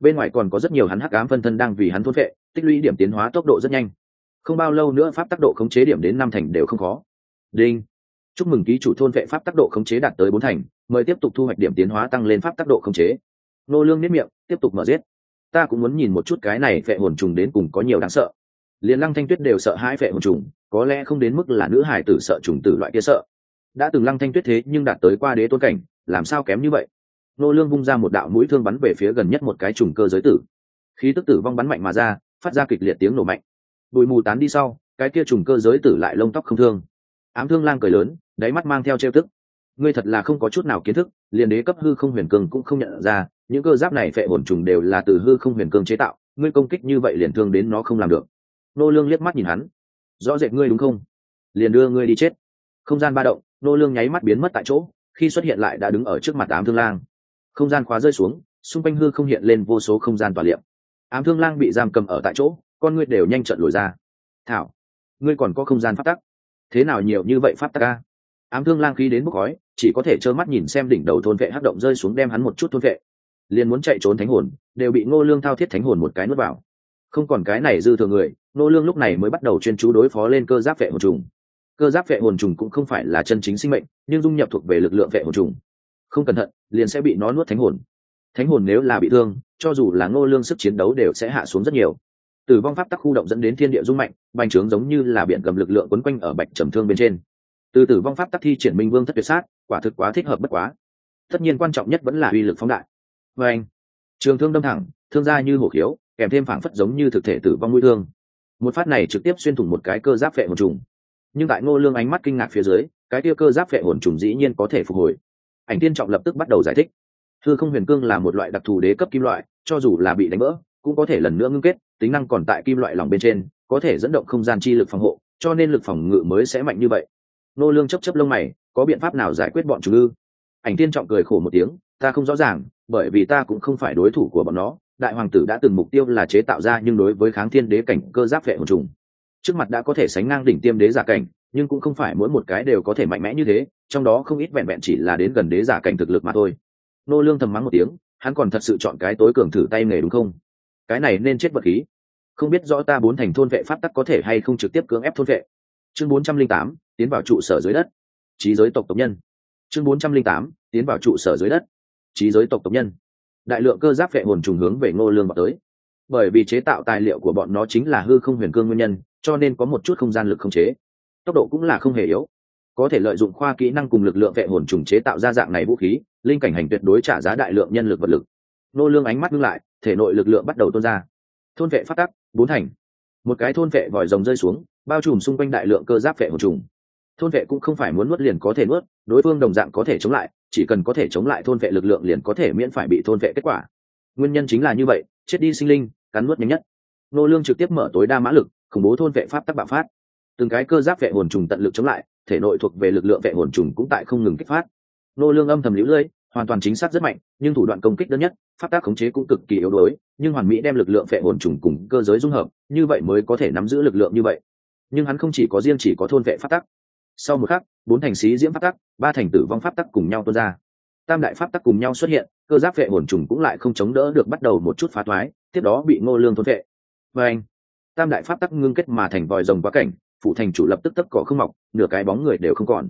Bên ngoài còn có rất nhiều hắn hắc ám phân thân đang vì hắn thôn vệ, tích lũy điểm tiến hóa tốc độ rất nhanh. Không bao lâu nữa pháp tác độ khống chế điểm đến năm thành đều không khó. Đinh. Chúc mừng ký chủ thôn vệ pháp tác độ khống chế đạt tới bốn thành, mời tiếp tục thu hoạch điểm tiến hóa tăng lên pháp tác độ khống chế nô lương nếp miệng, tiếp tục mở giết. Ta cũng muốn nhìn một chút cái này vệ hồn trùng đến cùng có nhiều đáng sợ. Liền lăng thanh tuyết đều sợ hãi vệ hồn trùng, có lẽ không đến mức là nữ hải tử sợ trùng tử loại kia sợ. Đã từng lăng thanh tuyết thế nhưng đạt tới qua đế tôn cảnh, làm sao kém như vậy? Nô lương vung ra một đạo mũi thương bắn về phía gần nhất một cái trùng cơ giới tử. Khí tức tử vong bắn mạnh mà ra, phát ra kịch liệt tiếng nổ mạnh. Bụi mù tán đi sau, cái kia trùng cơ giới tử lại lông tóc không thương. Ám thương lang cười lớn, đáy mắt mang theo trêu tức. Ngươi thật là không có chút nào kiến thức, liền đế cấp hư không huyền cường cũng không nhận ra những cơ giáp này phệ hồn trùng đều là từ hư không huyền cương chế tạo, ngươi công kích như vậy liền thương đến nó không làm được. Nô lương liếc mắt nhìn hắn. Rõ rệt ngươi đúng không? Liền đưa ngươi đi chết. Không gian ba động, nô lương nháy mắt biến mất tại chỗ, khi xuất hiện lại đã đứng ở trước mặt ám thương lang. Không gian khóa rơi xuống, xung quanh hư không hiện lên vô số không gian tỏa liệm. Ám thương lang bị giam cầm ở tại chỗ, con ngươi đều nhanh trận lùi ra. Thảo, ngươi còn có không gian phát tắc? Thế nào nhiều như vậy phát tắc ca ám thương lang khi đến bốc khói, chỉ có thể trơ mắt nhìn xem đỉnh đầu thôn vệ hắc động rơi xuống đem hắn một chút thôn vệ liền muốn chạy trốn thánh hồn, đều bị ngô lương thao thiết thánh hồn một cái nuốt vào. Không còn cái này dư thừa người, ngô lương lúc này mới bắt đầu chuyên chú đối phó lên cơ giáp vệ hồn trùng. Cơ giáp vệ hồn trùng cũng không phải là chân chính sinh mệnh, nhưng dung nhập thuộc về lực lượng vệ hồn trùng. Không cẩn thận, liền sẽ bị nó nuốt thánh hồn. Thánh hồn nếu là bị thương, cho dù là ngô lương sức chiến đấu đều sẽ hạ xuống rất nhiều. Tử vong pháp tắc khu động dẫn đến thiên địa dung mạnh, bành trướng giống như là biển cầm lực lượng quấn quanh ở bạch trầm thương bên trên. Từ tử vong pháp tắc thi triển minh vương thất tuyệt sát, quả thực quá thích hợp bất quá. Tất nhiên quan trọng nhất vẫn là uy lực phóng đại và anh, trường thương đâm thẳng, thương ra như hổ khiếu, kèm thêm phảng phất giống như thực thể tử vong mũi thương. Một phát này trực tiếp xuyên thủng một cái cơ giáp phệ hồn trùng. Nhưng tại ngô lương ánh mắt kinh ngạc phía dưới, cái kia cơ giáp phệ hồn trùng dĩ nhiên có thể phục hồi. Ảnh tiên trọng lập tức bắt đầu giải thích. Thư không huyền cương là một loại đặc thù đế cấp kim loại, cho dù là bị đánh vỡ cũng có thể lần nữa ngưng kết, tính năng còn tại kim loại lòng bên trên, có thể dẫn động không gian chi lực phòng hộ, cho nên lực phòng ngự mới sẽ mạnh như vậy. Nô lương chấp chấp lông mày, có biện pháp nào giải quyết bọn chúng ư? Ảnh tiên trọng cười khổ một tiếng, ta không rõ ràng bởi vì ta cũng không phải đối thủ của bọn nó, đại hoàng tử đã từng mục tiêu là chế tạo ra nhưng đối với kháng thiên đế cảnh cơ giáp vệ hồn trùng. Trước mặt đã có thể sánh ngang đỉnh tiêm đế giả cảnh, nhưng cũng không phải mỗi một cái đều có thể mạnh mẽ như thế, trong đó không ít vẹn vẹn chỉ là đến gần đế giả cảnh thực lực mà thôi. Nô lương thầm mắng một tiếng, hắn còn thật sự chọn cái tối cường thử tay nghề đúng không? Cái này nên chết vật khí. Không biết rõ ta bốn thành thôn vệ pháp tắc có thể hay không trực tiếp cưỡng ép thôn vệ. Chương bốn trăm linh tám, tiến vào trụ sở dưới đất. Trí giới tộc tộc nhân. Chương bốn trăm linh tám, tiến vào trụ sở dưới đất trí giới tộc tộc nhân. Đại lượng cơ giáp vệ hồn trùng hướng về ngô lương vào tới. Bởi vì chế tạo tài liệu của bọn nó chính là hư không huyền cương nguyên nhân, cho nên có một chút không gian lực không chế. Tốc độ cũng là không hề yếu. Có thể lợi dụng khoa kỹ năng cùng lực lượng vệ hồn trùng chế tạo ra dạng này vũ khí, linh cảnh hành tuyệt đối trả giá đại lượng nhân lực vật lực. Nô lương ánh mắt ngưng lại, thể nội lực lượng bắt đầu tuôn ra. Thôn vệ phát tắc, bốn thành. Một cái thôn vệ vòi rồng rơi xuống, bao trùm xung quanh đại lượng cơ giáp vệ hồn trùng. Thôn vệ cũng không phải muốn nuốt liền có thể nuốt, đối phương đồng dạng có thể chống lại chỉ cần có thể chống lại thôn vệ lực lượng liền có thể miễn phải bị thôn vệ kết quả. Nguyên nhân chính là như vậy, chết đi sinh linh, cắn nuốt nhanh nhất. Nô lương trực tiếp mở tối đa mã lực, khủng bố thôn vệ pháp tắc bạo phát. Từng cái cơ giáp vệ hồn trùng tận lực chống lại, thể nội thuộc về lực lượng vệ hồn trùng cũng tại không ngừng kích phát. Nô lương âm thầm liễu lưỡi hoàn toàn chính xác rất mạnh, nhưng thủ đoạn công kích đơn nhất, pháp tác khống chế cũng cực kỳ yếu đuối, nhưng hoàn mỹ đem lực lượng vệ hồn trùng cùng cơ giới dung hợp, như vậy mới có thể nắm giữ lực lượng như vậy. Nhưng hắn không chỉ có riêng chỉ có thôn vệ pháp tắc sau một khắc, bốn thành sĩ diễm pháp tắc, ba thành tử vong pháp tắc cùng nhau tuôn ra. Tam đại pháp tắc cùng nhau xuất hiện, cơ giáp vệ hồn trùng cũng lại không chống đỡ được bắt đầu một chút phá thoái, tiếp đó bị ngô lương thôn vệ. Và anh, tam đại pháp tắc ngưng kết mà thành vòi rồng quá cảnh phụ thành chủ lập tức tất cỏ không mọc, nửa cái bóng người đều không còn.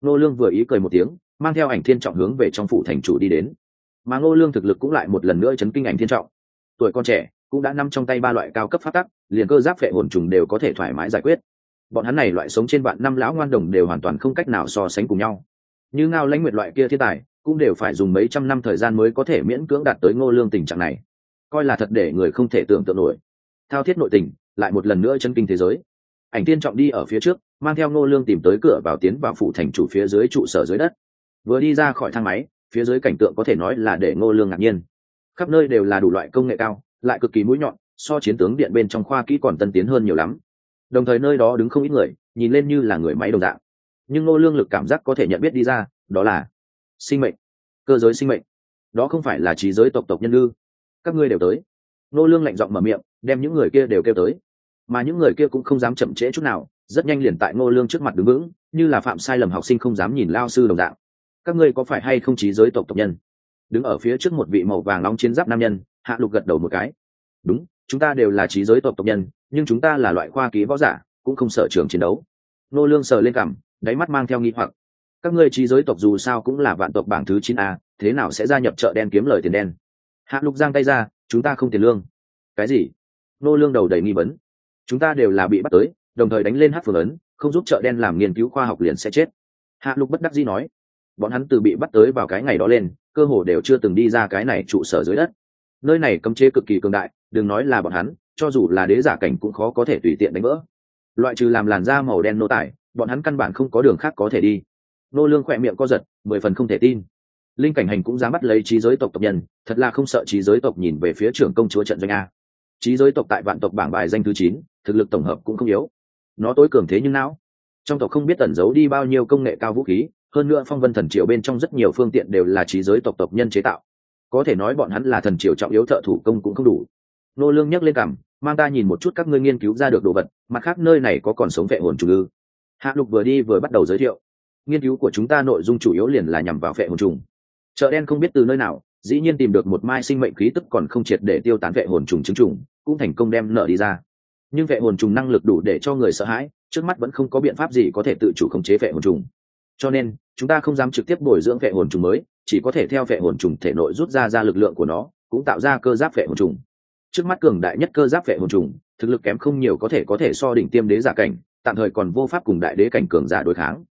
Ngô lương vừa ý cười một tiếng, mang theo ảnh thiên trọng hướng về trong phụ thành chủ đi đến. Mà ngô lương thực lực cũng lại một lần nữa chấn kinh ảnh thiên trọng. Tuổi con trẻ, cũng đã nắm trong tay ba loại cao cấp pháp tắc, liền cơ giáp vệ hồn trùng đều có thể thoải mái giải quyết bọn hắn này loại sống trên vạn năm lão ngoan đồng đều hoàn toàn không cách nào so sánh cùng nhau. Như ngao lãnh nguyệt loại kia thiên tài, cũng đều phải dùng mấy trăm năm thời gian mới có thể miễn cưỡng đạt tới ngô lương tình trạng này. Coi là thật để người không thể tưởng tượng nổi. Thao thiết nội tình, lại một lần nữa chân kinh thế giới. Ảnh tiên trọng đi ở phía trước, mang theo ngô lương tìm tới cửa vào tiến vào phủ thành chủ phía dưới trụ sở dưới đất. Vừa đi ra khỏi thang máy, phía dưới cảnh tượng có thể nói là để ngô lương ngạc nhiên. Khắp nơi đều là đủ loại công nghệ cao, lại cực kỳ mũi nhọn, so chiến tướng điện bên trong khoa kỹ còn tân tiến hơn nhiều lắm đồng thời nơi đó đứng không ít người, nhìn lên như là người máy đồng dạng. Nhưng ngô lương lực cảm giác có thể nhận biết đi ra, đó là sinh mệnh, cơ giới sinh mệnh. Đó không phải là trí giới tộc tộc nhân ư các ngươi đều tới. Ngô lương lạnh giọng mở miệng, đem những người kia đều kêu tới. Mà những người kia cũng không dám chậm trễ chút nào, rất nhanh liền tại ngô lương trước mặt đứng vững, như là phạm sai lầm học sinh không dám nhìn lao sư đồng dạng. Các ngươi có phải hay không trí giới tộc tộc nhân? Đứng ở phía trước một vị màu vàng nóng chiến giáp nam nhân, hạ lục gật đầu một cái. Đúng, chúng ta đều là trí giới tộc tộc nhân nhưng chúng ta là loại khoa ký võ giả, cũng không sợ trường chiến đấu. Nô lương sờ lên cằm, đáy mắt mang theo nghi hoặc. Các ngươi trí giới tộc dù sao cũng là vạn tộc bảng thứ chín a, thế nào sẽ gia nhập chợ đen kiếm lời tiền đen? Hạ lục giang tay ra, chúng ta không tiền lương. Cái gì? Nô lương đầu đầy nghi vấn. Chúng ta đều là bị bắt tới, đồng thời đánh lên hát phường ấn, không giúp chợ đen làm nghiên cứu khoa học liền sẽ chết. Hạ lục bất đắc dĩ nói. Bọn hắn từ bị bắt tới vào cái ngày đó lên, cơ hồ đều chưa từng đi ra cái này trụ sở dưới đất. Nơi này cấm chế cực kỳ cường đại, đừng nói là bọn hắn cho dù là đế giả cảnh cũng khó có thể tùy tiện đánh vỡ. Loại trừ làm làn da màu đen nô tải bọn hắn căn bản không có đường khác có thể đi. Nô lương khỏe miệng co giật, mười phần không thể tin. Linh cảnh hành cũng dám bắt lấy trí giới tộc tộc nhân, thật là không sợ trí giới tộc nhìn về phía trưởng công chúa trận doanh a. Trí giới tộc tại vạn tộc bảng bài danh thứ chín, thực lực tổng hợp cũng không yếu. Nó tối cường thế nhưng não. Trong tộc không biết tẩn giấu đi bao nhiêu công nghệ cao vũ khí, hơn nữa phong vân thần triều bên trong rất nhiều phương tiện đều là trí giới tộc tộc nhân chế tạo. Có thể nói bọn hắn là thần triều trọng yếu thợ thủ công cũng không đủ. Nô lương nhấc lên cằm mang ta nhìn một chút các ngươi nghiên cứu ra được đồ vật, mặt khác nơi này có còn sống vệ hồn trùng ư hạ lục vừa đi vừa bắt đầu giới thiệu. Nghiên cứu của chúng ta nội dung chủ yếu liền là nhằm vào vệ hồn trùng. Chợ đen không biết từ nơi nào, dĩ nhiên tìm được một mai sinh mệnh khí tức còn không triệt để tiêu tán vệ hồn trùng chứng trùng cũng thành công đem nợ đi ra. Nhưng vệ hồn trùng năng lực đủ để cho người sợ hãi, trước mắt vẫn không có biện pháp gì có thể tự chủ khống chế vệ hồn trùng. Cho nên, chúng ta không dám trực tiếp bồi dưỡng vệ hồn trùng mới, chỉ có thể theo vệ hồn trùng thể nội rút ra ra lực lượng của nó, cũng tạo ra cơ giáp vệ hồn trùng trước mắt cường đại nhất cơ giáp vệ hồn trùng, thực lực kém không nhiều có thể có thể so đỉnh tiêm đế giả cảnh, tạm thời còn vô pháp cùng đại đế cảnh cường giả đối kháng.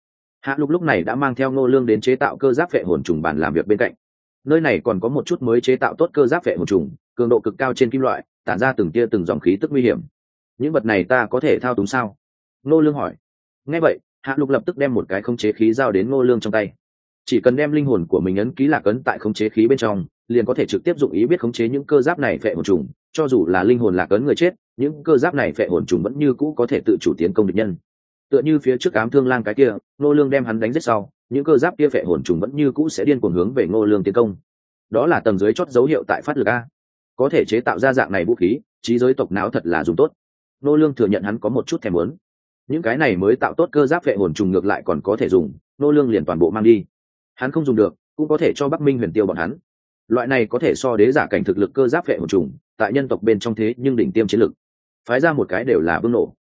Hạ lục lúc này đã mang theo ngô lương đến chế tạo cơ giáp vệ hồn trùng bàn làm việc bên cạnh. Nơi này còn có một chút mới chế tạo tốt cơ giáp vệ hồn trùng, cường độ cực cao trên kim loại, tản ra từng tia từng dòng khí tức nguy hiểm. Những vật này ta có thể thao túng sao? Ngô lương hỏi. Nghe vậy, hạ lục lập tức đem một cái khống chế khí giao đến ngô lương trong tay. Chỉ cần đem linh hồn của mình ấn ký lạc ấn tại khống chế khí bên trong, liền có thể trực tiếp dụng ý biết khống chế những cơ giáp này vệ hồn trùng cho dù là linh hồn lạc ấn người chết, những cơ giáp này phệ hồn trùng vẫn như cũ có thể tự chủ tiến công địch nhân. Tựa như phía trước ám thương lang cái kia, ngô lương đem hắn đánh giết sau, những cơ giáp kia phệ hồn trùng vẫn như cũ sẽ điên cuồng hướng về ngô lương tiến công. Đó là tầng dưới chót dấu hiệu tại phát lực a. Có thể chế tạo ra dạng này vũ khí, trí giới tộc não thật là dùng tốt. Ngô lương thừa nhận hắn có một chút thèm muốn. Những cái này mới tạo tốt cơ giáp phệ hồn trùng ngược lại còn có thể dùng, ngô lương liền toàn bộ mang đi. Hắn không dùng được, cũng có thể cho bắc minh huyền tiêu bọn hắn. Loại này có thể so đế giả cảnh thực lực cơ giáp phệ hồn trùng tại nhân tộc bên trong thế nhưng đỉnh tiêm chiến lực. Phái ra một cái đều là vương nổ.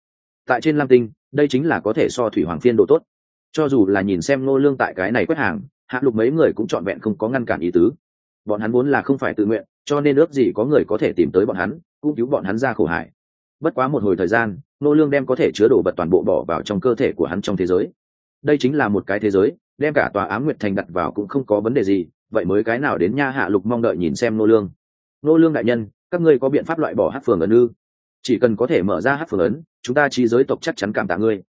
Tại trên lam tinh, đây chính là có thể so thủy hoàng phiên độ tốt. Cho dù là nhìn xem nô lương tại cái này quét hàng, hạ lục mấy người cũng trọn vẹn không có ngăn cản ý tứ. Bọn hắn vốn là không phải tự nguyện, cho nên ước gì có người có thể tìm tới bọn hắn, cũng cứu bọn hắn ra khổ hải bất quá một hồi thời gian nô lương đem có thể chứa đồ vật toàn bộ bỏ vào trong cơ thể của hắn trong thế giới. Đây chính là một cái thế giới, đem cả tòa ám nguyệt thành đặt vào cũng không có vấn đề gì, vậy mới cái nào đến nha hạ lục mong đợi nhìn xem nô lương. Nô lương đại nhân các ngươi có biện pháp loại bỏ hát phường ấn ư? Chỉ cần có thể mở ra hát phường ấn, chúng ta chi giới tộc chắc chắn cảm tạ ngươi.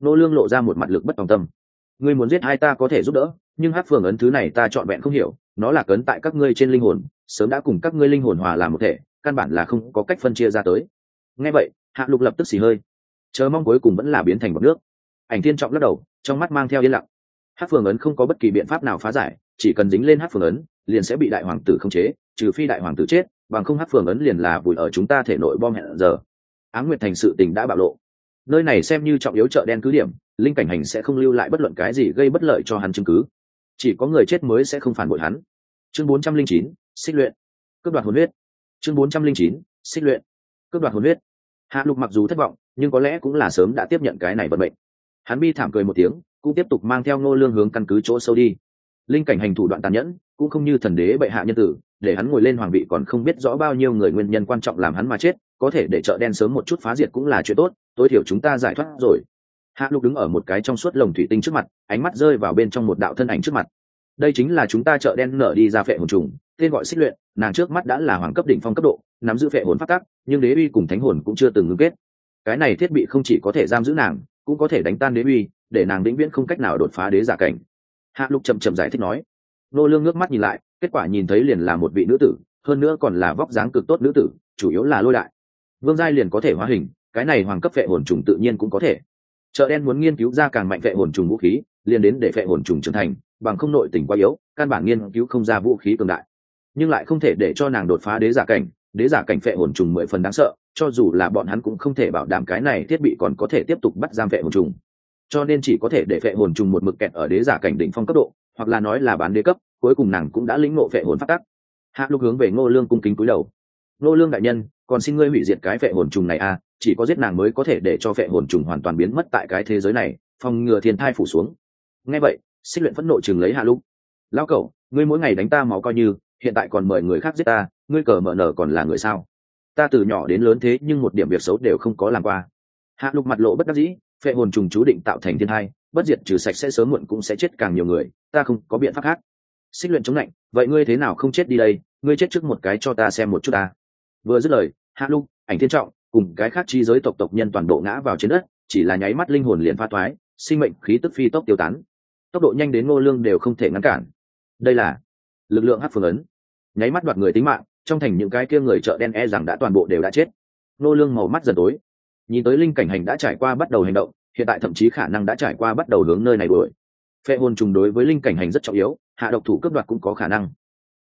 Nô lương lộ ra một mặt lực bất tòng tâm. Ngươi muốn giết hai ta có thể giúp đỡ, nhưng hát phường ấn thứ này ta chọn vẹn không hiểu, nó là cấn tại các ngươi trên linh hồn, sớm đã cùng các ngươi linh hồn hòa làm một thể, căn bản là không có cách phân chia ra tới. Nghe vậy, hạ lục lập tức xì hơi. Chờ mong cuối cùng vẫn là biến thành bọc nước. Ảnh thiên trọng lắc đầu, trong mắt mang theo yên lặng. Hát phường ấn không có bất kỳ biện pháp nào phá giải chỉ cần dính lên hát phường ấn, liền sẽ bị đại hoàng tử khống chế, trừ phi đại hoàng tử chết, bằng không hát phường ấn liền là vùi ở chúng ta thể nội bom hẹn giờ. Á nguyệt thành sự tình đã bạo lộ. Nơi này xem như trọng yếu chợ đen cứ điểm, linh cảnh hành sẽ không lưu lại bất luận cái gì gây bất lợi cho hắn chứng cứ. Chỉ có người chết mới sẽ không phản bội hắn. Chương bốn trăm linh chín, xích luyện. Cướp đoạt hồn huyết. Chương bốn trăm linh chín, xích luyện. Cướp đoạt hồn huyết. Hạ lục mặc dù thất vọng, nhưng có lẽ cũng là sớm đã tiếp nhận cái này vận mệnh. Hắn bi thảm cười một tiếng, cũng tiếp tục mang theo ngô lương hướng căn cứ chỗ sâu đi linh cảnh hành thủ đoạn tàn nhẫn, cũng không như thần đế bệ hạ nhân tử, để hắn ngồi lên hoàng vị còn không biết rõ bao nhiêu người nguyên nhân quan trọng làm hắn mà chết, có thể để chợ đen sớm một chút phá diệt cũng là chuyện tốt, tối thiểu chúng ta giải thoát rồi. Hạ lục đứng ở một cái trong suốt lồng thủy tinh trước mặt, ánh mắt rơi vào bên trong một đạo thân ảnh trước mặt. Đây chính là chúng ta chợ đen nở đi ra phệ hồn trùng, tên gọi xích luyện, nàng trước mắt đã là hoàng cấp đỉnh phong cấp độ, nắm giữ phệ hồn phát tác nhưng đế uy cùng thánh hồn cũng chưa từng ngưng kết. Cái này thiết bị không chỉ có thể giam giữ nàng, cũng có thể đánh tan đế uy, để nàng vĩnh viễn không cách nào đột phá đế giả cảnh hạ lục chậm chậm giải thích nói. Nô lương nước mắt nhìn lại, kết quả nhìn thấy liền là một vị nữ tử, hơn nữa còn là vóc dáng cực tốt nữ tử, chủ yếu là lôi đại. Vương giai liền có thể hóa hình, cái này hoàng cấp vệ hồn trùng tự nhiên cũng có thể. Chợ đen muốn nghiên cứu ra càng mạnh vệ hồn trùng vũ khí, liền đến để vệ hồn trùng trưởng thành, bằng không nội tình quá yếu, căn bản nghiên cứu không ra vũ khí cường đại. Nhưng lại không thể để cho nàng đột phá đế giả cảnh, đế giả cảnh vệ hồn trùng mười phần đáng sợ, cho dù là bọn hắn cũng không thể bảo đảm cái này thiết bị còn có thể tiếp tục bắt giam vệ hồn trùng cho nên chỉ có thể để vệ hồn trùng một mực kẹt ở đế giả cảnh đỉnh phong cấp độ, hoặc là nói là bán đế cấp, cuối cùng nàng cũng đã lĩnh ngộ phệ hồn phát tắc. Hạ lục hướng về ngô lương cung kính cúi đầu. Ngô lương đại nhân, còn xin ngươi hủy diệt cái phệ hồn trùng này a chỉ có giết nàng mới có thể để cho phệ hồn trùng hoàn toàn biến mất tại cái thế giới này, phòng ngừa thiên thai phủ xuống. Nghe vậy, xích luyện phẫn nộ chừng lấy hạ lục. Lao cậu, ngươi mỗi ngày đánh ta máu coi như, hiện tại còn mời người khác giết ta, ngươi cờ mở nở còn là người sao? Ta từ nhỏ đến lớn thế nhưng một điểm việc xấu đều không có làm qua. Hạ lục mặt lộ bất đắc dĩ phệ hồn trùng chú định tạo thành thiên hai bất diệt trừ sạch sẽ sớm muộn cũng sẽ chết càng nhiều người, ta không có biện pháp khác. Xích luyện chống lạnh, vậy ngươi thế nào không chết đi đây? Ngươi chết trước một cái cho ta xem một chút ta. Vừa dứt lời, hạ lục, ảnh thiên trọng, cùng cái khác chi giới tộc tộc nhân toàn bộ ngã vào trên đất, chỉ là nháy mắt linh hồn liền pha thoái sinh mệnh khí tức phi tốc tiêu tán. Tốc độ nhanh đến ngô lương đều không thể ngăn cản. Đây là lực lượng hát phương ấn. Nháy mắt đoạt người tính mạng, trong thành những cái kia người chợ đen e rằng đã toàn bộ đều đã chết. Ngô lương màu mắt dần tối nhìn tới linh cảnh hành đã trải qua bắt đầu hành động, hiện tại thậm chí khả năng đã trải qua bắt đầu hướng nơi này đuổi. Phệ hồn trùng đối với linh cảnh hành rất trọng yếu, hạ độc thủ cấp đoạt cũng có khả năng.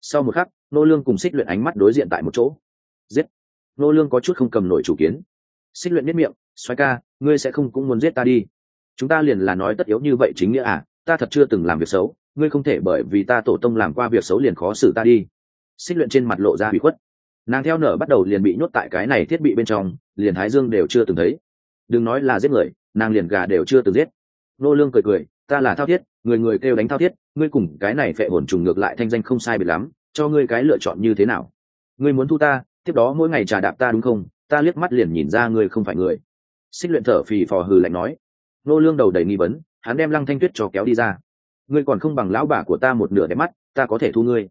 Sau một khắc, nô lương cùng xích luyện ánh mắt đối diện tại một chỗ. Giết! Nô lương có chút không cầm nổi chủ kiến. Xích luyện biết miệng xoay ca, ngươi sẽ không cũng muốn giết ta đi. Chúng ta liền là nói tất yếu như vậy chính nghĩa à ta thật chưa từng làm việc xấu, ngươi không thể bởi vì ta tổ tông làm qua việc xấu liền khó xử ta đi. Xích luyện trên mặt lộ ra bị khuất nàng theo nở bắt đầu liền bị nhốt tại cái này thiết bị bên trong, liền thái dương đều chưa từng thấy. Đừng nói là giết người, nàng liền gà đều chưa từng giết. Nô lương cười cười, ta là thao thiết, người người kêu đánh thao thiết, ngươi cùng cái này phệ hồn trùng ngược lại thanh danh không sai biệt lắm, cho ngươi cái lựa chọn như thế nào? Ngươi muốn thu ta, tiếp đó mỗi ngày trà đạp ta đúng không? Ta liếc mắt liền nhìn ra ngươi không phải người. Xích luyện thở phì phò hừ lạnh nói. Nô lương đầu đầy nghi vấn, hắn đem lăng thanh tuyết cho kéo đi ra. Ngươi còn không bằng lão bà của ta một nửa đẹp mắt, ta có thể thu ngươi.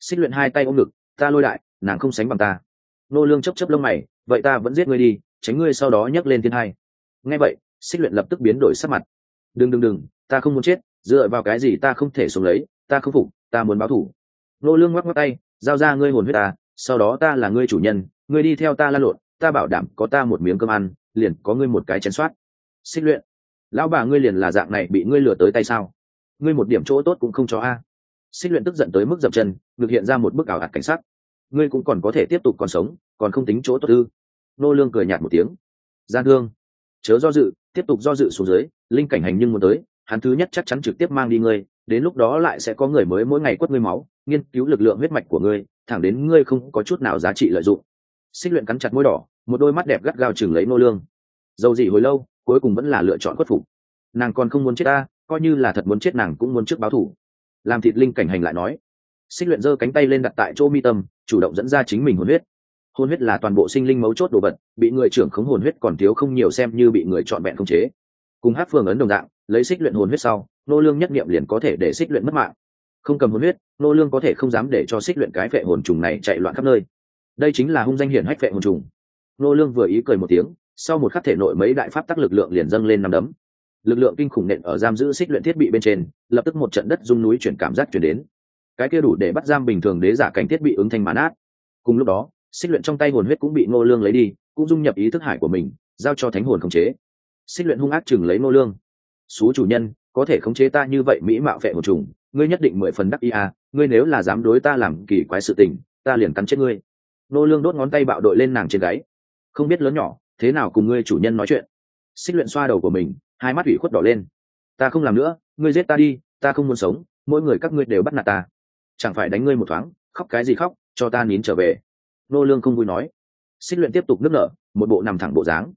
Xích luyện hai tay ôm ngực, ta lôi đại nàng không sánh bằng ta. Nô lương chấp chấp lông mày, vậy ta vẫn giết ngươi đi, tránh ngươi sau đó nhấc lên thiên hai nghe vậy, xích luyện lập tức biến đổi sắc mặt. Đừng đừng đừng, ta không muốn chết, dựa vào cái gì ta không thể sống lấy, ta không phục, ta muốn báo thù. nô lương ngoắc ngoắc tay, giao ra ngươi hồn huyết ta, sau đó ta là ngươi chủ nhân, ngươi đi theo ta la lộn, ta bảo đảm có ta một miếng cơm ăn, liền có ngươi một cái chén soát. Xích luyện, lão bà ngươi liền là dạng này bị ngươi lừa tới tay sao? Ngươi một điểm chỗ tốt cũng không cho a. Xích luyện tức giận tới mức dập chân, ngực hiện ra một bức ảo hạt cảnh sắc ngươi cũng còn có thể tiếp tục còn sống, còn không tính chỗ tốt ư? Nô lương cười nhạt một tiếng. Gian thương. Chớ do dự, tiếp tục do dự xuống dưới, linh cảnh hành nhưng muốn tới, hắn thứ nhất chắc chắn trực tiếp mang đi ngươi, đến lúc đó lại sẽ có người mới mỗi ngày quất ngươi máu, nghiên cứu lực lượng huyết mạch của ngươi, thẳng đến ngươi không có chút nào giá trị lợi dụng. Xích luyện cắn chặt môi đỏ, một đôi mắt đẹp gắt gao chừng lấy nô lương. Dầu gì hồi lâu, cuối cùng vẫn là lựa chọn khuất phục. Nàng còn không muốn chết ta, coi như là thật muốn chết nàng cũng muốn trước báo thủ. Làm thịt linh cảnh hành lại nói. Xích luyện giơ cánh tay lên đặt tại chỗ mi tâm chủ động dẫn ra chính mình hồn huyết. Hồn huyết là toàn bộ sinh linh mấu chốt đồ vật, bị người trưởng khống hồn huyết còn thiếu không nhiều xem như bị người chọn vẹn khống chế. Cùng hát phương ấn đồng dạng, lấy xích luyện hồn huyết sau, nô lương nhất niệm liền có thể để xích luyện mất mạng. Không cầm hồn huyết, nô lương có thể không dám để cho xích luyện cái phệ hồn trùng này chạy loạn khắp nơi. Đây chính là hung danh hiển hách phệ hồn trùng. Nô lương vừa ý cười một tiếng, sau một khắc thể nội mấy đại pháp tắc lực lượng liền dâng lên năm đấm. Lực lượng kinh khủng nện ở giam giữ xích luyện thiết bị bên trên, lập tức một trận đất rung núi chuyển cảm giác chuyển đến cái kia đủ để bắt giam bình thường đế giả cảnh thiết bị ứng thanh mãn át. Cùng lúc đó, xích luyện trong tay hồn huyết cũng bị ngô lương lấy đi, cũng dung nhập ý thức hải của mình, giao cho thánh hồn khống chế. Xích luyện hung ác chừng lấy ngô lương. Xú chủ nhân, có thể khống chế ta như vậy mỹ mạo vệ hồn trùng, ngươi nhất định mười phần đắc ý à ngươi nếu là dám đối ta làm kỳ quái sự tình, ta liền cắn chết ngươi. Ngô lương đốt ngón tay bạo đội lên nàng trên gáy. Không biết lớn nhỏ, thế nào cùng ngươi chủ nhân nói chuyện? Xích luyện xoa đầu của mình, hai mắt ủy khuất đỏ lên. Ta không làm nữa, ngươi giết ta đi, ta không muốn sống, mỗi người các ngươi đều bắt nạt ta chẳng phải đánh ngươi một thoáng, khóc cái gì khóc, cho ta nín trở về. Nô lương không vui nói. Xích luyện tiếp tục nức nở, một bộ nằm thẳng bộ dáng.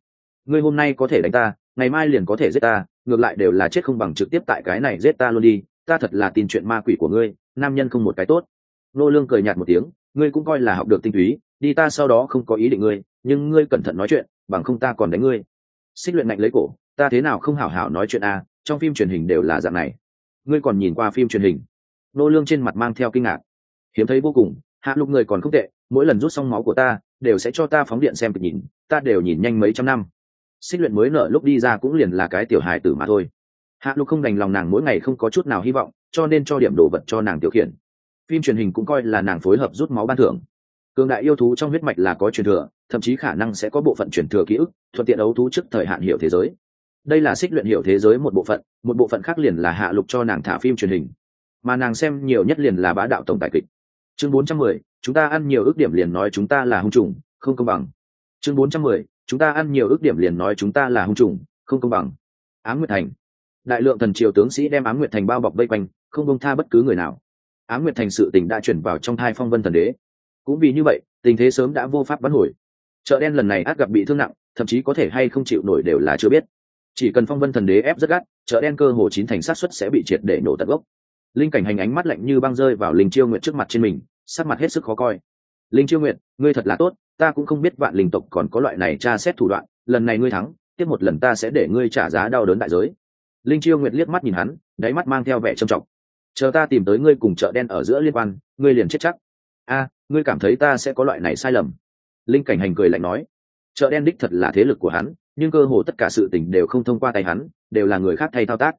Ngươi hôm nay có thể đánh ta, ngày mai liền có thể giết ta, ngược lại đều là chết không bằng trực tiếp tại cái này giết ta luôn đi, ta thật là tin chuyện ma quỷ của ngươi, nam nhân không một cái tốt. Nô lương cười nhạt một tiếng, ngươi cũng coi là học được tinh túy, đi ta sau đó không có ý định ngươi, nhưng ngươi cẩn thận nói chuyện, bằng không ta còn đánh ngươi. Xích luyện mạnh lấy cổ, ta thế nào không hảo hảo nói chuyện à trong phim truyền hình đều là dạng này. Ngươi còn nhìn qua phim truyền hình? Nô lương trên mặt mang theo kinh ngạc. Hiếm thấy vô cùng, hạ lục người còn không tệ, mỗi lần rút xong máu của ta, đều sẽ cho ta phóng điện xem kịch nhìn, ta đều nhìn nhanh mấy trăm năm. Xích luyện mới nở lúc đi ra cũng liền là cái tiểu hài tử mà thôi. Hạ lục không đành lòng nàng mỗi ngày không có chút nào hy vọng, cho nên cho điểm đồ vật cho nàng tiểu khiển. Phim truyền hình cũng coi là nàng phối hợp rút máu ban thưởng. Cường đại yêu thú trong huyết mạch là có truyền thừa, thậm chí khả năng sẽ có bộ phận truyền thừa ký ức, thuận tiện ấu thú trước thời hạn hiểu thế giới. Đây là xích luyện hiểu thế giới một bộ phận, một bộ phận khác liền là hạ lục cho nàng thả phim truyền hình mà nàng xem nhiều nhất liền là bá đạo tổng tài kịch. Chương 410, chúng ta ăn nhiều ước điểm liền nói chúng ta là hung trùng không công bằng. Chương 410, chúng ta ăn nhiều ước điểm liền nói chúng ta là hung trùng không công bằng. Ám nguyệt thành. Đại lượng thần triều tướng sĩ đem ám nguyệt thành bao bọc vây quanh không bông tha bất cứ người nào. Á nguyệt thành sự tình đã chuyển vào trong thai phong vân thần đế. Cũng vì như vậy tình thế sớm đã vô pháp bắn hồi. Chợ đen lần này át gặp bị thương nặng thậm chí có thể hay không chịu nổi đều là chưa biết. Chỉ cần phong vân thần đế ép rất gắt chợ đen cơ hồ chín thành sát xuất sẽ bị triệt để nổ tận gốc linh cảnh hành ánh mắt lạnh như băng rơi vào linh chiêu nguyện trước mặt trên mình, sắc mặt hết sức khó coi. Linh chiêu nguyện ngươi thật là tốt, ta cũng không biết vạn linh tộc còn có loại này tra xét thủ đoạn, lần này ngươi thắng, tiếp một lần ta sẽ để ngươi trả giá đau đớn đại giới. Linh chiêu nguyệt liếc mắt nhìn hắn, đáy mắt mang theo vẻ trầm trọng. Chờ ta tìm tới ngươi cùng chợ đen ở giữa liên quan, ngươi liền chết chắc. A, ngươi cảm thấy ta sẽ có loại này sai lầm? Linh cảnh hành cười lạnh nói. Chợ đen đích thật là thế lực của hắn, nhưng cơ hồ tất cả sự tình đều không thông qua tay hắn, đều là người khác thay thao tác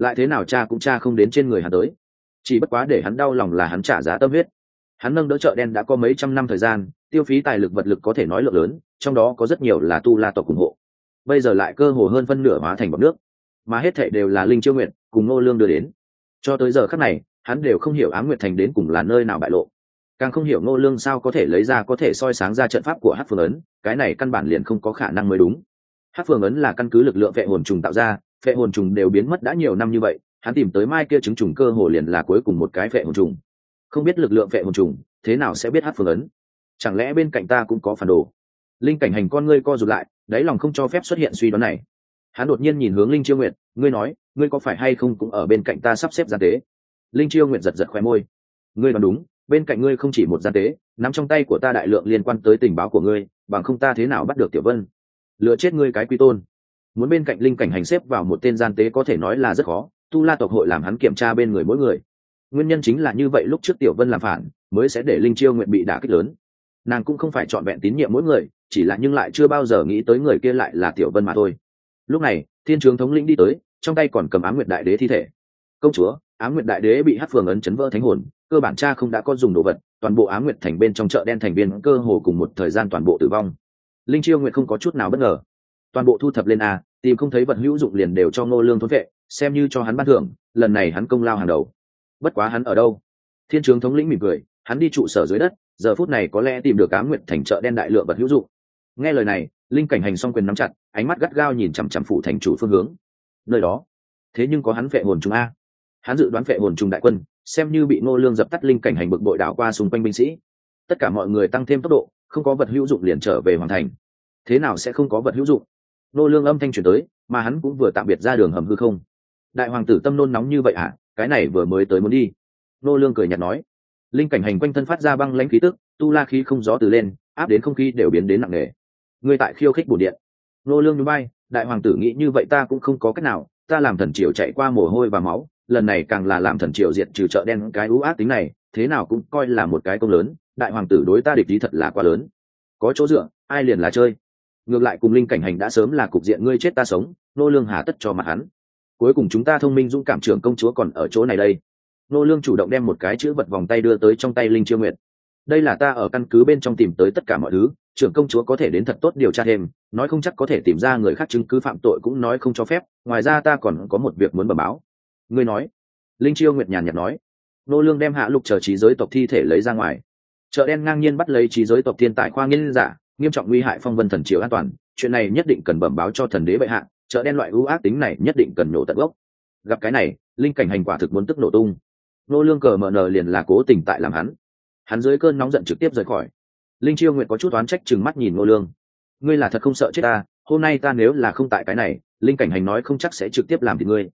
lại thế nào cha cũng cha không đến trên người hắn tới. Chỉ bất quá để hắn đau lòng là hắn trả giá tâm huyết. Hắn nâng đỡ chợ đen đã có mấy trăm năm thời gian, tiêu phí tài lực vật lực có thể nói lượng lớn, trong đó có rất nhiều là tu la tộc ủng hộ. Bây giờ lại cơ hồ hơn phân nửa hóa thành bọc nước. Mà hết thệ đều là linh chiêu nguyện cùng ngô lương đưa đến. Cho tới giờ khắc này, hắn đều không hiểu ám nguyệt thành đến cùng là nơi nào bại lộ. Càng không hiểu ngô lương sao có thể lấy ra, có thể soi sáng ra trận pháp của hát phương ấn, cái này căn bản liền không có khả năng mới đúng. Hát phương ấn là căn cứ lực lượng vệ hồn trùng tạo ra Phệ hồn trùng đều biến mất đã nhiều năm như vậy, hắn tìm tới mai kia chứng trùng cơ hồ liền là cuối cùng một cái phệ hồn trùng. Không biết lực lượng phệ hồn trùng, thế nào sẽ biết hát phương ấn? Chẳng lẽ bên cạnh ta cũng có phản đồ? Linh cảnh hành con ngươi co rụt lại, đáy lòng không cho phép xuất hiện suy đoán này. Hắn đột nhiên nhìn hướng linh chiêu nguyệt, ngươi nói, ngươi có phải hay không cũng ở bên cạnh ta sắp xếp gian tế? Linh chiêu nguyệt giật giật khoe môi. Ngươi nói đúng, bên cạnh ngươi không chỉ một gian tế, nắm trong tay của ta đại lượng liên quan tới tình báo của ngươi, bằng không ta thế nào bắt được tiểu vân? Lựa chết ngươi cái quy tôn muốn bên cạnh linh cảnh hành xếp vào một tên gian tế có thể nói là rất khó, tu la tộc hội làm hắn kiểm tra bên người mỗi người. Nguyên nhân chính là như vậy lúc trước tiểu vân làm phản, mới sẽ để linh chiêu nguyện bị đả kích lớn. Nàng cũng không phải trọn vẹn tín nhiệm mỗi người, chỉ là nhưng lại chưa bao giờ nghĩ tới người kia lại là tiểu vân mà thôi. Lúc này, thiên trướng thống lĩnh đi tới, trong tay còn cầm á m nguyệt đại đế thi thể. Công chúa á m nguyệt đại đế bị hát phường ấn chấn vỡ thánh hồn, cơ bản cha không đã có dùng đồ vật, toàn bộ á m nguyệt thành bên trong chợ đen thành viên cơ hồ cùng một thời gian toàn bộ tử vong. Linh chiêu nguyệt không có chút nào bất ngờ toàn bộ thu thập lên a, tìm không thấy vật hữu dụng liền đều cho ngô lương thốn vệ, xem như cho hắn ban thưởng, lần này hắn công lao hàng đầu. Bất quá hắn ở đâu? Thiên trướng thống lĩnh mỉm cười, hắn đi trụ sở dưới đất, giờ phút này có lẽ tìm được á nguyện thành chợ đen đại lượng vật hữu dụng. Nghe lời này, linh cảnh hành song quyền nắm chặt, ánh mắt gắt gao nhìn chằm chằm phủ thành chủ phương hướng. Nơi đó, thế nhưng có hắn vệ hồn trùng a. Hắn dự đoán vệ hồn trùng đại quân, xem như bị ngô lương dập tắt linh cảnh hành bực bội đảo qua xung quanh binh sĩ. Tất cả mọi người tăng thêm tốc độ, không có vật hữu dụng liền trở về hoàn thành. Thế nào sẽ không có vật hữu dụng? Nô lương âm thanh truyền tới, mà hắn cũng vừa tạm biệt ra đường hầm hư không. Đại hoàng tử tâm nôn nóng như vậy à cái này vừa mới tới muốn đi. Nô lương cười nhạt nói. Linh cảnh hành quanh thân phát ra băng lãnh khí tức, tu la khí không gió từ lên, áp đến không khí đều biến đến nặng nề. Ngươi tại khiêu khích bổn điện. Nô lương núi bay đại hoàng tử nghĩ như vậy ta cũng không có cách nào, ta làm thần triều chạy qua mồ hôi và máu, lần này càng là làm thần triều diệt trừ chợ đen cái ưu ác tính này, thế nào cũng coi là một cái công lớn, đại hoàng tử đối ta địch ý thật là quá lớn. Có chỗ dựa, ai liền là chơi? Ngược lại cùng linh cảnh hành đã sớm là cục diện ngươi chết ta sống, nô lương hà tất cho mặt hắn. Cuối cùng chúng ta thông minh dũng cảm trưởng công chúa còn ở chỗ này đây. Nô lương chủ động đem một cái chữ vật vòng tay đưa tới trong tay linh chiêu nguyệt. Đây là ta ở căn cứ bên trong tìm tới tất cả mọi thứ, trưởng công chúa có thể đến thật tốt điều tra thêm, nói không chắc có thể tìm ra người khác chứng cứ phạm tội cũng nói không cho phép, ngoài ra ta còn có một việc muốn bẩm báo. Ngươi nói. Linh chiêu nguyệt nhàn nhạt nói. Nô lương đem hạ lục chờ trí giới tộc thi thể lấy ra ngoài. Chợ đen ngang nhiên bắt lấy trí giới tộc thiên tại khoa nghiên giả nghiêm trọng nguy hại phong vân thần triều an toàn, chuyện này nhất định cần bẩm báo cho thần đế bệ hạ, chợ đen loại ưu ác tính này nhất định cần nổ tận gốc. Gặp cái này, linh cảnh hành quả thực muốn tức nổ tung. Nô lương cờ mở nờ liền là cố tình tại làm hắn. Hắn dưới cơn nóng giận trực tiếp rời khỏi. Linh chiêu nguyện có chút oán trách chừng mắt nhìn nô lương. Ngươi là thật không sợ chết ta, hôm nay ta nếu là không tại cái này, linh cảnh hành nói không chắc sẽ trực tiếp làm thì ngươi.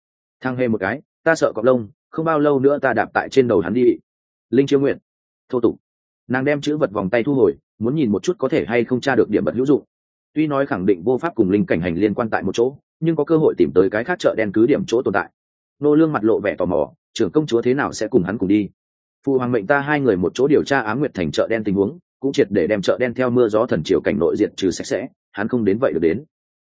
Thang hề một cái, ta sợ cọp lông, không bao lâu nữa ta đạp tại trên đầu hắn đi. Linh chiêu nguyện thô tục. Nàng đem chữ vật vòng tay thu hồi muốn nhìn một chút có thể hay không tra được điểm bật hữu dụng. Tuy nói khẳng định vô pháp cùng linh cảnh hành liên quan tại một chỗ, nhưng có cơ hội tìm tới cái khác chợ đen cứ điểm chỗ tồn tại. Nô lương mặt lộ vẻ tò mò, trưởng công chúa thế nào sẽ cùng hắn cùng đi? Phụ hoàng mệnh ta hai người một chỗ điều tra á nguyệt thành chợ đen tình huống, cũng triệt để đem chợ đen theo mưa gió thần triều cảnh nội diện trừ sạch sẽ, hắn không đến vậy được đến.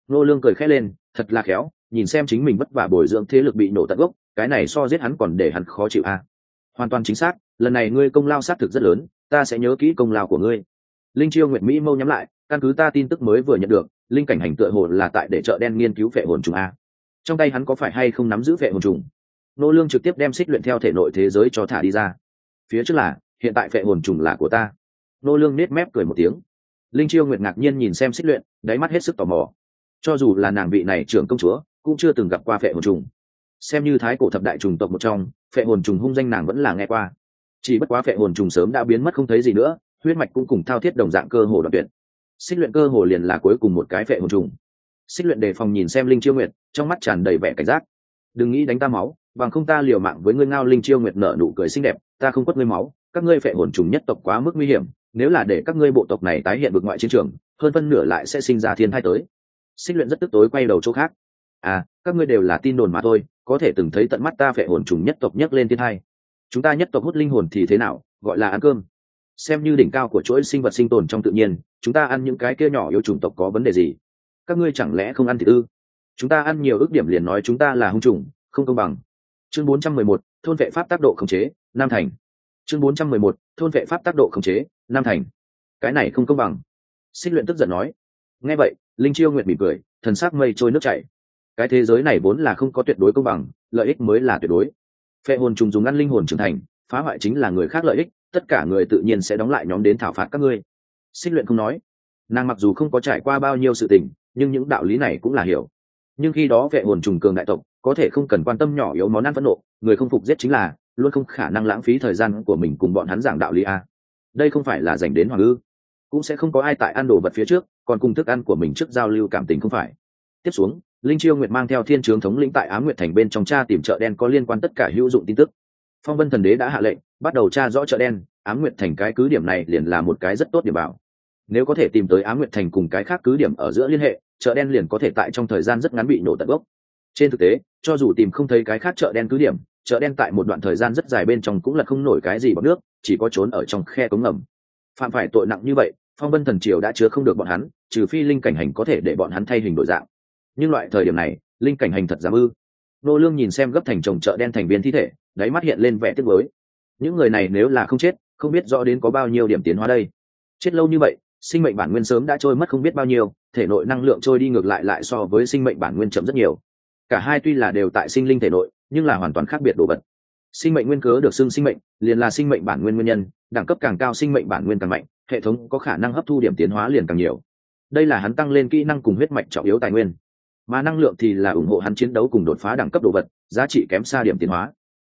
Nô lương cười khẽ lên, thật là khéo, nhìn xem chính mình vất vả bồi dưỡng thế lực bị nổ tận gốc, cái này so giết hắn còn để hắn khó chịu a. À. hoàn toàn chính xác, lần này ngươi công lao sát thực rất lớn, ta sẽ nhớ kỹ công lao của ngươi linh chiêu nguyệt mỹ mâu nhắm lại, căn cứ ta tin tức mới vừa nhận được, linh cảnh hành tựa hồ là tại để chợ đen nghiên cứu phệ hồn trùng a. Trong tay hắn có phải hay không nắm giữ phệ hồn trùng? Nô lương trực tiếp đem xích luyện theo thể nội thế giới cho thả đi ra. Phía trước là, hiện tại phệ hồn trùng là của ta. Nô lương nết mép cười một tiếng. Linh chiêu nguyệt ngạc nhiên nhìn xem xích luyện, đáy mắt hết sức tò mò. Cho dù là nàng vị này trưởng công chúa, cũng chưa từng gặp qua phệ hồn trùng. Xem như thái cổ thập đại trùng tộc một trong, phệ hồn trùng hung danh nàng vẫn là nghe qua. Chỉ bất quá phệ hồn trùng sớm đã biến mất không thấy gì nữa huyết mạch cũng cùng thao thiết đồng dạng cơ hồ đoạn tuyệt. Xích luyện cơ hồ liền là cuối cùng một cái phệ hồn trùng. Xích luyện đề phòng nhìn xem linh chiêu nguyệt, trong mắt tràn đầy vẻ cảnh giác. Đừng nghĩ đánh ta máu, bằng không ta liều mạng với ngươi ngao linh chiêu nguyệt nở nụ cười xinh đẹp, ta không quất ngươi máu, các ngươi phệ hồn trùng nhất tộc quá mức nguy hiểm, nếu là để các ngươi bộ tộc này tái hiện vực ngoại chiến trường, hơn phân nửa lại sẽ sinh ra thiên thai tới. Xích luyện rất tức tối quay đầu chỗ khác. À các ngươi đều là tin đồn mà thôi, có thể từng thấy tận mắt ta phệ hồn trùng nhất tộc nhấc lên thiên thai. Chúng ta nhất tộc hút linh hồn thì thế nào, gọi là ăn cơm xem như đỉnh cao của chuỗi sinh vật sinh tồn trong tự nhiên chúng ta ăn những cái kia nhỏ yêu chủng tộc có vấn đề gì? Các ngươi chẳng lẽ không ăn thịt ư? Chúng ta ăn nhiều ước điểm liền nói chúng ta là hung chủng không công bằng. Chương 411, thôn vệ pháp tác độ khống chế nam thành. Chương 411, thôn vệ pháp tác độ khống chế nam thành. Cái này không công bằng. Xích luyện tức giận nói. Nghe vậy linh chiêu nguyện mỉm cười thần sắc mây trôi nước chảy. Cái thế giới này vốn là không có tuyệt đối công bằng lợi ích mới là tuyệt đối. Phệ hồn trùng dùng ăn linh hồn trưởng thành phá hoại chính là người khác lợi ích tất cả người tự nhiên sẽ đóng lại nhóm đến thảo phạt các ngươi. Xích luyện không nói. Nàng mặc dù không có trải qua bao nhiêu sự tình, nhưng những đạo lý này cũng là hiểu. Nhưng khi đó vệ hồn trùng cường đại tộc, có thể không cần quan tâm nhỏ yếu món ăn phẫn nộ, người không phục giết chính là, luôn không khả năng lãng phí thời gian của mình cùng bọn hắn giảng đạo lý a. Đây không phải là dành đến hoàng ư. Cũng sẽ không có ai tại ăn đồ vật phía trước, còn cùng thức ăn của mình trước giao lưu cảm tình không phải. Tiếp xuống, linh chiêu nguyệt mang theo thiên trướng thống lĩnh tại á nguyệt thành bên trong cha tìm chợ đen có liên quan tất cả hữu dụng tin tức. Phong vân thần đế đã hạ lệnh bắt đầu tra rõ chợ đen, á nguyệt thành cái cứ điểm này liền là một cái rất tốt điểm bảo. Nếu có thể tìm tới á nguyệt thành cùng cái khác cứ điểm ở giữa liên hệ, chợ đen liền có thể tại trong thời gian rất ngắn bị nổ tận gốc. Trên thực tế, cho dù tìm không thấy cái khác chợ đen cứ điểm, chợ đen tại một đoạn thời gian rất dài bên trong cũng là không nổi cái gì bằng nước, chỉ có trốn ở trong khe cống ngầm. Phạm phải tội nặng như vậy, phong vân thần triều đã chứa không được bọn hắn, trừ phi linh cảnh hành có thể để bọn hắn thay hình đổi dạng. Nhưng loại thời điểm này, linh cảnh hành thật dám ư. Nô lương nhìn xem gấp thành chồng chợ đen thành viên thi thể, đáy mắt hiện lên vẻ tiếc mới những người này nếu là không chết, không biết rõ đến có bao nhiêu điểm tiến hóa đây. Chết lâu như vậy, sinh mệnh bản nguyên sớm đã trôi mất không biết bao nhiêu, thể nội năng lượng trôi đi ngược lại lại so với sinh mệnh bản nguyên chậm rất nhiều. Cả hai tuy là đều tại sinh linh thể nội, nhưng là hoàn toàn khác biệt đồ vật. Sinh mệnh nguyên cớ được xưng sinh mệnh, liền là sinh mệnh bản nguyên nguyên nhân, đẳng cấp càng cao sinh mệnh bản nguyên càng mạnh, hệ thống có khả năng hấp thu điểm tiến hóa liền càng nhiều. Đây là hắn tăng lên kỹ năng cùng huyết mạch trọng yếu tài nguyên. Mà năng lượng thì là ủng hộ hắn chiến đấu cùng đột phá đẳng cấp đồ vật, giá trị kém xa điểm tiến hóa.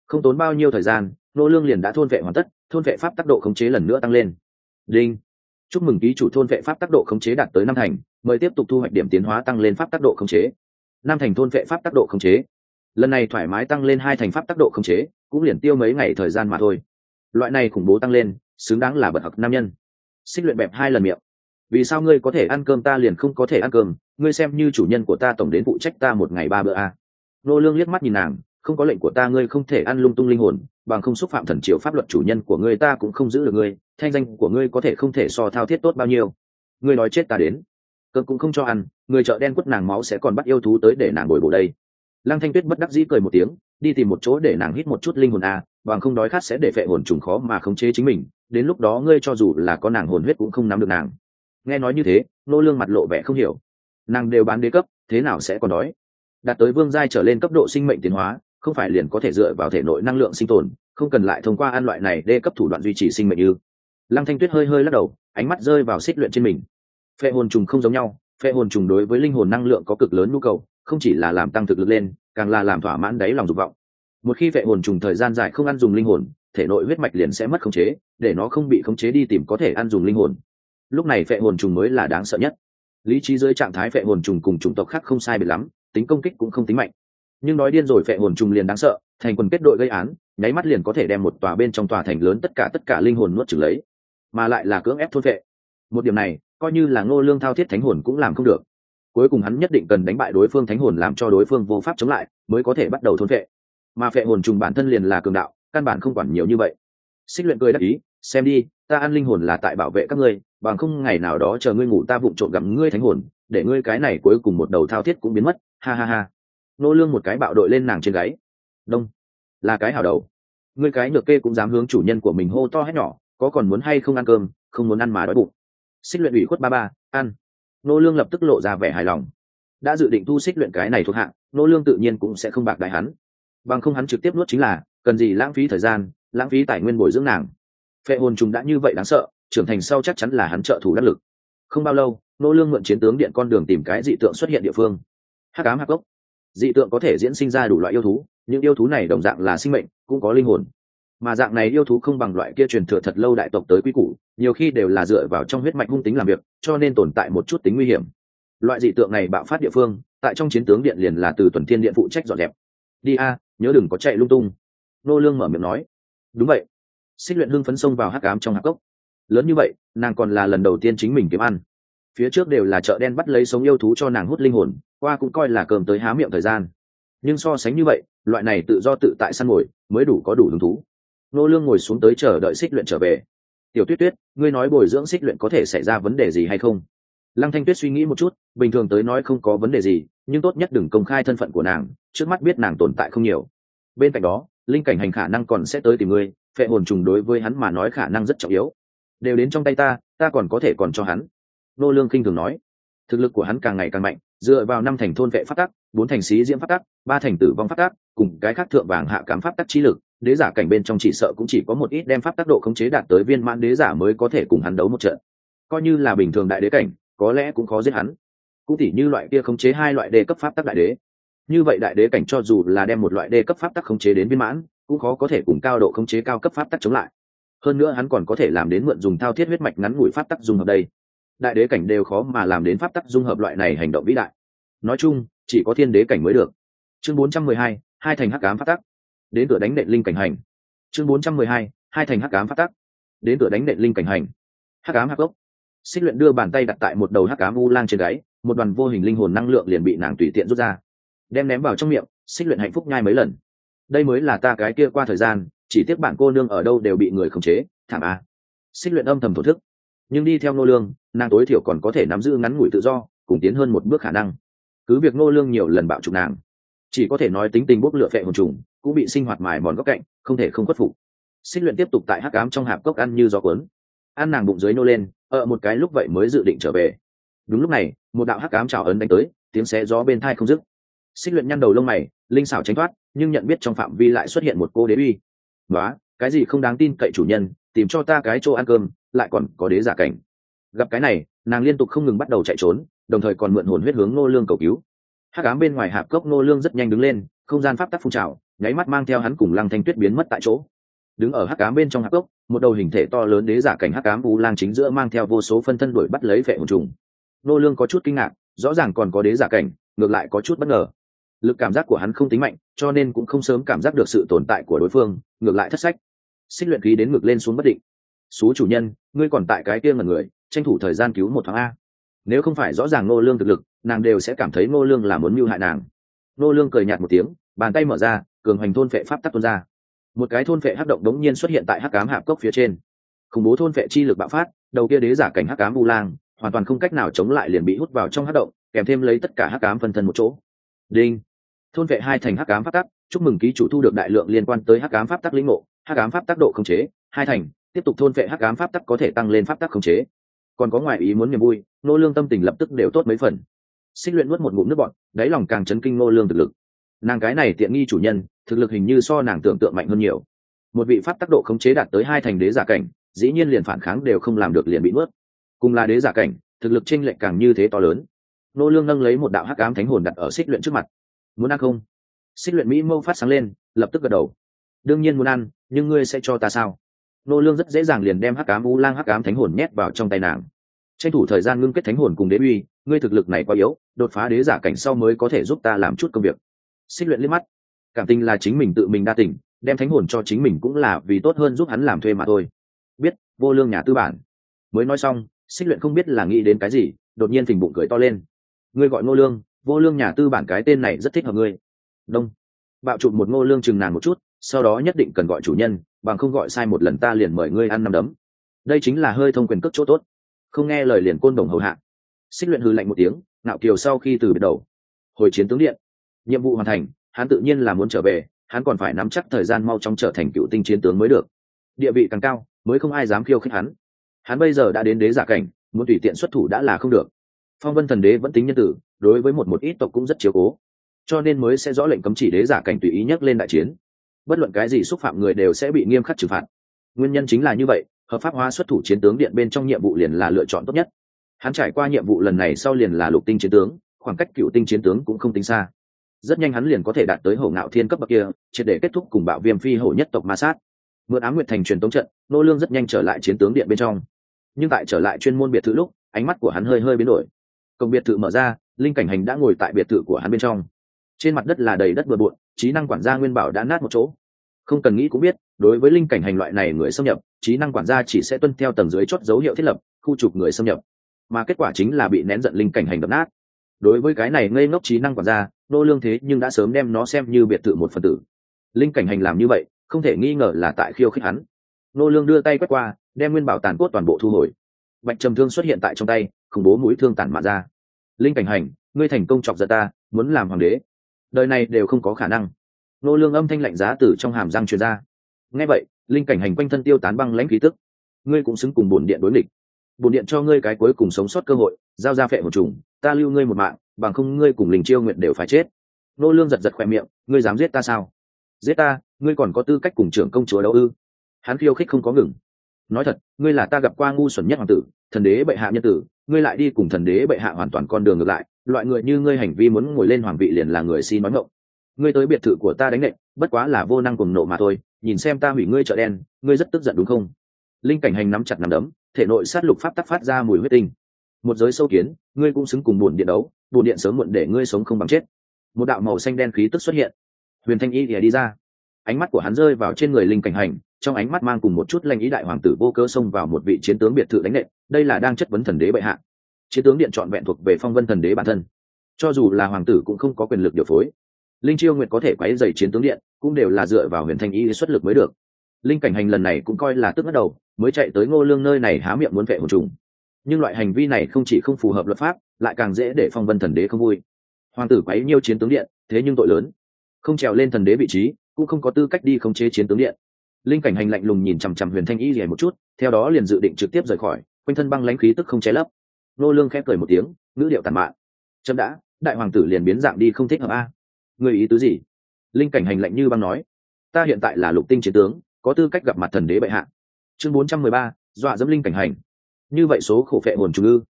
Không tốn bao nhiêu thời gian nô lương liền đã thôn vệ hoàn tất, thôn vệ pháp tác độ khống chế lần nữa tăng lên. Đinh. Chúc mừng ký chủ thôn vệ pháp tác độ khống chế đạt tới năm thành, mời tiếp tục thu hoạch điểm tiến hóa tăng lên pháp tác độ khống chế. Năm thành thôn vệ pháp tác độ khống chế. Lần này thoải mái tăng lên hai thành pháp tác độ khống chế, cũng liền tiêu mấy ngày thời gian mà thôi. Loại này khủng bố tăng lên, xứng đáng là bậc học nam nhân. Xích luyện bẹp hai lần miệng. Vì sao ngươi có thể ăn cơm ta liền không có thể ăn cơm, ngươi xem như chủ nhân của ta tổng đến phụ trách ta một ngày ba bữa a à. nô lương liếc mắt nhìn nàng không có lệnh của ta, ngươi không thể ăn lung tung linh hồn, bằng không xúc phạm thần triều pháp luật chủ nhân của ngươi, ta cũng không giữ được ngươi, thanh danh của ngươi có thể không thể so thao thiết tốt bao nhiêu. Ngươi nói chết ta đến cơn cũng không cho ăn, người chợ đen quất nàng máu sẽ còn bắt yêu thú tới để nàng bồi bổ đây. Lăng thanh tuyết bất đắc dĩ cười một tiếng, đi tìm một chỗ để nàng hít một chút linh hồn a bằng không đói khát sẽ để phệ hồn trùng khó mà khống chế chính mình, đến lúc đó ngươi cho dù là có nàng hồn huyết cũng không nắm được nàng. Nghe nói như thế, nô lương mặt lộ vẻ không hiểu. Nàng đều bán đế cấp, thế nào sẽ còn đói? Đạt tới vương giai trở lên cấp độ sinh mệnh tiến hóa không phải liền có thể dựa vào thể nội năng lượng sinh tồn, không cần lại thông qua ăn loại này đê cấp thủ đoạn duy trì sinh mệnh như. lăng thanh tuyết hơi hơi lắc đầu, ánh mắt rơi vào xích luyện trên mình. Phệ hồn trùng không giống nhau, phệ hồn trùng đối với linh hồn năng lượng có cực lớn nhu cầu, không chỉ là làm tăng thực lực lên, càng là làm thỏa mãn đáy lòng dục vọng. Một khi phệ hồn trùng thời gian dài không ăn dùng linh hồn, thể nội huyết mạch liền sẽ mất khống chế, để nó không bị khống chế đi tìm có thể ăn dùng linh hồn. Lúc này phệ hồn trùng mới là đáng sợ nhất. Lý trí dưới trạng thái phệ hồn trùng cùng chủng tộc khác không sai biệt lắm, tính công kích cũng không tính mạnh nhưng nói điên rồi phệ hồn trùng liền đáng sợ, thành quần kết đội gây án, nháy mắt liền có thể đem một tòa bên trong tòa thành lớn tất cả tất cả linh hồn nuốt trừng lấy. Mà lại là cưỡng ép thôn phệ một điểm này, coi như là ngô lương thao thiết thánh hồn cũng làm không được. Cuối cùng hắn nhất định cần đánh bại đối phương thánh hồn làm cho đối phương vô pháp chống lại, mới có thể bắt đầu thôn phệ mà phệ hồn trùng bản thân liền là cường đạo, căn bản không quản nhiều như vậy. Xích luyện cười đắc ý, xem đi, ta ăn linh hồn là tại bảo vệ các ngươi, bằng không ngày nào đó chờ ngươi ngủ ta vụng trộm gặp ngươi thánh hồn, để ngươi cái này cuối cùng một đầu thao thiết cũng biến mất. Ha ha ha nô lương một cái bạo đội lên nàng trên gáy. Đông. Là cái hào đầu. Ngươi cái nhược kê cũng dám hướng chủ nhân của mình hô to hết nhỏ, có còn muốn hay không ăn cơm, không muốn ăn mà đói bụng. Xích luyện ủy khuất ba ba, ăn. Nô lương lập tức lộ ra vẻ hài lòng. Đã dự định thu xích luyện cái này thuộc hạng, nô lương tự nhiên cũng sẽ không bạc đại hắn. Bằng không hắn trực tiếp nuốt chính là, cần gì lãng phí thời gian, lãng phí tài nguyên bồi dưỡng nàng. Phệ hồn trùng đã như vậy đáng sợ, trưởng thành sau chắc chắn là hắn trợ thủ đắc lực. Không bao lâu, nô lương mượn chiến tướng điện con đường tìm cái dị tượng xuất hiện địa phương. Hắc ám hắc gốc dị tượng có thể diễn sinh ra đủ loại yêu thú, những yêu thú này đồng dạng là sinh mệnh, cũng có linh hồn. Mà dạng này yêu thú không bằng loại kia truyền thừa thật lâu đại tộc tới quy củ, nhiều khi đều là dựa vào trong huyết mạch hung tính làm việc, cho nên tồn tại một chút tính nguy hiểm. Loại dị tượng này bạo phát địa phương, tại trong chiến tướng điện liền là từ tuần thiên điện phụ trách dọn dẹp. Đi a, nhớ đừng có chạy lung tung. Nô lương mở miệng nói. Đúng vậy. Xích luyện hưng phấn xông vào hắc ám trong hạc cốc. Lớn như vậy, nàng còn là lần đầu tiên chính mình kiếm ăn. Phía trước đều là chợ đen bắt lấy sống yêu thú cho nàng hút linh hồn qua cũng coi là cơm tới há miệng thời gian. Nhưng so sánh như vậy, loại này tự do tự tại săn ngồi mới đủ có đủ hứng thú. Nô lương ngồi xuống tới chờ đợi xích luyện trở về. Tiểu tuyết tuyết, ngươi nói bồi dưỡng xích luyện có thể xảy ra vấn đề gì hay không? Lăng thanh tuyết suy nghĩ một chút, bình thường tới nói không có vấn đề gì, nhưng tốt nhất đừng công khai thân phận của nàng, trước mắt biết nàng tồn tại không nhiều. Bên cạnh đó, linh cảnh hành khả năng còn sẽ tới tìm ngươi, phệ hồn trùng đối với hắn mà nói khả năng rất trọng yếu. Đều đến trong tay ta ta còn có thể còn cho hắn. Nô lương kinh thường nói thực lực của hắn càng ngày càng mạnh, dựa vào năm thành thôn vệ phát tắc, bốn thành xí diễm phát tắc, ba thành tử vong phát tắc, cùng cái khác thượng vàng hạ cám pháp tắc trí lực, đế giả cảnh bên trong chỉ sợ cũng chỉ có một ít đem pháp tác độ khống chế đạt tới viên mãn đế giả mới có thể cùng hắn đấu một trận. Coi như là bình thường đại đế cảnh, có lẽ cũng khó giết hắn. Cũng tỉ như loại kia khống chế hai loại đề cấp pháp tắc đại đế. Như vậy đại đế cảnh cho dù là đem một loại đề cấp pháp tắc khống chế đến viên mãn, cũng khó có thể cùng cao độ khống chế cao cấp pháp tắc chống lại. Hơn nữa hắn còn có thể làm đến mượn dùng thao thiết huyết mạch ngắn ngủi pháp tắc dùng ở đây đại đế cảnh đều khó mà làm đến pháp tắc dung hợp loại này hành động vĩ đại. Nói chung chỉ có thiên đế cảnh mới được. Chương 412, hai thành hắc ám pháp tắc. Đến cửa đánh nện linh cảnh hành. Chương 412, hai thành hắc ám pháp tắc. Đến cửa đánh nện linh cảnh hành. Hắc ám hắc gốc xích luyện đưa bàn tay đặt tại một đầu hắc ám u lang trên gáy một đoàn vô hình linh hồn năng lượng liền bị nàng tùy tiện rút ra. Đem ném vào trong miệng xích luyện hạnh phúc nhai mấy lần. Đây mới là ta cái kia qua thời gian chỉ tiếc bạn cô nương ở đâu đều bị người khống chế thảm a xích luyện âm thầm thổ thức nhưng đi theo nô lương, nàng tối thiểu còn có thể nắm giữ ngắn ngủi tự do, cùng tiến hơn một bước khả năng. Cứ việc nô lương nhiều lần bạo trục nàng, chỉ có thể nói tính tình bốc lửa phệ hồn trùng, cũng bị sinh hoạt mài mòn góc cạnh, không thể không khuất phục. Xích luyện tiếp tục tại hắc ám trong hạp cốc ăn như gió cuốn. Ăn nàng bụng dưới nô lên, ở một cái lúc vậy mới dự định trở về. Đúng lúc này, một đạo hắc ám trào ấn đánh tới, tiếng xé gió bên thai không dứt. Xích luyện nhăn đầu lông mày, linh xảo tránh thoát, nhưng nhận biết trong phạm vi lại xuất hiện một cô đế uy. Nói cái gì không đáng tin cậy chủ nhân tìm cho ta cái chỗ ăn cơm, lại còn có đế giả cảnh. Gặp cái này, nàng liên tục không ngừng bắt đầu chạy trốn, đồng thời còn mượn hồn huyết hướng nô lương cầu cứu. Hắc ám bên ngoài hạp cốc nô lương rất nhanh đứng lên, không gian pháp tắc phun trào, nháy mắt mang theo hắn cùng lăng thanh tuyết biến mất tại chỗ. Đứng ở hắc ám bên trong hạp cốc, một đầu hình thể to lớn đế giả cảnh hắc ám u lang chính giữa mang theo vô số phân thân đuổi bắt lấy vệ hồn trùng. Nô lương có chút kinh ngạc, rõ ràng còn có đế giả cảnh, ngược lại có chút bất ngờ. Lực cảm giác của hắn không tính mạnh, cho nên cũng không sớm cảm giác được sự tồn tại của đối phương, ngược lại thất sách xích luyện khí đến ngực lên xuống bất định. Xú chủ nhân, ngươi còn tại cái kia ngần người, tranh thủ thời gian cứu một tháng a. Nếu không phải rõ ràng nô lương thực lực, nàng đều sẽ cảm thấy nô lương là muốn mưu hại nàng. Nô lương cười nhạt một tiếng, bàn tay mở ra, cường hành thôn phệ pháp tắc tuôn ra. Một cái thôn phệ hắc động đống nhiên xuất hiện tại hắc ám hạp cốc phía trên. Khủng bố thôn phệ chi lực bạo phát, đầu kia đế giả cảnh hắc ám u lang, hoàn toàn không cách nào chống lại liền bị hút vào trong hắc động, kèm thêm lấy tất cả hắc ám phân thân một chỗ. Đinh! Thôn vệ hai thành hắc ám pháp tắc, chúc mừng ký chủ thu được đại lượng liên quan tới hắc ám pháp tắc lĩnh ngộ hắc ám pháp tác độ khống chế, hai thành, tiếp tục thôn vệ hắc ám pháp tắc có thể tăng lên pháp tắc khống chế. Còn có ngoại ý muốn niềm vui nô lương tâm tình lập tức đều tốt mấy phần. Xích luyện nuốt một ngụm nước bọt, đáy lòng càng chấn kinh nô lương thực lực. Nàng cái này tiện nghi chủ nhân, thực lực hình như so nàng tưởng tượng mạnh hơn nhiều. Một vị pháp tác độ khống chế đạt tới hai thành đế giả cảnh, dĩ nhiên liền phản kháng đều không làm được liền bị nuốt. Cùng là đế giả cảnh, thực lực chênh lệch càng như thế to lớn. Nô lương nâng lấy một đạo hắc ám thánh hồn đặt ở xích luyện trước mặt. Muốn ăn không? Xích luyện mỹ mâu phát sáng lên, lập tức gật đầu đương nhiên muốn ăn, nhưng ngươi sẽ cho ta sao? Nô lương rất dễ dàng liền đem hắc ám u lang, hắc ám thánh hồn nhét vào trong tay nàng. Tranh thủ thời gian ngưng kết thánh hồn cùng đế uy, ngươi thực lực này quá yếu, đột phá đế giả cảnh sau mới có thể giúp ta làm chút công việc. Xích luyện liếc mắt. Cảm tình là chính mình tự mình đa tình, đem thánh hồn cho chính mình cũng là vì tốt hơn giúp hắn làm thuê mà thôi. Biết, vô lương nhà tư bản. Mới nói xong, xích luyện không biết là nghĩ đến cái gì, đột nhiên thình bụng cười to lên. Ngươi gọi ngô lương, vô lương nhà tư bản cái tên này rất thích hợp ngươi. Đông. Bạo chụp một ngô lương chừng nàng một chút sau đó nhất định cần gọi chủ nhân, bằng không gọi sai một lần ta liền mời ngươi ăn năm đấm. Đây chính là hơi thông quyền cước chỗ tốt. Không nghe lời liền côn đồng hầu hạ. Xích luyện hư lạnh một tiếng nạo kiều sau khi từ biệt đầu. Hồi chiến tướng điện. Nhiệm vụ hoàn thành, hắn tự nhiên là muốn trở về, hắn còn phải nắm chắc thời gian mau chóng trở thành cựu tinh chiến tướng mới được. Địa vị càng cao, mới không ai dám khiêu khích hắn. Hắn bây giờ đã đến đế giả cảnh, muốn tùy tiện xuất thủ đã là không được. Phong vân thần đế vẫn tính nhân tử, đối với một một ít tộc cũng rất chiếu cố. Cho nên mới sẽ rõ lệnh cấm chỉ đế giả cảnh tùy ý nhắc lên đại chiến bất luận cái gì xúc phạm người đều sẽ bị nghiêm khắc trừng phạt. Nguyên nhân chính là như vậy, hợp pháp hóa xuất thủ chiến tướng điện bên trong nhiệm vụ liền là lựa chọn tốt nhất. Hắn trải qua nhiệm vụ lần này sau liền là lục tinh chiến tướng, khoảng cách cựu tinh chiến tướng cũng không tính xa. Rất nhanh hắn liền có thể đạt tới hổ ngạo thiên cấp bậc kia, triệt để kết thúc cùng bạo viêm phi hổ nhất tộc ma sát. Mượn ám nguyệt thành truyền tống trận, nô lương rất nhanh trở lại chiến tướng điện bên trong. Nhưng tại trở lại chuyên môn biệt thự lúc, ánh mắt của hắn hơi hơi biến đổi. Cổng biệt thự mở ra, linh cảnh hành đã ngồi tại biệt thự của hắn bên trong. Trên mặt đất là đầy đất bừa bộn trí năng quản gia nguyên bảo đã nát một chỗ. Không cần nghĩ cũng biết, đối với linh cảnh hành loại này người xâm nhập, trí năng quản gia chỉ sẽ tuân theo tầng dưới chốt dấu hiệu thiết lập, khu trục người xâm nhập. Mà kết quả chính là bị nén giận linh cảnh hành đập nát. Đối với cái này ngây ngốc trí năng quản gia, nô lương thế nhưng đã sớm đem nó xem như biệt thự một phần tử. Linh cảnh hành làm như vậy, không thể nghi ngờ là tại khiêu khích hắn. Nô lương đưa tay quét qua, đem nguyên bảo tàn cốt toàn bộ thu hồi. Bạch trầm thương xuất hiện tại trong tay, khủng bố mũi thương tản mạ ra. Linh cảnh hành, ngươi thành công chọc giận ta, muốn làm hoàng đế đời này đều không có khả năng. Nô lương âm thanh lạnh giá từ trong hàm răng truyền ra. Nghe vậy, linh cảnh hành quanh thân tiêu tán băng lãnh khí tức. Ngươi cũng xứng cùng bổn điện đối địch. bổn điện cho ngươi cái cuối cùng sống sót cơ hội, giao ra phệ một trùng, ta lưu ngươi một mạng, bằng không ngươi cùng linh chiêu nguyện đều phải chết. Nô lương giật giật khoẹt miệng, ngươi dám giết ta sao? Giết ta, ngươi còn có tư cách cùng trưởng công chúa đâu ư? Hắn khiêu khích không có ngừng. Nói thật, ngươi là ta gặp qua ngu xuẩn nhất hoàng tử, thần đế bệ hạ nhân tử, ngươi lại đi cùng thần đế bệ hạ hoàn toàn con đường ngược lại loại người như ngươi hành vi muốn ngồi lên hoàng vị liền là người xin nói ngộng ngươi tới biệt thự của ta đánh nện bất quá là vô năng cùng nộ mà thôi, nhìn xem ta hủy ngươi chợ đen, ngươi rất tức giận đúng không? Linh cảnh hành nắm chặt nắm đấm, thể nội sát lục pháp tắc phát ra mùi huyết tinh. Một giới sâu kiến, ngươi cũng xứng cùng buồn điện đấu buồn điện sớm muộn để ngươi sống không bằng chết. Một đạo màu xanh đen khí tức xuất hiện. Huyền thanh y thì đi ra. Ánh mắt của hắn rơi vào trên người linh cảnh hành, trong ánh mắt mang cùng một chút lanh ý đại hoàng tử vô cơ xông vào một vị chiến tướng biệt thự đánh nệ đây là đang chất vấn thần đế bệ hạ chiến tướng điện trọn vẹn thuộc về phong vân thần đế bản thân. Cho dù là hoàng tử cũng không có quyền lực điều phối. Linh chiêu nguyệt có thể quấy dày chiến tướng điện, cũng đều là dựa vào huyền thanh y xuất lực mới được. Linh cảnh hành lần này cũng coi là tức bắt đầu, mới chạy tới ngô lương nơi này há miệng muốn vệ hồn trùng. Nhưng loại hành vi này không chỉ không phù hợp luật pháp, lại càng dễ để phong vân thần đế không vui. Hoàng tử quấy nhiêu chiến tướng điện, thế nhưng tội lớn. Không trèo lên thần đế vị trí, cũng không có tư cách đi khống chế chiến tướng điện. Linh cảnh hành lạnh lùng nhìn chằm chằm huyền thanh y rỉa một chút, theo đó liền dự định trực tiếp rời khỏi, quanh thân băng lãnh khí tức không che lấp nô lương khép cười một tiếng ngữ điệu tàn mạn. Chấm đã đại hoàng tử liền biến dạng đi không thích hợp a. Người ý tứ gì? Linh cảnh hành lạnh như băng nói. Ta hiện tại là lục tinh chiến tướng có tư cách gặp mặt thần đế bệ hạ. Chương 413, dọa dẫm linh cảnh hành. Như vậy số khổ phệ hồn trùng ư?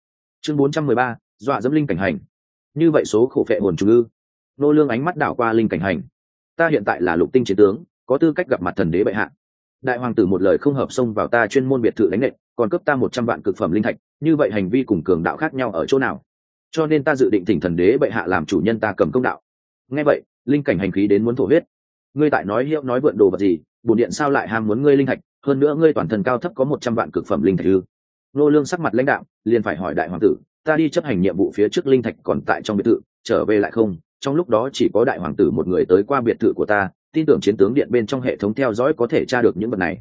Chương 413, dọa dẫm linh cảnh hành. Như vậy số khổ phệ hồn trùng ư? Nô lương ánh mắt đảo qua linh cảnh hành. Ta hiện tại là lục tinh chiến tướng có tư cách gặp mặt thần đế bệ hạ đại hoàng tử một lời không hợp xông vào ta chuyên môn biệt thự đánh nệ còn cấp ta một trăm vạn cực phẩm linh thạch, như vậy hành vi cùng cường đạo khác nhau ở chỗ nào? Cho nên ta dự định thỉnh thần đế bệ hạ làm chủ nhân ta cầm công đạo. Nghe vậy, linh cảnh hành khí đến muốn thổ huyết. Ngươi tại nói hiệu nói vượn đồ vật gì, bổn điện sao lại ham muốn ngươi linh thạch, hơn nữa ngươi toàn thân cao thấp có một trăm vạn cực phẩm linh thạch ư? Nô lương sắc mặt lãnh đạo, liền phải hỏi đại hoàng tử, ta đi chấp hành nhiệm vụ phía trước linh thạch còn tại trong biệt thự, trở về lại không? Trong lúc đó chỉ có đại hoàng tử một người tới qua biệt thự của ta tin tưởng chiến tướng điện bên trong hệ thống theo dõi có thể tra được những vật này.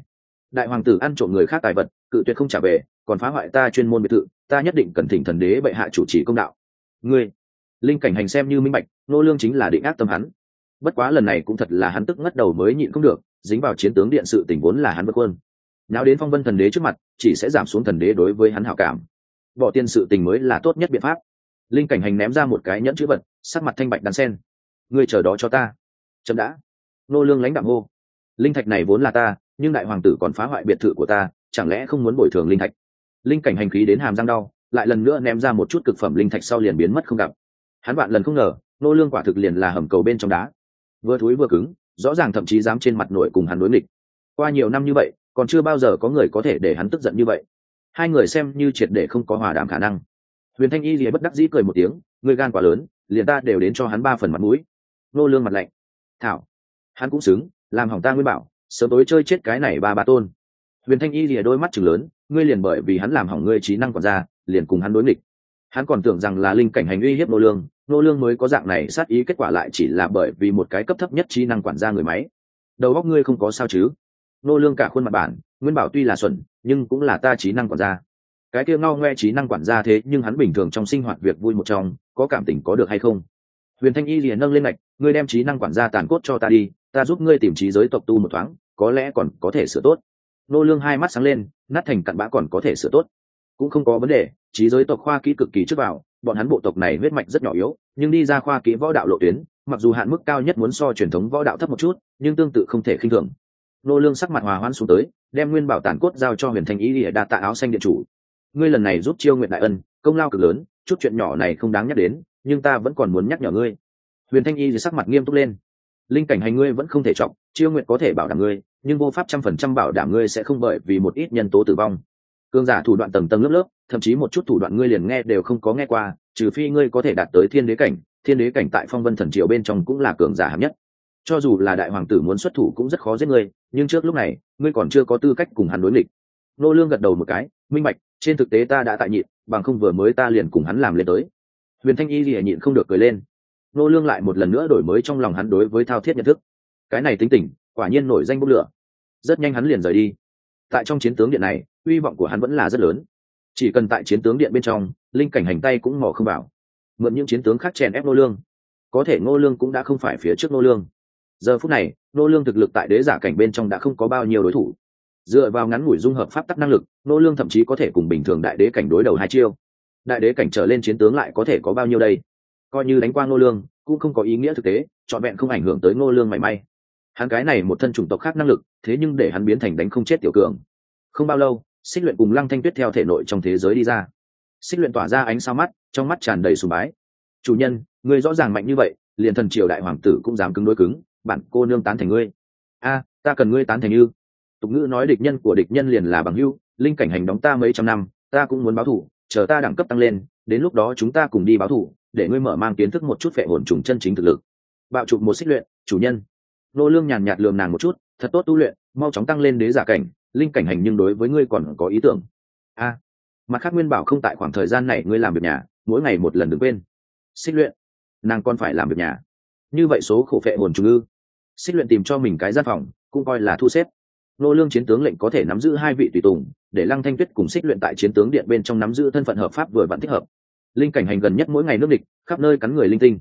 Đại hoàng tử ăn trộm người khác tài vật, cự tuyệt không trả về, còn phá hoại ta chuyên môn biệt thự, ta nhất định cần thỉnh thần đế bệ hạ chủ trì công đạo. Ngươi, linh cảnh hành xem như minh bạch, nô lương chính là định ác tâm hắn. Bất quá lần này cũng thật là hắn tức ngất đầu mới nhịn không được, dính vào chiến tướng điện sự tình vốn là hắn bất quân nào đến phong vân thần đế trước mặt, chỉ sẽ giảm xuống thần đế đối với hắn hảo cảm. Bỏ tiền sự tình mới là tốt nhất biện pháp. Linh cảnh hành ném ra một cái nhẫn chữ vật, sắc mặt thanh bạch đan sen. Ngươi chờ đó cho ta. Chậm đã nô lương lãnh đạm hô. Linh thạch này vốn là ta, nhưng đại hoàng tử còn phá hoại biệt thự của ta, chẳng lẽ không muốn bồi thường linh thạch? Linh cảnh hành khí đến hàm răng đau, lại lần nữa ném ra một chút cực phẩm linh thạch sau liền biến mất không gặp. Hắn bạn lần không ngờ, nô lương quả thực liền là hầm cầu bên trong đá. Vừa thối vừa cứng, rõ ràng thậm chí dám trên mặt nổi cùng hắn đối nghịch. Qua nhiều năm như vậy, còn chưa bao giờ có người có thể để hắn tức giận như vậy. Hai người xem như triệt để không có hòa đàm khả năng. Huyền thanh y lìa bất đắc dĩ cười một tiếng người gan quá lớn, liền ta đều đến cho hắn ba phần mặt mũi. Nô lương mặt lạnh, thảo hắn cũng xứng, làm hỏng ta nguyên bảo, sớm tối chơi chết cái này ba ba tôn. Huyền thanh y lìa đôi mắt chừng lớn, ngươi liền bởi vì hắn làm hỏng ngươi trí năng còn ra, liền cùng hắn đối nghịch. Hắn còn tưởng rằng là linh cảnh hành uy hiếp nô lương nô lương mới có dạng này, sát ý kết quả lại chỉ là bởi vì một cái cấp thấp nhất trí năng quản gia người máy. Đầu óc ngươi không có sao chứ? Nô lương cả khuôn mặt bản, nguyên bảo tuy là xuẩn, nhưng cũng là ta trí năng quản gia. Cái kia ngao ngoe trí năng quản gia thế nhưng hắn bình thường trong sinh hoạt việc vui một trong, có cảm tình có được hay không? Huyền thanh y liền nâng lên lạch ngươi đem trí năng quản gia tàn cốt cho ta đi ta giúp ngươi tìm trí giới tộc tu một thoáng, có lẽ còn có thể sửa tốt. Nô lương hai mắt sáng lên, nát thành cặn bã còn có thể sửa tốt. Cũng không có vấn đề, trí giới tộc khoa kỹ cực kỳ trước vào, bọn hắn bộ tộc này huyết mạch rất nhỏ yếu, nhưng đi ra khoa kỹ võ đạo lộ tuyến, mặc dù hạn mức cao nhất muốn so truyền thống võ đạo thấp một chút, nhưng tương tự không thể khinh thường. Nô lương sắc mặt hòa hoãn xuống tới, đem nguyên bảo tàn cốt giao cho huyền thanh ý để đa tạ áo xanh điện chủ. Ngươi lần này giúp chiêu nguyện đại ân, công lao cực lớn, chút chuyện nhỏ này không đáng nhắc đến, nhưng ta vẫn còn muốn nhắc nhở ngươi. Huyền thanh y thì sắc mặt nghiêm túc lên linh cảnh hành ngươi vẫn không thể trọng, chiêu nguyện có thể bảo đảm ngươi, nhưng vô pháp trăm phần trăm bảo đảm ngươi sẽ không bởi vì một ít nhân tố tử vong. Cường giả thủ đoạn tầng tầng lớp lớp, thậm chí một chút thủ đoạn ngươi liền nghe đều không có nghe qua, trừ phi ngươi có thể đạt tới thiên đế cảnh, thiên đế cảnh tại phong vân thần triều bên trong cũng là cường giả hạng nhất. Cho dù là đại hoàng tử muốn xuất thủ cũng rất khó giết ngươi, nhưng trước lúc này, ngươi còn chưa có tư cách cùng hắn đối nghịch. Nô lương gật đầu một cái, minh bạch, trên thực tế ta đã tại nhịn, bằng không vừa mới ta liền cùng hắn làm lên tới. Huyền thanh y lìa nhịn không được cười lên nô lương lại một lần nữa đổi mới trong lòng hắn đối với thao thiết nhận thức. Cái này tính tình, quả nhiên nổi danh bốc lửa. Rất nhanh hắn liền rời đi. Tại trong chiến tướng điện này, uy vọng của hắn vẫn là rất lớn. Chỉ cần tại chiến tướng điện bên trong, linh cảnh hành tay cũng mò không vào. Mượn những chiến tướng khác chèn ép nô lương. Có thể nô lương cũng đã không phải phía trước nô lương. Giờ phút này, nô lương thực lực tại đế giả cảnh bên trong đã không có bao nhiêu đối thủ. Dựa vào ngắn ngủi dung hợp pháp tắc năng lực, nô lương thậm chí có thể cùng bình thường đại đế cảnh đối đầu hai chiêu. Đại đế cảnh trở lên chiến tướng lại có thể có bao nhiêu đây? Coi như đánh qua nô lương, cũng không có ý nghĩa thực tế, trọn vẹn không ảnh hưởng tới nô lương mảy may. Hắn cái này một thân chủng tộc khác năng lực, thế nhưng để hắn biến thành đánh không chết tiểu cường. Không bao lâu, xích luyện cùng lăng thanh tuyết theo thể nội trong thế giới đi ra. Xích luyện tỏa ra ánh sao mắt, trong mắt tràn đầy sùng bái. Chủ nhân người rõ ràng mạnh như vậy, liền thần triều đại hoàng tử cũng dám cứng đối cứng bạn cô nương tán thành ngươi. A, ta cần ngươi tán thành như tục ngữ nói địch nhân của địch nhân liền là bằng hưu linh cảnh hành đóng ta mấy trăm năm, ta cũng muốn báo thủ, chờ ta đẳng cấp tăng lên, đến lúc đó chúng ta cùng đi báo thủ để ngươi mở mang kiến thức một chút phệ hồn trùng chân chính thực lực. Bạo chụp một xích luyện, chủ nhân. Nô lương nhàn nhạt lườm nàng một chút, thật tốt tu luyện, mau chóng tăng lên đế giả cảnh, linh cảnh hành nhưng đối với ngươi còn có ý tưởng. A. Mặt khác nguyên bảo không tại khoảng thời gian này ngươi làm việc nhà, mỗi ngày một lần đừng quên. Xích luyện. Nàng còn phải làm việc nhà. Như vậy số khổ phệ hồn trùng ư. Xích luyện tìm cho mình cái gian phòng, cũng coi là thu xếp. Nô lương chiến tướng lệnh có thể nắm giữ hai vị tùy tùng, để lăng thanh tuyết cùng xích luyện tại chiến tướng điện bên trong nắm giữ thân phận hợp pháp vừa vặn thích hợp linh cảnh hành gần nhất mỗi ngày nước địch, khắp nơi cắn người linh tinh.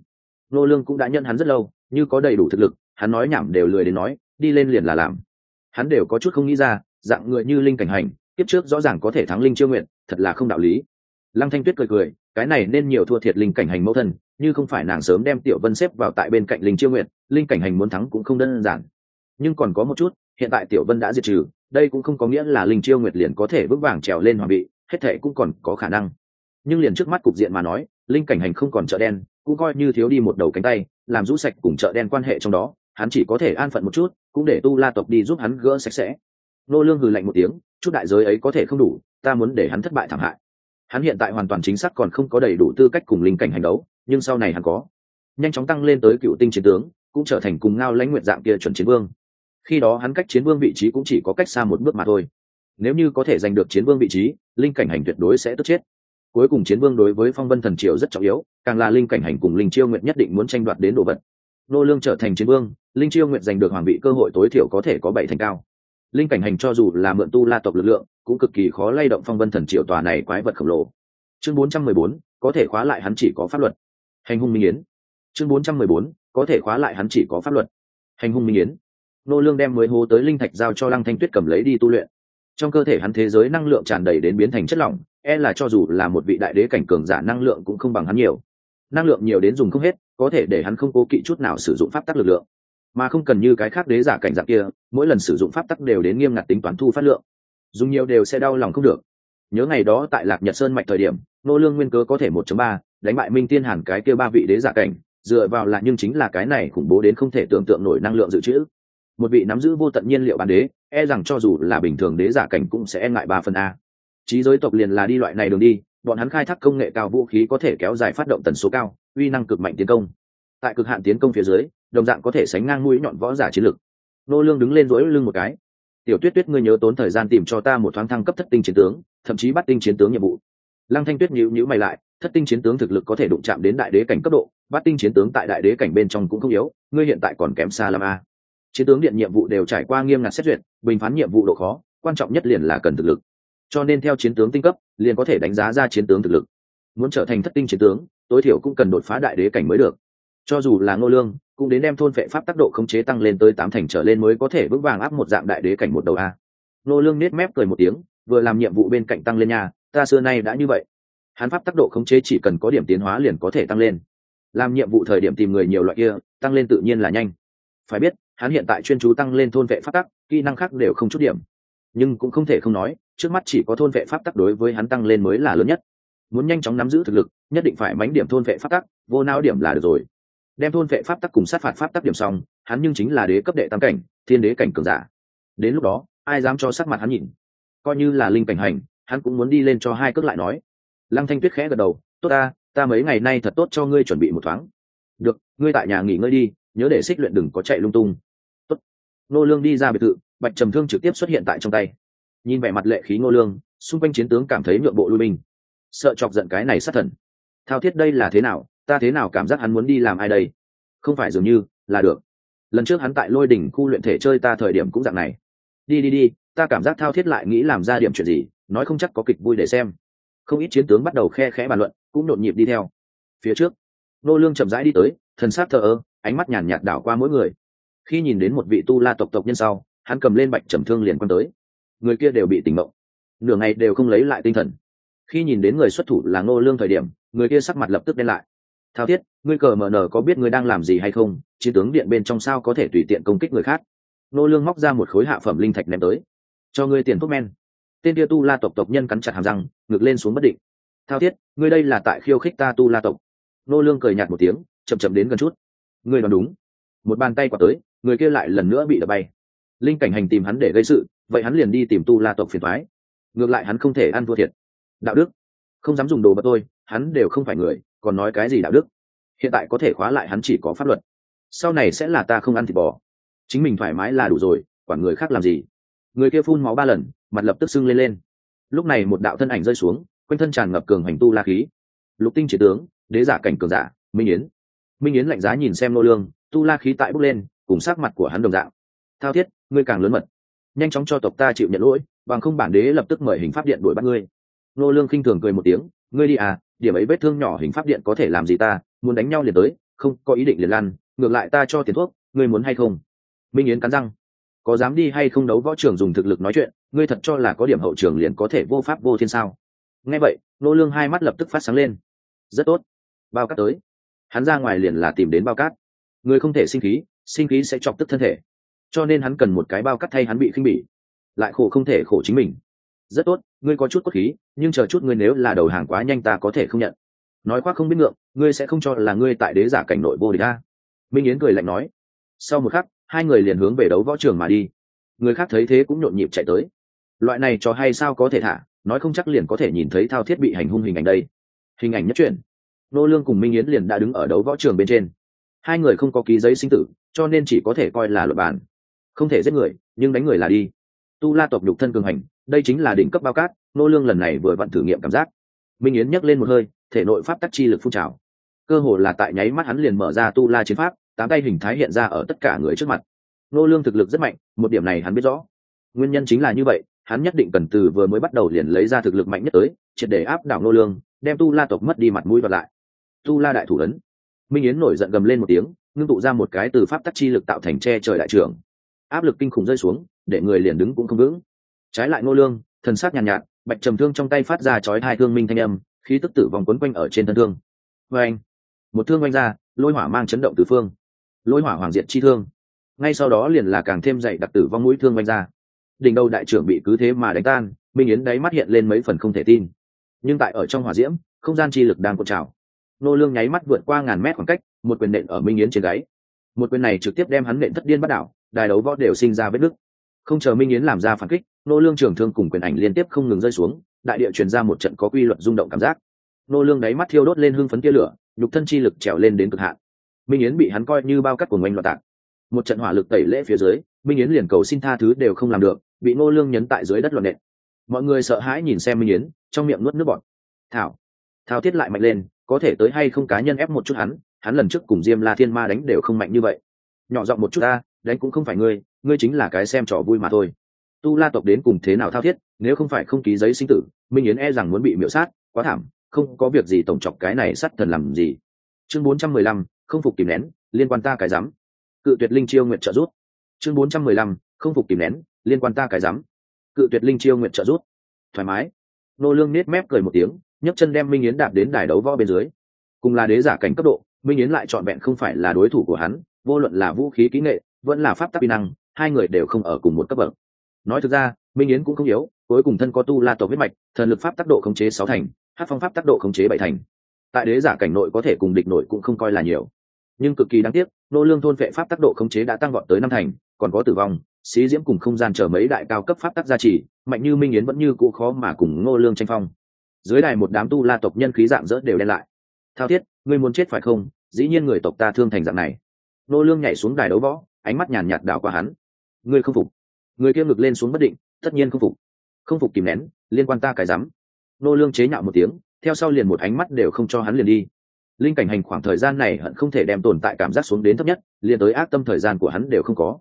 Nô lương cũng đã nhận hắn rất lâu, như có đầy đủ thực lực, hắn nói nhảm đều lười đến nói, đi lên liền là làm. Hắn đều có chút không nghĩ ra, dạng người như linh cảnh hành, kiếp trước rõ ràng có thể thắng linh chiêu nguyện, thật là không đạo lý. Lăng thanh tuyết cười cười, cái này nên nhiều thua thiệt linh cảnh hành mẫu thân, như không phải nàng sớm đem tiểu vân xếp vào tại bên cạnh linh chiêu nguyện, linh cảnh hành muốn thắng cũng không đơn giản. Nhưng còn có một chút, hiện tại tiểu vân đã diệt trừ, đây cũng không có nghĩa là linh chiêu nguyệt liền có thể vững vàng trèo lên hoàng vị, hết thệ cũng còn có khả năng nhưng liền trước mắt cục diện mà nói, linh cảnh hành không còn chợ đen, cũng coi như thiếu đi một đầu cánh tay, làm rũ sạch cùng chợ đen quan hệ trong đó, hắn chỉ có thể an phận một chút, cũng để tu la tộc đi giúp hắn gỡ sạch sẽ. Nô lương hừ lạnh một tiếng, chút đại giới ấy có thể không đủ, ta muốn để hắn thất bại thảm hại. Hắn hiện tại hoàn toàn chính xác còn không có đầy đủ tư cách cùng linh cảnh hành đấu, nhưng sau này hắn có nhanh chóng tăng lên tới cựu tinh chiến tướng, cũng trở thành cùng ngao lãnh nguyện dạng kia chuẩn chiến vương. Khi đó hắn cách chiến vương vị trí cũng chỉ có cách xa một bước mà thôi. Nếu như có thể giành được chiến vương vị trí, linh cảnh hành tuyệt đối sẽ tức chết cuối cùng chiến vương đối với phong vân thần triều rất trọng yếu càng là linh cảnh hành cùng linh chiêu nguyện nhất định muốn tranh đoạt đến đồ vật. Nô lương trở thành chiến vương linh chiêu nguyện giành được hoàng vị cơ hội tối thiểu có thể có bảy thành cao. Linh cảnh hành cho dù là mượn tu la tộc lực lượng cũng cực kỳ khó lay động phong vân thần triều tòa này quái vật khổng lồ. Chương 414, có thể khóa lại hắn chỉ có pháp luật. Hành hung minh yến. Chương 414, có thể khóa lại hắn chỉ có pháp luật. Hành hung minh yến. Nô lương đem mới hố tới linh thạch giao cho lăng thanh tuyết cầm lấy đi tu luyện. Trong cơ thể hắn thế giới năng lượng tràn đầy đến biến thành chất lỏng e là cho dù là một vị đại đế cảnh cường giả năng lượng cũng không bằng hắn nhiều. Năng lượng nhiều đến dùng không hết có thể để hắn không cố kỵ chút nào sử dụng pháp tắc lực lượng. Mà không cần như cái khác đế giả cảnh dạng kia mỗi lần sử dụng pháp tắc đều đến nghiêm ngặt tính toán thu phát lượng. Dùng nhiều đều sẽ đau lòng không được. Nhớ ngày đó tại lạc nhật sơn mạch thời điểm nô lương nguyên cớ có thể 1.3, đánh bại minh tiên hàn cái kia ba vị đế giả cảnh dựa vào là nhưng chính là cái này khủng bố đến không thể tưởng tượng nổi năng lượng dự trữ. Một vị nắm giữ vô tận nhiên liệu bản đế e rằng cho dù là bình thường đế giả cảnh cũng sẽ e ngại ba phần a trí giới tộc liền là đi loại này đường đi, bọn hắn khai thác công nghệ cao vũ khí có thể kéo dài phát động tần số cao, uy năng cực mạnh tiến công. Tại cực hạn tiến công phía dưới, đồng dạng có thể sánh ngang mũi nhọn võ giả chiến lực. Nô lương đứng lên rỗi lưng một cái. Tiểu tuyết tuyết ngươi nhớ tốn thời gian tìm cho ta một thoáng thăng cấp thất tinh chiến tướng, thậm chí bắt tinh chiến tướng nhiệm vụ. Lăng thanh tuyết nhíu nhíu mày lại, thất tinh chiến tướng thực lực có thể đụng chạm đến đại đế cảnh cấp độ, bắt tinh chiến tướng tại đại đế cảnh bên trong cũng không yếu, ngươi hiện tại còn kém xa lắm a. Chiến tướng điện nhiệm vụ đều trải qua nghiêm ngặt xét duyệt, bình phán nhiệm vụ độ khó, quan trọng nhất liền là cần thực lực cho nên theo chiến tướng tinh cấp, liền có thể đánh giá ra chiến tướng thực lực. Muốn trở thành thất tinh chiến tướng, tối thiểu cũng cần đột phá đại đế cảnh mới được. Cho dù là ngô lương, cũng đến đem thôn vệ pháp tác độ khống chế tăng lên tới tám thành trở lên mới có thể vững vàng áp một dạng đại đế cảnh một đầu a. Ngô lương nết mép cười một tiếng, vừa làm nhiệm vụ bên cạnh tăng lên nhà ta xưa nay đã như vậy. Hắn pháp tác độ khống chế chỉ cần có điểm tiến hóa liền có thể tăng lên. Làm nhiệm vụ thời điểm tìm người nhiều loại kia, tăng lên tự nhiên là nhanh. Phải biết, hắn hiện tại chuyên chú tăng lên thôn vệ pháp tắc, kỹ năng khác đều không chút điểm. Nhưng cũng không thể không nói trước mắt chỉ có thôn vệ pháp tắc đối với hắn tăng lên mới là lớn nhất. Muốn nhanh chóng nắm giữ thực lực, nhất định phải mánh điểm thôn vệ pháp tắc, vô não điểm là được rồi. Đem thôn vệ pháp tắc cùng sát phạt pháp tắc điểm xong, hắn nhưng chính là đế cấp đệ tam cảnh, thiên đế cảnh cường giả. Đến lúc đó, ai dám cho sắc mặt hắn nhìn? Coi như là linh cảnh hành, hắn cũng muốn đi lên cho hai cước lại nói. Lăng thanh tuyết khẽ gật đầu, tốt ta ta mấy ngày nay thật tốt cho ngươi chuẩn bị một thoáng. Được, ngươi tại nhà nghỉ ngơi đi, nhớ để xích luyện đừng có chạy lung tung. Tốt. Nô lương đi ra biệt thự, bạch trầm thương trực tiếp xuất hiện tại trong tay nhìn vẻ mặt lệ khí ngô lương, xung quanh chiến tướng cảm thấy nhượng bộ lui binh. Sợ chọc giận cái này sát thần. Thao thiết đây là thế nào, ta thế nào cảm giác hắn muốn đi làm ai đây? Không phải dường như, là được. Lần trước hắn tại lôi đỉnh khu luyện thể chơi ta thời điểm cũng dạng này. Đi đi đi, ta cảm giác thao thiết lại nghĩ làm ra điểm chuyện gì, nói không chắc có kịch vui để xem. Không ít chiến tướng bắt đầu khe khẽ bàn luận, cũng nhộn nhịp đi theo. Phía trước nô lương chậm rãi đi tới, thần sát thờ ơ, ánh mắt nhàn nhạt đảo qua mỗi người. Khi nhìn đến một vị tu la tộc tộc nhân sau, hắn cầm lên bạch trầm thương liền quan tới người kia đều bị tỉnh mộng nửa ngày đều không lấy lại tinh thần. Khi nhìn đến người xuất thủ là ngô lương thời điểm, người kia sắc mặt lập tức đen lại. Thao thiết, ngươi cờ mờ nờ có biết ngươi đang làm gì hay không? Chiến tướng điện bên trong sao có thể tùy tiện công kích người khác? Ngô lương móc ra một khối hạ phẩm linh thạch ném tới. Cho ngươi tiền thuốc men. Tên kia tu la tộc tộc nhân cắn chặt hàm răng, ngực lên xuống bất định. Thao thiết, ngươi đây là tại khiêu khích ta tu la tộc. Ngô lương cười nhạt một tiếng, chậm chậm đến gần chút. Ngươi đoán đúng. Một bàn tay quả tới, người kia lại lần nữa bị đập bay. Linh cảnh hành tìm hắn để gây sự vậy hắn liền đi tìm tu la tộc phiền thoái. Ngược lại hắn không thể ăn thua thiệt. Đạo đức. Không dám dùng đồ bật tôi, hắn đều không phải người, còn nói cái gì đạo đức? Hiện tại có thể khóa lại hắn chỉ có pháp luật. Sau này sẽ là ta không ăn thịt bò. Chính mình thoải mái là đủ rồi, quản người khác làm gì? Người kia phun máu ba lần, mặt lập tức sưng lên lên. Lúc này một đạo thân ảnh rơi xuống, quanh thân tràn ngập cường hành tu la khí. Lục tinh chỉ tướng, đế giả cảnh cường giả, minh yến. Minh yến lạnh giá nhìn xem nô lương, tu la khí tại bốc lên, cùng sắc mặt của hắn đồng dạng. Thao thiết, ngươi càng lớn mật nhanh chóng cho tộc ta chịu nhận lỗi, bằng không bản đế lập tức mời hình pháp điện đuổi bắt ngươi. Nô lương khinh thường cười một tiếng, ngươi đi à điểm ấy vết thương nhỏ hình pháp điện có thể làm gì ta, muốn đánh nhau liền tới, không có ý định liền lăn, ngược lại ta cho tiền thuốc, ngươi muốn hay không? Minh yến cắn răng, có dám đi hay không đấu võ trường dùng thực lực nói chuyện, ngươi thật cho là có điểm hậu trường liền có thể vô pháp vô thiên sao? Nghe vậy, nô lương hai mắt lập tức phát sáng lên. Rất tốt, bao cát tới. Hắn ra ngoài liền là tìm đến bao cát. Người không thể sinh khí sinh khí sẽ chọc tức thân thể cho nên hắn cần một cái bao cắt thay hắn bị khinh bỉ. Lại khổ không thể khổ chính mình. Rất tốt, ngươi có chút cốt khí, nhưng chờ chút ngươi nếu là đầu hàng quá nhanh ta có thể không nhận. Nói khoác không biết ngượng, ngươi sẽ không cho là ngươi tại đế giả cảnh nội vô địch ta minh yến cười lạnh nói. Sau một khắc, hai người liền hướng về đấu võ trường mà đi. Người khác thấy thế cũng nhộn nhịp chạy tới. Loại này cho hay sao có thể thả, nói không chắc liền có thể nhìn thấy thao thiết bị hành hung hình ảnh đây. Hình ảnh nhất truyền. nô lương cùng minh yến liền đã đứng ở đấu võ trường bên trên. Hai người không có ký giấy sinh tử, cho nên chỉ có thể coi là luật bản không thể giết người, nhưng đánh người là đi. Tu la tộc nhục thân cường hành, đây chính là đỉnh cấp bao cát, nô lương lần này vừa vặn thử nghiệm cảm giác. Minh yến nhấc lên một hơi, thể nội pháp tắc chi lực phun trào. Cơ hồ là tại nháy mắt hắn liền mở ra tu la chiến pháp, tám tay hình thái hiện ra ở tất cả người trước mặt. Nô lương thực lực rất mạnh, một điểm này hắn biết rõ. Nguyên nhân chính là như vậy, hắn nhất định cần từ vừa mới bắt đầu liền lấy ra thực lực mạnh nhất tới, triệt để áp đảo nô lương, đem tu la tộc mất đi mặt mũi và lại. Tu la đại thủ ấn. Minh yến nổi giận gầm lên một tiếng, ngưng tụ ra một cái từ pháp tắc chi lực tạo thành che trời đại trưởng áp lực kinh khủng rơi xuống để người liền đứng cũng không vững. Trái lại ngô lương thần sắc nhàn nhạt, nhạt bạch trầm thương trong tay phát ra chói hai thương minh thanh âm khí tức tử vong quấn quanh ở trên thân thương. Vê anh một thương vang ra lôi hỏa mang chấn động từ phương. Lôi hỏa hoàng diện chi thương. Ngay sau đó liền là càng thêm dậy đặc tử vong mũi thương vang ra. Đỉnh đầu đại trưởng bị cứ thế mà đánh tan minh yến đáy mắt hiện lên mấy phần không thể tin. Nhưng tại ở trong hỏa diễm không gian chi lực đang cuộn trào. Nô lương nháy mắt vượt qua ngàn mét khoảng cách một quyền nện ở minh yến trên gáy một quyền này trực tiếp đem hắn nện thất điên bắt đảo, đài đấu võ đều sinh ra vết nứt. Không chờ minh yến làm ra phản kích, nô lương trường thương cùng quyền ảnh liên tiếp không ngừng rơi xuống, đại địa truyền ra một trận có quy luật rung động cảm giác. Nô lương đáy mắt thiêu đốt lên hưng phấn tia lửa, nhục thân chi lực trèo lên đến cực hạn. Minh yến bị hắn coi như bao cắt của ngoanh loạn tạc. Một trận hỏa lực tẩy lễ phía dưới, minh yến liền cầu xin tha thứ đều không làm được, bị nô lương nhấn tại dưới đất loạn nện. Mọi người sợ hãi nhìn xem minh yến, trong miệng nuốt nước bọt. Thảo, thao thiết lại mạnh lên, có thể tới hay không cá nhân ép một chút hắn hắn lần trước cùng diêm la thiên ma đánh đều không mạnh như vậy. Nhỏ giọng một chút ta, đánh cũng không phải ngươi ngươi chính là cái xem trò vui mà thôi. Tu la tộc đến cùng thế nào thao thiết, nếu không phải không ký giấy sinh tử, minh yến e rằng muốn bị miễu sát, quá thảm, không có việc gì tổng chọc cái này sắt thần làm gì. Chương bốn trăm mười lăm, không phục kìm nén, liên quan ta cái rắm cự tuyệt linh chiêu nguyện trợ rút chương bốn trăm mười lăm, không phục kìm nén, liên quan ta cái rắm cự tuyệt linh chiêu nguyện trợ rút thoải mái. Nô lương nết mép cười một tiếng, nhấc chân đem minh yến đạp đến đài đấu võ bên dưới. Cùng là đế giả cảnh cấp độ minh yến lại trọn vẹn không phải là đối thủ của hắn, vô luận là vũ khí kỹ nghệ, vẫn là pháp tắc kỹ năng, hai người đều không ở cùng một cấp bậc. Nói thực ra, minh yến cũng không yếu, cuối cùng thân có tu la tộc huyết mạch, thần lực pháp tác độ khống chế sáu thành, hát phong pháp tác độ khống chế bảy thành. Tại đế giả cảnh nội có thể cùng địch nội cũng không coi là nhiều. Nhưng cực kỳ đáng tiếc, nô lương thôn vệ pháp tác độ khống chế đã tăng vọt tới năm thành, còn có tử vong, xí diễm cùng không gian chờ mấy đại cao cấp pháp tắc gia trì, mạnh như minh yến vẫn như cũ khó mà cùng ngô lương tranh phong. Dưới đài một đám tu la tộc nhân khí dạng dỡ đều đen lại. Thao thiết, ngươi muốn chết phải không? Dĩ nhiên người tộc ta thương thành dạng này. Nô lương nhảy xuống đài đấu võ, ánh mắt nhàn nhạt đảo qua hắn. Ngươi không phục. Người kia ngực lên xuống bất định, tất nhiên không phục. Không phục kìm nén, liên quan ta cái rắm. Nô lương chế nhạo một tiếng, theo sau liền một ánh mắt đều không cho hắn liền đi. Linh cảnh hành khoảng thời gian này hận không thể đem tồn tại cảm giác xuống đến thấp nhất, liền tới ác tâm thời gian của hắn đều không có.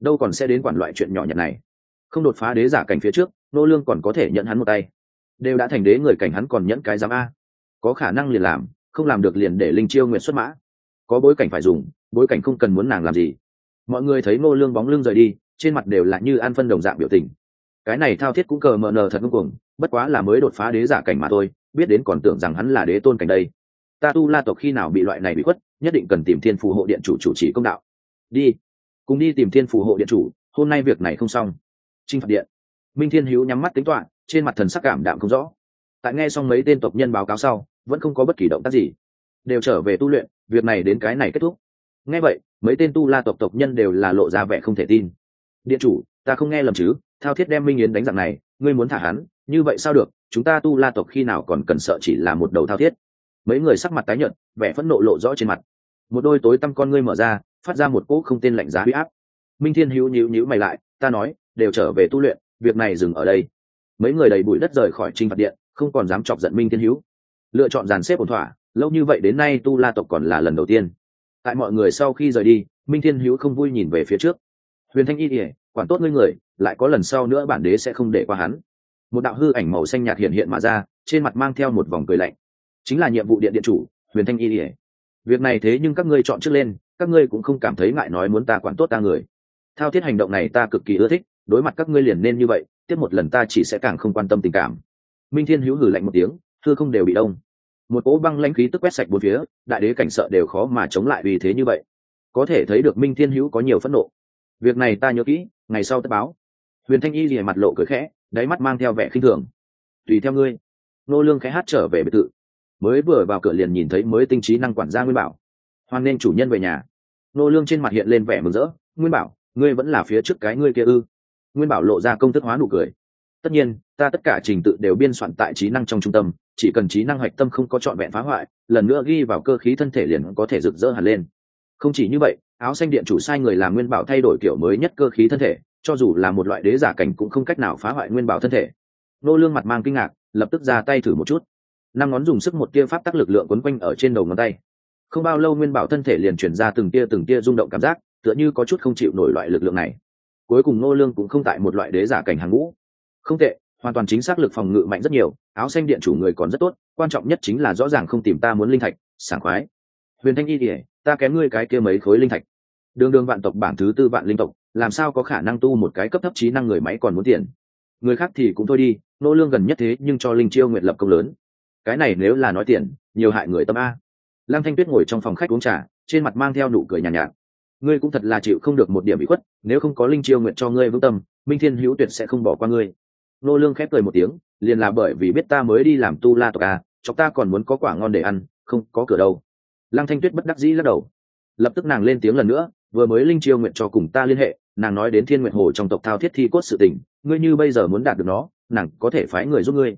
Đâu còn sẽ đến quản loại chuyện nhỏ nhặt này. Không đột phá đế giả cảnh phía trước, nô lương còn có thể nhận hắn một tay. Đều đã thành đế người cảnh hắn còn nhẫn cái giám a. Có khả năng liền làm không làm được liền để linh chiêu nguyện xuất mã. Có bối cảnh phải dùng, bối cảnh không cần muốn nàng làm gì. Mọi người thấy Ngô lương bóng lưng rời đi, trên mặt đều là như An phân đồng dạng biểu tình. Cái này thao thiết cũng cờ mờ nờ thật ngưng cuồng, bất quá là mới đột phá đế giả cảnh mà thôi, biết đến còn tưởng rằng hắn là đế tôn cảnh đây. Ta tu la tộc khi nào bị loại này bị khuất, nhất định cần tìm thiên phù hộ điện chủ chủ trì công đạo. Đi, cùng đi tìm thiên phù hộ điện chủ, hôm nay việc này không xong. Trinh phạt điện. Minh thiên hữu nhắm mắt tính toán, trên mặt thần sắc cảm đạm không rõ. Tại nghe xong mấy tên tộc nhân báo cáo sau vẫn không có bất kỳ động tác gì. Đều trở về tu luyện, việc này đến cái này kết thúc. Nghe vậy, mấy tên tu la tộc tộc nhân đều là lộ ra vẻ không thể tin. Điện chủ, ta không nghe lầm chứ, thao thiết đem minh yến đánh dạng này, ngươi muốn thả hắn, như vậy sao được, chúng ta tu la tộc khi nào còn cần sợ chỉ là một đầu thao thiết. Mấy người sắc mặt tái nhợt, vẻ phẫn nộ lộ rõ trên mặt. Một đôi tối tăm con ngươi mở ra, phát ra một cỗ không tên lạnh giá huy áp. Minh thiên hữu nhíu nhíu mày lại, ta nói, đều trở về tu luyện, việc này dừng ở đây. Mấy người đầy bụi đất rời khỏi trinh phạt điện, không còn dám chọc giận minh thiên hữu lựa chọn dàn xếp ổn thỏa, lâu như vậy đến nay tu la tộc còn là lần đầu tiên. Tại mọi người sau khi rời đi, minh thiên hữu không vui nhìn về phía trước. Huyền thanh y ỉa quản tốt ngươi người, lại có lần sau nữa bản đế sẽ không để qua hắn. Một đạo hư ảnh màu xanh nhạt hiện hiện mà ra, trên mặt mang theo một vòng cười lạnh. Chính là nhiệm vụ điện điện chủ, huyền thanh y ỉa việc này thế nhưng các ngươi chọn trước lên, các ngươi cũng không cảm thấy ngại nói muốn ta quản tốt ta người. Thao thiết hành động này ta cực kỳ ưa thích, đối mặt các ngươi liền nên như vậy, tiếp một lần ta chỉ sẽ càng không quan tâm tình cảm. Minh thiên hữu hử lạnh một tiếng thư không đều bị đông. Một cỗ băng lãnh khí tức quét sạch bốn phía, đại đế cảnh sợ đều khó mà chống lại vì thế như vậy. Có thể thấy được minh thiên hữu có nhiều phẫn nộ. Việc này ta nhớ kỹ, ngày sau tất báo. Huyền thanh y rìa mặt lộ cười khẽ, đáy mắt mang theo vẻ khinh thường. Tùy theo ngươi. Nô lương khẽ hát trở về biệt thự. Mới vừa vào cửa liền nhìn thấy mới tinh trí năng quản gia nguyên bảo. Hoan nên chủ nhân về nhà. Nô lương trên mặt hiện lên vẻ mừng rỡ. Nguyên bảo, ngươi vẫn là phía trước cái ngươi kia ư? Nguyên bảo lộ ra công thức hóa nụ cười. Tất nhiên, ta tất cả trình tự đều biên soạn tại trí năng trong trung tâm chỉ cần trí năng hoạch tâm không có trọn vẹn phá hoại, lần nữa ghi vào cơ khí thân thể liền có thể rực rỡ hẳn lên. Không chỉ như vậy, áo xanh điện chủ sai người làm nguyên bảo thay đổi kiểu mới nhất cơ khí thân thể, cho dù là một loại đế giả cảnh cũng không cách nào phá hoại nguyên bảo thân thể. Nô lương mặt mang kinh ngạc, lập tức ra tay thử một chút. Năm ngón dùng sức một tia pháp tắc lực lượng quấn quanh ở trên đầu ngón tay. Không bao lâu nguyên bảo thân thể liền chuyển ra từng tia từng tia rung động cảm giác, tựa như có chút không chịu nổi loại lực lượng này. Cuối cùng nô lương cũng không tại một loại đế giả cảnh hàng ngũ. Không tệ hoàn toàn chính xác lực phòng ngự mạnh rất nhiều áo xanh điện chủ người còn rất tốt quan trọng nhất chính là rõ ràng không tìm ta muốn linh thạch sảng khoái. Huyền thanh y kể ta kém ngươi cái kia mấy khối linh thạch. Đường đường vạn tộc bảng thứ tư vạn linh tộc làm sao có khả năng tu một cái cấp thấp trí năng người máy còn muốn tiền? Người khác thì cũng thôi đi nô lương gần nhất thế nhưng cho linh chiêu nguyện lập công lớn. Cái này nếu là nói tiền nhiều hại người tâm a. Lăng thanh tuyết ngồi trong phòng khách uống trà trên mặt mang theo nụ cười nhàn nhạt, nhạt. Ngươi cũng thật là chịu không được một điểm bị khuất nếu không có linh chiêu nguyện cho ngươi vững tâm minh thiên hữu tuyệt sẽ không bỏ qua ngươi nô lương khép cười một tiếng, liền là bởi vì biết ta mới đi làm tu la tộc a chọc ta còn muốn có quả ngon để ăn, không có cửa đâu. Lăng thanh tuyết bất đắc dĩ lắc đầu. Lập tức nàng lên tiếng lần nữa, vừa mới linh chiêu nguyện cho cùng ta liên hệ, nàng nói đến thiên nguyện hồ trong tộc thao thiết thi cốt sự tình, ngươi như bây giờ muốn đạt được nó, nàng có thể phái người giúp ngươi.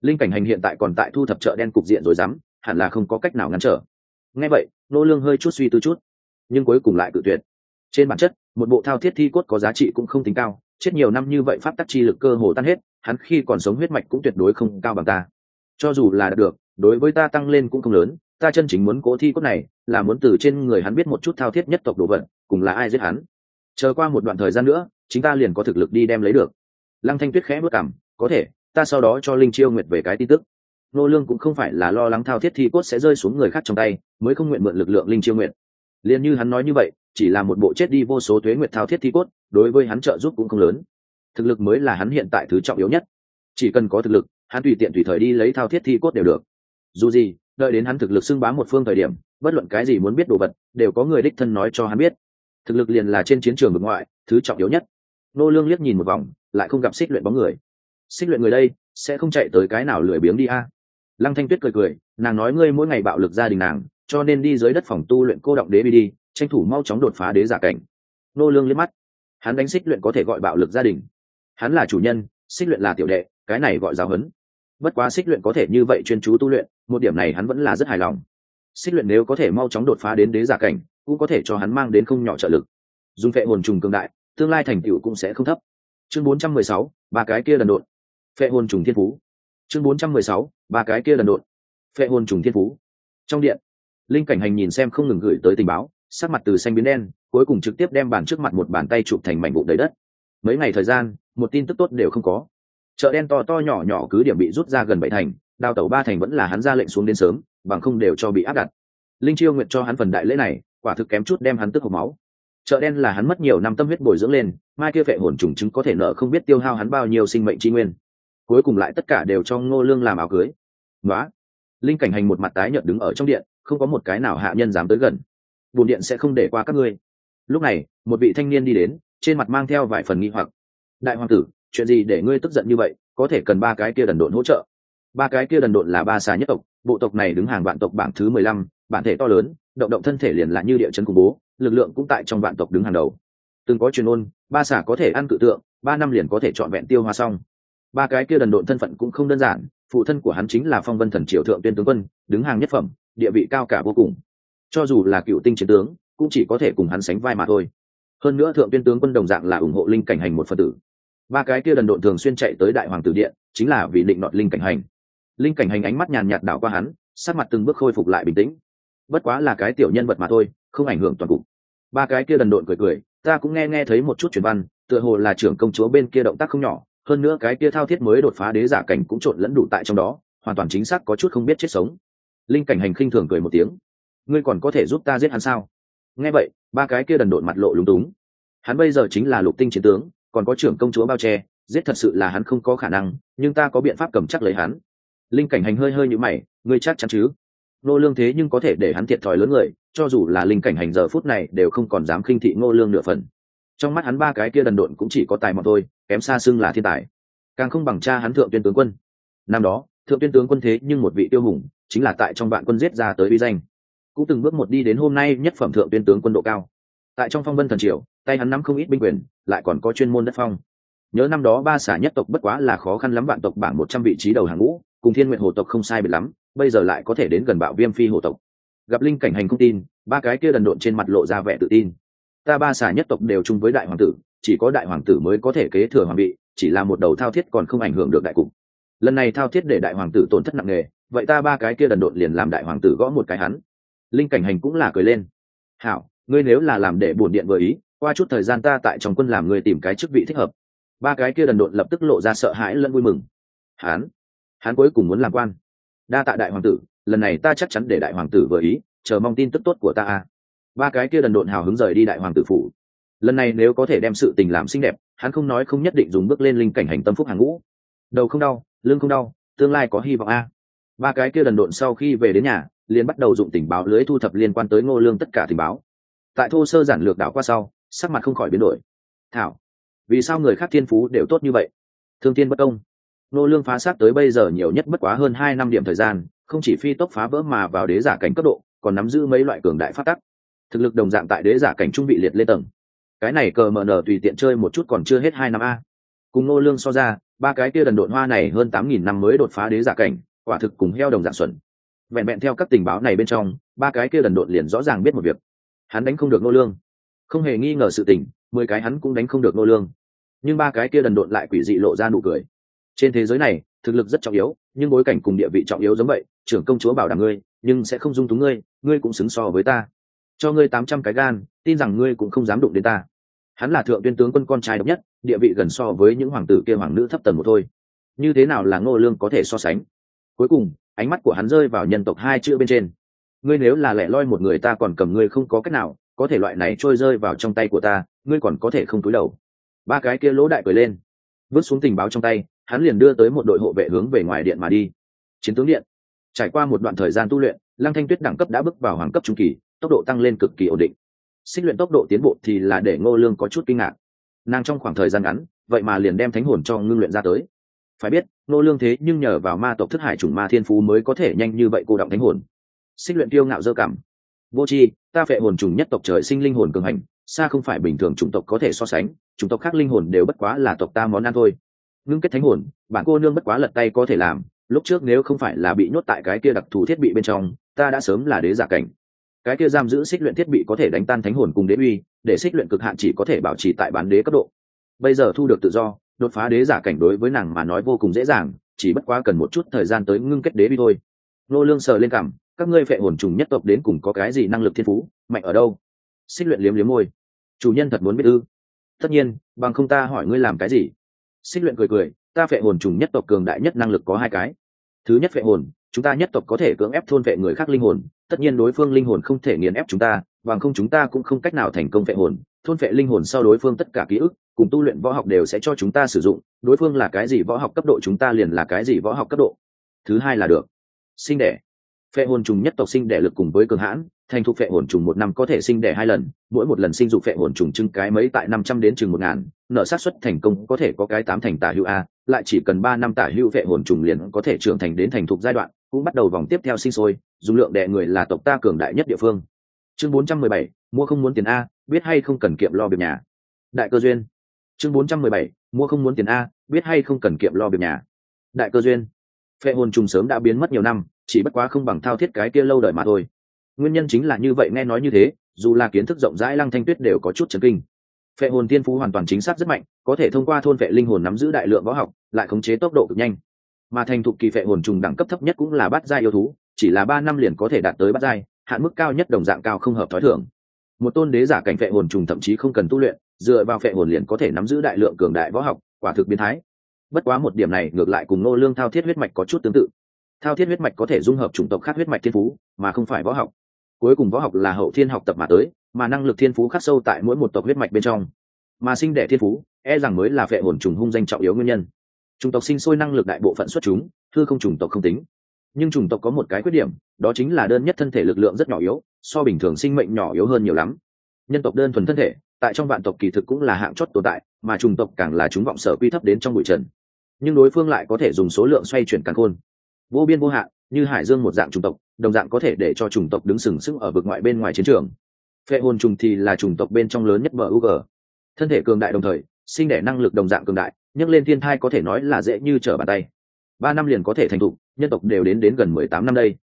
Linh cảnh hành hiện tại còn tại thu thập chợ đen cục diện rồi dám, hẳn là không có cách nào ngăn trở. Nghe vậy, nô lương hơi chút suy tư chút, nhưng cuối cùng lại cự tuyệt. Trên bản chất, một bộ thao thiết thi cốt có giá trị cũng không tính cao, chết nhiều năm như vậy pháp tắc chi lực cơ hồ tan hết hắn khi còn sống huyết mạch cũng tuyệt đối không cao bằng ta. Cho dù là được, đối với ta tăng lên cũng không lớn, ta chân chính muốn cố thi cốt này là muốn từ trên người hắn biết một chút thao thiết nhất tộc đồ vật, cùng là ai giết hắn. Chờ qua một đoạn thời gian nữa chúng ta liền có thực lực đi đem lấy được. Lăng thanh tuyết khẽ bước cảm có thể, ta sau đó cho linh chiêu nguyệt về cái tin tức. Nô lương cũng không phải là lo lắng thao thiết thi cốt sẽ rơi xuống người khác trong tay, mới không nguyện mượn lực lượng linh chiêu nguyệt. Liền như hắn nói như vậy, chỉ là một bộ chết đi vô số thuế nguyệt thao thiết thi cốt, đối với hắn trợ giúp cũng không lớn thực lực mới là hắn hiện tại thứ trọng yếu nhất. Chỉ cần có thực lực, hắn tùy tiện tùy thời đi lấy thao thiết thi cốt đều được. Dù gì, đợi đến hắn thực lực xưng bá một phương thời điểm, bất luận cái gì muốn biết đồ vật, đều có người đích thân nói cho hắn biết. Thực lực liền là trên chiến trường vực ngoại, thứ trọng yếu nhất. Nô lương liếc nhìn một vòng, lại không gặp xích luyện bóng người. Xích luyện người đây, sẽ không chạy tới cái nào lười biếng đi a? Lăng thanh tuyết cười cười, nàng nói ngươi mỗi ngày bạo lực gia đình nàng, cho nên đi dưới đất phòng tu luyện cô động đế bi đi, tranh thủ mau chóng đột phá đế giả cảnh. Nô lương liếc mắt, hắn đánh xích luyện có thể gọi bạo lực gia đình hắn là chủ nhân xích luyện là tiểu đệ cái này gọi giáo huấn. Bất quá xích luyện có thể như vậy chuyên chú tu luyện một điểm này hắn vẫn là rất hài lòng. Xích luyện nếu có thể mau chóng đột phá đến đế giả cảnh cũng có thể cho hắn mang đến không nhỏ trợ lực. Dùng phệ hồn trùng cường đại tương lai thành tựu cũng sẽ không thấp. Chương 416, ba cái kia lần đột, phệ hồn trùng thiên phú. Chương 416, ba cái kia lần đột, phệ hồn trùng thiên phú. Trong điện linh cảnh hành nhìn xem không ngừng gửi tới tình báo sắc mặt từ xanh biến đen cuối cùng trực tiếp đem bàn trước mặt một bàn tay chụp thành mảnh vụn đầy đất. Mấy ngày thời gian một tin tức tốt đều không có. Chợ đen to to nhỏ nhỏ cứ điểm bị rút ra gần bảy thành, đào tẩu ba thành vẫn là hắn ra lệnh xuống đến sớm, bằng không đều cho bị áp đặt. Linh chiêu nguyện cho hắn phần đại lễ này, quả thực kém chút đem hắn tức hộp máu. Chợ đen là hắn mất nhiều năm tâm huyết bồi dưỡng lên, mai kia vệ hồn trùng chứng có thể nợ không biết tiêu hao hắn bao nhiêu sinh mệnh tri nguyên. Cuối cùng lại tất cả đều cho ngô lương làm áo cưới. Nói linh cảnh hành một mặt tái nhợt đứng ở trong điện, không có một cái nào hạ nhân dám tới gần. Bồn điện sẽ không để qua các ngươi. Lúc này, một vị thanh niên đi đến, trên mặt mang theo vài phần nghi hoặc đại hoàng tử, chuyện gì để ngươi tức giận như vậy? Có thể cần ba cái kia đần độn hỗ trợ. Ba cái kia đần độn là ba xà nhất tộc, bộ tộc này đứng hàng vạn tộc bảng thứ mười lăm, bản thể to lớn, động động thân thể liền là như địa chấn khủng bố, lực lượng cũng tại trong vạn tộc đứng hàng đầu. Từng có truyền ôn, ba xà có thể ăn cự tượng, ba năm liền có thể trọn vẹn tiêu hoa xong. Ba cái kia đần độn thân phận cũng không đơn giản, phụ thân của hắn chính là phong vân thần triều thượng tuyên tướng quân, đứng hàng nhất phẩm, địa vị cao cả vô cùng. Cho dù là cựu tinh chiến tướng, cũng chỉ có thể cùng hắn sánh vai mà thôi. Hơn nữa thượng tuyên tướng quân đồng dạng là ủng hộ linh cảnh hành một phần tử ba cái kia đần độn thường xuyên chạy tới đại hoàng tử điện, chính là vì định nọt linh cảnh hành. Linh cảnh hành ánh mắt nhàn nhạt đảo qua hắn sát mặt từng bước khôi phục lại bình tĩnh. Bất quá là cái tiểu nhân vật mà thôi, không ảnh hưởng toàn cục. Ba cái kia đần độn cười cười, ta cũng nghe nghe thấy một chút truyền văn, tựa hồ là trưởng công chúa bên kia động tác không nhỏ, hơn nữa cái kia thao thiết mới đột phá đế giả cảnh cũng trộn lẫn đủ tại trong đó, hoàn toàn chính xác có chút không biết chết sống. Linh cảnh hành khinh thường cười một tiếng. Ngươi còn có thể giúp ta giết hắn sao? Nghe vậy, ba cái kia đần độn mặt lộ lúng túng. Hắn bây giờ chính là lục tinh chiến tướng còn có trưởng công chúa bao che, giết thật sự là hắn không có khả năng, nhưng ta có biện pháp cầm chắc lấy hắn. Linh cảnh hành hơi hơi như mày, ngươi chắc chắn chứ? Nô lương thế nhưng có thể để hắn thiệt thòi lớn người, cho dù là linh cảnh hành giờ phút này đều không còn dám khinh thị ngô lương nửa phần. Trong mắt hắn ba cái kia đần độn cũng chỉ có tài mọn thôi, kém xa xưng là thiên tài. Càng không bằng cha hắn thượng tuyên tướng quân. Năm đó, thượng tuyên tướng quân thế nhưng một vị tiêu hùng, chính là tại trong vạn quân giết ra tới uy danh. Cũng từng bước một đi đến hôm nay nhất phẩm thượng tuyên tướng quân độ cao. Tại trong phong vân thần triều tay hắn nắm không ít binh quyền, lại còn có chuyên môn đất phong. Nhớ năm đó ba xả nhất tộc bất quá là khó khăn lắm vạn tộc bảng một trăm vị trí đầu hàng ngũ, cùng thiên nguyện hồ tộc không sai biệt lắm, bây giờ lại có thể đến gần bạo viêm phi hồ tộc. Gặp linh cảnh hành không tin, ba cái kia đần độn trên mặt lộ ra vẻ tự tin. Ta ba xả nhất tộc đều chung với đại hoàng tử, chỉ có đại hoàng tử mới có thể kế thừa hoàng vị, chỉ là một đầu thao thiết còn không ảnh hưởng được đại cục. Lần này thao thiết để đại hoàng tử tổn thất nặng nề, vậy ta ba cái kia đần độn liền làm đại hoàng tử gõ một cái hắn. Linh cảnh hành cũng là cười lên. Hảo, ngươi nếu là làm để bổn điện vừa ý qua chút thời gian ta tại trong quân làm người tìm cái chức vị thích hợp. Ba cái kia đần độn lập tức lộ ra sợ hãi lẫn vui mừng. Hán hắn cuối cùng muốn làm quan. Đa tạ đại hoàng tử, lần này ta chắc chắn để đại hoàng tử vừa ý, chờ mong tin tức tốt của ta a. Ba cái kia đần độn hào hứng rời đi đại hoàng tử phủ. Lần này nếu có thể đem sự tình làm xinh đẹp, hắn không nói không nhất định dùng bước lên linh cảnh hành tâm phúc hàng ngũ. Đầu không đau, lưng không đau, tương lai có hy vọng a. Ba cái kia đần độn sau khi về đến nhà, liền bắt đầu dụng tình báo lưới thu thập liên quan tới ngô lương tất cả tình báo. Tại thô sơ giản lược đảo qua sau sắc mặt không khỏi biến đổi. Thảo, vì sao người khác thiên phú đều tốt như vậy? Thương thiên bất công. Nô lương phá sát tới bây giờ nhiều nhất bất quá hơn hai năm điểm thời gian, không chỉ phi tốc phá vỡ mà vào đế giả cảnh cấp độ, còn nắm giữ mấy loại cường đại phát tắc. Thực lực đồng dạng tại đế giả cảnh trung bị liệt lên tầng. Cái này cờ mở nở tùy tiện chơi một chút còn chưa hết hai năm a. Cùng nô lương so ra, ba cái kia đần độn hoa này hơn tám nghìn năm mới đột phá đế giả cảnh, quả thực cùng heo đồng dạng xuẩn. Vẹn vẹn theo các tình báo này bên trong, ba cái kia đần độn liền rõ ràng biết một việc. Hắn đánh không được nô lương không hề nghi ngờ sự tình, mười cái hắn cũng đánh không được nô lương. Nhưng ba cái kia đần độn lại quỷ dị lộ ra nụ cười. Trên thế giới này, thực lực rất trọng yếu, nhưng bối cảnh cùng địa vị trọng yếu giống vậy, trưởng công chúa bảo đảm ngươi, nhưng sẽ không dung túng ngươi ngươi cũng xứng so với ta. Cho ngươi tám trăm cái gan, tin rằng ngươi cũng không dám đụng đến ta. Hắn là thượng tuyên tướng quân con trai độc nhất, địa vị gần so với những hoàng tử kia hoàng nữ thấp tầng một thôi. Như thế nào là ngô lương có thể so sánh? Cuối cùng, ánh mắt của hắn rơi vào nhân tộc hai chữ bên trên. Ngươi nếu là lẻ loi một người ta còn cầm ngươi không có cách nào có thể loại này trôi rơi vào trong tay của ta, ngươi còn có thể không túi đầu. Ba cái kia lỗ đại cười lên. Vứt xuống tình báo trong tay, hắn liền đưa tới một đội hộ vệ hướng về ngoài điện mà đi. Chiến tướng điện. Trải qua một đoạn thời gian tu luyện, lăng thanh tuyết đẳng cấp đã bước vào hoàng cấp trung kỳ, tốc độ tăng lên cực kỳ ổn định. Xích luyện tốc độ tiến bộ thì là để ngô lương có chút kinh ngạc. Nàng trong khoảng thời gian ngắn, vậy mà liền đem thánh hồn cho ngưng luyện ra tới. Phải biết, ngô lương thế nhưng nhờ vào ma tộc thất hải chủng ma thiên phú mới có thể nhanh như vậy cô động thánh hồn. Xích luyện tiêu ngạo dơ cảm. Vô chi ta phệ hồn trùng nhất tộc trời sinh linh hồn cường hành, xa không phải bình thường chủng tộc có thể so sánh, chủng tộc khác linh hồn đều bất quá là tộc ta món ăn thôi. Ngưng kết thánh hồn, bản cô nương bất quá lật tay có thể làm, lúc trước nếu không phải là bị nhốt tại cái kia đặc thù thiết bị bên trong, ta đã sớm là đế giả cảnh. Cái kia giam giữ xích luyện thiết bị có thể đánh tan thánh hồn cùng đế uy, để xích luyện cực hạn chỉ có thể bảo trì tại bán đế cấp độ. Bây giờ thu được tự do, đột phá đế giả cảnh đối với nàng mà nói vô cùng dễ dàng, chỉ bất quá cần một chút thời gian tới ngưng kết đế uy thôi. Nô lương sờ lên cằm các ngươi phệ hồn trùng nhất tộc đến cùng có cái gì năng lực thiên phú, mạnh ở đâu? Xích luyện liếm liếm môi. Chủ nhân thật muốn biết ư? Tất nhiên, bằng không ta hỏi ngươi làm cái gì? Xích luyện cười cười, ta phệ hồn trùng nhất tộc cường đại nhất năng lực có hai cái. Thứ nhất phệ hồn, chúng ta nhất tộc có thể cưỡng ép thôn vệ người khác linh hồn, tất nhiên đối phương linh hồn không thể nghiền ép chúng ta, bằng không chúng ta cũng không cách nào thành công phệ hồn. Thôn vệ linh hồn sau đối phương tất cả ký ức, cùng tu luyện võ học đều sẽ cho chúng ta sử dụng, đối phương là cái gì võ học cấp độ chúng ta liền là cái gì võ học cấp độ. Thứ hai là được. Sinh đẻ phệ hồn trùng nhất tộc sinh đẻ lực cùng với cường hãn, thành thục phệ hồn trùng một năm có thể sinh đẻ hai lần, mỗi một lần sinh dục phệ hồn trùng trưng cái mấy tại năm trăm đến chừng một ngàn, nợ sát xuất thành công có thể có cái tám thành tả hữu a, lại chỉ cần ba năm tả hữu phệ hồn trùng liền có thể trưởng thành đến thành thục giai đoạn, cũng bắt đầu vòng tiếp theo sinh sôi, dùng lượng đẻ người là tộc ta cường đại nhất địa phương. Chương bốn trăm mười bảy, mua không muốn tiền a, biết hay không cần kiệm lo việc nhà. Đại cơ duyên. Chương bốn trăm mười bảy, mua không muốn tiền a, biết hay không cần kiệm lo việc nhà. Đại cơ duyên. Phệ hồn trùng sớm đã biến mất nhiều năm chỉ bất quá không bằng thao thiết cái kia lâu đời mà thôi. Nguyên nhân chính là như vậy, nghe nói như thế, dù là kiến thức rộng rãi lăng thanh tuyết đều có chút chấn kinh. Phệ hồn tiên phú hoàn toàn chính xác rất mạnh, có thể thông qua thôn vệ linh hồn nắm giữ đại lượng võ học, lại khống chế tốc độ cực nhanh. Mà thành thục kỳ phệ hồn trùng đẳng cấp thấp nhất cũng là bát giai yêu thú, chỉ là ba năm liền có thể đạt tới bát giai, hạn mức cao nhất đồng dạng cao không hợp thói thường. Một tôn đế giả cảnh phệ hồn trùng thậm chí không cần tu luyện, dựa vào phệ hồn liền có thể nắm giữ đại lượng cường đại võ học, quả thực biến thái. Bất quá một điểm này ngược lại cùng nô lương thao thiết huyết mạch có chút tương tự thao thiết huyết mạch có thể dung hợp chủng tộc khác huyết mạch thiên phú, mà không phải võ học. Cuối cùng võ học là hậu thiên học tập mà tới, mà năng lực thiên phú khắc sâu tại mỗi một tộc huyết mạch bên trong. Mà sinh đẻ thiên phú e rằng mới là vệ hồn trùng hung danh trọng yếu nguyên nhân. Chủng tộc sinh sôi năng lực đại bộ phận xuất chúng thư không chủng tộc không tính. Nhưng chủng tộc có một cái khuyết điểm, đó chính là đơn nhất thân thể lực lượng rất nhỏ yếu, so bình thường sinh mệnh nhỏ yếu hơn nhiều lắm. Nhân tộc đơn thuần thân thể, tại trong vạn tộc kỳ thực cũng là hạng chót tồn tại, mà chủng tộc càng là chúng vọng sở quy thấp đến trong bụi trần. Nhưng đối phương lại có thể dùng số lượng xoay chuyển càng khôn vô biên vô hạn, như hải dương một dạng chủng tộc, đồng dạng có thể để cho chủng tộc đứng sừng sững ở vực ngoại bên ngoài chiến trường. Phệ hồn trùng thì là chủng tộc bên trong lớn nhất bờ ug thân thể cường đại đồng thời, sinh đẻ năng lực đồng dạng cường đại, nhấc lên thiên thai có thể nói là dễ như trở bàn tay. Ba năm liền có thể thành thục, nhân tộc đều đến đến gần mười tám năm đây.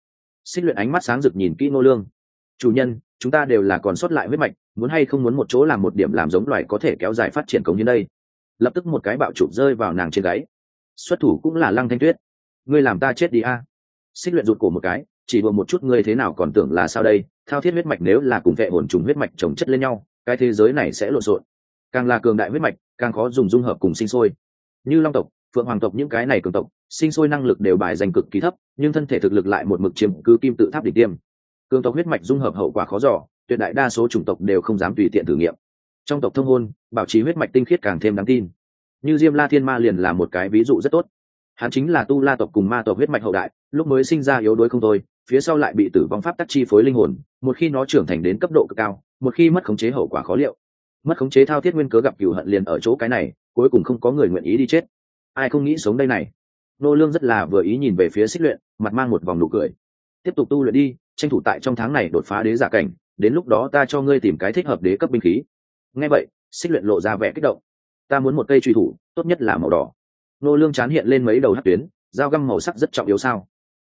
Xích luyện ánh mắt sáng rực nhìn kỹ ngô lương. Chủ nhân, chúng ta đều là còn sót lại huyết mạch, muốn hay không muốn một chỗ làm một điểm làm giống loài có thể kéo dài phát triển cống như đây? Lập tức một cái bạo chụp rơi vào nàng trên gáy. Xuất thủ cũng là lăng thanh tuyết ngươi làm ta chết đi a. Xích luyện rụt cổ một cái, chỉ đùa một chút ngươi thế nào còn tưởng là sao đây? Thao thiết huyết mạch nếu là cùng vệ hồn trùng huyết mạch trồng chất lên nhau, cái thế giới này sẽ lộn xộn. Càng là cường đại huyết mạch, càng khó dùng dung hợp cùng sinh sôi. Như long tộc, phượng hoàng tộc những cái này cường tộc, sinh sôi năng lực đều bài dành cực kỳ thấp, nhưng thân thể thực lực lại một mực chiếm cứ kim tự tháp đỉnh tiêm. Cường tộc huyết mạch dung hợp hậu quả khó giỏ tuyệt đại đa số chủng tộc đều không dám tùy tiện thử nghiệm. Trong tộc thông hôn, bảo trì huyết mạch tinh khiết càng thêm đáng tin. Như diêm la thiên ma liền là một cái ví dụ rất tốt hắn chính là tu la tộc cùng ma tộc huyết mạch hậu đại, lúc mới sinh ra yếu đuối không thôi, phía sau lại bị tử vong pháp tắc chi phối linh hồn, một khi nó trưởng thành đến cấp độ cực cao, một khi mất khống chế hậu quả khó liệu. Mất khống chế thao thiết nguyên cớ gặp cửu hận liền ở chỗ cái này, cuối cùng không có người nguyện ý đi chết. Ai không nghĩ sống đây này? Nô lương rất là vừa ý nhìn về phía xích luyện, mặt mang một vòng nụ cười. Tiếp tục tu luyện đi, tranh thủ tại trong tháng này đột phá đế giả cảnh, đến lúc đó ta cho ngươi tìm cái thích hợp đế cấp binh khí. Nghe vậy, xích luyện lộ ra vẻ kích động. Ta muốn một cây truy thủ, tốt nhất là màu đỏ nô lương chán hiện lên mấy đầu hắc tuyến, dao găm màu sắc rất trọng yếu sao?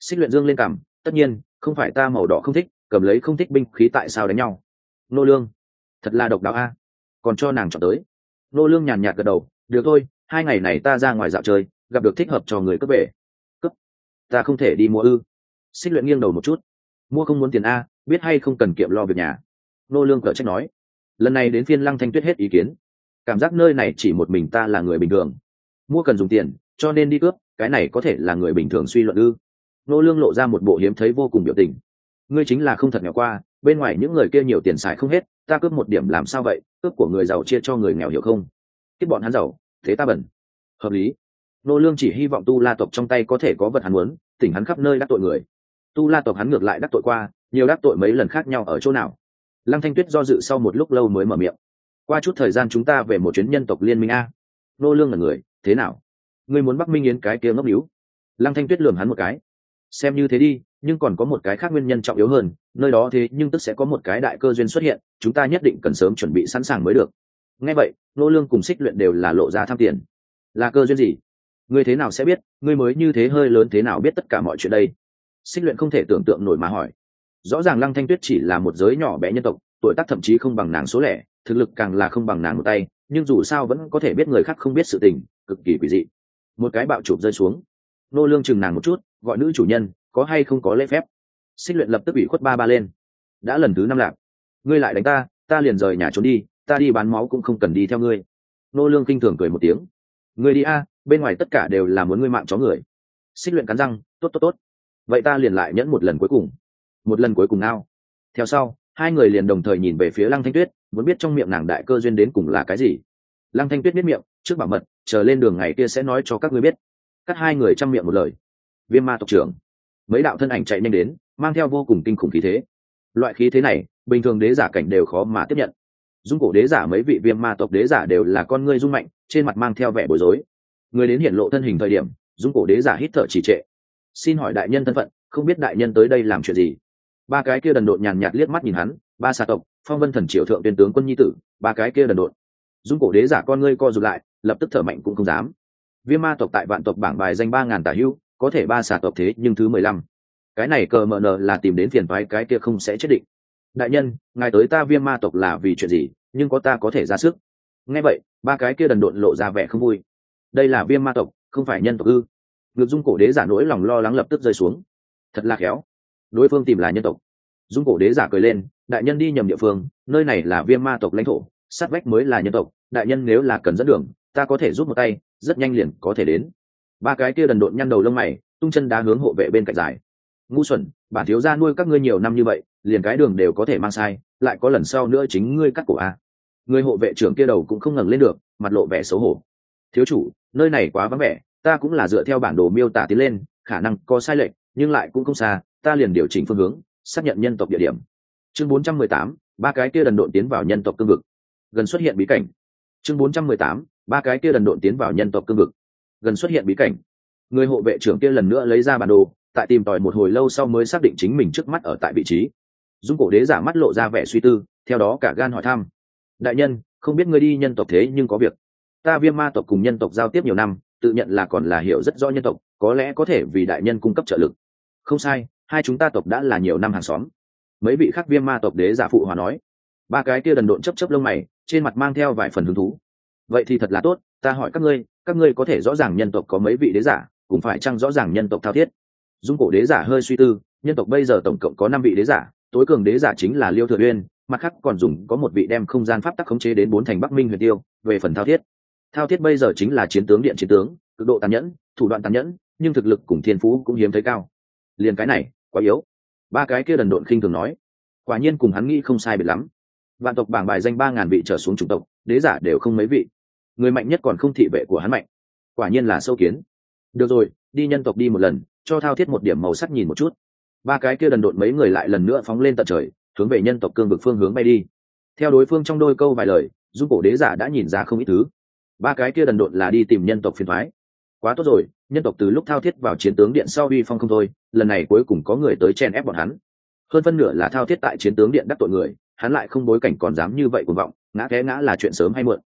Xích luyện dương lên cằm, tất nhiên, không phải ta màu đỏ không thích, cầm lấy không thích binh khí tại sao đánh nhau? Nô lương, thật là độc đáo a. Còn cho nàng chọn tới. Nô lương nhàn nhạt gật đầu, được thôi, hai ngày này ta ra ngoài dạo chơi, gặp được thích hợp cho người cướp về. Cướp? Ta không thể đi mua ư? Xích luyện nghiêng đầu một chút. Mua không muốn tiền a, biết hay không cần kiệm lo việc nhà. Nô lương cở trách nói. Lần này đến phiên lăng thanh tuyết hết ý kiến. Cảm giác nơi này chỉ một mình ta là người bình thường mua cần dùng tiền, cho nên đi cướp, cái này có thể là người bình thường suy luận ư. Nô lương lộ ra một bộ hiếm thấy vô cùng biểu tình. Ngươi chính là không thật nghèo qua, bên ngoài những người kia nhiều tiền xài không hết, ta cướp một điểm làm sao vậy, cướp của người giàu chia cho người nghèo hiểu không? Kết bọn hắn giàu, thế ta bẩn. Hợp lý. Nô lương chỉ hy vọng tu la tộc trong tay có thể có vật hắn muốn, tỉnh hắn khắp nơi đắc tội người. Tu la tộc hắn ngược lại đắc tội qua, nhiều đắc tội mấy lần khác nhau ở chỗ nào? Lăng thanh tuyết do dự sau một lúc lâu mới mở miệng. Qua chút thời gian chúng ta về một chuyến nhân tộc liên minh a. Nô lương là người thế nào? Ngươi muốn bắc minh yến cái kia ngốc níu? Lăng thanh tuyết lườm hắn một cái. Xem như thế đi, nhưng còn có một cái khác nguyên nhân trọng yếu hơn, nơi đó thế nhưng tức sẽ có một cái đại cơ duyên xuất hiện, chúng ta nhất định cần sớm chuẩn bị sẵn sàng mới được. Ngay vậy, nô lương cùng xích luyện đều là lộ ra tham tiền. Là cơ duyên gì? Ngươi thế nào sẽ biết, ngươi mới như thế hơi lớn thế nào biết tất cả mọi chuyện đây? Xích luyện không thể tưởng tượng nổi mà hỏi. Rõ ràng lăng thanh tuyết chỉ là một giới nhỏ bé nhân tộc, tuổi tác thậm chí không bằng nàng số lẻ, thực lực càng là không bằng nàng một tay, nhưng dù sao vẫn có thể biết người khác không biết sự tình cực kỳ quỷ dị. Một cái bạo chụp rơi xuống. Nô lương chừng nàng một chút, gọi nữ chủ nhân, có hay không có lễ phép? Xích luyện lập tức bị khuất ba ba lên. Đã lần thứ năm lạc. Ngươi lại đánh ta ta liền rời nhà trốn đi, ta đi bán máu cũng không cần đi theo ngươi. Nô lương kinh thường cười một tiếng. Ngươi đi a, bên ngoài tất cả đều là muốn ngươi mạng chó người. Xích luyện cắn răng, tốt tốt tốt. Vậy ta liền lại nhẫn một lần cuối cùng. Một lần cuối cùng nào? Theo sau, hai người liền đồng thời nhìn về phía lăng thanh tuyết, muốn biết trong miệng nàng đại cơ duyên đến cùng là cái gì. Lăng thanh tuyết biết miệng, trước bảo mật chờ lên đường ngày kia sẽ nói cho các ngươi biết. Cắt hai người chăm miệng một lời. Viêm ma tộc trưởng. Mấy đạo thân ảnh chạy nhanh đến, mang theo vô cùng kinh khủng khí thế. Loại khí thế này, bình thường đế giả cảnh đều khó mà tiếp nhận. Dung cổ đế giả mấy vị viêm ma tộc đế giả đều là con ngươi dung mạnh, trên mặt mang theo vẻ bối rối. Người đến hiện lộ thân hình thời điểm, dung cổ đế giả hít thở trì trệ. Xin hỏi đại nhân thân phận, không biết đại nhân tới đây làm chuyện gì? Ba cái kia đần độn nhàn nhạt liếc mắt nhìn hắn, ba xà tộc, phong vân thần triều thượng tuyên tướng quân nhi tử, ba cái kia đần độn dung cổ đế giả con ngươi co rụt lại, lập tức thở mạnh cũng không dám. Viêm ma tộc tại vạn tộc bảng bài danh ba ngàn tả hưu có thể ba xả tộc thế, nhưng thứ mười lăm. Cái này cờ mờ nờ là tìm đến phiền toái, cái kia không sẽ chết định. Đại nhân, ngài tới ta viêm ma tộc là vì chuyện gì, nhưng có ta có thể ra sức. Nghe vậy, ba cái kia đần độn lộ ra vẻ không vui. Đây là viêm ma tộc, không phải nhân tộc ư? Ngược dung cổ đế giả nỗi lòng lo lắng lập tức rơi xuống. Thật là khéo. Đối phương tìm là nhân tộc. Dung cổ đế giả cười lên, đại nhân đi nhầm địa phương, nơi này là viêm ma tộc lãnh thổ sát vách mới là nhân tộc đại nhân nếu là cần dẫn đường ta có thể giúp một tay rất nhanh liền có thể đến. Ba cái kia đần độn nhăn đầu lông mày tung chân đá hướng hộ vệ bên cạnh dài. Ngu xuẩn bản thiếu gia nuôi các ngươi nhiều năm như vậy liền cái đường đều có thể mang sai lại có lần sau nữa chính ngươi cắt cổ a. Người hộ vệ trưởng kia đầu cũng không ngẩng lên được mặt lộ vẻ xấu hổ. Thiếu chủ nơi này quá vắng vẻ ta cũng là dựa theo bản đồ miêu tả tiến lên khả năng có sai lệch nhưng lại cũng không xa ta liền điều chỉnh phương hướng xác nhận nhân tộc địa điểm. Chương 418, ba cái kia đần độn tiến vào nhân tộc cương vực gần xuất hiện bí cảnh. Chương 418, ba cái kia đần độn tiến vào nhân tộc cương vực. Gần xuất hiện bí cảnh. Người hộ vệ trưởng kia lần nữa lấy ra bản đồ tại tìm tòi một hồi lâu sau mới xác định chính mình trước mắt ở tại vị trí. Dung cổ đế giả mắt lộ ra vẻ suy tư theo đó cả gan hỏi thăm. Đại nhân không biết ngươi đi nhân tộc thế nhưng có việc. Ta viêm ma tộc cùng nhân tộc giao tiếp nhiều năm tự nhận là còn là hiểu rất rõ nhân tộc có lẽ có thể vì đại nhân cung cấp trợ lực. Không sai hai chúng ta tộc đã là nhiều năm hàng xóm. Mấy vị khác viêm ma tộc đế giả phụ hòa nói. Ba cái kia đần độn chấp chấp lông mày trên mặt mang theo vài phần hứng thú. Vậy thì thật là tốt, ta hỏi các ngươi các ngươi có thể rõ ràng nhân tộc có mấy vị đế giả cũng phải chăng rõ ràng nhân tộc thao thiết? Dung cổ đế giả hơi suy tư, nhân tộc bây giờ tổng cộng có năm vị đế giả, tối cường đế giả chính là liêu thừa uyên, mặt khác còn dùng có một vị đem không gian pháp tắc khống chế đến bốn thành bắc minh huyền tiêu, về phần thao thiết. Thao thiết bây giờ chính là chiến tướng điện chiến tướng, cực độ tàn nhẫn, thủ đoạn tàn nhẫn, nhưng thực lực cùng thiên phú cũng hiếm thấy cao. Liền cái này, quá yếu. Ba cái kia đần độn khinh thường nói. Quả nhiên cùng hắn nghĩ không sai biệt lắm vạn tộc bảng bài danh ba ngàn vị trở xuống chủng tộc, đế giả đều không mấy vị. Người mạnh nhất còn không thị vệ của hắn mạnh. Quả nhiên là sâu kiến. Được rồi, đi nhân tộc đi một lần, cho thao thiết một điểm màu sắc nhìn một chút. Ba cái kia đần độn mấy người lại lần nữa phóng lên tận trời, hướng về nhân tộc cương vực phương hướng bay đi. Theo đối phương trong đôi câu vài lời, giúp cổ đế giả đã nhìn ra không ít thứ. Ba cái kia đần độn là đi tìm nhân tộc phiền thoái. Quá tốt rồi, nhân tộc từ lúc thao thiết vào chiến tướng điện sau uy phong không thôi, lần này cuối cùng có người tới chen ép bọn hắn. Hơn phân nửa là thao thiết tại chiến tướng điện đắc tội người hắn lại không bối cảnh còn dám như vậy cuồng vọng, ngã té ngã là chuyện sớm hay muộn.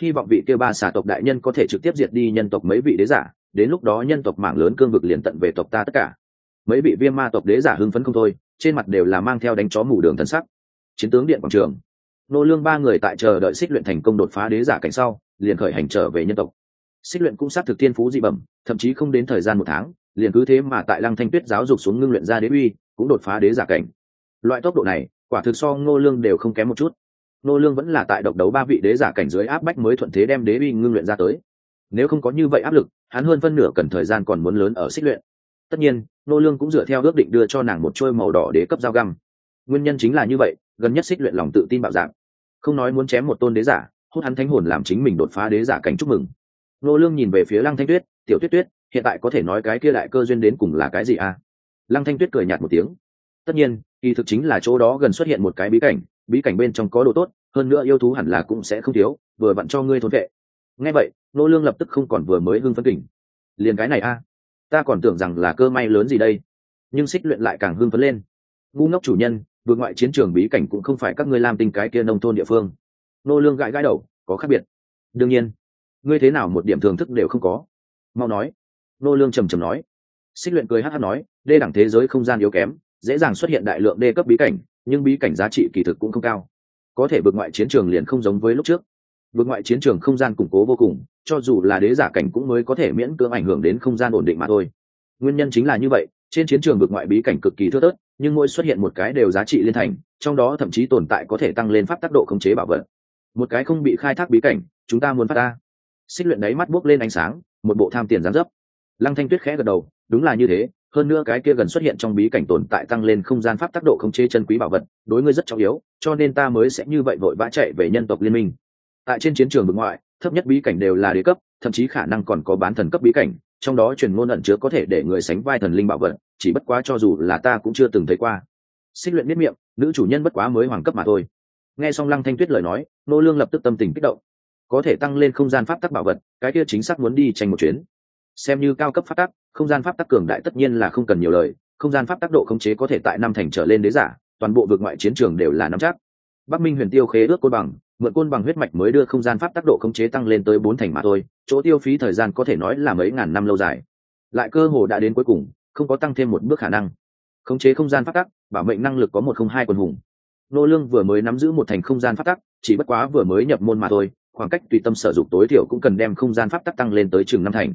Hy vọng vị kia ba xà tộc đại nhân có thể trực tiếp diệt đi nhân tộc mấy vị đế giả, đến lúc đó nhân tộc mảng lớn cương vực liền tận về tộc ta tất cả. Mấy vị viêm ma tộc đế giả hưng phấn không thôi, trên mặt đều là mang theo đánh chó mù đường thân sắc. Chiến tướng điện quảng trường. Nô lương ba người tại chờ đợi xích luyện thành công đột phá đế giả cảnh sau, liền khởi hành trở về nhân tộc. Xích luyện cũng sát thực tiên phú dị bẩm, thậm chí không đến thời gian một tháng, liền cứ thế mà tại lăng thanh tuyết giáo dục xuống ngưng luyện ra đế uy, cũng đột phá đế giả cảnh. Loại tốc độ này quả thực so ngô lương đều không kém một chút. Ngô lương vẫn là tại độc đấu ba vị đế giả cảnh dưới áp bách mới thuận thế đem đế uy ngưng luyện ra tới. Nếu không có như vậy áp lực, hắn hơn phân nửa cần thời gian còn muốn lớn ở xích luyện. Tất nhiên, ngô lương cũng dựa theo ước định đưa cho nàng một trôi màu đỏ đế cấp dao găm. Nguyên nhân chính là như vậy, gần nhất xích luyện lòng tự tin bạo dạng. Không nói muốn chém một tôn đế giả, hút hắn thánh hồn làm chính mình đột phá đế giả cảnh chúc mừng. Ngô lương nhìn về phía lăng thanh tuyết, tiểu tuyết tuyết, hiện tại có thể nói cái kia đại cơ duyên đến cùng là cái gì à? Lăng thanh tuyết cười nhạt một tiếng. Tất nhiên kỳ thực chính là chỗ đó gần xuất hiện một cái bí cảnh bí cảnh bên trong có đồ tốt, hơn nữa yêu thú hẳn là cũng sẽ không thiếu, vừa vặn cho ngươi thốn vệ. Nghe vậy, nô lương lập tức không còn vừa mới hưng phấn kỉnh liền cái này a à? ta còn tưởng rằng là cơ may lớn gì đây. Nhưng xích luyện lại càng hưng phấn lên. Ngu ngốc chủ nhân, vừa ngoại chiến trường bí cảnh cũng không phải các ngươi làm tinh cái kia nông thôn địa phương. Nô lương gãi gãi đầu, có khác biệt. Đương nhiên, ngươi thế nào một điểm thưởng thức đều không có. Mau nói. Nô lương trầm trầm nói. Xích luyện cười hắt hắt nói, đê đẳng thế giới không gian yếu kém dễ dàng xuất hiện đại lượng đê cấp bí cảnh, nhưng bí cảnh giá trị kỳ thực cũng không cao. Có thể vượt ngoại chiến trường liền không giống với lúc trước. Vượt ngoại chiến trường không gian củng cố vô cùng, cho dù là đế giả cảnh cũng mới có thể miễn cưỡng ảnh hưởng đến không gian ổn định mà thôi. Nguyên nhân chính là như vậy, trên chiến trường vượt ngoại bí cảnh cực kỳ thưa thớt, nhưng mỗi xuất hiện một cái đều giá trị liên thành, trong đó thậm chí tồn tại có thể tăng lên pháp tác độ khống chế bảo vật. Một cái không bị khai thác bí cảnh, chúng ta muốn phát ta xích luyện đáy mắt buốc lên ánh sáng, một bộ tham tiền gián dấp. Lăng thanh tuyết khẽ gật đầu, đúng là như thế hơn nữa cái kia gần xuất hiện trong bí cảnh tồn tại tăng lên không gian pháp tác độ khống chế chân quý bảo vật, đối ngươi rất trọng yếu, cho nên ta mới sẽ như vậy vội vã chạy về nhân tộc liên minh. Tại trên chiến trường bực ngoại, thấp nhất bí cảnh đều là đế cấp, thậm chí khả năng còn có bán thần cấp bí cảnh, trong đó truyền ngôn ẩn chứa có thể để người sánh vai thần linh bảo vật, chỉ bất quá cho dù là ta cũng chưa từng thấy qua. Xích luyện biết miệng, nữ chủ nhân bất quá mới hoàng cấp mà thôi. Nghe xong lăng thanh tuyết lời nói, nô lương lập tức tâm tình kích động. Có thể tăng lên không gian pháp tắc bảo vật, cái kia chính xác muốn đi tranh một chuyến. Xem như cao cấp pháp tắc không gian pháp tắc cường đại tất nhiên là không cần nhiều lời, không gian pháp tắc độ khống chế có thể tại năm thành trở lên đế giả, toàn bộ vực ngoại chiến trường đều là nắm chắc. Bắc minh huyền tiêu khế ước côn bằng, mượn côn bằng huyết mạch mới đưa không gian pháp tắc độ khống chế tăng lên tới bốn thành mà thôi, chỗ tiêu phí thời gian có thể nói là mấy ngàn năm lâu dài. Lại cơ hồ đã đến cuối cùng, không có tăng thêm một bước khả năng. Khống chế không gian pháp tắc, bảo mệnh năng lực có một không hai quần hùng. Nô lương vừa mới nắm giữ một thành không gian pháp tắc, chỉ bất quá vừa mới nhập môn mà thôi, khoảng cách tùy tâm sở dụng tối thiểu cũng cần đem không gian pháp tắc tăng lên tới chừng năm thành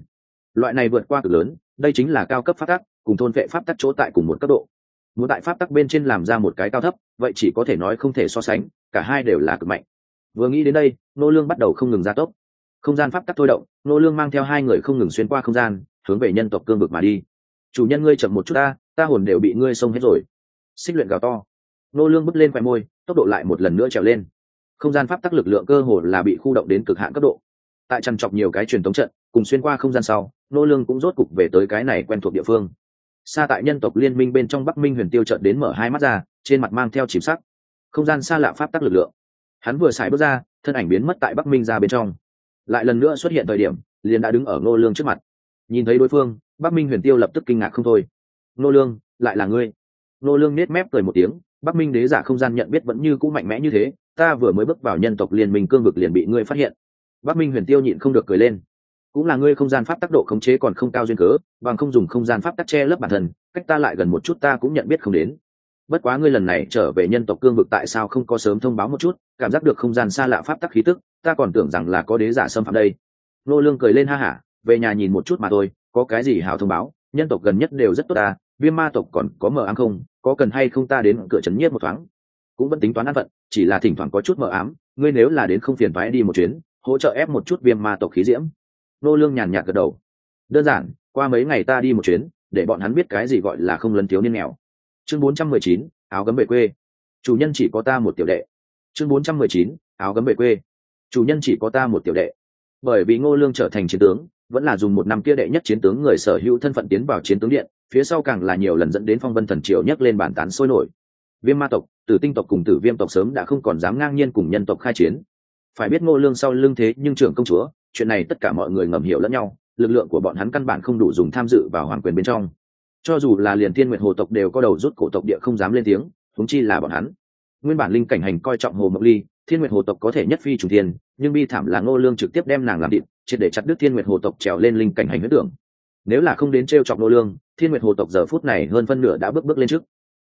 loại này vượt qua cực lớn, đây chính là cao cấp pháp tắc, cùng thôn vệ pháp tắc chỗ tại cùng một cấp độ. Muốn tại pháp tắc bên trên làm ra một cái cao thấp, vậy chỉ có thể nói không thể so sánh, cả hai đều là cực mạnh. Vừa nghĩ đến đây, nô lương bắt đầu không ngừng gia tốc. Không gian pháp tắc thôi động, nô lương mang theo hai người không ngừng xuyên qua không gian, hướng về nhân tộc cương vực mà đi. Chủ nhân ngươi chậm một chút ta ta hồn đều bị ngươi xông hết rồi. Xích luyện gào to. Nô lương bứt lên quẹt môi, tốc độ lại một lần nữa trèo lên. Không gian pháp tắc lực lượng cơ hồ là bị khu động đến cực hạn cấp độ. Tại chăn chọc nhiều cái truyền thống trận, cùng xuyên qua không gian sau nô lương cũng rốt cục về tới cái này quen thuộc địa phương. Xa tại nhân tộc liên minh bên trong bắc minh huyền tiêu chợt đến mở hai mắt ra, trên mặt mang theo chìm sắc. Không gian xa lạ pháp tắc lực lượng. Hắn vừa xài bước ra, thân ảnh biến mất tại bắc minh ra bên trong. Lại lần nữa xuất hiện thời điểm, liền đã đứng ở nô lương trước mặt. Nhìn thấy đối phương, bắc minh huyền tiêu lập tức kinh ngạc không thôi. Nô lương, lại là ngươi? Nô lương nết mép cười một tiếng, bắc minh đế giả không gian nhận biết vẫn như cũ mạnh mẽ như thế, ta vừa mới bước vào nhân tộc liên minh cương vực liền bị ngươi phát hiện. Bắc minh huyền tiêu nhịn không được cười lên cũng là ngươi không gian pháp tác độ khống chế còn không cao duyên cớ, bằng không dùng không gian pháp tắc che lớp bản thân, cách ta lại gần một chút ta cũng nhận biết không đến. Bất quá ngươi lần này trở về nhân tộc cương vực tại sao không có sớm thông báo một chút, cảm giác được không gian xa lạ pháp tắc khí tức, ta còn tưởng rằng là có đế giả xâm phạm đây. Nô lương cười lên ha hả, về nhà nhìn một chút mà thôi, có cái gì hảo thông báo, nhân tộc gần nhất đều rất tốt ta, viêm ma tộc còn có mờ ám không, có cần hay không ta đến cửa trấn nhiếp một thoáng. Cũng vẫn tính toán ăn vận chỉ là thỉnh thoảng có chút mờ ám, ngươi nếu là đến không phiền phái đi một chuyến, hỗ trợ ép một chút viêm ma tộc khí diễm nô lương nhàn nhạt gật đầu. Đơn giản qua mấy ngày ta đi một chuyến để bọn hắn biết cái gì gọi là không lấn thiếu niên nghèo. Chương 419, áo gấm về quê. Chủ nhân chỉ có ta một tiểu đệ. Chương 419, áo gấm về quê. Chủ nhân chỉ có ta một tiểu đệ. Bởi vì ngô lương trở thành chiến tướng vẫn là dùng một năm kia đệ nhất chiến tướng người sở hữu thân phận tiến vào chiến tướng điện phía sau càng là nhiều lần dẫn đến phong vân thần triều nhấc lên bản tán sôi nổi. Viêm ma tộc tử tinh tộc cùng tử viêm tộc sớm đã không còn dám ngang nhiên cùng nhân tộc khai chiến. Phải biết ngô lương sau lưng thế nhưng trưởng công chúa chuyện này tất cả mọi người ngầm hiểu lẫn nhau, lực lượng của bọn hắn căn bản không đủ dùng tham dự vào hoàng quyền bên trong. Cho dù là liền tiên nguyệt hồ tộc đều có đầu rút cổ tộc địa không dám lên tiếng thúng chi là bọn hắn. Nguyên bản linh cảnh hành coi trọng hồ mộc ly, thiên nguyệt hồ tộc có thể nhất phi chủ thiên, nhưng bi thảm là ngô lương trực tiếp đem nàng làm định triệt để chặt đứt thiên nguyệt hồ tộc trèo lên linh cảnh hành huyết tưởng. Nếu là không đến trêu chọc ngô lương, thiên nguyệt hồ tộc giờ phút này hơn phân nửa đã bước bước lên trước.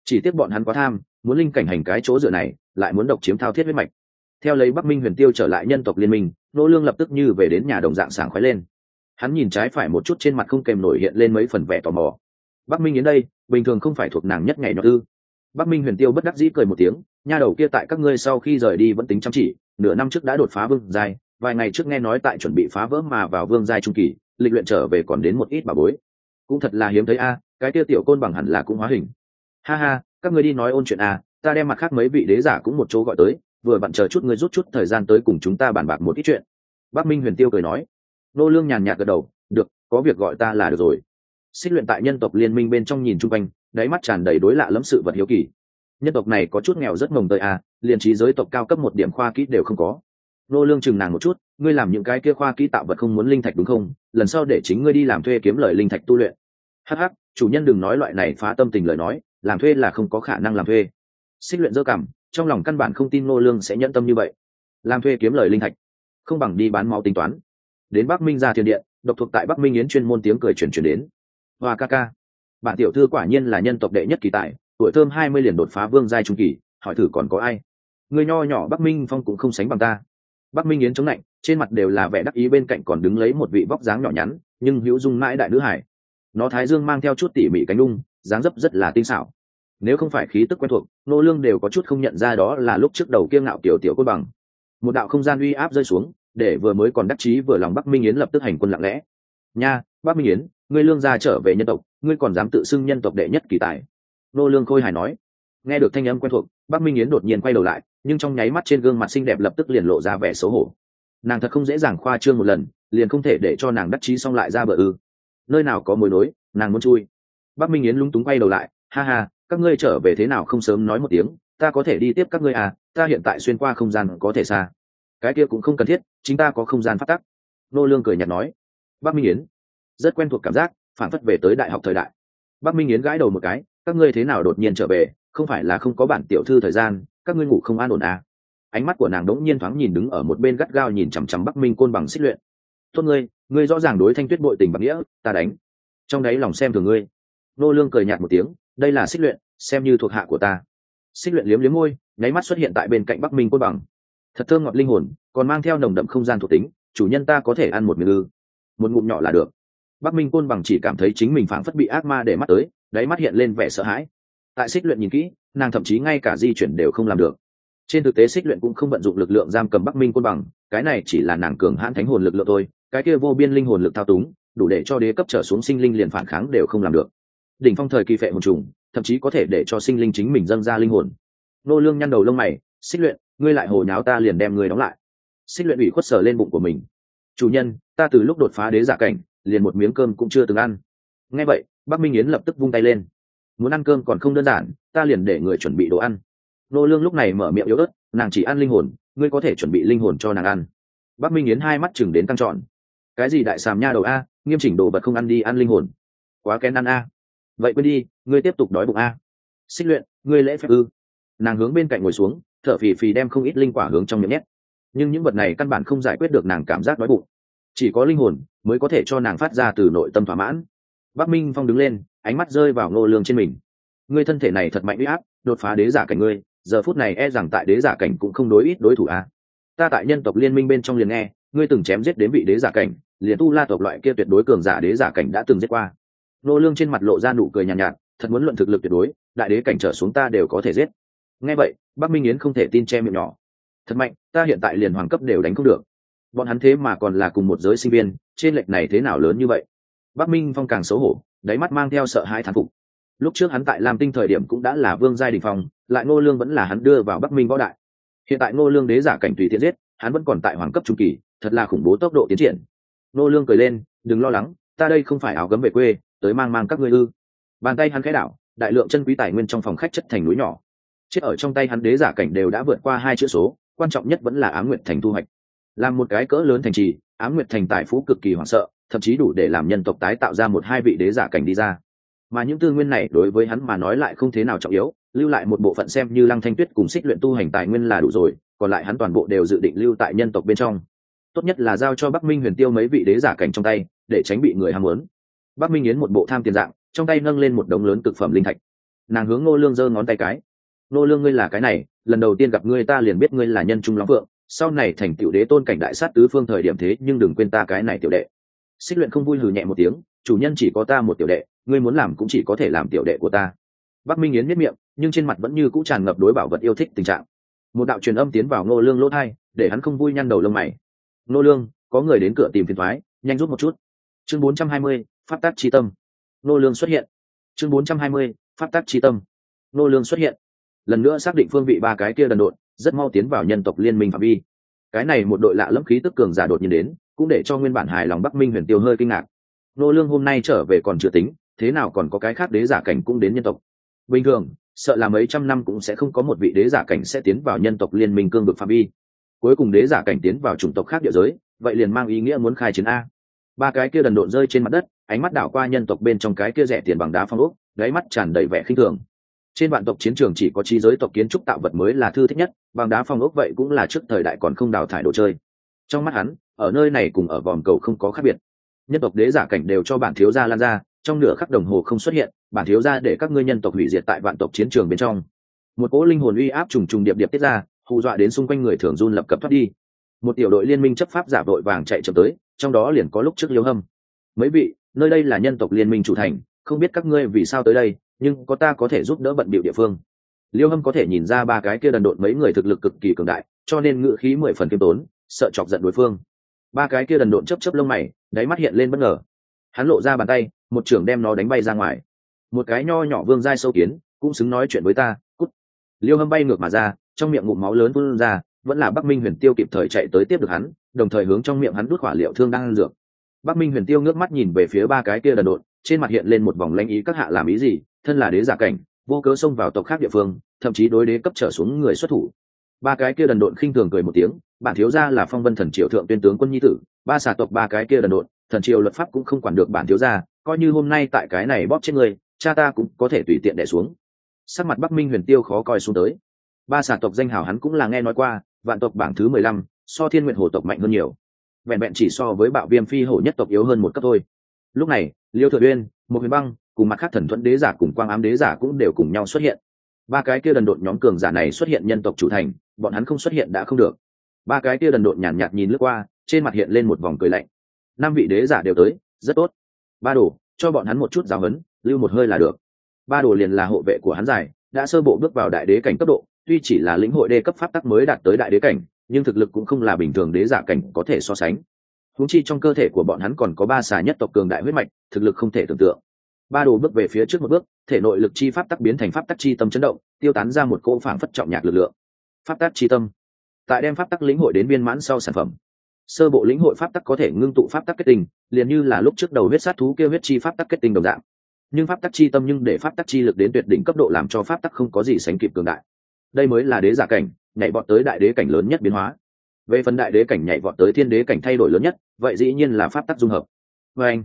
Chỉ tiếc bọn hắn quá tham, muốn linh cảnh hành cái chỗ dựa này, lại muốn độc chiếm thao thiết huyết mạch theo lấy bắc minh huyền tiêu trở lại nhân tộc liên minh nỗ lương lập tức như về đến nhà đồng dạng sảng khoái lên. Hắn nhìn trái phải một chút trên mặt không kèm nổi hiện lên mấy phần vẻ tò mò. Bắc minh đến đây, bình thường không phải thuộc nàng nhất ngày nhỏ tư bắc minh huyền tiêu bất đắc dĩ cười một tiếng, nha đầu kia tại các ngươi sau khi rời đi vẫn tính chăm chỉ, nửa năm trước đã đột phá vương giai, vài ngày trước nghe nói tại chuẩn bị phá vỡ mà vào vương giai trung kỳ, lịch luyện trở về còn đến một ít bà bối. Cũng thật là hiếm thấy a, cái kia tiểu côn bằng hẳn là cũng hóa hình. Ha ha, các ngươi đi nói ôn chuyện a, ta đem mặt khác mấy vị đế giả cũng một chỗ gọi tới vừa vặn chờ chút ngươi rút chút thời gian tới cùng chúng ta bàn bạc một ít chuyện. Bắc minh huyền tiêu cười nói. Nô lương nhàn nhạt gật đầu được có việc gọi ta là được rồi. Xích luyện tại nhân tộc liên minh bên trong nhìn chung quanh đáy mắt tràn đầy đối lạ lẫm sự vật hiếu kỳ. Nhân tộc này có chút nghèo rất mồng tơi à liền trí giới tộc cao cấp một điểm khoa kỹ đều không có. Nô lương chừng nàng một chút ngươi làm những cái kia khoa kỹ tạo vật không muốn linh thạch đúng không? Lần sau để chính ngươi đi làm thuê kiếm lời linh thạch tu luyện. Hắc hắc, chủ nhân đừng nói loại này phá tâm tình lời nói làm thuê là không có khả năng làm thuê. Xích luyện dơ cảm trong lòng căn bản không tin ngô lương sẽ nhẫn tâm như vậy. Làm thuê kiếm lời linh thạch, không bằng đi bán máu tính toán. Đến bắc minh ra thiên điện độc thuộc tại bắc minh yến chuyên môn tiếng cười chuyển chuyển đến. Hoa ca ca, bạn tiểu thư quả nhiên là nhân tộc đệ nhất kỳ tài, tuổi thơm hai mươi liền đột phá vương giai trung kỳ, hỏi thử còn có ai? Người nho nhỏ bắc minh phong cũng không sánh bằng ta. Bắc minh yến chống lạnh, trên mặt đều là vẻ đắc ý bên cạnh còn đứng lấy một vị vóc dáng nhỏ nhắn, nhưng hữu dung mãi đại nữ hải. Nó thái dương mang theo chút tỉ mỉ cánh đung dáng dấp rất là tinh xảo nếu không phải khí tức quen thuộc, nô lương đều có chút không nhận ra đó là lúc trước đầu kiêng ngạo tiểu tiểu cốt bằng. Một đạo không gian uy áp rơi xuống, để vừa mới còn đắc chí vừa lòng bắc minh yến lập tức hành quân lặng lẽ. Nha, bắc minh yến, ngươi lương gia trở về nhân tộc, ngươi còn dám tự xưng nhân tộc đệ nhất kỳ tài. Nô lương khôi hài nói. Nghe được thanh âm quen thuộc, bắc minh yến đột nhiên quay đầu lại, nhưng trong nháy mắt trên gương mặt xinh đẹp lập tức liền lộ ra vẻ xấu hổ. Nàng thật không dễ dàng khoa trương một lần, liền không thể để cho nàng đắc chí xong lại ra bờ ư. Nơi nào có mối nối, nàng muốn chui. Bắc minh yến lúng túng quay đầu lại, ha ha các ngươi trở về thế nào không sớm nói một tiếng, ta có thể đi tiếp các ngươi à ta hiện tại xuyên qua không gian có thể xa. Cái kia cũng không cần thiết, chính ta có không gian phát tắc. Nô lương cười nhạt nói. Bắc minh yến. Rất quen thuộc cảm giác, phản phất về tới đại học thời đại. Bắc minh yến gãi đầu một cái, các ngươi thế nào đột nhiên trở về, không phải là không có bản tiểu thư thời gian, các ngươi ngủ không an ổn à. Ánh mắt của nàng đỗng nhiên thoáng nhìn đứng ở một bên gắt gao nhìn chằm chằm bắc minh côn bằng xích luyện. Tốt ngươi ngươi rõ ràng đối thanh tuyết bội tình bằng nghĩa, ta đánh. Trong đấy lòng xem thường ngươi. Nô lương cười nhạt một tiếng đây là xích luyện, xem như thuộc hạ của ta. Xích luyện liếm liếm môi, nháy mắt xuất hiện tại bên cạnh bắc minh côn bằng. Thật thơm ngọt linh hồn, còn mang theo nồng đậm không gian thuộc tính, chủ nhân ta có thể ăn một miếng ư. Một ngụm nhỏ là được. Bắc minh côn bằng chỉ cảm thấy chính mình phảng phất bị ác ma để mắt tới, đáy mắt hiện lên vẻ sợ hãi. Tại xích luyện nhìn kỹ, nàng thậm chí ngay cả di chuyển đều không làm được. Trên thực tế xích luyện cũng không vận dụng lực lượng giam cầm bắc minh côn bằng, cái này chỉ là nàng cường hãn thánh hồn lực lượng thôi, cái kia vô biên linh hồn lực thao túng, đủ để cho đế cấp trở xuống sinh linh liền phản kháng đều không làm được đỉnh phong thời kỳ phệ hồn trùng, thậm chí có thể để cho sinh linh chính mình dâng ra linh hồn. Nô lương nhăn đầu lông mày, xích luyện, ngươi lại hồ nháo ta liền đem ngươi đóng lại. Xích luyện ủy khuất sờ lên bụng của mình. Chủ nhân, ta từ lúc đột phá đế giả cảnh, liền một miếng cơm cũng chưa từng ăn. Nghe vậy, bắc minh yến lập tức vung tay lên. Muốn ăn cơm còn không đơn giản, ta liền để người chuẩn bị đồ ăn. Nô lương lúc này mở miệng yếu ớt, nàng chỉ ăn linh hồn, ngươi có thể chuẩn bị linh hồn cho nàng ăn. Bắc minh yến hai mắt chừng đến căng trọn cái gì đại sàm nha đầu a, nghiêm chỉnh đồ vật không ăn đi, ăn linh hồn. Quá kén ăn a vậy quên đi, ngươi tiếp tục đói bụng a. Xích luyện, ngươi lễ phép ư? Nàng hướng bên cạnh ngồi xuống, thở phì phì đem không ít linh quả hướng trong miệng nhét. Nhưng những vật này căn bản không giải quyết được nàng cảm giác đói bụng. Chỉ có linh hồn mới có thể cho nàng phát ra từ nội tâm thỏa mãn. Bắc minh phong đứng lên, ánh mắt rơi vào ngô lương trên mình. Ngươi thân thể này thật mạnh uy áp, đột phá đế giả cảnh ngươi, giờ phút này e rằng tại đế giả cảnh cũng không đối ít đối thủ a. Ta tại nhân tộc liên minh bên trong liền nghe, ngươi từng chém giết đến vị đế giả cảnh, liền tu la tộc loại kia tuyệt đối cường giả đế giả cảnh đã từng giết qua nô lương trên mặt lộ ra nụ cười nhàn nhạt, nhạt thật muốn luận thực lực tuyệt đối đại đế cảnh trở xuống ta đều có thể giết. Nghe vậy bắc minh yến không thể tin che miệng nhỏ. Thật mạnh ta hiện tại liền hoàng cấp đều đánh không được. Bọn hắn thế mà còn là cùng một giới sinh viên trên lệch này thế nào lớn như vậy? Bắc minh phong càng xấu hổ đáy mắt mang theo sợ hãi thán phục. Lúc trước hắn tại lam tinh thời điểm cũng đã là vương giai đình phong lại ngô lương vẫn là hắn đưa vào bắc minh võ đại. Hiện tại ngô lương đế giả cảnh tùy tiện giết hắn vẫn còn tại hoàng cấp trung kỳ thật là khủng bố tốc độ tiến triển. Ngô lương cười lên đừng lo lắng ta đây không phải áo gấm về quê tới mang mang các ngươi ư? Bàn tay hắn khẽ đảo, đại lượng chân quý tài nguyên trong phòng khách chất thành núi nhỏ. Chết ở trong tay hắn đế giả cảnh đều đã vượt qua hai chữ số, quan trọng nhất vẫn là ám nguyện thành thu hoạch. Làm một cái cỡ lớn thành trì ám nguyện thành tài phú cực kỳ hoảng sợ, thậm chí đủ để làm nhân tộc tái tạo ra một hai vị đế giả cảnh đi ra. Mà những tư nguyên này đối với hắn mà nói lại không thế nào trọng yếu, lưu lại một bộ phận xem như lăng thanh tuyết cùng xích luyện tu hành tài nguyên là đủ rồi, còn lại hắn toàn bộ đều dự định lưu tại nhân tộc bên trong. Tốt nhất là giao cho bắc minh huyền tiêu mấy vị đế giả cảnh trong tay, để tránh bị người ham muốn bắc minh yến một bộ tham tiền dạng trong tay nâng lên một đống lớn cực phẩm linh thạch. Nàng hướng ngô lương giơ ngón tay cái. Ngô lương ngươi là cái này lần đầu tiên gặp ngươi ta liền biết ngươi là nhân trung lắm vượng sau này thành tiểu đế tôn cảnh đại sát tứ phương thời điểm thế nhưng đừng quên ta cái này tiểu đệ. Xích luyện không vui hừ nhẹ một tiếng chủ nhân chỉ có ta một tiểu đệ ngươi muốn làm cũng chỉ có thể làm tiểu đệ của ta. Bắc minh yến miết miệng nhưng trên mặt vẫn như cũ tràn ngập đối bảo vật yêu thích tình trạng. Một đạo truyền âm tiến vào ngô lương lỗ thai để hắn không vui nhăn đầu lông mày. Ngô lương có người đến cửa tìm phiền thoái nhanh rút một chút. Chương 420, pháp tác chi tâm. Nô lương xuất hiện. Chương 420, pháp tác chi tâm. Nô lương xuất hiện. Lần nữa xác định phương vị ba cái kia đần độn rất mau tiến vào nhân tộc liên minh phạm vi. Cái này một đội lạ lẫm khí tức cường giả đột nhiên đến cũng để cho nguyên bản hài lòng bắc minh huyền tiêu hơi kinh ngạc. Nô lương hôm nay trở về còn chưa tính thế nào còn có cái khác đế giả cảnh cũng đến nhân tộc. Bình thường sợ là mấy trăm năm cũng sẽ không có một vị đế giả cảnh sẽ tiến vào nhân tộc liên minh cương vực phạm vi. Cuối cùng đế giả cảnh tiến vào chủng tộc khác địa giới vậy liền mang ý nghĩa muốn khai chiến a. Ba cái kia đần độn rơi trên mặt đất ánh mắt đảo qua nhân tộc bên trong cái kia rẻ tiền bằng đá phong ốc gáy mắt tràn đầy vẻ khinh thường. Trên vạn tộc chiến trường chỉ có trí giới tộc kiến trúc tạo vật mới là thư thích nhất, bằng đá phong ốc vậy cũng là trước thời đại còn không đào thải đồ chơi. Trong mắt hắn, ở nơi này cùng ở vòm cầu không có khác biệt. Nhân tộc đế giả cảnh đều cho bản thiếu gia lan ra, trong nửa khắc đồng hồ không xuất hiện, bản thiếu gia để các ngươi nhân tộc hủy diệt tại vạn tộc chiến trường bên trong. Một cỗ linh hồn uy áp trùng trùng điệp điệp tiết ra, hù dọa đến xung quanh người thường run lập cập thoát đi. Một tiểu đội liên minh chấp pháp giả vội vàng chạy chậm tới, trong đó liền có lúc trước liêu hâm. Mấy vị nơi đây là nhân tộc liên minh chủ thành, không biết các ngươi vì sao tới đây, nhưng có ta có thể giúp đỡ bận bịu địa phương. Liêu hâm có thể nhìn ra ba cái kia đần độn mấy người thực lực cực kỳ cường đại, cho nên ngự khí mười phần kiêm tốn, sợ chọc giận đối phương. Ba cái kia đần độn chấp chấp lông mày, đáy mắt hiện lên bất ngờ. Hắn lộ ra bàn tay, một trưởng đem nó đánh bay ra ngoài. Một cái nho nhỏ vương dai sâu kiến, cũng xứng nói chuyện với ta, cút. Liêu hâm bay ngược mà ra, trong miệng ngụm máu lớn vươn ra, vẫn là bắc minh huyền tiêu kịp thời chạy tới tiếp được hắn, đồng thời hướng trong miệng hắn đút hỏa liệu thương đang ăn dược bắc minh huyền tiêu ngước mắt nhìn về phía ba cái kia đần độn, trên mặt hiện lên một vòng lanh ý, các hạ làm ý gì? Thân là đế giả cảnh, vô cớ xông vào tộc khác địa phương, thậm chí đối đế cấp trở xuống người xuất thủ. Ba cái kia đần độn khinh thường cười một tiếng, bản thiếu gia là phong vân thần triều thượng tuyên tướng quân nhi tử, ba xà tộc ba cái kia đần độn, thần triều luật pháp cũng không quản được bản thiếu gia, coi như hôm nay tại cái này bóp chết người, cha ta cũng có thể tùy tiện đẻ xuống. Sắc mặt bắc minh huyền tiêu khó coi xuống tới. Ba xà tộc danh hào hắn cũng là nghe nói qua, vạn tộc bảng thứ mười lăm, so thiên nguyện hồ tộc mạnh hơn nhiều vẹn vẹn chỉ so với bạo viêm phi hổ nhất tộc yếu hơn một cấp thôi. Lúc này liêu thừa uyên một huyền băng cùng mặt khác thần thuẫn đế giả cùng quang ám đế giả cũng đều cùng nhau xuất hiện. Ba cái kia đần độn nhóm cường giả này xuất hiện nhân tộc chủ thành bọn hắn không xuất hiện đã không được. Ba cái kia đần độn nhàn nhạt, nhạt nhìn lướt qua trên mặt hiện lên một vòng cười lạnh. Năm vị đế giả đều tới rất tốt. Ba đồ cho bọn hắn một chút giáo huấn lưu một hơi là được. Ba đồ liền là hộ vệ của hắn giải đã sơ bộ bước vào đại đế cảnh cấp độ tuy chỉ là lĩnh hội đê cấp pháp tắc mới đạt tới đại đế cảnh nhưng thực lực cũng không là bình thường đế giả cảnh có thể so sánh. Húng chi trong cơ thể của bọn hắn còn có ba xà nhất tộc cường đại huyết mạch, thực lực không thể tưởng tượng. Ba đồ bước về phía trước một bước, thể nội lực chi pháp tắc biến thành pháp tắc chi tâm chấn động, tiêu tán ra một cỗ phảng phất trọng nhạc lực lượng. Pháp tắc chi tâm. Tại đem pháp tắc lĩnh hội đến viên mãn sau sản phẩm, sơ bộ lĩnh hội pháp tắc có thể ngưng tụ pháp tắc kết tinh, liền như là lúc trước đầu huyết sát thú kêu huyết chi pháp tắc kết tinh đồng dạng. Nhưng pháp tắc chi tâm nhưng để pháp tắc chi lực đến tuyệt đỉnh cấp độ làm cho pháp tắc không có gì sánh kịp cường đại. Đây mới là đế giả cảnh nhảy vọt tới đại đế cảnh lớn nhất biến hóa. Về phần đại đế cảnh nhảy vọt tới thiên đế cảnh thay đổi lớn nhất, vậy dĩ nhiên là pháp tắc dung hợp. Vê anh,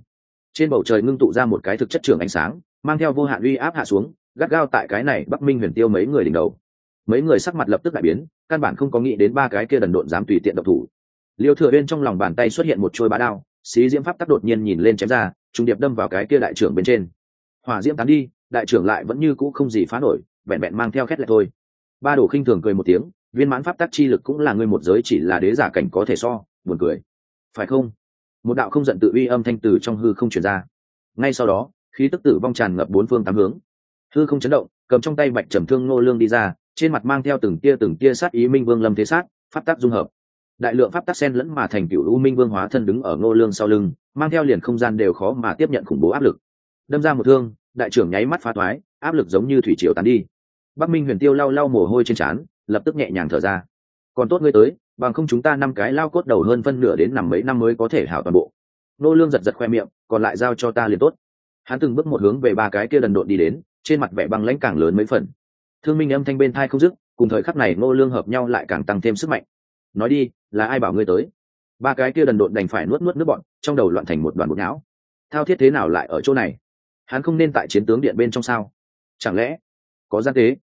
trên bầu trời ngưng tụ ra một cái thực chất trường ánh sáng, mang theo vô hạn uy áp hạ xuống, gắt gao tại cái này bắc minh huyền tiêu mấy người đỉnh đầu. Mấy người sắc mặt lập tức đại biến, căn bản không có nghĩ đến ba cái kia đần độn dám tùy tiện độc thủ. Liêu thừa bên trong lòng bàn tay xuất hiện một trôi bá đao, xí diễm pháp tắc đột nhiên nhìn lên chém ra trung điệp đâm vào cái kia đại trưởng bên trên. Hỏa diễm tán đi, đại trưởng lại vẫn như cũ không gì phá nổi, vẹn vẹn mang theo khét lại thôi ba đồ khinh thường cười một tiếng, viên mãn pháp tắc chi lực cũng là người một giới chỉ là đế giả cảnh có thể so, buồn cười. Phải không? Một đạo không giận tự uy âm thanh từ trong hư không chuyển ra. Ngay sau đó, khí tức tử vong tràn ngập bốn phương tám hướng. Hư không chấn động, cầm trong tay bạch trầm thương nô lương đi ra, trên mặt mang theo từng tia từng tia sát ý minh vương lâm thế sát, pháp tắc dung hợp. Đại lượng pháp tắc sen lẫn mà thành cựu u minh vương hóa thân đứng ở ngô lương sau lưng, mang theo liền không gian đều khó mà tiếp nhận khủng bố áp lực. Đâm ra một thương, đại trưởng nháy mắt phá toái, áp lực giống như thủy triều tán đi bắc minh huyền tiêu lau lau mồ hôi trên trán, lập tức nhẹ nhàng thở ra. Còn tốt ngươi tới, bằng không chúng ta năm cái lao cốt đầu hơn phân nửa đến nằm mấy năm mới có thể hảo toàn bộ. Nô lương giật giật khoe miệng, còn lại giao cho ta liền tốt. Hắn từng bước một hướng về ba cái kia đần độn đi đến, trên mặt vẻ băng lãnh càng lớn mấy phần. Thương minh âm thanh bên thai không dứt, cùng thời khắc này nô lương hợp nhau lại càng tăng thêm sức mạnh. Nói đi, là ai bảo ngươi tới? Ba cái kia đần độn đành phải nuốt nuốt nước bọn, trong đầu loạn thành một đoàn bột não. Thao thiết thế nào lại ở chỗ này? Hắn không nên tại chiến tướng điện bên trong sao? Chẳng lẽ có gian tế?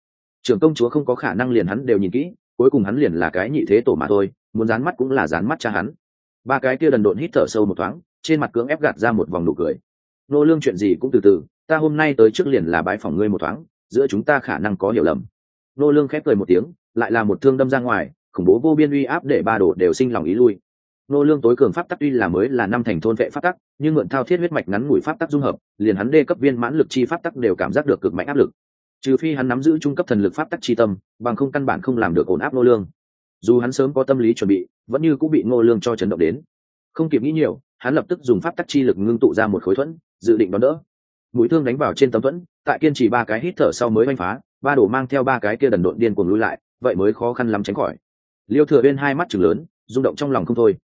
Trưởng công chúa không có khả năng liền hắn đều nhìn kỹ, cuối cùng hắn liền là cái nhị thế tổ mà thôi, muốn dán mắt cũng là dán mắt cha hắn. Ba cái kia đần độn hít thở sâu một thoáng, trên mặt cưỡng ép gạt ra một vòng nụ cười. Nô lương chuyện gì cũng từ từ, ta hôm nay tới trước liền là bái phòng ngươi một thoáng, giữa chúng ta khả năng có hiểu lầm. Nô lương khép cười một tiếng, lại là một thương đâm ra ngoài, khủng bố vô biên uy áp để ba đồ đều sinh lòng ý lui. Nô lương tối cường pháp tắc tuy là mới là năm thành thôn vệ pháp tắc, nhưng mượn thao thiết huyết mạch ngắn ngủi pháp tắc dung hợp, liền hắn đê cấp viên mãn lực chi pháp tắc đều cảm giác được cực mạnh áp lực trừ phi hắn nắm giữ trung cấp thần lực pháp tắc chi tâm, bằng không căn bản không làm được ổn áp nô lương. Dù hắn sớm có tâm lý chuẩn bị, vẫn như cũng bị nô lương cho chấn động đến. Không kịp nghĩ nhiều, hắn lập tức dùng pháp tắc chi lực ngưng tụ ra một khối thuẫn, dự định đón đỡ. Mũi thương đánh vào trên tấm thuẫn, tại kiên trì ba cái hít thở sau mới oanh phá, ba đổ mang theo ba cái kia đần độn điên cuồng lùi lại, vậy mới khó khăn lắm tránh khỏi. Liêu thừa bên hai mắt chừng lớn, rung động trong lòng không thôi.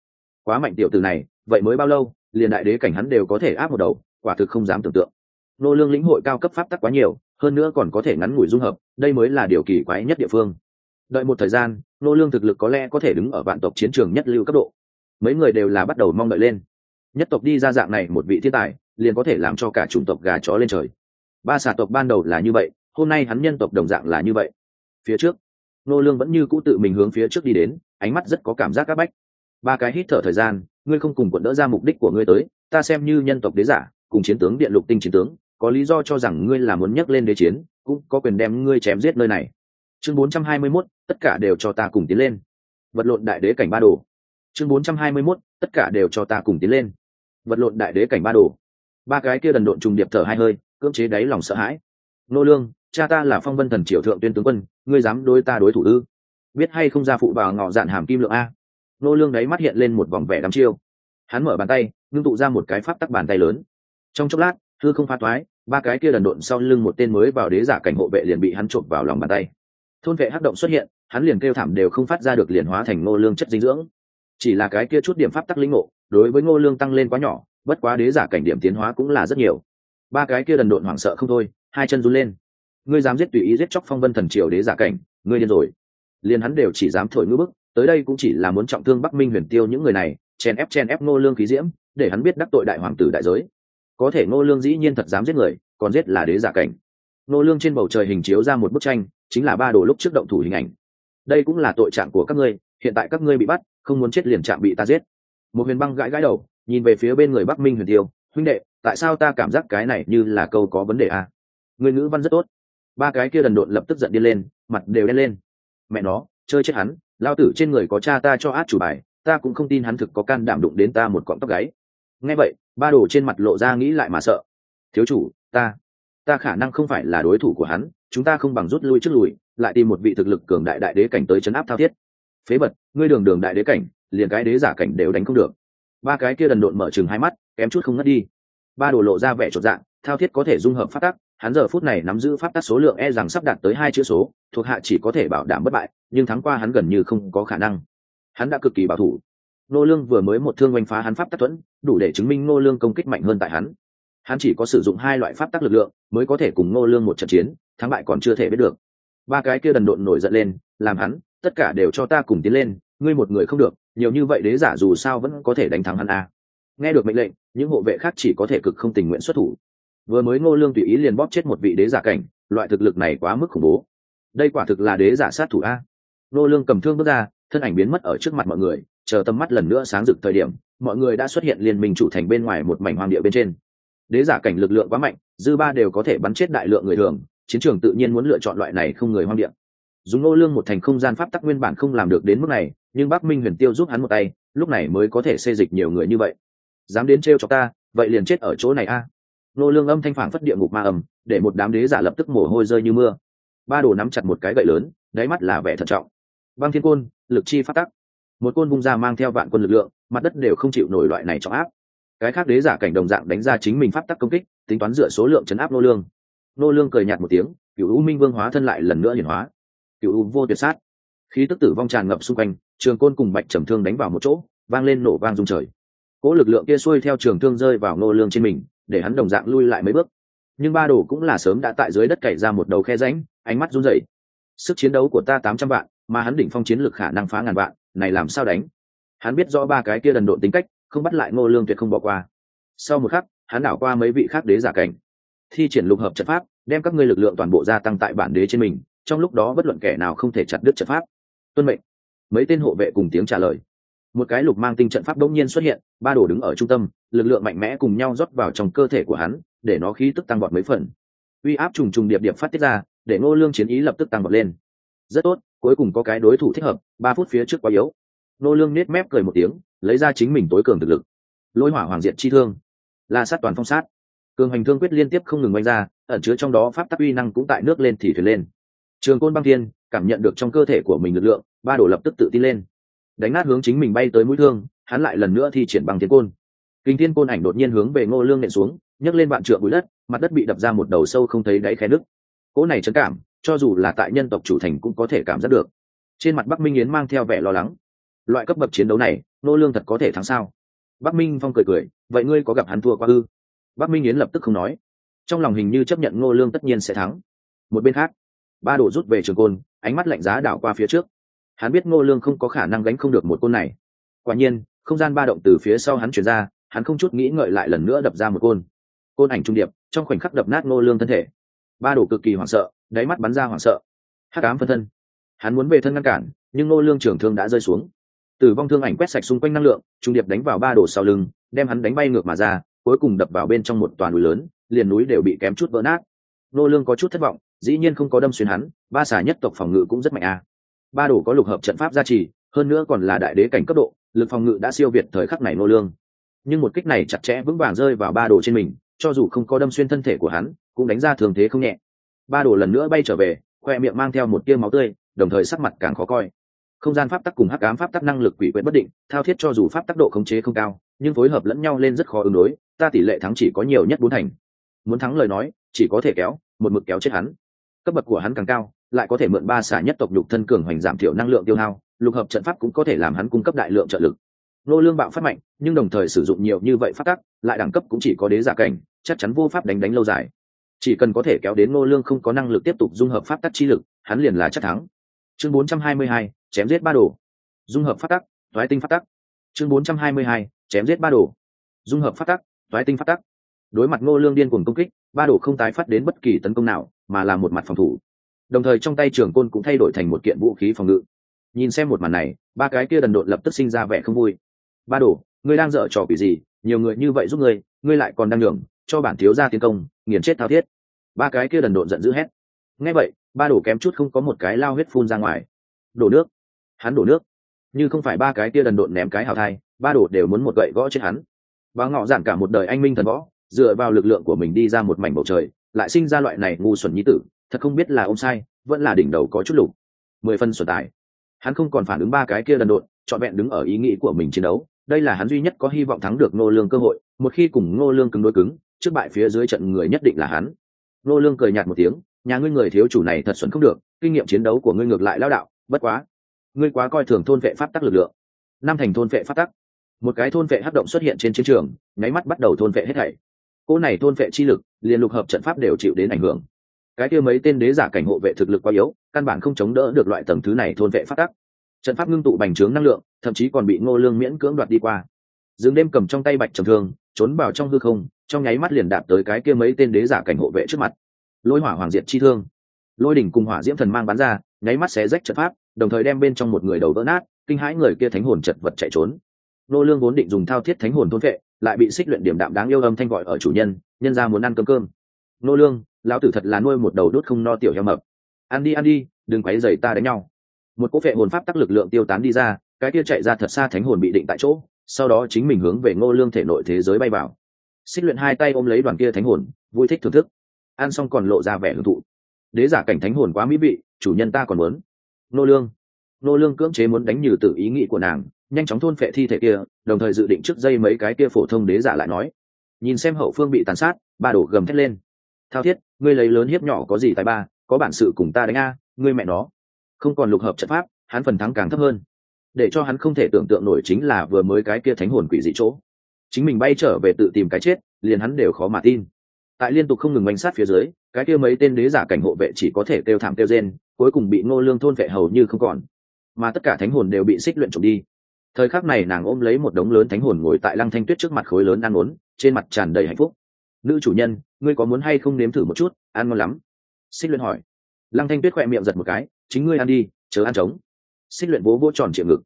Quá mạnh tiểu từ này, vậy mới bao lâu, liền đại đế cảnh hắn đều có thể áp một đầu, quả thực không dám tưởng tượng. Nô lương lĩnh hội cao cấp pháp tắc quá nhiều hơn nữa còn có thể ngắn ngủi dung hợp, đây mới là điều kỳ quái nhất địa phương. Đợi một thời gian, nô lương thực lực có lẽ có thể đứng ở vạn tộc chiến trường nhất lưu cấp độ. Mấy người đều là bắt đầu mong đợi lên. Nhất tộc đi ra dạng này một vị thiên tài, liền có thể làm cho cả chủng tộc gà chó lên trời. Ba xà tộc ban đầu là như vậy, hôm nay hắn nhân tộc đồng dạng là như vậy. Phía trước, nô lương vẫn như cũ tự mình hướng phía trước đi đến, ánh mắt rất có cảm giác các bách. Ba cái hít thở thời gian, ngươi không cùng quận đỡ ra mục đích của ngươi tới, ta xem như nhân tộc đế giả, cùng chiến tướng điện lục tinh chiến tướng có lý do cho rằng ngươi là muốn nhấc lên đế chiến cũng có quyền đem ngươi chém giết nơi này. Chương 421, tất cả đều cho ta cùng tiến lên. Vật lộn đại đế cảnh ba đồ. Chương 421, tất cả đều cho ta cùng tiến lên. Vật lộn đại đế cảnh ba đồ. Ba cái kia đần độn trùng điệp thở hai hơi cưỡng chế đáy lòng sợ hãi. Nô lương cha ta là phong vân thần triều thượng tuyên tướng quân ngươi dám đối ta đối thủ ư? Biết hay không ra phụ vào ngọ dạn hàm kim lượng a? Nô lương đấy mắt hiện lên một vòng vẻ đăm chiêu. Hắn mở bàn tay ngưng tụ ra một cái pháp tắc bàn tay lớn. Trong chốc lát hư không pha toái, ba cái kia đần độn sau lưng một tên mới vào đế giả cảnh hộ vệ liền bị hắn trộm vào lòng bàn tay. Thôn vệ hắc động xuất hiện, hắn liền kêu thảm đều không phát ra được liền hóa thành ngô lương chất dinh dưỡng. Chỉ là cái kia chút điểm pháp tắc linh ngộ, đối với ngô lương tăng lên quá nhỏ, bất quá đế giả cảnh điểm tiến hóa cũng là rất nhiều. Ba cái kia đần độn hoảng sợ không thôi, hai chân run lên. Ngươi dám giết tùy ý giết chóc phong vân thần triều đế giả cảnh, ngươi điên rồi. Liền hắn đều chỉ dám thổi ngữ bức, tới đây cũng chỉ là muốn trọng thương bắc minh huyền tiêu những người này, chèn ép chèn ép ngô lương khí diễm, để hắn biết đắc tội đại hoàng tử đại giới có thể ngô lương dĩ nhiên thật dám giết người, còn giết là đế giả cảnh. Ngô lương trên bầu trời hình chiếu ra một bức tranh, chính là ba đồ lúc trước động thủ hình ảnh. Đây cũng là tội trạng của các ngươi, hiện tại các ngươi bị bắt, không muốn chết liền chạm bị ta giết. Một huyền băng gãi gãi đầu, nhìn về phía bên người bắc minh huyền tiêu, huynh đệ, tại sao ta cảm giác cái này như là câu có vấn đề à? người ngữ văn rất tốt. Ba cái kia đần độn lập tức giận điên lên, mặt đều đen lên. Mẹ nó, chơi chết hắn, lao tử trên người có cha ta cho át chủ bài, ta cũng không tin hắn thực có can đảm đụng đến ta một cọng tóc gáy nghe vậy, ba đồ trên mặt lộ ra nghĩ lại mà sợ. Thiếu chủ, ta ta khả năng không phải là đối thủ của hắn, chúng ta không bằng rút lui trước lùi, lại tìm một vị thực lực cường đại đại đế cảnh tới chấn áp thao thiết. Phế bật ngươi đường đường đại đế cảnh, liền cái đế giả cảnh đều đánh không được. Ba cái kia đần độn mở chừng hai mắt, kém chút không ngất đi. Ba đồ lộ ra vẻ chột dạng, thao thiết có thể dung hợp phát tắc, hắn giờ phút này nắm giữ pháp tắc số lượng e rằng sắp đạt tới hai chữ số, thuộc hạ chỉ có thể bảo đảm bất bại, nhưng thắng qua hắn gần như không có khả năng. Hắn đã cực kỳ bảo thủ nô lương vừa mới một thương oanh phá hắn pháp tắc thuẫn, đủ để chứng minh nô lương công kích mạnh hơn tại hắn. Hắn chỉ có sử dụng hai loại pháp tắc lực lượng, mới có thể cùng nô lương một trận chiến, thắng bại còn chưa thể biết được. Ba cái kia đần độn nổi giận lên, làm hắn, tất cả đều cho ta cùng tiến lên, ngươi một người không được, nhiều như vậy đế giả dù sao vẫn có thể đánh thắng hắn a. Nghe được mệnh lệnh, những hộ vệ khác chỉ có thể cực không tình nguyện xuất thủ. Vừa mới ngô lương tùy ý liền bóp chết một vị đế giả cảnh, loại thực lực này quá mức khủng bố. Đây quả thực là đế giả sát thủ a. Ngô lương cầm thương bước ra, thân ảnh biến mất ở trước mặt mọi người chờ tầm mắt lần nữa sáng rực thời điểm, mọi người đã xuất hiện liên minh chủ thành bên ngoài một mảnh hoang địa bên trên. Đế giả cảnh lực lượng quá mạnh, dư ba đều có thể bắn chết đại lượng người thường, chiến trường tự nhiên muốn lựa chọn loại này không người hoang địa. Dùng nô lương một thành không gian pháp tắc nguyên bản không làm được đến mức này, nhưng bắc minh huyền tiêu giúp hắn một tay, lúc này mới có thể xê dịch nhiều người như vậy. Dám đến trêu cho ta, vậy liền chết ở chỗ này a. Nô lương âm thanh phảng phất địa ngục ma ầm để một đám đế giả lập tức mồ hôi rơi như mưa. Ba đồ nắm chặt một cái gậy lớn, đáy mắt là vẻ thận trọng. Băng thiên côn, lực chi phát tắc một côn vung ra mang theo vạn quân lực lượng, mặt đất đều không chịu nổi loại này trọng áp. Cái khác đế giả cảnh đồng dạng đánh ra chính mình pháp tắc công kích, tính toán dựa số lượng chấn áp nô lương. Nô lương cười nhạt một tiếng cựu u minh vương hóa thân lại lần nữa hiển hóa. Cựu u vô tuyệt sát. Khí tức tử vong tràn ngập xung quanh, trường côn cùng bạch trầm thương đánh vào một chỗ, vang lên nổ vang rung trời. Cỗ lực lượng kia xuôi theo trường thương rơi vào nô lương trên mình, để hắn đồng dạng lui lại mấy bước. Nhưng ba đồ cũng là sớm đã tại dưới đất cày ra một đầu khe rãnh, ánh mắt run rẩy. Sức chiến đấu của ta tám trăm vạn, mà hắn đỉnh phong chiến lực khả năng phá ngàn vạn này làm sao đánh? Hắn biết rõ ba cái kia đần độn tính cách, không bắt lại ngô lương tuyệt không bỏ qua. Sau một khắc, hắn đảo qua mấy vị khác đế giả cảnh. Thi triển lục hợp trận pháp, đem các ngươi lực lượng toàn bộ gia tăng tại bản đế trên mình, trong lúc đó bất luận kẻ nào không thể chặt đứt trận pháp. Tuân mệnh. Mấy tên hộ vệ cùng tiếng trả lời. Một cái lục mang tinh trận pháp đống nhiên xuất hiện, ba đồ đứng ở trung tâm, lực lượng mạnh mẽ cùng nhau rót vào trong cơ thể của hắn, để nó khí tức tăng vọt mấy phần. Uy áp trùng trùng điệp điệp phát tiết ra, để ngô lương chiến ý lập tức tăng vọt lên. Rất tốt cuối cùng có cái đối thủ thích hợp, ba phút phía trước quá yếu. Ngô lương nết mép cười một tiếng, lấy ra chính mình tối cường thực lực. Lôi hỏa hoàng diện chi thương. La sát toàn phong sát. Cường hành thương quyết liên tiếp không ngừng oanh ra, ẩn chứa trong đó pháp tắc uy năng cũng tại nước lên thì thuyền lên. Trường côn băng thiên, cảm nhận được trong cơ thể của mình lực lượng, ba đổ lập tức tự tin lên. Đánh nát hướng chính mình bay tới mũi thương, hắn lại lần nữa thi triển bằng thiên côn. Kinh thiên côn ảnh đột nhiên hướng về ngô lương nện xuống, nhấc lên vạn trượng bụi đất, mặt đất bị đập ra một đầu sâu không thấy đáy khe nứt. Cỗ này chấn cảm cho dù là tại nhân tộc chủ thành cũng có thể cảm giác được. Trên mặt bắc minh yến mang theo vẻ lo lắng. Loại cấp bậc chiến đấu này ngô lương thật có thể thắng sao? Bắc minh phong cười cười, vậy ngươi có gặp hắn thua qua ư? Bắc minh yến lập tức không nói. Trong lòng hình như chấp nhận ngô lương tất nhiên sẽ thắng. Một bên khác, ba đổ rút về trường côn, ánh mắt lạnh giá đảo qua phía trước. Hắn biết ngô lương không có khả năng gánh không được một côn này. Quả nhiên, không gian ba động từ phía sau hắn chuyển ra, hắn không chút nghĩ ngợi lại lần nữa đập ra một côn. Côn ảnh trung điệp, trong khoảnh khắc đập nát ngô lương thân thể. Ba Đổ cực kỳ hoảng sợ đáy mắt bắn ra hoảng sợ. Hắc ám phân thân. Hắn muốn về thân ngăn cản, nhưng ngô lương trưởng thương đã rơi xuống. Tử vong thương ảnh quét sạch xung quanh năng lượng, trung điệp đánh vào ba đồ sau lưng, đem hắn đánh bay ngược mà ra, cuối cùng đập vào bên trong một toàn núi lớn, liền núi đều bị kém chút vỡ nát. Ngô lương có chút thất vọng, dĩ nhiên không có đâm xuyên hắn, ba xà nhất tộc phòng ngự cũng rất mạnh a. Ba đồ có lục hợp trận pháp gia trì, hơn nữa còn là đại đế cảnh cấp độ, lực phòng ngự đã siêu việt thời khắc này ngô lương. Nhưng một kích này chặt chẽ vững vàng rơi vào ba đồ trên mình, cho dù không có đâm xuyên thân thể của hắn, cũng đánh ra thường thế không nhẹ ba đồ lần nữa bay trở về, khoe miệng mang theo một tia máu tươi, đồng thời sắc mặt càng khó coi. Không gian pháp tắc cùng hắc ám pháp tắc năng lực quỷ quyệt bất định, thao thiết cho dù pháp tắc độ khống chế không cao, nhưng phối hợp lẫn nhau lên rất khó ứng đối, ta tỷ lệ thắng chỉ có nhiều nhất bốn thành. Muốn thắng lời nói, chỉ có thể kéo, một mực kéo chết hắn. Cấp bậc của hắn càng cao, lại có thể mượn ba xả nhất tộc nhục thân cường hoành giảm thiểu năng lượng tiêu hao, lục hợp trận pháp cũng có thể làm hắn cung cấp đại lượng trợ lực. Nô lương bạo phát mạnh, nhưng đồng thời sử dụng nhiều như vậy phát tắc, lại đẳng cấp cũng chỉ có đế giả cảnh, chắc chắn vô pháp đánh đánh lâu dài chỉ cần có thể kéo đến Ngô lương không có năng lực tiếp tục dung hợp pháp tắc chi lực hắn liền là chắc thắng. Chương 422, chém giết ba đồ. Dung hợp pháp tắc thoái tinh pháp tắc. Chương 422, chém giết ba đồ. Dung hợp pháp tắc thoái tinh pháp tắc. Đối mặt Ngô lương điên cuồng công kích ba đồ không tái phát đến bất kỳ tấn công nào mà là một mặt phòng thủ. Đồng thời trong tay trường côn cũng thay đổi thành một kiện vũ khí phòng ngự. Nhìn xem một màn này ba cái kia đần độn lập tức sinh ra vẻ không vui. Ba đồ ngươi đang dở trò quỷ gì? Nhiều người như vậy giúp ngươi ngươi lại còn đang nhường cho bản thiếu gia tiến công nghiền chết thao thiết. Ba cái kia đần độn giận dữ hét. Nghe vậy, ba đổ kém chút không có một cái lao huyết phun ra ngoài. Đổ nước. Hắn đổ nước. Như không phải ba cái kia đần độn ném cái hào thai, ba đổ đều muốn một gậy gõ chết hắn. Và ngọ giản cả một đời anh minh thần võ, dựa vào lực lượng của mình đi ra một mảnh bầu trời, lại sinh ra loại này ngu xuẩn nhí tử, thật không biết là ông sai, vẫn là đỉnh đầu có chút lục. Mười phân xuẩn tài. Hắn không còn phản ứng ba cái kia đần độn, trọn vẹn đứng ở ý nghĩ của mình chiến đấu. Đây là hắn duy nhất có hy vọng thắng được ngô lương cơ hội, một khi cùng ngô lương cứng đối cứng trước bại phía dưới trận người nhất định là hắn. Ngô lương cười nhạt một tiếng, nhà ngươi người thiếu chủ này thật xuẩn không được, kinh nghiệm chiến đấu của ngươi ngược lại lao đạo, bất quá, ngươi quá coi thường thôn vệ pháp tắc lực lượng. Năm thành thôn vệ pháp tắc. Một cái thôn vệ hấp động xuất hiện trên chiến trường, nháy mắt bắt đầu thôn vệ hết thảy. Cô này thôn vệ chi lực, liền lục hợp trận pháp đều chịu đến ảnh hưởng. Cái kia mấy tên đế giả cảnh hộ vệ thực lực quá yếu, căn bản không chống đỡ được loại tầng thứ này thôn vệ pháp tắc. Trận pháp ngưng tụ bành trướng năng lượng, thậm chí còn bị ngô lương miễn cưỡng đoạt đi qua. Dương đêm cầm trong tay bạch trầm thương, trốn vào trong hư không trong nháy mắt liền đạp tới cái kia mấy tên đế giả cảnh hộ vệ trước mặt. Lôi hỏa hoàng diệt chi thương. Lôi đỉnh cùng hỏa diễm thần mang bắn ra, nháy mắt xé rách trận pháp, đồng thời đem bên trong một người đầu vỡ nát, kinh hãi người kia thánh hồn chật vật chạy trốn. Nô lương vốn định dùng thao thiết thánh hồn thôn vệ, lại bị xích luyện điểm đạm đáng yêu âm thanh gọi ở chủ nhân nhân ra muốn ăn cơm cơm. Nô lương, lão tử thật là nuôi một đầu đốt không no tiểu heo mập. Ăn đi ăn đi, đừng quấy rầy ta đánh nhau. Một cỗ vệ hồn pháp tắc lực lượng tiêu tán đi ra, cái kia chạy ra thật xa thánh hồn bị định tại chỗ, sau đó chính mình hướng về ngô lương thể nội thế giới bay vào xích luyện hai tay ôm lấy đoàn kia thánh hồn, vui thích thưởng thức. Ăn xong còn lộ ra vẻ hưởng thụ. Đế giả cảnh thánh hồn quá mỹ vị, chủ nhân ta còn muốn. Nô lương. Nô lương cưỡng chế muốn đánh nhừ tự ý nghĩ của nàng, nhanh chóng thôn phệ thi thể kia, đồng thời dự định trước dây mấy cái kia phổ thông đế giả lại nói. Nhìn xem hậu phương bị tàn sát, ba đổ gầm thét lên. Thao thiết, ngươi lấy lớn hiếp nhỏ có gì tài ba, có bản sự cùng ta đánh a, ngươi mẹ nó. Không còn lục hợp trận pháp, hắn phần thắng càng thấp hơn. Để cho hắn không thể tưởng tượng nổi chính là vừa mới cái kia thánh hồn quỷ dị chỗ chính mình bay trở về tự tìm cái chết, liền hắn đều khó mà tin. Tại liên tục không ngừng manh sát phía dưới, cái kia mấy tên đế giả cảnh hộ vệ chỉ có thể kêu thảm kêu rên, cuối cùng bị ngô lương thôn vệ hầu như không còn. Mà tất cả thánh hồn đều bị xích luyện trộm đi. Thời khắc này nàng ôm lấy một đống lớn thánh hồn ngồi tại lăng thanh tuyết trước mặt khối lớn ăn uống, trên mặt tràn đầy hạnh phúc. Nữ chủ nhân, ngươi có muốn hay không nếm thử một chút? Ăn ngon lắm. Xích luyện hỏi. Lăng thanh tuyết khoe miệng giật một cái, chính ngươi ăn đi, chớ ăn trống. Xích luyện vỗ vỗ tròn triệu ngực.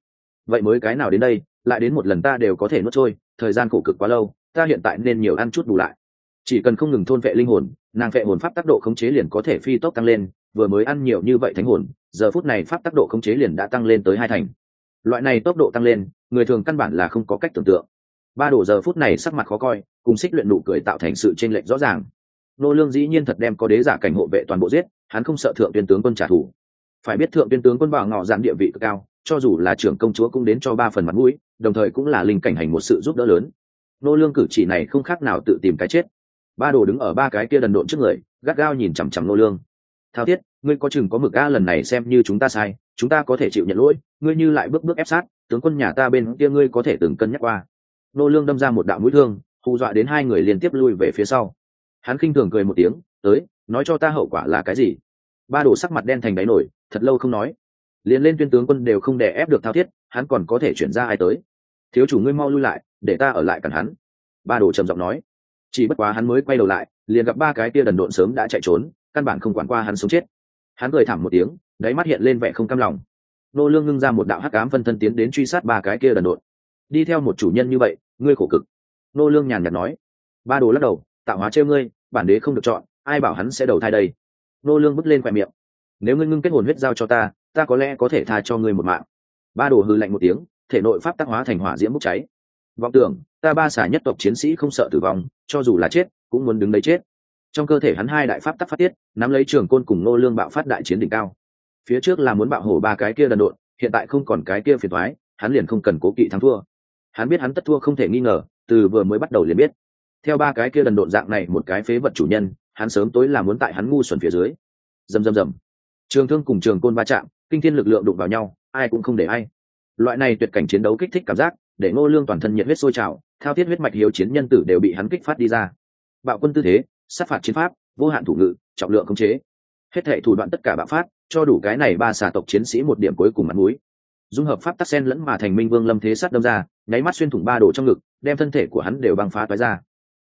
Vậy mới cái nào đến đây, lại đến một lần ta đều có thể nuốt trôi thời gian khổ cực quá lâu, ta hiện tại nên nhiều ăn chút bù lại. Chỉ cần không ngừng thôn vệ linh hồn, nàng vệ hồn pháp tác độ khống chế liền có thể phi tốc tăng lên, vừa mới ăn nhiều như vậy thánh hồn, giờ phút này pháp tác độ khống chế liền đã tăng lên tới hai thành. Loại này tốc độ tăng lên, người thường căn bản là không có cách tưởng tượng. Ba đổ giờ phút này sắc mặt khó coi, cùng xích luyện nụ cười tạo thành sự chênh lệch rõ ràng. Nô lương dĩ nhiên thật đem có đế giả cảnh hộ vệ toàn bộ giết, hắn không sợ thượng tuyên tướng quân trả thù. Phải biết thượng tuyên tướng quân bảo ngọ giản địa vị cực cao, cho dù là trưởng công chúa cũng đến cho ba phần mặt mũi đồng thời cũng là linh cảnh hành một sự giúp đỡ lớn. Nô lương cử chỉ này không khác nào tự tìm cái chết. Ba đồ đứng ở ba cái kia đần độn trước người, gắt gao nhìn chằm chằm nô lương. Thao thiết, ngươi có chừng có mực a lần này xem như chúng ta sai, chúng ta có thể chịu nhận lỗi, ngươi như lại bước bước ép sát, tướng quân nhà ta bên kia ngươi có thể từng cân nhắc qua. Nô lương đâm ra một đạo mũi thương, hù dọa đến hai người liên tiếp lui về phía sau. Hắn khinh thường cười một tiếng, tới, nói cho ta hậu quả là cái gì? Ba đồ sắc mặt đen thành đáy nổi, thật lâu không nói. Liền lên tuyên tướng quân đều không đè ép được thao thiết, hắn còn có thể chuyển ra ai tới? Thiếu chủ ngươi mau lui lại, để ta ở lại cản hắn. Ba đồ trầm giọng nói. Chỉ bất quá hắn mới quay đầu lại, liền gặp ba cái tia đần độn sớm đã chạy trốn, căn bản không quản qua hắn sống chết. Hắn cười thảm một tiếng, đáy mắt hiện lên vẻ không cam lòng. Nô lương ngưng ra một đạo hắc ám phân thân tiến đến truy sát ba cái kia đần độn. Đi theo một chủ nhân như vậy, ngươi khổ cực. Nô lương nhàn nhạt nói. Ba đồ lắc đầu, tạo hóa trêu ngươi, bản đế không được chọn, ai bảo hắn sẽ đầu thai đây? Nô lương bước lên khoe miệng. Nếu ngươi ngưng kết hồn huyết giao cho ta ta có lẽ có thể tha cho ngươi một mạng. Ba đồ hư lạnh một tiếng thể nội pháp tác hóa thành hỏa diễm bốc cháy. Vọng tưởng ta ba xả nhất tộc chiến sĩ không sợ tử vong cho dù là chết cũng muốn đứng đấy chết. Trong cơ thể hắn hai đại pháp tắc phát tiết nắm lấy trường côn cùng nô lương bạo phát đại chiến đỉnh cao. Phía trước là muốn bạo hổ ba cái kia đần độn hiện tại không còn cái kia phiền thoái hắn liền không cần cố kỵ thắng thua. Hắn biết hắn tất thua không thể nghi ngờ từ vừa mới bắt đầu liền biết. Theo ba cái kia đần độn dạng này một cái phế vật chủ nhân hắn sớm tối là muốn tại hắn ngu xuẩn phía dưới. Rầm rầm rầm, trường thương cùng trường côn va chạm kinh thiên lực lượng đụng vào nhau ai cũng không để ai loại này tuyệt cảnh chiến đấu kích thích cảm giác, để ngô lương toàn thân nhiệt huyết sôi trào, thao thiết huyết mạch hiếu chiến nhân tử đều bị hắn kích phát đi ra. Bạo quân tư thế, sát phạt chiến pháp, vô hạn thủ ngự, trọng lượng khống chế. Hết thể thủ đoạn tất cả bạo phát, cho đủ cái này ba xà tộc chiến sĩ một điểm cuối cùng mặt mũi. Dung hợp pháp tắc sen lẫn mà thành minh vương lâm thế sát đâm ra, nháy mắt xuyên thủng ba đồ trong ngực, đem thân thể của hắn đều băng phá toái ra.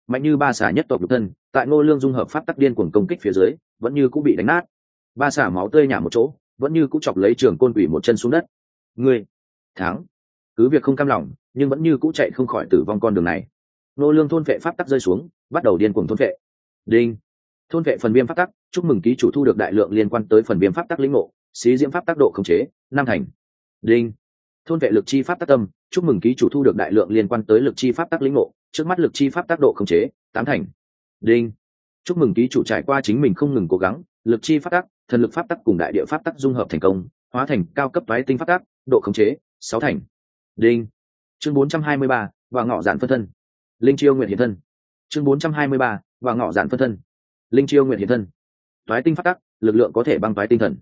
Mạnh như ba xà nhất tộc lục thân, tại ngô lương dung hợp pháp tắc điên cuồng công kích phía dưới, vẫn như cũng bị đánh nát. Ba xà máu tươi nhả một chỗ, vẫn như cũng chọc lấy trường côn quỷ một chân xuống đất. Ngươi tháng cứ việc không cam lòng, nhưng vẫn như cũ chạy không khỏi tử vong con đường này. Nô lương thôn vệ pháp tắc rơi xuống, bắt đầu điên cuồng thôn vệ. Đinh. Thôn vệ phần viêm pháp tắc, chúc mừng ký chủ thu được đại lượng liên quan tới phần viêm pháp tắc lĩnh ngộ, xí diễm pháp tác độ khống chế, năm thành. Đinh. Thôn vệ lực chi pháp tác tâm, chúc mừng ký chủ thu được đại lượng liên quan tới lực chi pháp tác lĩnh ngộ, trước mắt lực chi pháp tác độ khống chế, tám thành. Đinh. Chúc mừng ký chủ trải qua chính mình không ngừng cố gắng, lực chi pháp tắc, thần lực pháp tắc cùng đại địa pháp tắc dung hợp thành công, hóa thành cao cấp toái tinh pháp tắc, độ khống chế sáu thành. Đinh. Chương bốn trăm hai mươi ba và ngọ giản phân thân. Linh chiêu nguyện hiện thân. Chương bốn trăm hai mươi ba và ngọ giản phân thân. Linh chiêu nguyện hiện thân. Toái tinh phát tắc, lực lượng có thể băng toái tinh thần.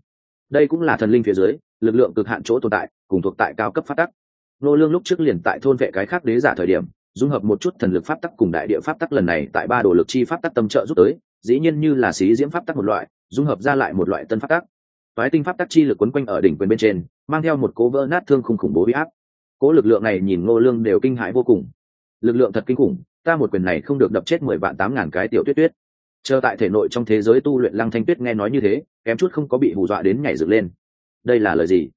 Đây cũng là thần linh phía dưới, lực lượng cực hạn chỗ tồn tại, cùng thuộc tại cao cấp phát tắc. Nô lương lúc trước liền tại thôn vệ cái khác đế giả thời điểm, dung hợp một chút thần lực pháp tắc cùng đại địa pháp tắc lần này tại ba đồ lực chi pháp tắc tâm trợ giúp tới, dĩ nhiên như là xí diễm pháp tắc một loại, dung hợp ra lại một loại tân pháp tắc toái tinh pháp tắc chi lực quấn quanh ở đỉnh quyền bên trên, mang theo một cố vỡ nát thương khủng khủng bố bị áp. Cố lực lượng này nhìn ngô lương đều kinh hãi vô cùng. Lực lượng thật kinh khủng, ta một quyền này không được đập chết mười vạn tám ngàn cái tiểu tuyết tuyết. Chờ tại thể nội trong thế giới tu luyện lăng thanh tuyết nghe nói như thế, kém chút không có bị hù dọa đến nhảy dựng lên. Đây là lời gì?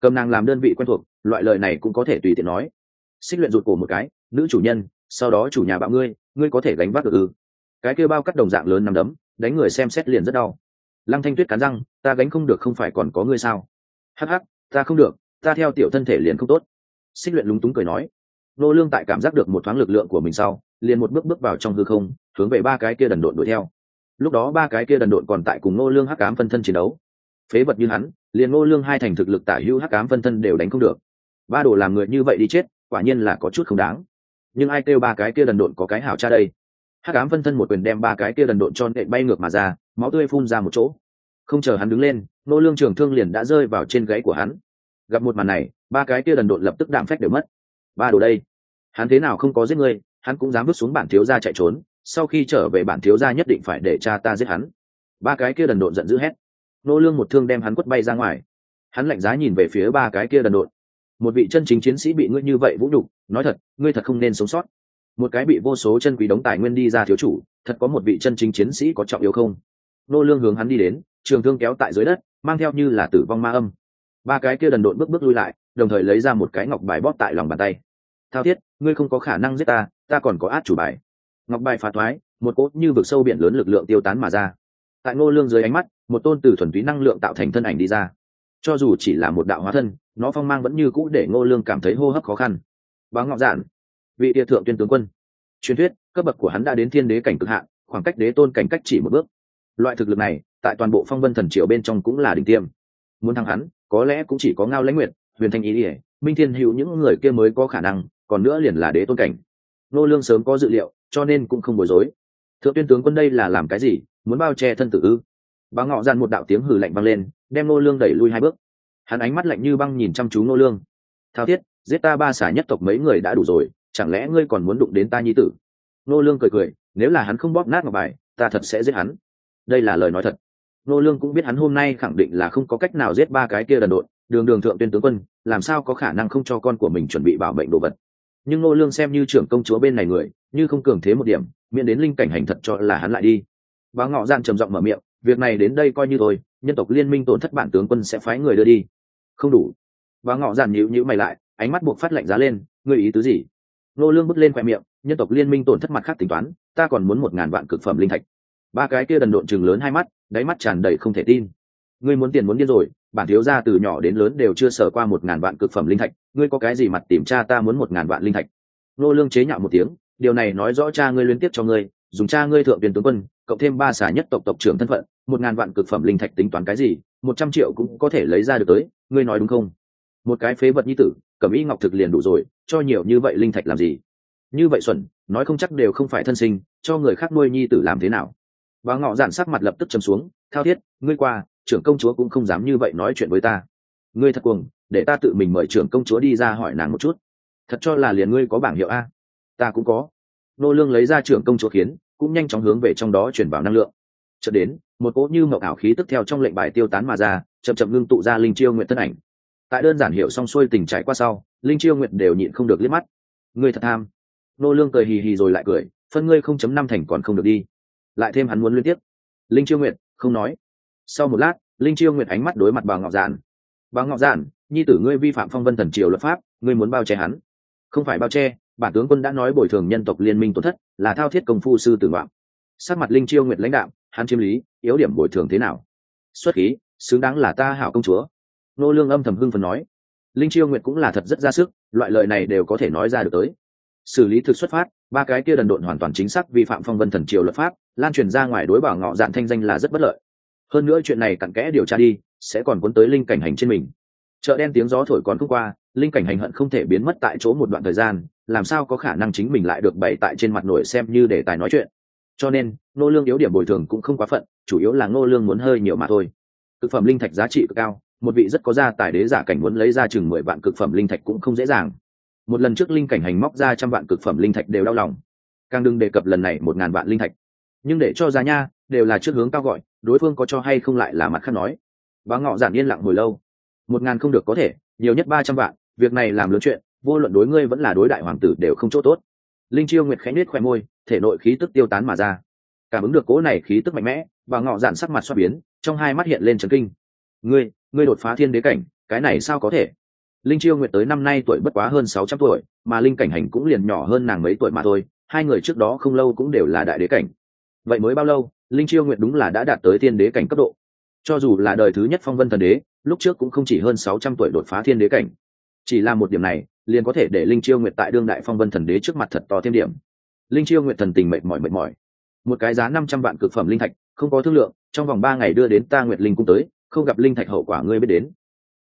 Cầm nàng làm đơn vị quen thuộc, loại lời này cũng có thể tùy tiện nói. Xích luyện rụt cổ một cái, nữ chủ nhân, sau đó chủ nhà bạo ngươi ngươi có thể gánh vác được ư? Cái kêu bao cắt đồng dạng lớn nằm đấm, đánh người xem xét liền rất đau lăng thanh tuyết cắn răng, ta gánh không được không phải còn có ngươi sao? Hắc hắc, ta không được, ta theo tiểu thân thể liền không tốt. Xích luyện lúng túng cười nói. Nô lương tại cảm giác được một thoáng lực lượng của mình sau, liền một bước bước vào trong hư không, hướng về ba cái kia đần độn đuổi theo. Lúc đó ba cái kia đần độn còn tại cùng nô lương hắc ám phân thân chiến đấu. Phế vật như hắn, liền nô lương hai thành thực lực tả hữu hắc ám phân thân đều đánh không được. Ba đồ làm người như vậy đi chết, quả nhiên là có chút không đáng. Nhưng ai kêu ba cái kia đần độn có cái hảo cha đây? Hắc ám phân thân một quyền đem ba cái kia đần độn cho nệ bay ngược mà ra máu tươi phun ra một chỗ. Không chờ hắn đứng lên, nô lương trường thương liền đã rơi vào trên gáy của hắn. Gặp một màn này, ba cái kia đần độn lập tức đạm phách đều mất. Ba đồ đây, hắn thế nào không có giết ngươi, hắn cũng dám bước xuống bản thiếu gia chạy trốn, sau khi trở về bản thiếu gia nhất định phải để cha ta giết hắn. Ba cái kia đần độn giận dữ hét. Nô lương một thương đem hắn quất bay ra ngoài. Hắn lạnh giá nhìn về phía ba cái kia đần độn. Một vị chân chính chiến sĩ bị ngươi như vậy vũ nhục, nói thật, ngươi thật không nên sống sót. Một cái bị vô số chân quý đống tài nguyên đi ra thiếu chủ, thật có một vị chân chính chiến sĩ có trọng yếu không? Nô lương hướng hắn đi đến, trường thương kéo tại dưới đất, mang theo như là tử vong ma âm. Ba cái kia đần độn bước bước lui lại, đồng thời lấy ra một cái ngọc bài bóp tại lòng bàn tay. Thao thiết, ngươi không có khả năng giết ta ta còn có át chủ bài. Ngọc bài phá thoái, một cốt như vực sâu biển lớn lực lượng tiêu tán mà ra. Tại ngô lương dưới ánh mắt, một tôn từ thuần túy năng lượng tạo thành thân ảnh đi ra. Cho dù chỉ là một đạo hóa thân, nó phong mang vẫn như cũ để ngô lương cảm thấy hô hấp khó khăn. Báo ngọc giản, vị địa thượng tuyên tướng quân. Truyền thuyết, cấp bậc của hắn đã đến thiên đế cảnh cực hạn, khoảng cách đế tôn cảnh cách chỉ một bước loại thực lực này, tại toàn bộ phong vân thần triều bên trong cũng là đỉnh tiêm. Muốn thắng hắn, có lẽ cũng chỉ có ngao lãnh nguyệt, huyền thanh ý ỉa minh thiên hữu những người kia mới có khả năng, còn nữa liền là đế tôn cảnh. Nô lương sớm có dự liệu, cho nên cũng không bối rối. Thượng tuyên tướng quân đây là làm cái gì? Muốn bao che thân tử ư? Bà ngọ dàn một đạo tiếng hừ lạnh vang lên, đem nô lương đẩy lui hai bước. Hắn ánh mắt lạnh như băng nhìn chăm chú nô lương. Thao thiết, giết ta ba xả nhất tộc mấy người đã đủ rồi, chẳng lẽ ngươi còn muốn đụng đến ta nhi tử? Nô lương cười cười, nếu là hắn không bóp nát ngọc bài, ta thật sẽ giết hắn đây là lời nói thật. Nô lương cũng biết hắn hôm nay khẳng định là không có cách nào giết ba cái kia đần độn, đường đường thượng tuyên tướng quân, làm sao có khả năng không cho con của mình chuẩn bị bảo mệnh đồ vật. Nhưng nô lương xem như trưởng công chúa bên này người, như không cường thế một điểm, miễn đến linh cảnh hành thật cho là hắn lại đi. Bá ngọ gian trầm giọng mở miệng, việc này đến đây coi như thôi, nhân tộc liên minh tổn thất bản tướng quân sẽ phái người đưa đi. Không đủ. Bá ngọ gian nhíu nhíu mày lại, ánh mắt buộc phát lạnh giá lên, ngươi ý tứ gì? Nô lương bước lên khoe miệng, nhân tộc liên minh tổn thất mặt khác tính toán, ta còn muốn một ngàn vạn cực phẩm linh thạch ba cái kia đần độn chừng lớn hai mắt, đáy mắt tràn đầy không thể tin. Ngươi muốn tiền muốn điên rồi, bản thiếu gia từ nhỏ đến lớn đều chưa sở qua một ngàn vạn cực phẩm linh thạch, ngươi có cái gì mặt tìm cha ta muốn một ngàn vạn linh thạch? Nô lương chế nhạo một tiếng, điều này nói rõ cha ngươi liên tiếp cho ngươi, dùng cha ngươi thượng tiền tướng quân, cộng thêm ba xà nhất tộc tộc trưởng thân phận, một ngàn vạn cực phẩm linh thạch tính toán cái gì, một trăm triệu cũng có thể lấy ra được tới, ngươi nói đúng không? Một cái phế vật như tử cẩm y ngọc thực liền đủ rồi, cho nhiều như vậy linh thạch làm gì? Như vậy xuẩn, nói không chắc đều không phải thân sinh, cho người khác nuôi nhi tử làm thế nào? Và ngọ giản sắc mặt lập tức chấm xuống, thao thiết, ngươi qua, trưởng công chúa cũng không dám như vậy nói chuyện với ta. Ngươi thật cuồng, để ta tự mình mời trưởng công chúa đi ra hỏi nàng một chút. Thật cho là liền ngươi có bảng hiệu a. Ta cũng có. Nô lương lấy ra trưởng công chúa khiến cũng nhanh chóng hướng về trong đó chuyển vào năng lượng. Chợt đến, một cỗ như mộng ảo khí tức theo trong lệnh bài tiêu tán mà ra, chậm chậm ngưng tụ ra linh chiêu nguyện thân ảnh. Tại đơn giản hiểu xong xuôi tình trải qua sau, linh chiêu nguyện đều nhịn không được liếc mắt. Ngươi thật tham. Nô lương cười hì hì rồi lại cười, phân ngươi không chấm năm thành còn không được đi lại thêm hắn muốn liên tiếp. Linh chiêu Nguyệt không nói. Sau một lát, linh chiêu Nguyệt ánh mắt đối mặt bà ngọc giản. Bà ngọc giản, nhi tử ngươi vi phạm phong vân thần triều luật pháp, ngươi muốn bao che hắn. Không phải bao che, bản tướng quân đã nói bồi thường nhân tộc liên minh tổn thất, là thao thiết công phu sư tử ngoạm sát mặt linh chiêu Nguyệt lãnh đạo hắn chiêm lý, yếu điểm bồi thường thế nào? Xuất khí, xứng đáng là ta hảo công chúa. Nô lương âm thầm hưng phần nói. Linh chiêu Nguyệt cũng là thật rất ra sức, loại lời này đều có thể nói ra được tới xử lý thực xuất phát, ba cái kia đần độn hoàn toàn chính xác vi phạm phong vân thần triều luật pháp, lan truyền ra ngoài đối bảo ngọ dạn thanh danh là rất bất lợi. Hơn nữa chuyện này cặn kẽ điều tra đi, sẽ còn cuốn tới linh cảnh hành trên mình. Chợ đen tiếng gió thổi còn không qua, linh cảnh hành hận không thể biến mất tại chỗ một đoạn thời gian, làm sao có khả năng chính mình lại được bày tại trên mặt nổi xem như để tài nói chuyện. Cho nên nô lương yếu điểm bồi thường cũng không quá phận, chủ yếu là nô lương muốn hơi nhiều mà thôi. Cực phẩm linh thạch giá trị cực cao, một vị rất có gia tài đế giả cảnh muốn lấy ra chừng mười vạn cực phẩm linh thạch cũng không dễ dàng một lần trước linh cảnh hành móc ra trăm vạn cực phẩm linh thạch đều đau lòng. Càng đừng đề cập lần này một ngàn vạn linh thạch. Nhưng để cho ra nha đều là trước hướng cao gọi, đối phương có cho hay không lại là mặt khác nói. Và ngọ giản yên lặng hồi lâu. Một ngàn không được có thể, nhiều nhất ba trăm vạn, việc này làm lớn chuyện, vô luận đối ngươi vẫn là đối đại hoàng tử đều không chỗ tốt. Linh chiêu nguyệt khẽ nết khoe môi, thể nội khí tức tiêu tán mà ra. Cảm ứng được cố này khí tức mạnh mẽ và ngọ giản sắc mặt xoa biến, trong hai mắt hiện lên trấn kinh. Ngươi ngươi đột phá thiên đế cảnh, cái này sao có thể? Linh chiêu nguyệt tới năm nay tuổi bất quá hơn sáu trăm tuổi, mà linh cảnh hành cũng liền nhỏ hơn nàng mấy tuổi mà thôi, hai người trước đó không lâu cũng đều là đại đế cảnh. Vậy mới bao lâu, linh chiêu nguyệt đúng là đã đạt tới thiên đế cảnh cấp độ. Cho dù là đời thứ nhất phong vân thần đế, lúc trước cũng không chỉ hơn sáu trăm tuổi đột phá thiên đế cảnh. Chỉ là một điểm này, liền có thể để linh chiêu nguyệt tại đương đại phong vân thần đế trước mặt thật to thêm điểm. Linh chiêu nguyệt thần tình mệt mỏi mệt mỏi. Một cái giá năm trăm vạn cực phẩm linh thạch, không có thương lượng, trong vòng ba ngày đưa đến ta nguyệt linh cung tới, không gặp linh thạch hậu quả ngươi biết đến.